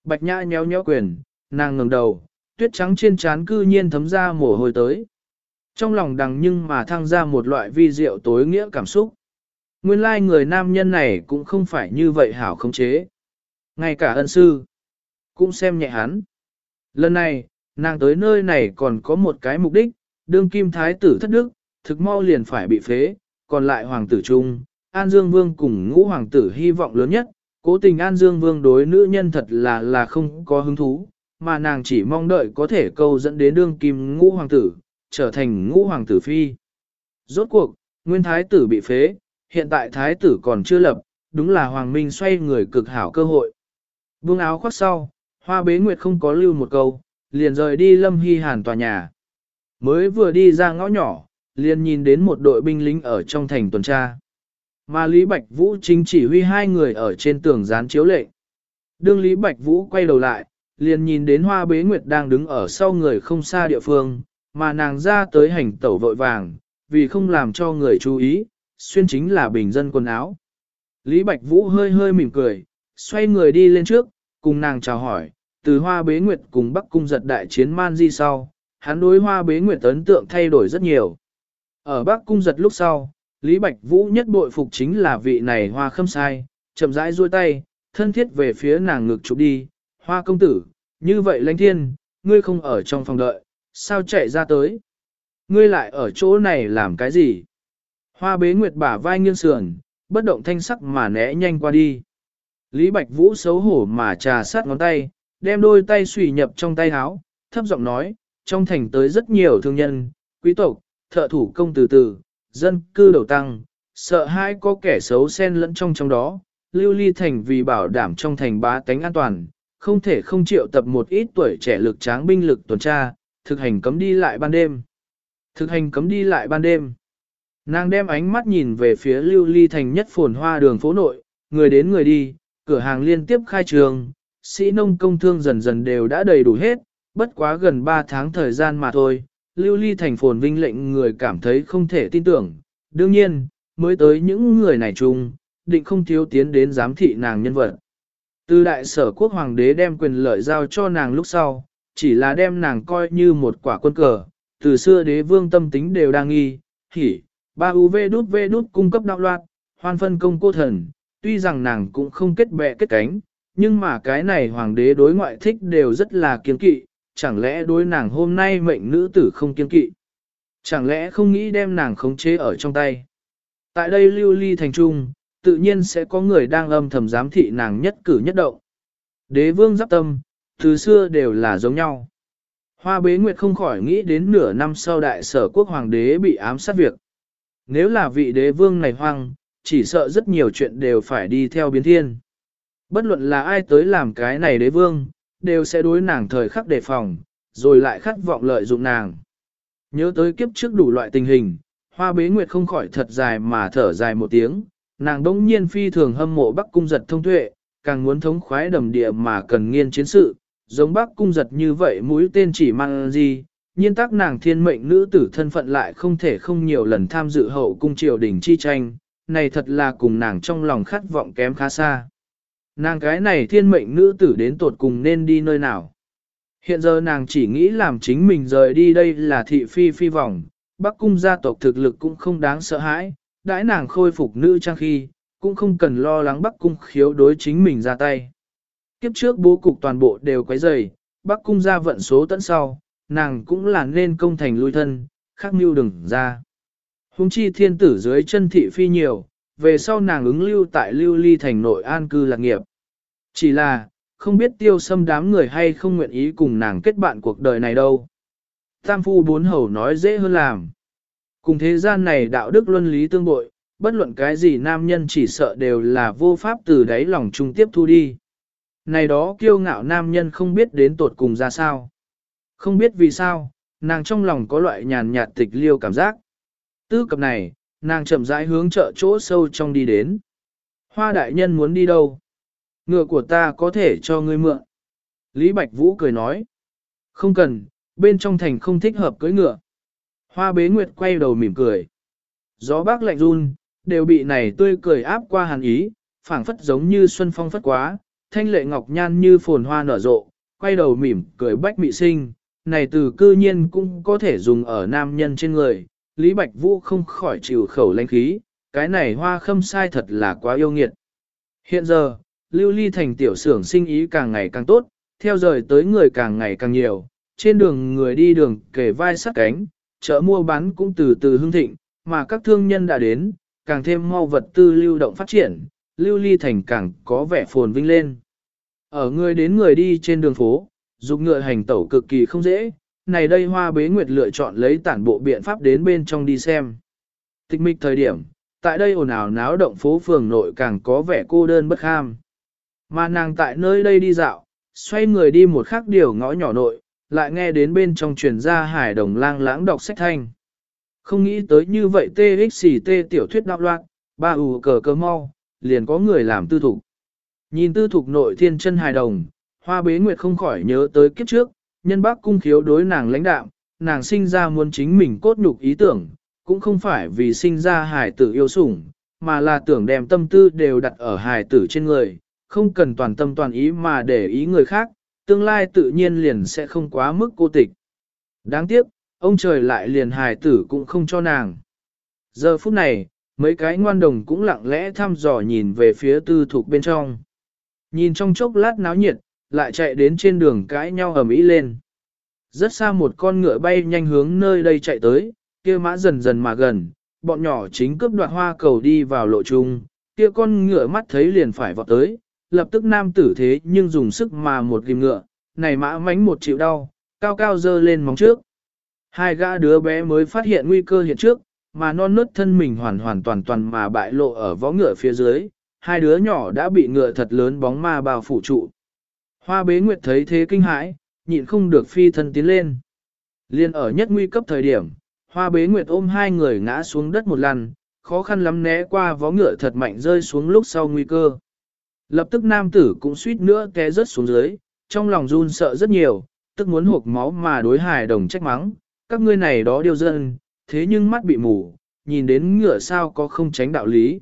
Bạch nhã nhéo nhéo quyền, nàng ngẩng đầu, tuyết trắng trên trán cư nhiên thấm ra mồ hôi tới. Trong lòng đằng nhưng mà thăng ra một loại vi diệu tối nghĩa cảm xúc. Nguyên lai người nam nhân này cũng không phải như vậy hảo không chế. Ngay cả ân sư, cũng xem nhẹ hắn. Lần này, nàng tới nơi này còn có một cái mục đích, đương kim thái tử thất đức, thực mau liền phải bị phế, còn lại hoàng tử trung, An Dương Vương cùng ngũ hoàng tử hy vọng lớn nhất, cố tình An Dương Vương đối nữ nhân thật là là không có hứng thú, mà nàng chỉ mong đợi có thể câu dẫn đến đương kim ngũ hoàng tử, trở thành ngũ hoàng tử phi. Rốt cuộc, nguyên thái tử bị phế, hiện tại thái tử còn chưa lập, đúng là hoàng minh xoay người cực hảo cơ hội. Vương áo khoác sau, hoa bế nguyệt không có lưu một câu, liền rời đi lâm hy hàn tòa nhà. Mới vừa đi ra ngõ nhỏ, liền nhìn đến một đội binh lính ở trong thành tuần tra. Mà Lý Bạch Vũ chính chỉ huy hai người ở trên tường dán chiếu lệnh. Đương Lý Bạch Vũ quay đầu lại, liền nhìn đến hoa bế nguyệt đang đứng ở sau người không xa địa phương, mà nàng ra tới hành tẩu vội vàng, vì không làm cho người chú ý, xuyên chính là bình dân quần áo. Lý Bạch Vũ hơi hơi mỉm cười, xoay người đi lên trước, cùng nàng chào hỏi, từ hoa bế nguyệt cùng Bắc Cung giật đại chiến man di sau, hắn đối hoa bế nguyệt ấn tượng thay đổi rất nhiều. Ở Bắc Cung giật lúc sau, Lý Bạch Vũ nhất bội phục chính là vị này hoa khâm sai, chậm rãi duỗi tay, thân thiết về phía nàng ngực chụp đi, hoa công tử, như vậy lãnh thiên, ngươi không ở trong phòng đợi, sao chạy ra tới? Ngươi lại ở chỗ này làm cái gì? Hoa bế nguyệt bả vai nghiêng sườn, bất động thanh sắc mà né nhanh qua đi. Lý Bạch Vũ xấu hổ mà trà sát ngón tay, đem đôi tay xùy nhập trong tay áo, thấp giọng nói, trong thành tới rất nhiều thương nhân, quý tộc, thợ thủ công từ từ, dân cư đầu tăng, sợ hai có kẻ xấu xen lẫn trong trong đó, lưu ly thành vì bảo đảm trong thành bá tánh an toàn, không thể không triệu tập một ít tuổi trẻ lực tráng binh lực tuần tra, thực hành cấm đi lại ban đêm. Thực hành cấm đi lại ban đêm. Nàng đem ánh mắt nhìn về phía lưu ly thành nhất phồn hoa đường phố nội, người đến người đi, cửa hàng liên tiếp khai trường, sĩ nông công thương dần dần đều đã đầy đủ hết, bất quá gần 3 tháng thời gian mà thôi, lưu ly thành phồn vinh lệnh người cảm thấy không thể tin tưởng. Đương nhiên, mới tới những người này chung, định không thiếu tiến đến giám thị nàng nhân vật. Từ đại sở quốc hoàng đế đem quyền lợi giao cho nàng lúc sau, chỉ là đem nàng coi như một quả quân cờ, từ xưa đế vương tâm tính đều đang nghi, hỉ, ba UV đút V đút cung cấp đạo loạn, hoan phân công cô thần, tuy rằng nàng cũng không kết bè kết cánh, nhưng mà cái này hoàng đế đối ngoại thích đều rất là kiên kỵ, chẳng lẽ đối nàng hôm nay mệnh nữ tử không kiên kỵ? Chẳng lẽ không nghĩ đem nàng khống chế ở trong tay? Tại đây lưu ly thành trung, tự nhiên sẽ có người đang âm thầm giám thị nàng nhất cử nhất động. Đế vương giáp tâm, từ xưa đều là giống nhau. Hoa bế nguyệt không khỏi nghĩ đến nửa năm sau đại sở quốc hoàng đế bị ám sát việc. Nếu là vị đế vương này hoang, chỉ sợ rất nhiều chuyện đều phải đi theo biến thiên. Bất luận là ai tới làm cái này đế vương, đều sẽ đối nàng thời khắc đề phòng, rồi lại khát vọng lợi dụng nàng. Nhớ tới kiếp trước đủ loại tình hình, hoa bế nguyệt không khỏi thật dài mà thở dài một tiếng, nàng đông nhiên phi thường hâm mộ bắc cung giật thông tuệ, càng muốn thống khoái đầm địa mà cần nghiên chiến sự, giống bắc cung giật như vậy mũi tên chỉ mang gì, nhiên tác nàng thiên mệnh nữ tử thân phận lại không thể không nhiều lần tham dự hậu cung triều đình chi tranh, này thật là cùng nàng trong lòng khát vọng kém khá xa. Nàng cái này thiên mệnh nữ tử đến tột cùng nên đi nơi nào. Hiện giờ nàng chỉ nghĩ làm chính mình rời đi đây là thị phi phi vòng, bắc cung gia tộc thực lực cũng không đáng sợ hãi, đãi nàng khôi phục nữ trang khi, cũng không cần lo lắng bắc cung khiếu đối chính mình ra tay. Kiếp trước bố cục toàn bộ đều quấy rầy, bắc cung ra vận số tận sau, nàng cũng là nên công thành lui thân, khắc mưu đừng ra. Hùng chi thiên tử dưới chân thị phi nhiều, về sau nàng ứng lưu tại lưu ly thành nội an cư lạc nghiệp. Chỉ là, không biết tiêu xâm đám người hay không nguyện ý cùng nàng kết bạn cuộc đời này đâu. Tam phu bốn hầu nói dễ hơn làm. Cùng thế gian này đạo đức luân lý tương bội, bất luận cái gì nam nhân chỉ sợ đều là vô pháp từ đáy lòng trung tiếp thu đi. Này đó kiêu ngạo nam nhân không biết đến tột cùng ra sao. Không biết vì sao, nàng trong lòng có loại nhàn nhạt tịch liêu cảm giác. Tư cập này, nàng chậm rãi hướng chợ chỗ sâu trong đi đến. Hoa đại nhân muốn đi đâu? Ngựa của ta có thể cho ngươi mượn. Lý Bạch Vũ cười nói. Không cần, bên trong thành không thích hợp cưỡi ngựa. Hoa bế nguyệt quay đầu mỉm cười. Gió bác lạnh run, đều bị này tươi cười áp qua hàn ý, phảng phất giống như xuân phong phất quá, thanh lệ ngọc nhan như phồn hoa nở rộ, quay đầu mỉm cười bách mị sinh, này từ cư nhiên cũng có thể dùng ở nam nhân trên người, Lý Bạch Vũ không khỏi chịu khẩu lãnh khí, cái này hoa khâm sai thật là quá yêu nghiệt. Hiện giờ, lưu ly thành tiểu xưởng sinh ý càng ngày càng tốt, theo rời tới người càng ngày càng nhiều, trên đường người đi đường kề vai sát cánh, chợ mua bán cũng từ từ hưng thịnh, mà các thương nhân đã đến, càng thêm mau vật tư lưu động phát triển, lưu ly thành càng có vẻ phồn vinh lên. Ở người đến người đi trên đường phố, dục ngựa hành tẩu cực kỳ không dễ, này đây hoa bế nguyệt lựa chọn lấy tản bộ biện pháp đến bên trong đi xem. Tịch mịch thời điểm, tại đây ồn ào náo động phố phường nội càng có vẻ cô đơn bất kham. Mà nàng tại nơi đây đi dạo, xoay người đi một khắc điều ngõ nhỏ nội, lại nghe đến bên trong truyền ra hải đồng lang lãng đọc sách thanh. Không nghĩ tới như vậy TXT tiểu thuyết đạo loạn, ba ủ cờ cờ mau, liền có người làm tư thục. Nhìn tư thục nội thiên chân hài đồng, hoa bế nguyệt không khỏi nhớ tới kiếp trước, nhân bác cung khiếu đối nàng lãnh đạo, nàng sinh ra muốn chính mình cốt nhục ý tưởng, cũng không phải vì sinh ra hài tử yêu sủng, mà là tưởng đem tâm tư đều đặt ở hài tử trên người, không cần toàn tâm toàn ý mà để ý người khác, tương lai tự nhiên liền sẽ không quá mức cô tịch. Đáng tiếc, ông trời lại liền hài tử cũng không cho nàng. Giờ phút này, mấy cái ngoan đồng cũng lặng lẽ thăm dò nhìn về phía tư thục bên trong. Nhìn trong chốc lát náo nhiệt, lại chạy đến trên đường cãi nhau ầm ĩ lên. Rất xa một con ngựa bay nhanh hướng nơi đây chạy tới, kia mã dần dần mà gần, bọn nhỏ chính cướp đoạt hoa cầu đi vào lộ trung, kia con ngựa mắt thấy liền phải vọt tới, lập tức nam tử thế nhưng dùng sức mà một ghim ngựa, này mã mánh một chịu đau, cao cao dơ lên móng trước. Hai gã đứa bé mới phát hiện nguy cơ hiện trước, mà non nớt thân mình hoàn hoàn toàn toàn mà bại lộ ở võ ngựa phía dưới, hai đứa nhỏ đã bị ngựa thật lớn bóng ma bao phủ trụ. Hoa bế nguyệt thấy thế kinh hãi, nhịn không được phi thân tiến lên. Liên ở nhất nguy cấp thời điểm, hoa bế nguyệt ôm hai người ngã xuống đất một lần, khó khăn lắm né qua vó ngựa thật mạnh rơi xuống lúc sau nguy cơ. Lập tức nam tử cũng suýt nữa té rớt xuống dưới, trong lòng run sợ rất nhiều, tức muốn hộp máu mà đối hài đồng trách mắng, các ngươi này đó điều dân, thế nhưng mắt bị mù, nhìn đến ngựa sao có không tránh đạo lý.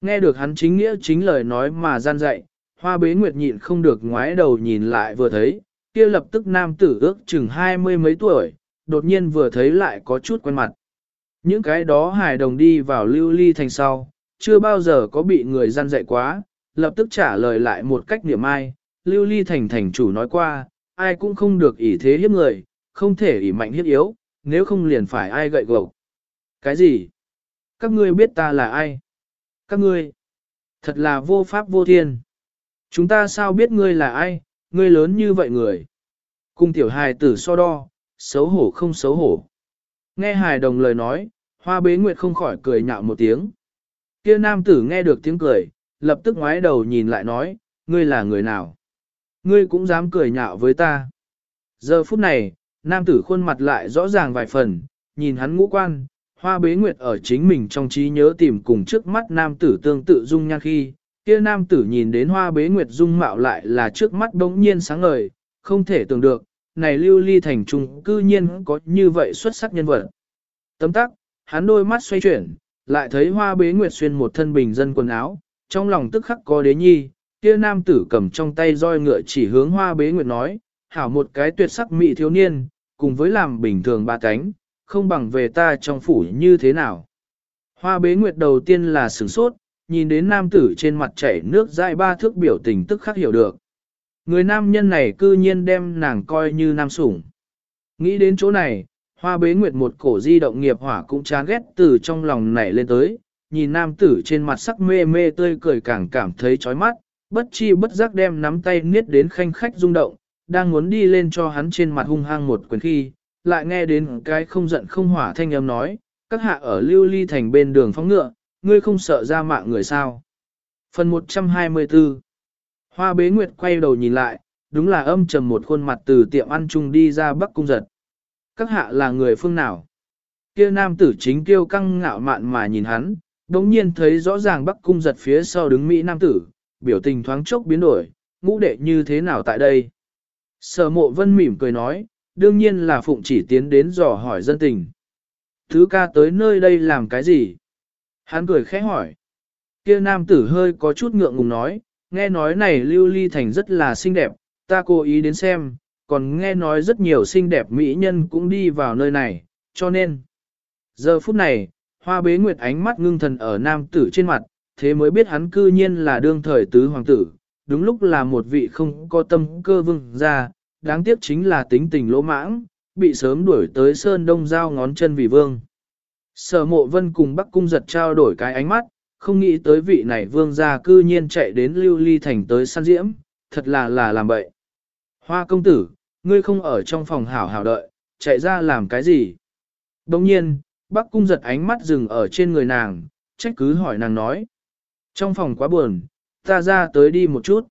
Nghe được hắn chính nghĩa chính lời nói mà gian dạy, hoa bế nguyệt nhịn không được ngoái đầu nhìn lại vừa thấy, kia lập tức nam tử ước chừng hai mươi mấy tuổi, đột nhiên vừa thấy lại có chút quen mặt. Những cái đó hài đồng đi vào lưu ly thành sau, chưa bao giờ có bị người gian dạy quá, lập tức trả lời lại một cách niệm ai, lưu ly thành thành chủ nói qua, ai cũng không được ỷ thế hiếp người, không thể ỷ mạnh hiếp yếu, nếu không liền phải ai gậy gộc. Cái gì? Các ngươi biết ta là ai? Các ngươi? Thật là vô pháp vô thiên. Chúng ta sao biết ngươi là ai, ngươi lớn như vậy người? Cung tiểu hài tử so đo, xấu hổ không xấu hổ. Nghe hài đồng lời nói, hoa bế nguyệt không khỏi cười nhạo một tiếng. Kia nam tử nghe được tiếng cười, lập tức ngoái đầu nhìn lại nói, ngươi là người nào? Ngươi cũng dám cười nhạo với ta. Giờ phút này, nam tử khuôn mặt lại rõ ràng vài phần, nhìn hắn ngũ quan, hoa bế nguyệt ở chính mình trong trí nhớ tìm cùng trước mắt nam tử tương tự dung nhan khi, kia nam tử nhìn đến hoa bế nguyệt dung mạo lại là trước mắt bỗng nhiên sáng ngời, không thể tưởng được, này lưu ly thành trung cư nhiên có như vậy xuất sắc nhân vật. Tấm tắc, hắn đôi mắt xoay chuyển, lại thấy hoa bế nguyệt xuyên một thân bình dân quần áo, trong lòng tức khắc có đế nhi, kia nam tử cầm trong tay roi ngựa chỉ hướng hoa bế nguyệt nói, hảo một cái tuyệt sắc mỹ thiếu niên, cùng với làm bình thường ba cánh, không bằng về ta trong phủ như thế nào. Hoa bế nguyệt đầu tiên là sửng sốt, nhìn đến nam tử trên mặt chảy nước dãi ba thước biểu tình tức khắc hiểu được. Người nam nhân này cư nhiên đem nàng coi như nam sủng. Nghĩ đến chỗ này, hoa bế nguyệt một cổ di động nghiệp hỏa cũng chán ghét từ trong lòng nảy lên tới, nhìn nam tử trên mặt sắc mê mê tươi cười càng cảm thấy chói mắt, bất chi bất giác đem nắm tay niết đến khanh khách rung động, đang muốn đi lên cho hắn trên mặt hung hăng một quyền khi, lại nghe đến cái không giận không hỏa thanh âm nói, các hạ ở lưu ly thành bên đường phóng ngựa, ngươi không sợ ra mạng người sao. Phần 124 Hoa bế nguyệt quay đầu nhìn lại, đúng là âm trầm một khuôn mặt từ tiệm ăn chung đi ra bắc cung giật. Các hạ là người phương nào? Kia nam tử chính kêu căng ngạo mạn mà nhìn hắn, đống nhiên thấy rõ ràng bắc cung giật phía sau đứng Mỹ nam tử, biểu tình thoáng chốc biến đổi, ngũ đệ như thế nào tại đây? Sở mộ vân mỉm cười nói, đương nhiên là phụng chỉ tiến đến dò hỏi dân tình. Thứ ca tới nơi đây làm cái gì? Hắn cười khẽ hỏi. Kia nam tử hơi có chút ngượng ngùng nói, nghe nói này lưu ly thành rất là xinh đẹp, ta cố ý đến xem, còn nghe nói rất nhiều xinh đẹp mỹ nhân cũng đi vào nơi này, cho nên. Giờ phút này, hoa bế nguyệt ánh mắt ngưng thần ở nam tử trên mặt, thế mới biết hắn cư nhiên là đương thời tứ hoàng tử, đúng lúc là một vị không có tâm cơ vương ra, đáng tiếc chính là tính tình lỗ mãng, bị sớm đuổi tới sơn đông giao ngón chân vì vương. Sở mộ vân cùng Bắc Cung giật trao đổi cái ánh mắt, không nghĩ tới vị này vương gia cư nhiên chạy đến lưu ly thành tới săn diễm, thật là là làm bậy. Hoa công tử, ngươi không ở trong phòng hảo hảo đợi, chạy ra làm cái gì? Đồng nhiên, bác cung giật ánh mắt dừng ở trên người nàng, trách cứ hỏi nàng nói. Trong phòng quá buồn, ta ra tới đi một chút.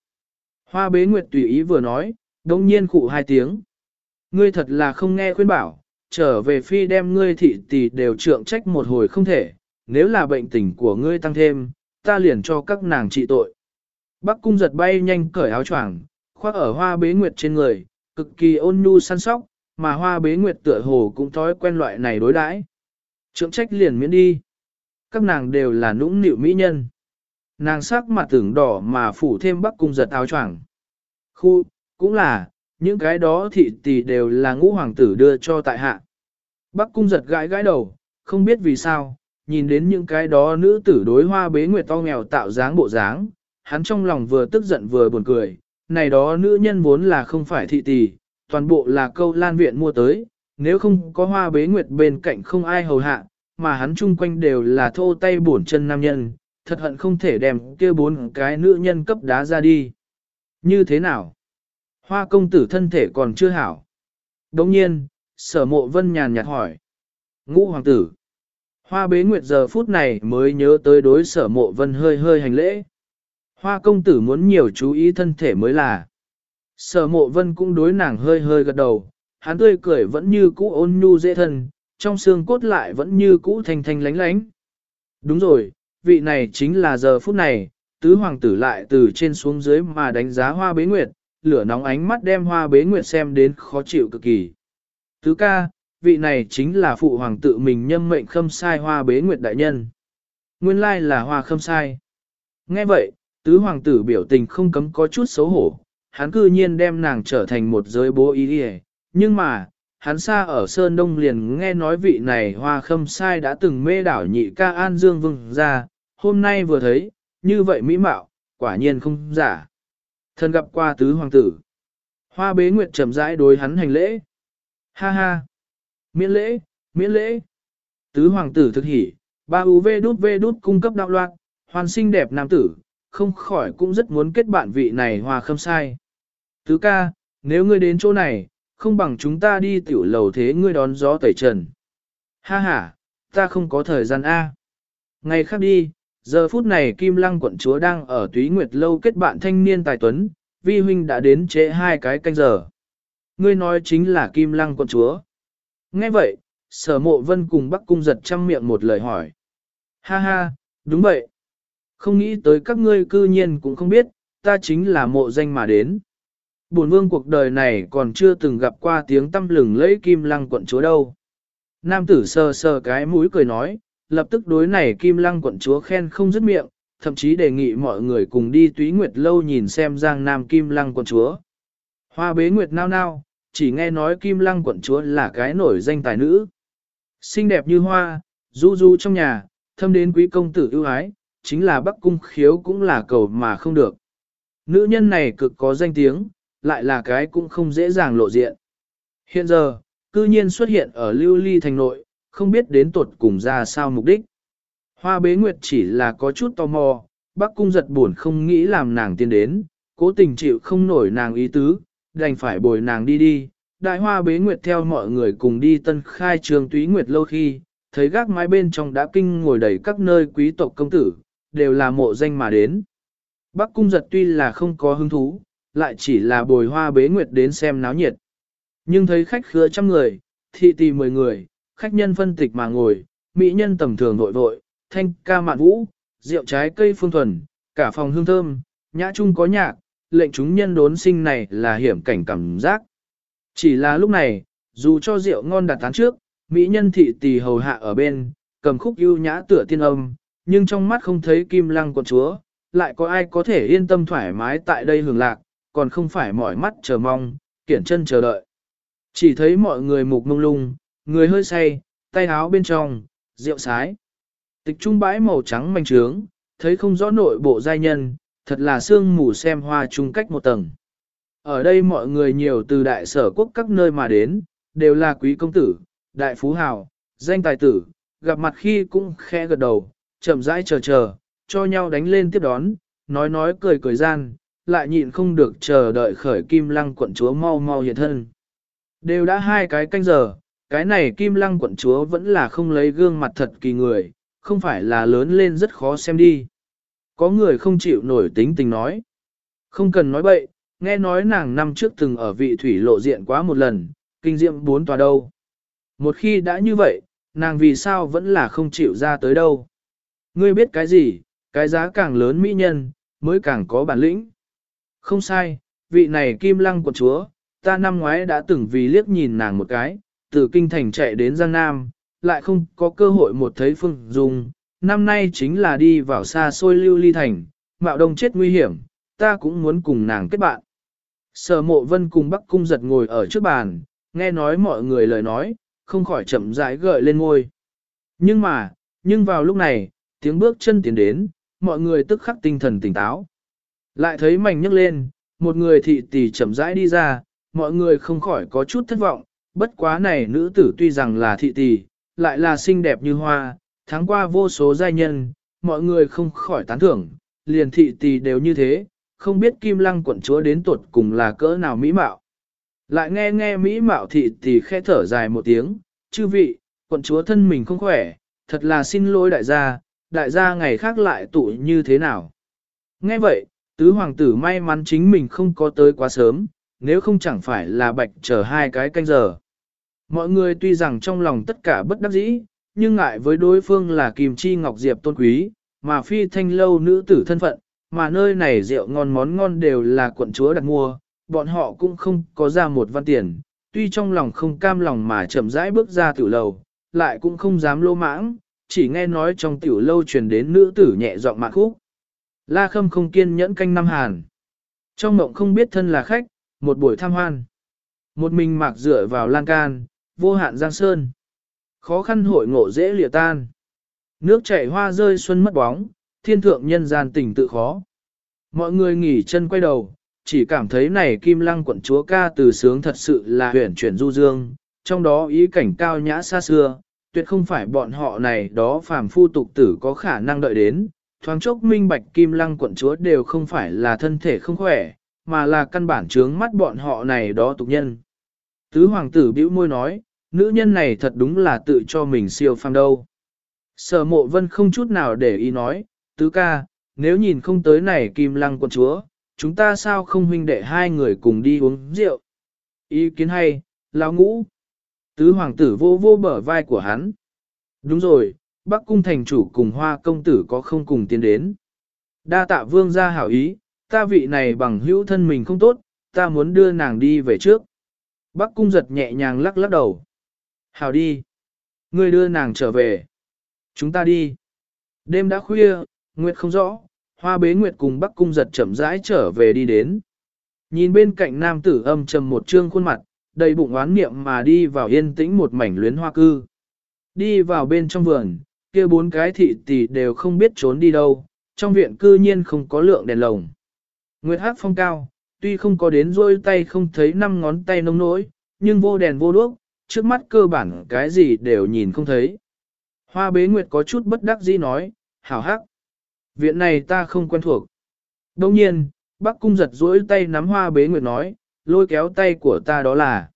Hoa bế nguyệt tùy ý vừa nói, đồng nhiên khụ hai tiếng. Ngươi thật là không nghe khuyên bảo, trở về phi đem ngươi thị tỷ đều trượng trách một hồi không thể, nếu là bệnh tình của ngươi tăng thêm, ta liền cho các nàng trị tội. Bắc cung giật bay nhanh cởi áo choàng, khoác ở hoa bế nguyệt trên người, cực kỳ ôn nhu săn sóc, mà hoa bế nguyệt tựa hồ cũng thói quen loại này đối đãi. Trượng trách liền miễn đi. Các nàng đều là nũng nịu mỹ nhân. Nàng sắc mặt tưởng đỏ mà phủ thêm bắc cung giật áo choàng. Khu, cũng là, những cái đó thị tỷ đều là ngũ hoàng tử đưa cho tại hạ. Bắc cung giật gãi gãi đầu, không biết vì sao, nhìn đến những cái đó nữ tử đối hoa bế nguyệt to nghèo tạo dáng bộ dáng, hắn trong lòng vừa tức giận vừa buồn cười, này đó nữ nhân vốn là không phải thị tỷ, toàn bộ là câu lan viện mua tới, nếu không có hoa bế nguyệt bên cạnh không ai hầu hạ, mà hắn chung quanh đều là thô tay bổn chân nam nhân, thật hận không thể đem kia bốn cái nữ nhân cấp đá ra đi. Như thế nào? Hoa công tử thân thể còn chưa hảo. Đồng nhiên, sở mộ vân nhàn nhạt hỏi. Ngũ hoàng tử. Hoa bế nguyệt giờ phút này mới nhớ tới đối sở mộ vân hơi hơi hành lễ. Hoa công tử muốn nhiều chú ý thân thể mới là. Sở mộ vân cũng đối nàng hơi hơi gật đầu, hắn tươi cười vẫn như cũ ôn nhu dễ thân, trong xương cốt lại vẫn như cũ thanh thanh lánh lánh. Đúng rồi, vị này chính là giờ phút này, tứ hoàng tử lại từ trên xuống dưới mà đánh giá hoa bế nguyệt, lửa nóng ánh mắt đem hoa bế nguyệt xem đến khó chịu cực kỳ. Tứ ca, vị này chính là phụ hoàng tự mình nhâm mệnh khâm sai hoa bế nguyệt đại nhân. Nguyên lai là hoa khâm sai. Nghe vậy, tứ hoàng tử biểu tình không cấm có chút xấu hổ, hắn cư nhiên đem nàng trở thành một giới bố ý đi nhưng mà, hắn xa ở Sơn Đông liền nghe nói vị này hoa khâm sai đã từng mê đảo nhị ca An Dương Vương ra, hôm nay vừa thấy, như vậy mỹ mạo, quả nhiên không giả. Thân gặp qua tứ hoàng tử. Hoa bế nguyệt trầm rãi đối hắn hành lễ. Ha ha. Miễn lễ, miễn lễ. Tứ hoàng tử thực hỉ, ba UV đút V đút cung cấp đạo loạn, hoàn sinh đẹp nam tử, không khỏi cũng rất muốn kết bạn vị này hoa khâm sai. Tứ ca, nếu ngươi đến chỗ này, không bằng chúng ta đi tiểu lầu thế ngươi đón gió tẩy trần. Ha ha, ta không có thời gian A. Ngày khác đi, giờ phút này Kim Lăng quận chúa đang ở túy nguyệt lâu kết bạn thanh niên tài tuấn, vi huynh đã đến trễ hai cái canh giờ. Ngươi nói chính là Kim Lăng quận chúa. Nghe vậy, sở mộ vân cùng bắc cung giật chăm miệng một lời hỏi. Ha ha, đúng vậy. Không nghĩ tới các ngươi cư nhiên cũng không biết, ta chính là mộ danh mà đến. Bổn vương cuộc đời này còn chưa từng gặp qua tiếng tâm lừng lẫy kim lăng quận chúa đâu. Nam tử sờ sờ cái mũi cười nói, lập tức đối này kim lăng quận chúa khen không dứt miệng, thậm chí đề nghị mọi người cùng đi túy nguyệt lâu nhìn xem giang nam kim lăng quận chúa. Hoa bế nguyệt nao nao, chỉ nghe nói kim lăng quận chúa là cái nổi danh tài nữ. Xinh đẹp như hoa, du du trong nhà, thâm đến quý công tử ưu ái, chính là bắc cung khiếu cũng là cầu mà không được. Nữ nhân này cực có danh tiếng, lại là cái cũng không dễ dàng lộ diện. Hiện giờ, cư nhiên xuất hiện ở lưu ly thành nội, không biết đến tuột cùng ra sao mục đích. Hoa bế nguyệt chỉ là có chút tò mò, bắc cung giật buồn không nghĩ làm nàng tiến đến, cố tình chịu không nổi nàng ý tứ, đành phải bồi nàng đi đi. Đại hoa bế nguyệt theo mọi người cùng đi tân khai trường túy nguyệt lâu khi, thấy gác mái bên trong đã kinh ngồi đầy các nơi quý tộc công tử, đều là mộ danh mà đến. Bắc cung giật tuy là không có hứng thú, lại chỉ là bồi hoa bế nguyệt đến xem náo nhiệt. Nhưng thấy khách khứa trăm người, thị tì mười người, khách nhân phân tịch mà ngồi, mỹ nhân tầm thường nội vội, thanh ca mạn vũ, rượu trái cây phương thuần, cả phòng hương thơm, nhã chung có nhạc, lệnh chúng nhân đốn sinh này là hiểm cảnh cảm giác. Chỉ là lúc này, dù cho rượu ngon đặt tán trước, mỹ nhân thị tỳ hầu hạ ở bên, cầm khúc ưu nhã tựa tiên âm, nhưng trong mắt không thấy kim lăng quận chúa, lại có ai có thể yên tâm thoải mái tại đây hưởng lạc, còn không phải mỏi mắt chờ mong, kiển chân chờ đợi. Chỉ thấy mọi người mục mông lung, người hơi say, tay áo bên trong, rượu sái. Tịch trung bãi màu trắng manh trướng, thấy không rõ nội bộ giai nhân, thật là sương mù xem hoa chung cách một tầng. Ở đây mọi người nhiều từ đại sở quốc các nơi mà đến, đều là quý công tử, đại phú hào, danh tài tử, gặp mặt khi cũng khẽ gật đầu, chậm rãi chờ chờ, cho nhau đánh lên tiếp đón, nói nói cười cười gian, lại nhịn không được chờ đợi khởi kim lăng quận chúa mau mau hiện thân. Đều đã hai cái canh giờ, cái này kim lăng quận chúa vẫn là không lấy gương mặt thật kỳ người, không phải là lớn lên rất khó xem đi. Có người không chịu nổi tính tình nói. Không cần nói bậy, nghe nói nàng năm trước từng ở vị thủy lộ diện quá một lần, kinh diệm bốn tòa đâu. Một khi đã như vậy, nàng vì sao vẫn là không chịu ra tới đâu. Ngươi biết cái gì, cái giá càng lớn mỹ nhân, mới càng có bản lĩnh. Không sai, vị này kim lăng quận chúa, ta năm ngoái đã từng vì liếc nhìn nàng một cái, từ kinh thành chạy đến Giang Nam, lại không có cơ hội một thấy phương dung, năm nay chính là đi vào xa xôi lưu ly thành, mạo đông chết nguy hiểm, ta cũng muốn cùng nàng kết bạn. Sở mộ vân cùng Bắc Cung giật ngồi ở trước bàn, nghe nói mọi người lời nói, không khỏi chậm rãi gợi lên ngôi. Nhưng mà, nhưng vào lúc này, tiếng bước chân tiến đến, mọi người tức khắc tinh thần tỉnh táo. Lại thấy mảnh nhấc lên, một người thị tỷ chậm rãi đi ra, mọi người không khỏi có chút thất vọng, bất quá này nữ tử tuy rằng là thị tỷ, lại là xinh đẹp như hoa, tháng qua vô số giai nhân, mọi người không khỏi tán thưởng, liền thị tỷ đều như thế, không biết kim lăng quận chúa đến tuột cùng là cỡ nào mỹ mạo. Lại nghe nghe mỹ mạo thị tỷ khẽ thở dài một tiếng, chư vị, quận chúa thân mình không khỏe, thật là xin lỗi đại gia, đại gia ngày khác lại tụ như thế nào. Nghe vậy, tứ hoàng tử may mắn chính mình không có tới quá sớm, nếu không chẳng phải là bạch chờ hai cái canh giờ. Mọi người tuy rằng trong lòng tất cả bất đắc dĩ, nhưng ngại với đối phương là Kim Chi Ngọc Diệp tôn quý, mà phi thanh lâu nữ tử thân phận, mà nơi này rượu ngon món ngon đều là quận chúa đặt mua, bọn họ cũng không có ra một văn tiền, tuy trong lòng không cam lòng mà chậm rãi bước ra tiểu lầu, lại cũng không dám lô mãng, chỉ nghe nói trong tiểu lâu truyền đến nữ tử nhẹ giọng mạn khúc. La khâm không kiên nhẫn canh năm hàn. Trong mộng không biết thân là khách, một buổi tham hoan. Một mình mạc dựa vào lan can, vô hạn giang sơn. Khó khăn hội ngộ dễ lìa tan. Nước chảy hoa rơi xuân mất bóng, thiên thượng nhân gian tình tự khó. Mọi người nghỉ chân quay đầu, chỉ cảm thấy này kim lăng quận chúa ca từ sướng thật sự là huyển chuyển du dương, trong đó ý cảnh cao nhã xa xưa, tuyệt không phải bọn họ này đó phàm phu tục tử có khả năng đợi đến, thoáng chốc minh bạch kim lăng quận chúa đều không phải là thân thể không khỏe, mà là căn bản trướng mắt bọn họ này đó tục nhân. Tứ hoàng tử bĩu môi nói, nữ nhân này thật đúng là tự cho mình siêu phàm đâu. Sở mộ vân không chút nào để ý nói, tứ ca, nếu nhìn không tới này kim lăng quận chúa, chúng ta sao không huynh đệ hai người cùng đi uống rượu. Ý kiến hay, lão ngũ. Tứ hoàng tử vô vô bở vai của hắn. Đúng rồi, Bắc cung thành chủ cùng hoa công tử có không cùng tiến đến. Đa tạ vương gia hảo ý, ta vị này bằng hữu thân mình không tốt, ta muốn đưa nàng đi về trước. Bắc cung giật nhẹ nhàng lắc lắc đầu. Hảo đi. Ngươi đưa nàng trở về. Chúng ta đi. Đêm đã khuya, Nguyệt không rõ, hoa bế Nguyệt cùng Bắc cung giật chậm rãi trở về đi đến. Nhìn bên cạnh nam tử âm trầm một trương khuôn mặt, đầy bụng oán niệm mà đi vào yên tĩnh một mảnh luyến hoa cư. Đi vào bên trong vườn, kia bốn cái thị tỷ đều không biết trốn đi đâu, trong viện cư nhiên không có lượng đèn lồng. Nguyệt hát phong cao, tuy không có đến rôi tay không thấy năm ngón tay nông nỗi, nhưng vô đèn vô đuốc, trước mắt cơ bản cái gì đều nhìn không thấy. Hoa bế Nguyệt có chút bất đắc dĩ nói, hảo hắc. Viện này ta không quen thuộc. Đồng nhiên, bác cung giật rỗi tay nắm hoa bế Nguyệt nói, lôi kéo tay của ta đó là.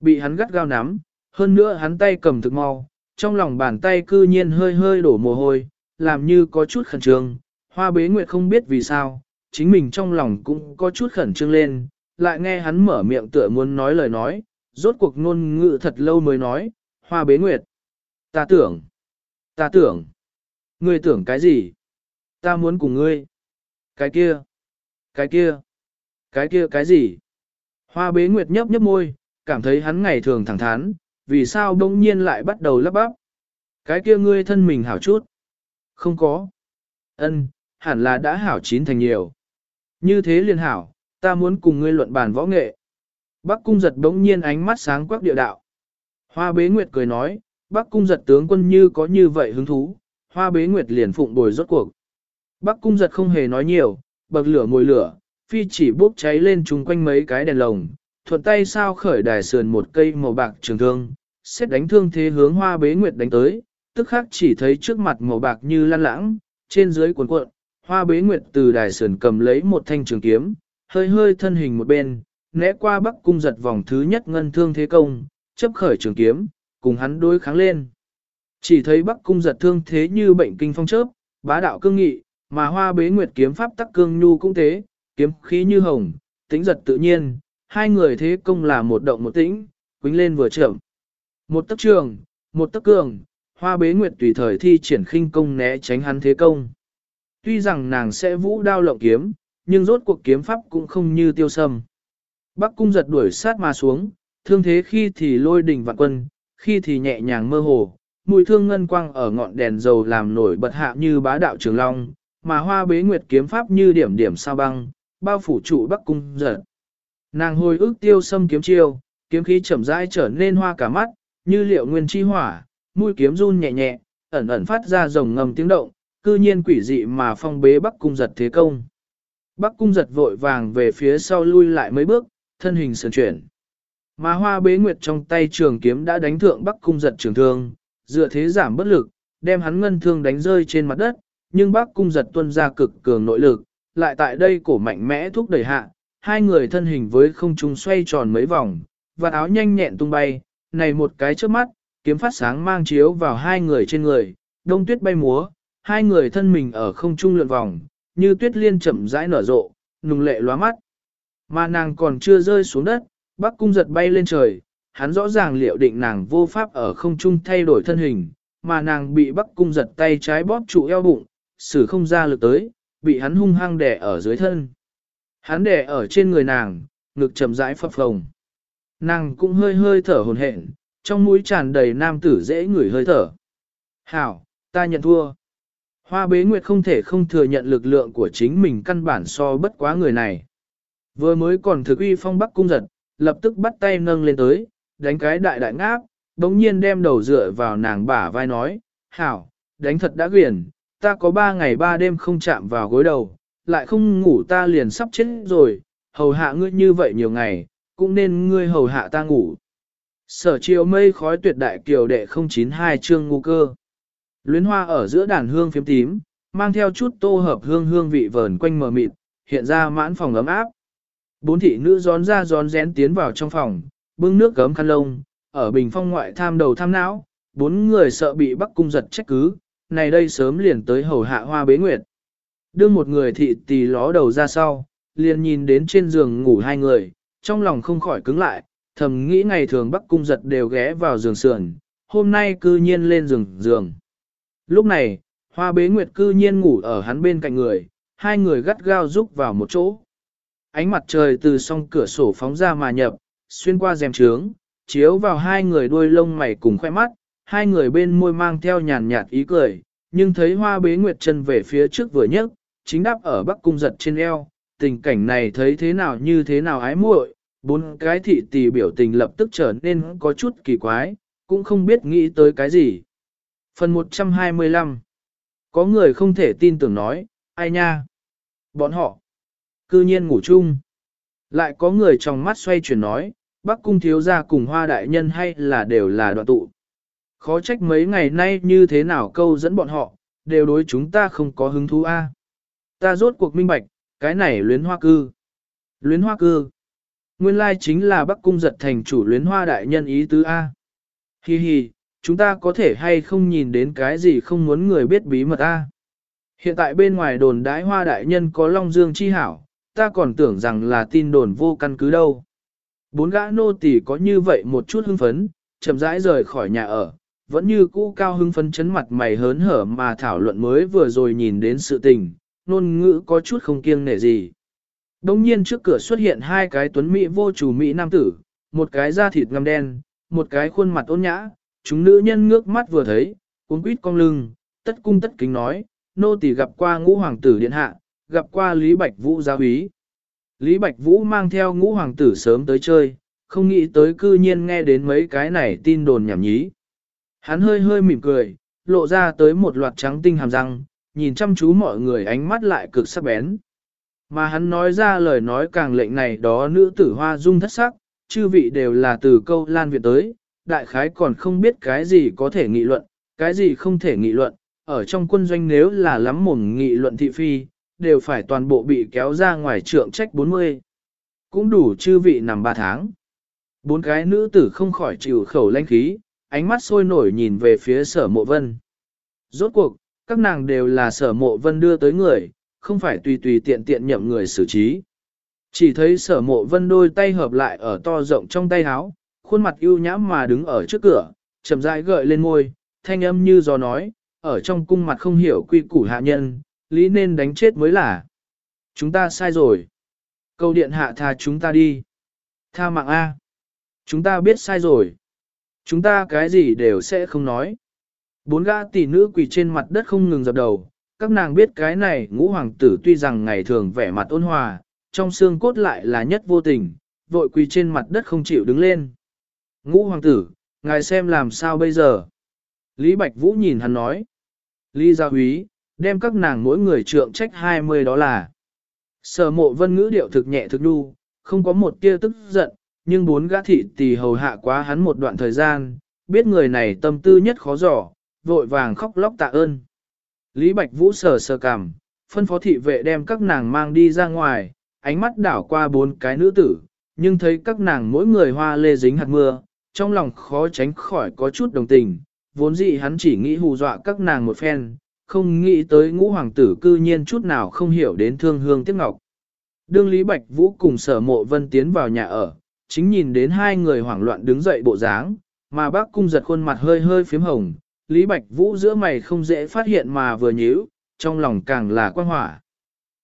Bị hắn gắt gao nắm, hơn nữa hắn tay cầm thực mau, trong lòng bàn tay cư nhiên hơi hơi đổ mồ hôi, làm như có chút khẩn trương. Hoa bế nguyệt không biết vì sao, chính mình trong lòng cũng có chút khẩn trương lên, lại nghe hắn mở miệng tựa muốn nói lời nói, rốt cuộc ngôn ngữ thật lâu mới nói, hoa bế nguyệt. Ta tưởng, ta tưởng, ngươi tưởng cái gì? Ta muốn cùng ngươi. Cái kia, cái kia, cái kia cái gì? Hoa bế nguyệt nhấp nhấp môi, cảm thấy hắn ngày thường thẳng thắn, vì sao đông nhiên lại bắt đầu lắp bắp. Cái kia ngươi thân mình hảo chút. Không có. Ân, hẳn là đã hảo chín thành nhiều. Như thế liền hảo, ta muốn cùng ngươi luận bàn võ nghệ. Bắc cung giật bỗng nhiên ánh mắt sáng quắc địa đạo. Hoa bế nguyệt cười nói, Bắc cung giật tướng quân như có như vậy hứng thú, hoa bế nguyệt liền phụng bồi rốt cuộc. Bắc cung giật không hề nói nhiều, bậc lửa ngồi lửa, phi chỉ bốc cháy lên chung quanh mấy cái đèn lồng, thuận tay sao khởi đài sườn một cây màu bạc trường thương, xét đánh thương thế hướng hoa bế nguyệt đánh tới, tức khắc chỉ thấy trước mặt màu bạc như lan lãng, trên dưới cuộn cuộn, hoa bế nguyệt từ đài sườn cầm lấy một thanh trường kiếm, hơi hơi thân hình một bên, né qua bắc cung giật vòng thứ nhất ngân thương thế công, chấp khởi trường kiếm, cùng hắn đối kháng lên. Chỉ thấy bắc cung giật thương thế như bệnh kinh phong chớp, bá đạo cương nghị, mà hoa bế nguyệt kiếm pháp tắc cương nhu cũng thế, kiếm khí như hồng, tính giật tự nhiên, hai người thế công là một động một tĩnh, quính lên vừa chậm. Một tấc trường, một tấc cường, hoa bế nguyệt tùy thời thi triển khinh công né tránh hắn thế công. Tuy rằng nàng sẽ vũ đao lộng kiếm, nhưng rốt cuộc kiếm pháp cũng không như tiêu sâm. Bắc cung giật đuổi sát mà xuống, thương thế khi thì lôi đỉnh vạn quân, khi thì nhẹ nhàng mơ hồ, mùi thương ngân quang ở ngọn đèn dầu làm nổi bật hạ như bá đạo trường long, mà hoa bế nguyệt kiếm pháp như điểm điểm sao băng, bao phủ trụ Bắc cung giật. Nàng hồi ức tiêu sâm kiếm chiêu, kiếm khí chậm rãi trở nên hoa cả mắt, như liệu nguyên chi hỏa, mũi kiếm run nhẹ nhẹ, ẩn ẩn phát ra rồng ngầm tiếng động, cư nhiên quỷ dị mà phong bế Bắc cung giật thế công. Bắc cung giật vội vàng về phía sau lui lại mấy bước, thân hình sườn chuyển. Mà hoa bế nguyệt trong tay trường kiếm đã đánh thượng Bắc cung giật trường thương, dựa thế giảm bất lực, đem hắn ngân thương đánh rơi trên mặt đất, nhưng Bắc cung giật tuân ra cực cường nội lực, lại tại đây cổ mạnh mẽ thúc đẩy hạ, hai người thân hình với không trung xoay tròn mấy vòng, và áo nhanh nhẹn tung bay, này một cái trước mắt, kiếm phát sáng mang chiếu vào hai người trên người, đông tuyết bay múa, hai người thân mình ở không trung lượn vòng, như tuyết liên chậm rãi nở rộ, nùng lệ lóa mắt. Mà nàng còn chưa rơi xuống đất, bắc cung giật bay lên trời, hắn rõ ràng liệu định nàng vô pháp ở không trung thay đổi thân hình, mà nàng bị bắc cung giật tay trái bóp trụ eo bụng, xử không ra lực tới, bị hắn hung hăng đè ở dưới thân. Hắn đè ở trên người nàng, ngực chậm rãi phập phồng. Nàng cũng hơi hơi thở hồn hển, trong mũi tràn đầy nam tử dễ ngửi hơi thở. Hảo, ta nhận thua. Hoa bế nguyệt không thể không thừa nhận lực lượng của chính mình căn bản so bất quá người này. Vừa mới còn thực uy phong bắc cung giật, lập tức bắt tay nâng lên tới, đánh cái đại đại ngáp, đống nhiên đem đầu dựa vào nàng bả vai nói, hảo, đánh thật đã quyển, ta có ba ngày ba đêm không chạm vào gối đầu, lại không ngủ ta liền sắp chết rồi, hầu hạ ngươi như vậy nhiều ngày, cũng nên ngươi hầu hạ ta ngủ. Sở chiều mây khói tuyệt đại kiều đệ 092 chương ngu cơ. Luyến hoa ở giữa đàn hương phiếm tím, mang theo chút tô hợp hương hương vị vờn quanh mờ mịt, hiện ra mãn phòng ấm áp. Bốn thị nữ gión ra gión rén tiến vào trong phòng, bưng nước gấm khăn lông, ở bình phong ngoại tham đầu tham não, bốn người sợ bị bắc cung giật trách cứ, này đây sớm liền tới hầu hạ hoa bế nguyệt. Đưa một người thị tỳ ló đầu ra sau, liền nhìn đến trên giường ngủ hai người, trong lòng không khỏi cứng lại, thầm nghĩ ngày thường bắc cung giật đều ghé vào giường sườn, hôm nay cư nhiên lên giường giường. Lúc này, hoa bế nguyệt cư nhiên ngủ ở hắn bên cạnh người, hai người gắt gao rúc vào một chỗ. Ánh mặt trời từ song cửa sổ phóng ra mà nhập, xuyên qua rèm trướng, chiếu vào hai người đuôi lông mày cùng khoe mắt, hai người bên môi mang theo nhàn nhạt ý cười, nhưng thấy hoa bế nguyệt chân về phía trước vừa nhấc, chính đáp ở bắc cung giật trên eo, tình cảnh này thấy thế nào như thế nào ái muội, bốn cái thị tỷ biểu tình lập tức trở nên có chút kỳ quái, cũng không biết nghĩ tới cái gì. Phần 125 Có người không thể tin tưởng nói, ai nha? Bọn họ cư nhiên ngủ chung. Lại có người trong mắt xoay chuyển nói, bác cung thiếu gia cùng hoa đại nhân hay là đều là đoạn tụ. Khó trách mấy ngày nay như thế nào câu dẫn bọn họ, đều đối chúng ta không có hứng thú a. Ta rốt cuộc minh bạch, cái này luyến hoa cư. Luyến hoa cư. Nguyên lai chính là Bắc Cung giật thành chủ luyến hoa đại nhân ý tứ A. Hi hi, chúng ta có thể hay không nhìn đến cái gì không muốn người biết bí mật A. Hiện tại bên ngoài đồn đái hoa đại nhân có long dương chi hảo, ta còn tưởng rằng là tin đồn vô căn cứ đâu. Bốn gã nô tỳ có như vậy một chút hưng phấn, chậm rãi rời khỏi nhà ở, vẫn như cũ cao hưng phấn chấn mặt mày hớn hở mà thảo luận mới vừa rồi nhìn đến sự tình, nôn ngữ có chút không kiêng nể gì. Đông nhiên trước cửa xuất hiện hai cái tuấn mỹ vô chủ mỹ nam tử, một cái da thịt ngăm đen, một cái khuôn mặt ôn nhã, chúng nữ nhân ngước mắt vừa thấy, cuốn quýt cong lưng, tất cung tất kính nói, nô tỳ gặp qua ngũ hoàng tử điện hạ, gặp qua Lý Bạch Vũ gia úy. Lý Bạch Vũ mang theo ngũ hoàng tử sớm tới chơi, không nghĩ tới cư nhiên nghe đến mấy cái này tin đồn nhảm nhí. Hắn hơi hơi mỉm cười, lộ ra tới một loạt trắng tinh hàm răng, nhìn chăm chú mọi người ánh mắt lại cực sắc bén. Mà hắn nói ra lời nói càng lệnh này đó nữ tử hoa dung thất sắc, chư vị đều là từ câu lan viện tới, đại khái còn không biết cái gì có thể nghị luận, cái gì không thể nghị luận, ở trong quân doanh nếu là lắm mồm nghị luận thị phi, đều phải toàn bộ bị kéo ra ngoài trượng trách 40. Cũng đủ chư vị nằm ba tháng. Bốn cái nữ tử không khỏi chịu khẩu lanh khí, ánh mắt sôi nổi nhìn về phía sở mộ vân. Rốt cuộc, các nàng đều là sở mộ vân đưa tới người, không phải tùy tùy tiện tiện nhậm người xử trí. Chỉ thấy sở mộ vân đôi tay hợp lại ở to rộng trong tay áo, khuôn mặt ưu nhã mà đứng ở trước cửa, chậm rãi gợi lên môi, thanh âm như gió nói, ở trong cung mặt không hiểu quy củ hạ nhân, lý nên đánh chết mới là. Chúng ta sai rồi. Câu điện hạ tha chúng ta đi. Tha mạng A. Chúng ta biết sai rồi. Chúng ta cái gì đều sẽ không nói. Bốn gã tỷ nữ quỳ trên mặt đất không ngừng dập đầu. Các nàng biết cái này ngũ hoàng tử tuy rằng ngày thường vẻ mặt ôn hòa, trong xương cốt lại là nhất vô tình, vội quỳ trên mặt đất không chịu đứng lên. Ngũ hoàng tử, ngài xem làm sao bây giờ? Lý Bạch Vũ nhìn hắn nói. Lý Gia Húy, đem các nàng mỗi người trượng trách 20 đó là. Sở mộ vân ngữ điệu thực nhẹ thực đu, không có một tia tức giận, nhưng bốn gã thị tỷ hầu hạ quá hắn một đoạn thời gian, biết người này tâm tư nhất khó dò, vội vàng khóc lóc tạ ơn. Lý Bạch Vũ sờ sờ cằm, phân phó thị vệ đem các nàng mang đi ra ngoài, ánh mắt đảo qua bốn cái nữ tử, nhưng thấy các nàng mỗi người hoa lê dính hạt mưa, trong lòng khó tránh khỏi có chút đồng tình, vốn dĩ hắn chỉ nghĩ hù dọa các nàng một phen, không nghĩ tới ngũ hoàng tử cư nhiên chút nào không hiểu đến thương hương tiếc ngọc. Đương Lý Bạch Vũ cùng sở mộ vân tiến vào nhà ở, chính nhìn đến hai người hoảng loạn đứng dậy bộ dáng, mà bác cung giật khuôn mặt hơi hơi phím hồng, Lý Bạch Vũ giữa mày không dễ phát hiện mà vừa nhíu, trong lòng càng là quan hỏa.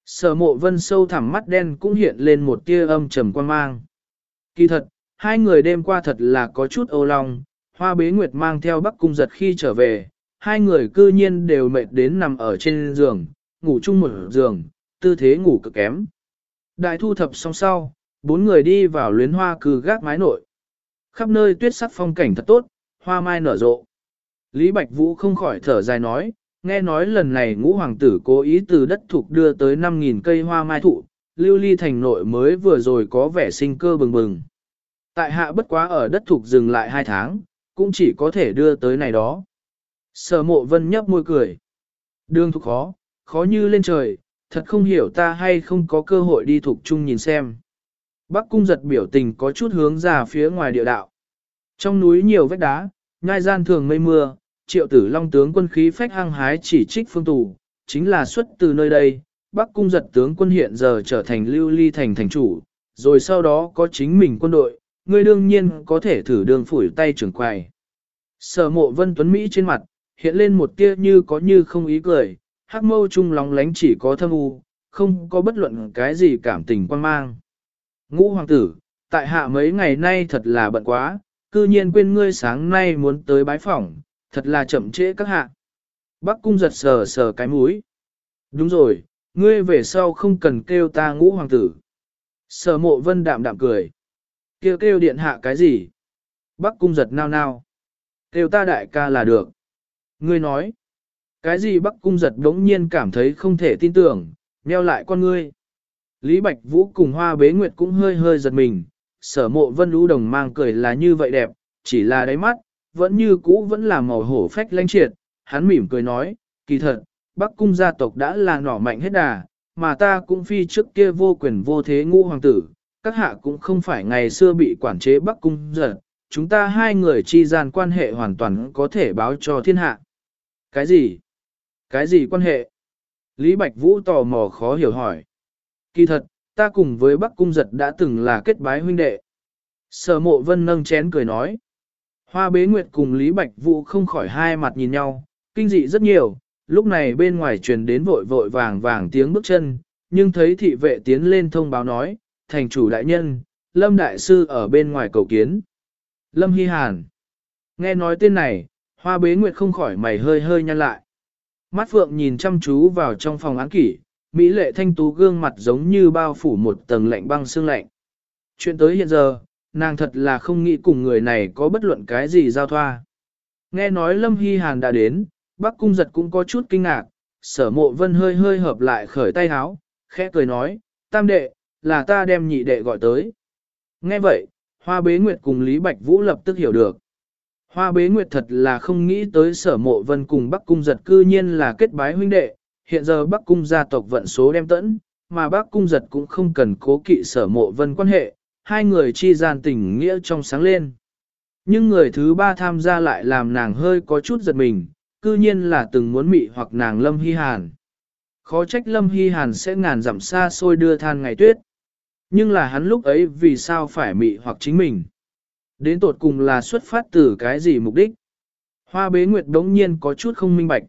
Sở mộ vân sâu thẳm mắt đen cũng hiện lên một tia âm trầm quan mang. Kỳ thật, hai người đêm qua thật là có chút âu lòng, hoa bế nguyệt mang theo bắc cung giật khi trở về, hai người cư nhiên đều mệt đến nằm ở trên giường, ngủ chung một giường, tư thế ngủ cực kém. Đại thu thập xong sau, bốn người đi vào luyến hoa cư gác mái nội. Khắp nơi tuyết sắc phong cảnh thật tốt, hoa mai nở rộ. Lý Bạch Vũ không khỏi thở dài nói, nghe nói lần này ngũ hoàng tử cố ý từ đất thục đưa tới 5.000 cây hoa mai thụ, lưu ly thành nội mới vừa rồi có vẻ sinh cơ bừng bừng. Tại hạ bất quá ở đất thục dừng lại 2 tháng, cũng chỉ có thể đưa tới này đó. Sở mộ vân nhấp môi cười. Đường thục khó, khó như lên trời, thật không hiểu ta hay không có cơ hội đi thục chung nhìn xem. Bắc cung giật biểu tình có chút hướng ra phía ngoài địa đạo. Trong núi nhiều vách đá, ngai gian thường mây mưa, triệu tử long tướng quân khí phách hăng hái chỉ trích phương tù, chính là xuất từ nơi đây, Bắc cung giật tướng quân hiện giờ trở thành lưu ly thành thành chủ, rồi sau đó có chính mình quân đội, ngươi đương nhiên có thể thử đường phủi tay trưởng quài. Sở mộ vân tuấn Mỹ trên mặt, hiện lên một tia như có như không ý cười, hắc mâu trung lóng lánh chỉ có thâm u, không có bất luận cái gì cảm tình quan mang. Ngũ hoàng tử, tại hạ mấy ngày nay thật là bận quá, cư nhiên quên ngươi sáng nay muốn tới bái phỏng, thật là chậm trễ các hạ. Bắc cung giật sờ sờ cái mũi. Đúng rồi, ngươi về sau không cần kêu ta ngũ hoàng tử. Sở mộ vân đạm đạm cười. Kêu kêu điện hạ cái gì? Bắc cung giật nao nao. Kêu ta đại ca là được. Ngươi nói. Cái gì Bắc cung giật đống nhiên cảm thấy không thể tin tưởng, nheo lại con ngươi. Lý Bạch Vũ cùng Hoa Bế Nguyệt cũng hơi hơi giật mình, sở mộ vân lũ đồng mang cười là như vậy đẹp, chỉ là đáy mắt, vẫn như cũ vẫn là màu hổ phách lanh triệt, hắn mỉm cười nói, kỳ thật, Bắc cung gia tộc đã là nỏ mạnh hết đà, mà ta cũng phi trước kia vô quyền vô thế ngũ hoàng tử, các hạ cũng không phải ngày xưa bị quản chế Bắc cung giật, chúng ta hai người chi gian quan hệ hoàn toàn có thể báo cho thiên hạ. Cái gì? Cái gì quan hệ? Lý Bạch Vũ tò mò khó hiểu hỏi. Kỳ thật, ta cùng với Bắc Cung Giật đã từng là kết bái huynh đệ. Sở mộ vân nâng chén cười nói. Hoa bế nguyệt cùng Lý Bạch Vũ không khỏi hai mặt nhìn nhau, kinh dị rất nhiều, lúc này bên ngoài truyền đến vội vội vàng vàng tiếng bước chân, nhưng thấy thị vệ tiến lên thông báo nói, thành chủ đại nhân, Lâm Đại Sư ở bên ngoài cầu kiến. Lâm Hy Hàn. Nghe nói tên này, hoa bế nguyệt không khỏi mày hơi hơi nhăn lại. Mắt phượng nhìn chăm chú vào trong phòng án kỷ, Mỹ lệ thanh tú gương mặt giống như bao phủ một tầng lạnh băng xương lạnh. Chuyện tới hiện giờ, nàng thật là không nghĩ cùng người này có bất luận cái gì giao thoa. Nghe nói Lâm Hy Hàn đã đến, bác cung giật cũng có chút kinh ngạc, sở mộ vân hơi hơi hợp lại khởi tay háo, khẽ cười nói, tam đệ, là ta đem nhị đệ gọi tới. Nghe vậy, hoa bế nguyệt cùng Lý Bạch Vũ lập tức hiểu được. Hoa bế nguyệt thật là không nghĩ tới sở mộ vân cùng bắc cung giật cư nhiên là kết bái huynh đệ, hiện giờ bắc cung gia tộc vận số đem tẫn, mà bác cung giật cũng không cần cố kỵ sở mộ vân quan hệ, hai người chi gian tình nghĩa trong sáng lên. Nhưng người thứ ba tham gia lại làm nàng hơi có chút giật mình, cư nhiên là từng muốn mị hoặc nàng Lâm Hy Hàn. Khó trách Lâm Hy Hàn sẽ ngàn dặm xa xôi đưa than ngày tuyết. Nhưng là hắn lúc ấy vì sao phải mị hoặc chính mình. Đến tột cùng là xuất phát từ cái gì mục đích. Hoa bế nguyệt đống nhiên có chút không minh bạch.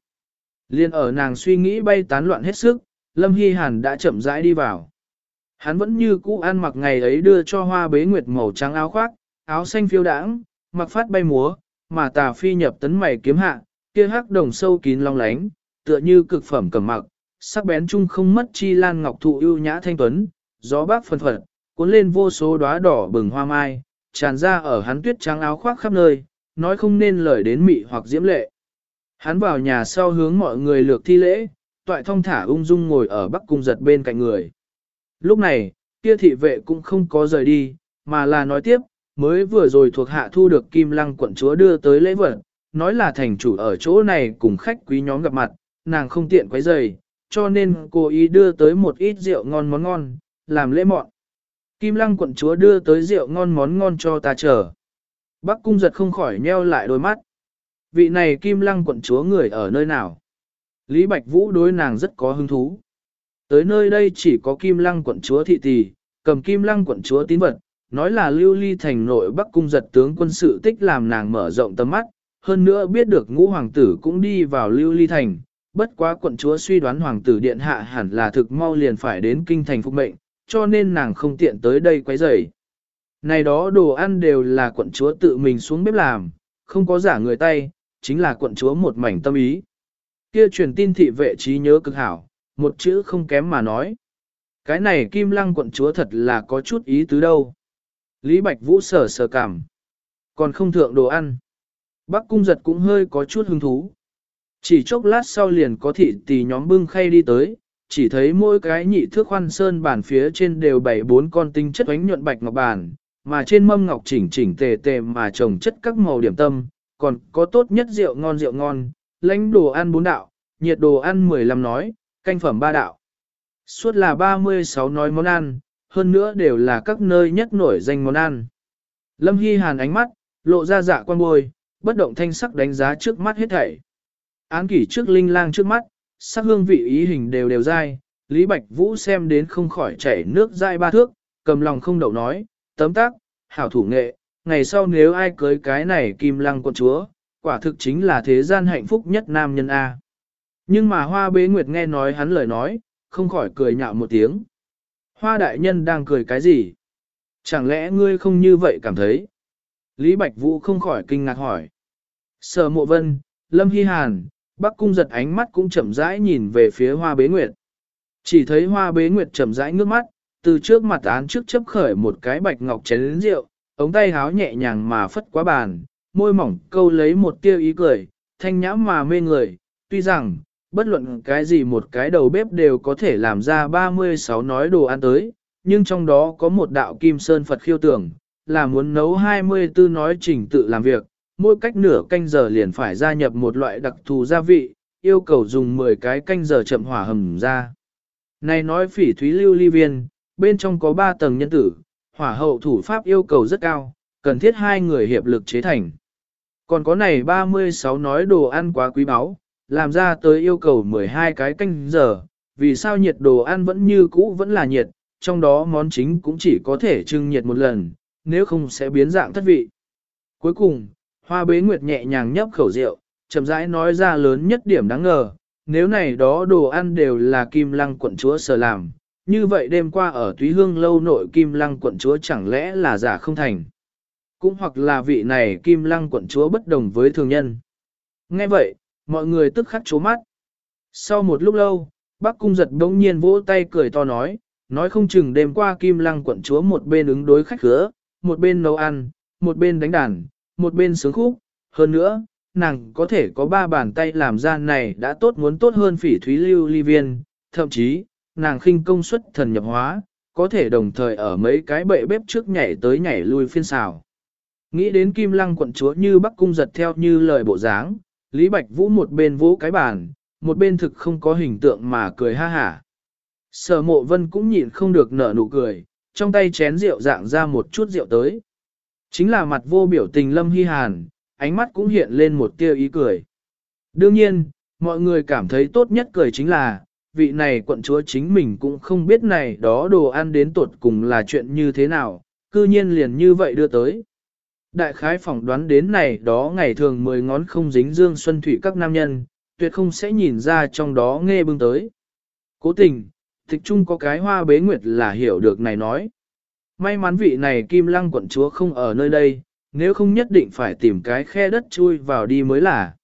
Liên ở nàng suy nghĩ bay tán loạn hết sức, Lâm Hy Hàn đã chậm rãi đi vào. Hắn vẫn như cũ ăn mặc ngày ấy đưa cho hoa bế nguyệt màu trắng áo khoác, áo xanh phiêu đãng, mặc phát bay múa, mà tà phi nhập tấn mày kiếm hạ, kia hắc đồng sâu kín long lánh, tựa như cực phẩm cầm mặc, sắc bén chung không mất chi lan ngọc thụ ưu nhã thanh tuấn, gió bác phân phật, cuốn lên vô số đóa đỏ bừng hoa mai, tràn ra ở hắn tuyết trắng áo khoác khắp nơi, nói không nên lời đến mị hoặc diễm lệ. Hắn vào nhà sau hướng mọi người lược thi lễ, toại thông thả ung dung ngồi ở bắc cung giật bên cạnh người. Lúc này, kia thị vệ cũng không có rời đi, mà là nói tiếp, mới vừa rồi thuộc hạ thu được kim lăng quận chúa đưa tới lễ vật, nói là thành chủ ở chỗ này cùng khách quý nhóm gặp mặt, nàng không tiện quấy rầy, cho nên cô ý đưa tới một ít rượu ngon món ngon, làm lễ mọn. Kim lăng quận chúa đưa tới rượu ngon món ngon cho ta chờ. Bắc cung giật không khỏi nheo lại đôi mắt. Vị này kim lăng quận chúa người ở nơi nào? Lý Bạch Vũ đối nàng rất có hứng thú. Tới nơi đây chỉ có kim lăng quận chúa thị tỷ, cầm kim lăng quận chúa tín vật, nói là lưu ly thành nội Bắc cung giật tướng quân sự tích làm nàng mở rộng tầm mắt, hơn nữa biết được ngũ hoàng tử cũng đi vào lưu ly thành, bất quá quận chúa suy đoán hoàng tử điện hạ hẳn là thực mau liền phải đến kinh thành phục mệnh, cho nên nàng không tiện tới đây quấy rầy. Này đó đồ ăn đều là quận chúa tự mình xuống bếp làm, không có giả người tay, chính là quận chúa một mảnh tâm ý. Kia truyền tin thị vệ trí nhớ cực hảo, một chữ không kém mà nói. Cái này kim lăng quận chúa thật là có chút ý tứ đâu. Lý Bạch Vũ sở sở cảm. Còn không thượng đồ ăn. Bắc cung giật cũng hơi có chút hứng thú. Chỉ chốc lát sau liền có thị tỷ nhóm bưng khay đi tới, chỉ thấy mỗi cái nhị thước khoan sơn bàn phía trên đều bảy bốn con tinh chất ánh nhuận bạch ngọc bàn, mà trên mâm ngọc chỉnh chỉnh tề tề mà trồng chất các màu điểm tâm, còn có tốt nhất rượu ngon rượu ngon, lãnh đồ ăn bốn đạo, nhiệt đồ ăn 15 nói, canh phẩm ba đạo. Suốt là 36 nói món ăn, hơn nữa đều là các nơi nhất nổi danh món ăn. Lâm Hy Hàn ánh mắt, lộ ra dạ quan bôi, bất động thanh sắc đánh giá trước mắt hết thảy. Án kỷ trước linh lang trước mắt, sắc hương vị ý hình đều đều dai, Lý Bạch Vũ xem đến không khỏi chảy nước dai ba thước, cầm lòng không đậu nói, tấm tác, hảo thủ nghệ, ngày sau nếu ai cưới cái này kim lăng quân chúa, quả thực chính là thế gian hạnh phúc nhất nam nhân A. Nhưng mà hoa bế nguyệt nghe nói hắn lời nói, không khỏi cười nhạo một tiếng. Hoa đại nhân đang cười cái gì? Chẳng lẽ ngươi không như vậy cảm thấy? Lý Bạch Vũ không khỏi kinh ngạc hỏi. Sở mộ vân, Lâm Hy Hàn, Bắc Cung giật ánh mắt cũng chậm rãi nhìn về phía hoa bế nguyệt. Chỉ thấy hoa bế nguyệt chậm rãi ngước mắt, từ trước mặt án trước chấp khởi một cái bạch ngọc chén rượu, ống tay háo nhẹ nhàng mà phất quá bàn, môi mỏng câu lấy một tia ý cười, thanh nhã mà mê người, tuy rằng, bất luận cái gì một cái đầu bếp đều có thể làm ra 36 nói đồ ăn tới, nhưng trong đó có một đạo kim sơn Phật khiêu tưởng, là muốn nấu 24 nói trình tự làm việc, mỗi cách nửa canh giờ liền phải gia nhập một loại đặc thù gia vị, yêu cầu dùng 10 cái canh giờ chậm hỏa hầm ra. Này nói phỉ thúy lưu ly viên, bên trong có 3 tầng nhân tử, hỏa hậu thủ pháp yêu cầu rất cao, cần thiết hai người hiệp lực chế thành. Còn có này 36 nói đồ ăn quá quý báu, làm ra tới yêu cầu 12 cái canh giờ, vì sao nhiệt đồ ăn vẫn như cũ vẫn là nhiệt, trong đó món chính cũng chỉ có thể trưng nhiệt một lần, nếu không sẽ biến dạng thất vị. Cuối cùng, hoa bế nguyệt nhẹ nhàng nhấp khẩu rượu, chậm rãi nói ra lớn nhất điểm đáng ngờ, nếu này đó đồ ăn đều là kim lăng quận chúa sở làm, như vậy đêm qua ở túy hương lâu nội kim lăng quận chúa chẳng lẽ là giả không thành. Cũng hoặc là vị này kim lăng quận chúa bất đồng với thường nhân. Nghe vậy, mọi người tức khắc chố mắt. Sau một lúc lâu, bác cung giật bỗng nhiên vỗ tay cười to nói, nói không chừng đêm qua kim lăng quận chúa một bên ứng đối khách khứa, một bên nấu ăn, một bên đánh đàn, một bên sướng khúc, hơn nữa, nàng có thể có ba bàn tay làm ra này đã tốt muốn tốt hơn phỉ thúy lưu ly viên, thậm chí, nàng khinh công suất thần nhập hóa, có thể đồng thời ở mấy cái bệ bếp trước nhảy tới nhảy lui phiên xào. Nghĩ đến kim lăng quận chúa như bắc cung giật theo như lời bộ dáng, Lý Bạch Vũ một bên vỗ cái bàn, một bên thực không có hình tượng mà cười ha hả. Sở mộ vân cũng nhịn không được nở nụ cười, trong tay chén rượu dạng ra một chút rượu tới. Chính là mặt vô biểu tình lâm hy hàn, ánh mắt cũng hiện lên một tia ý cười. Đương nhiên, mọi người cảm thấy tốt nhất cười chính là, vị này quận chúa chính mình cũng không biết này đó đồ ăn đến tuột cùng là chuyện như thế nào, cư nhiên liền như vậy đưa tới. Đại khái phỏng đoán đến này đó ngày thường mười ngón không dính dương xuân thủy các nam nhân, tuyệt không sẽ nhìn ra trong đó nghe bưng tới. Cố tình, tịch chung có cái hoa bế nguyệt là hiểu được này nói. May mắn vị này kim lăng quận chúa không ở nơi đây, nếu không nhất định phải tìm cái khe đất chui vào đi mới là.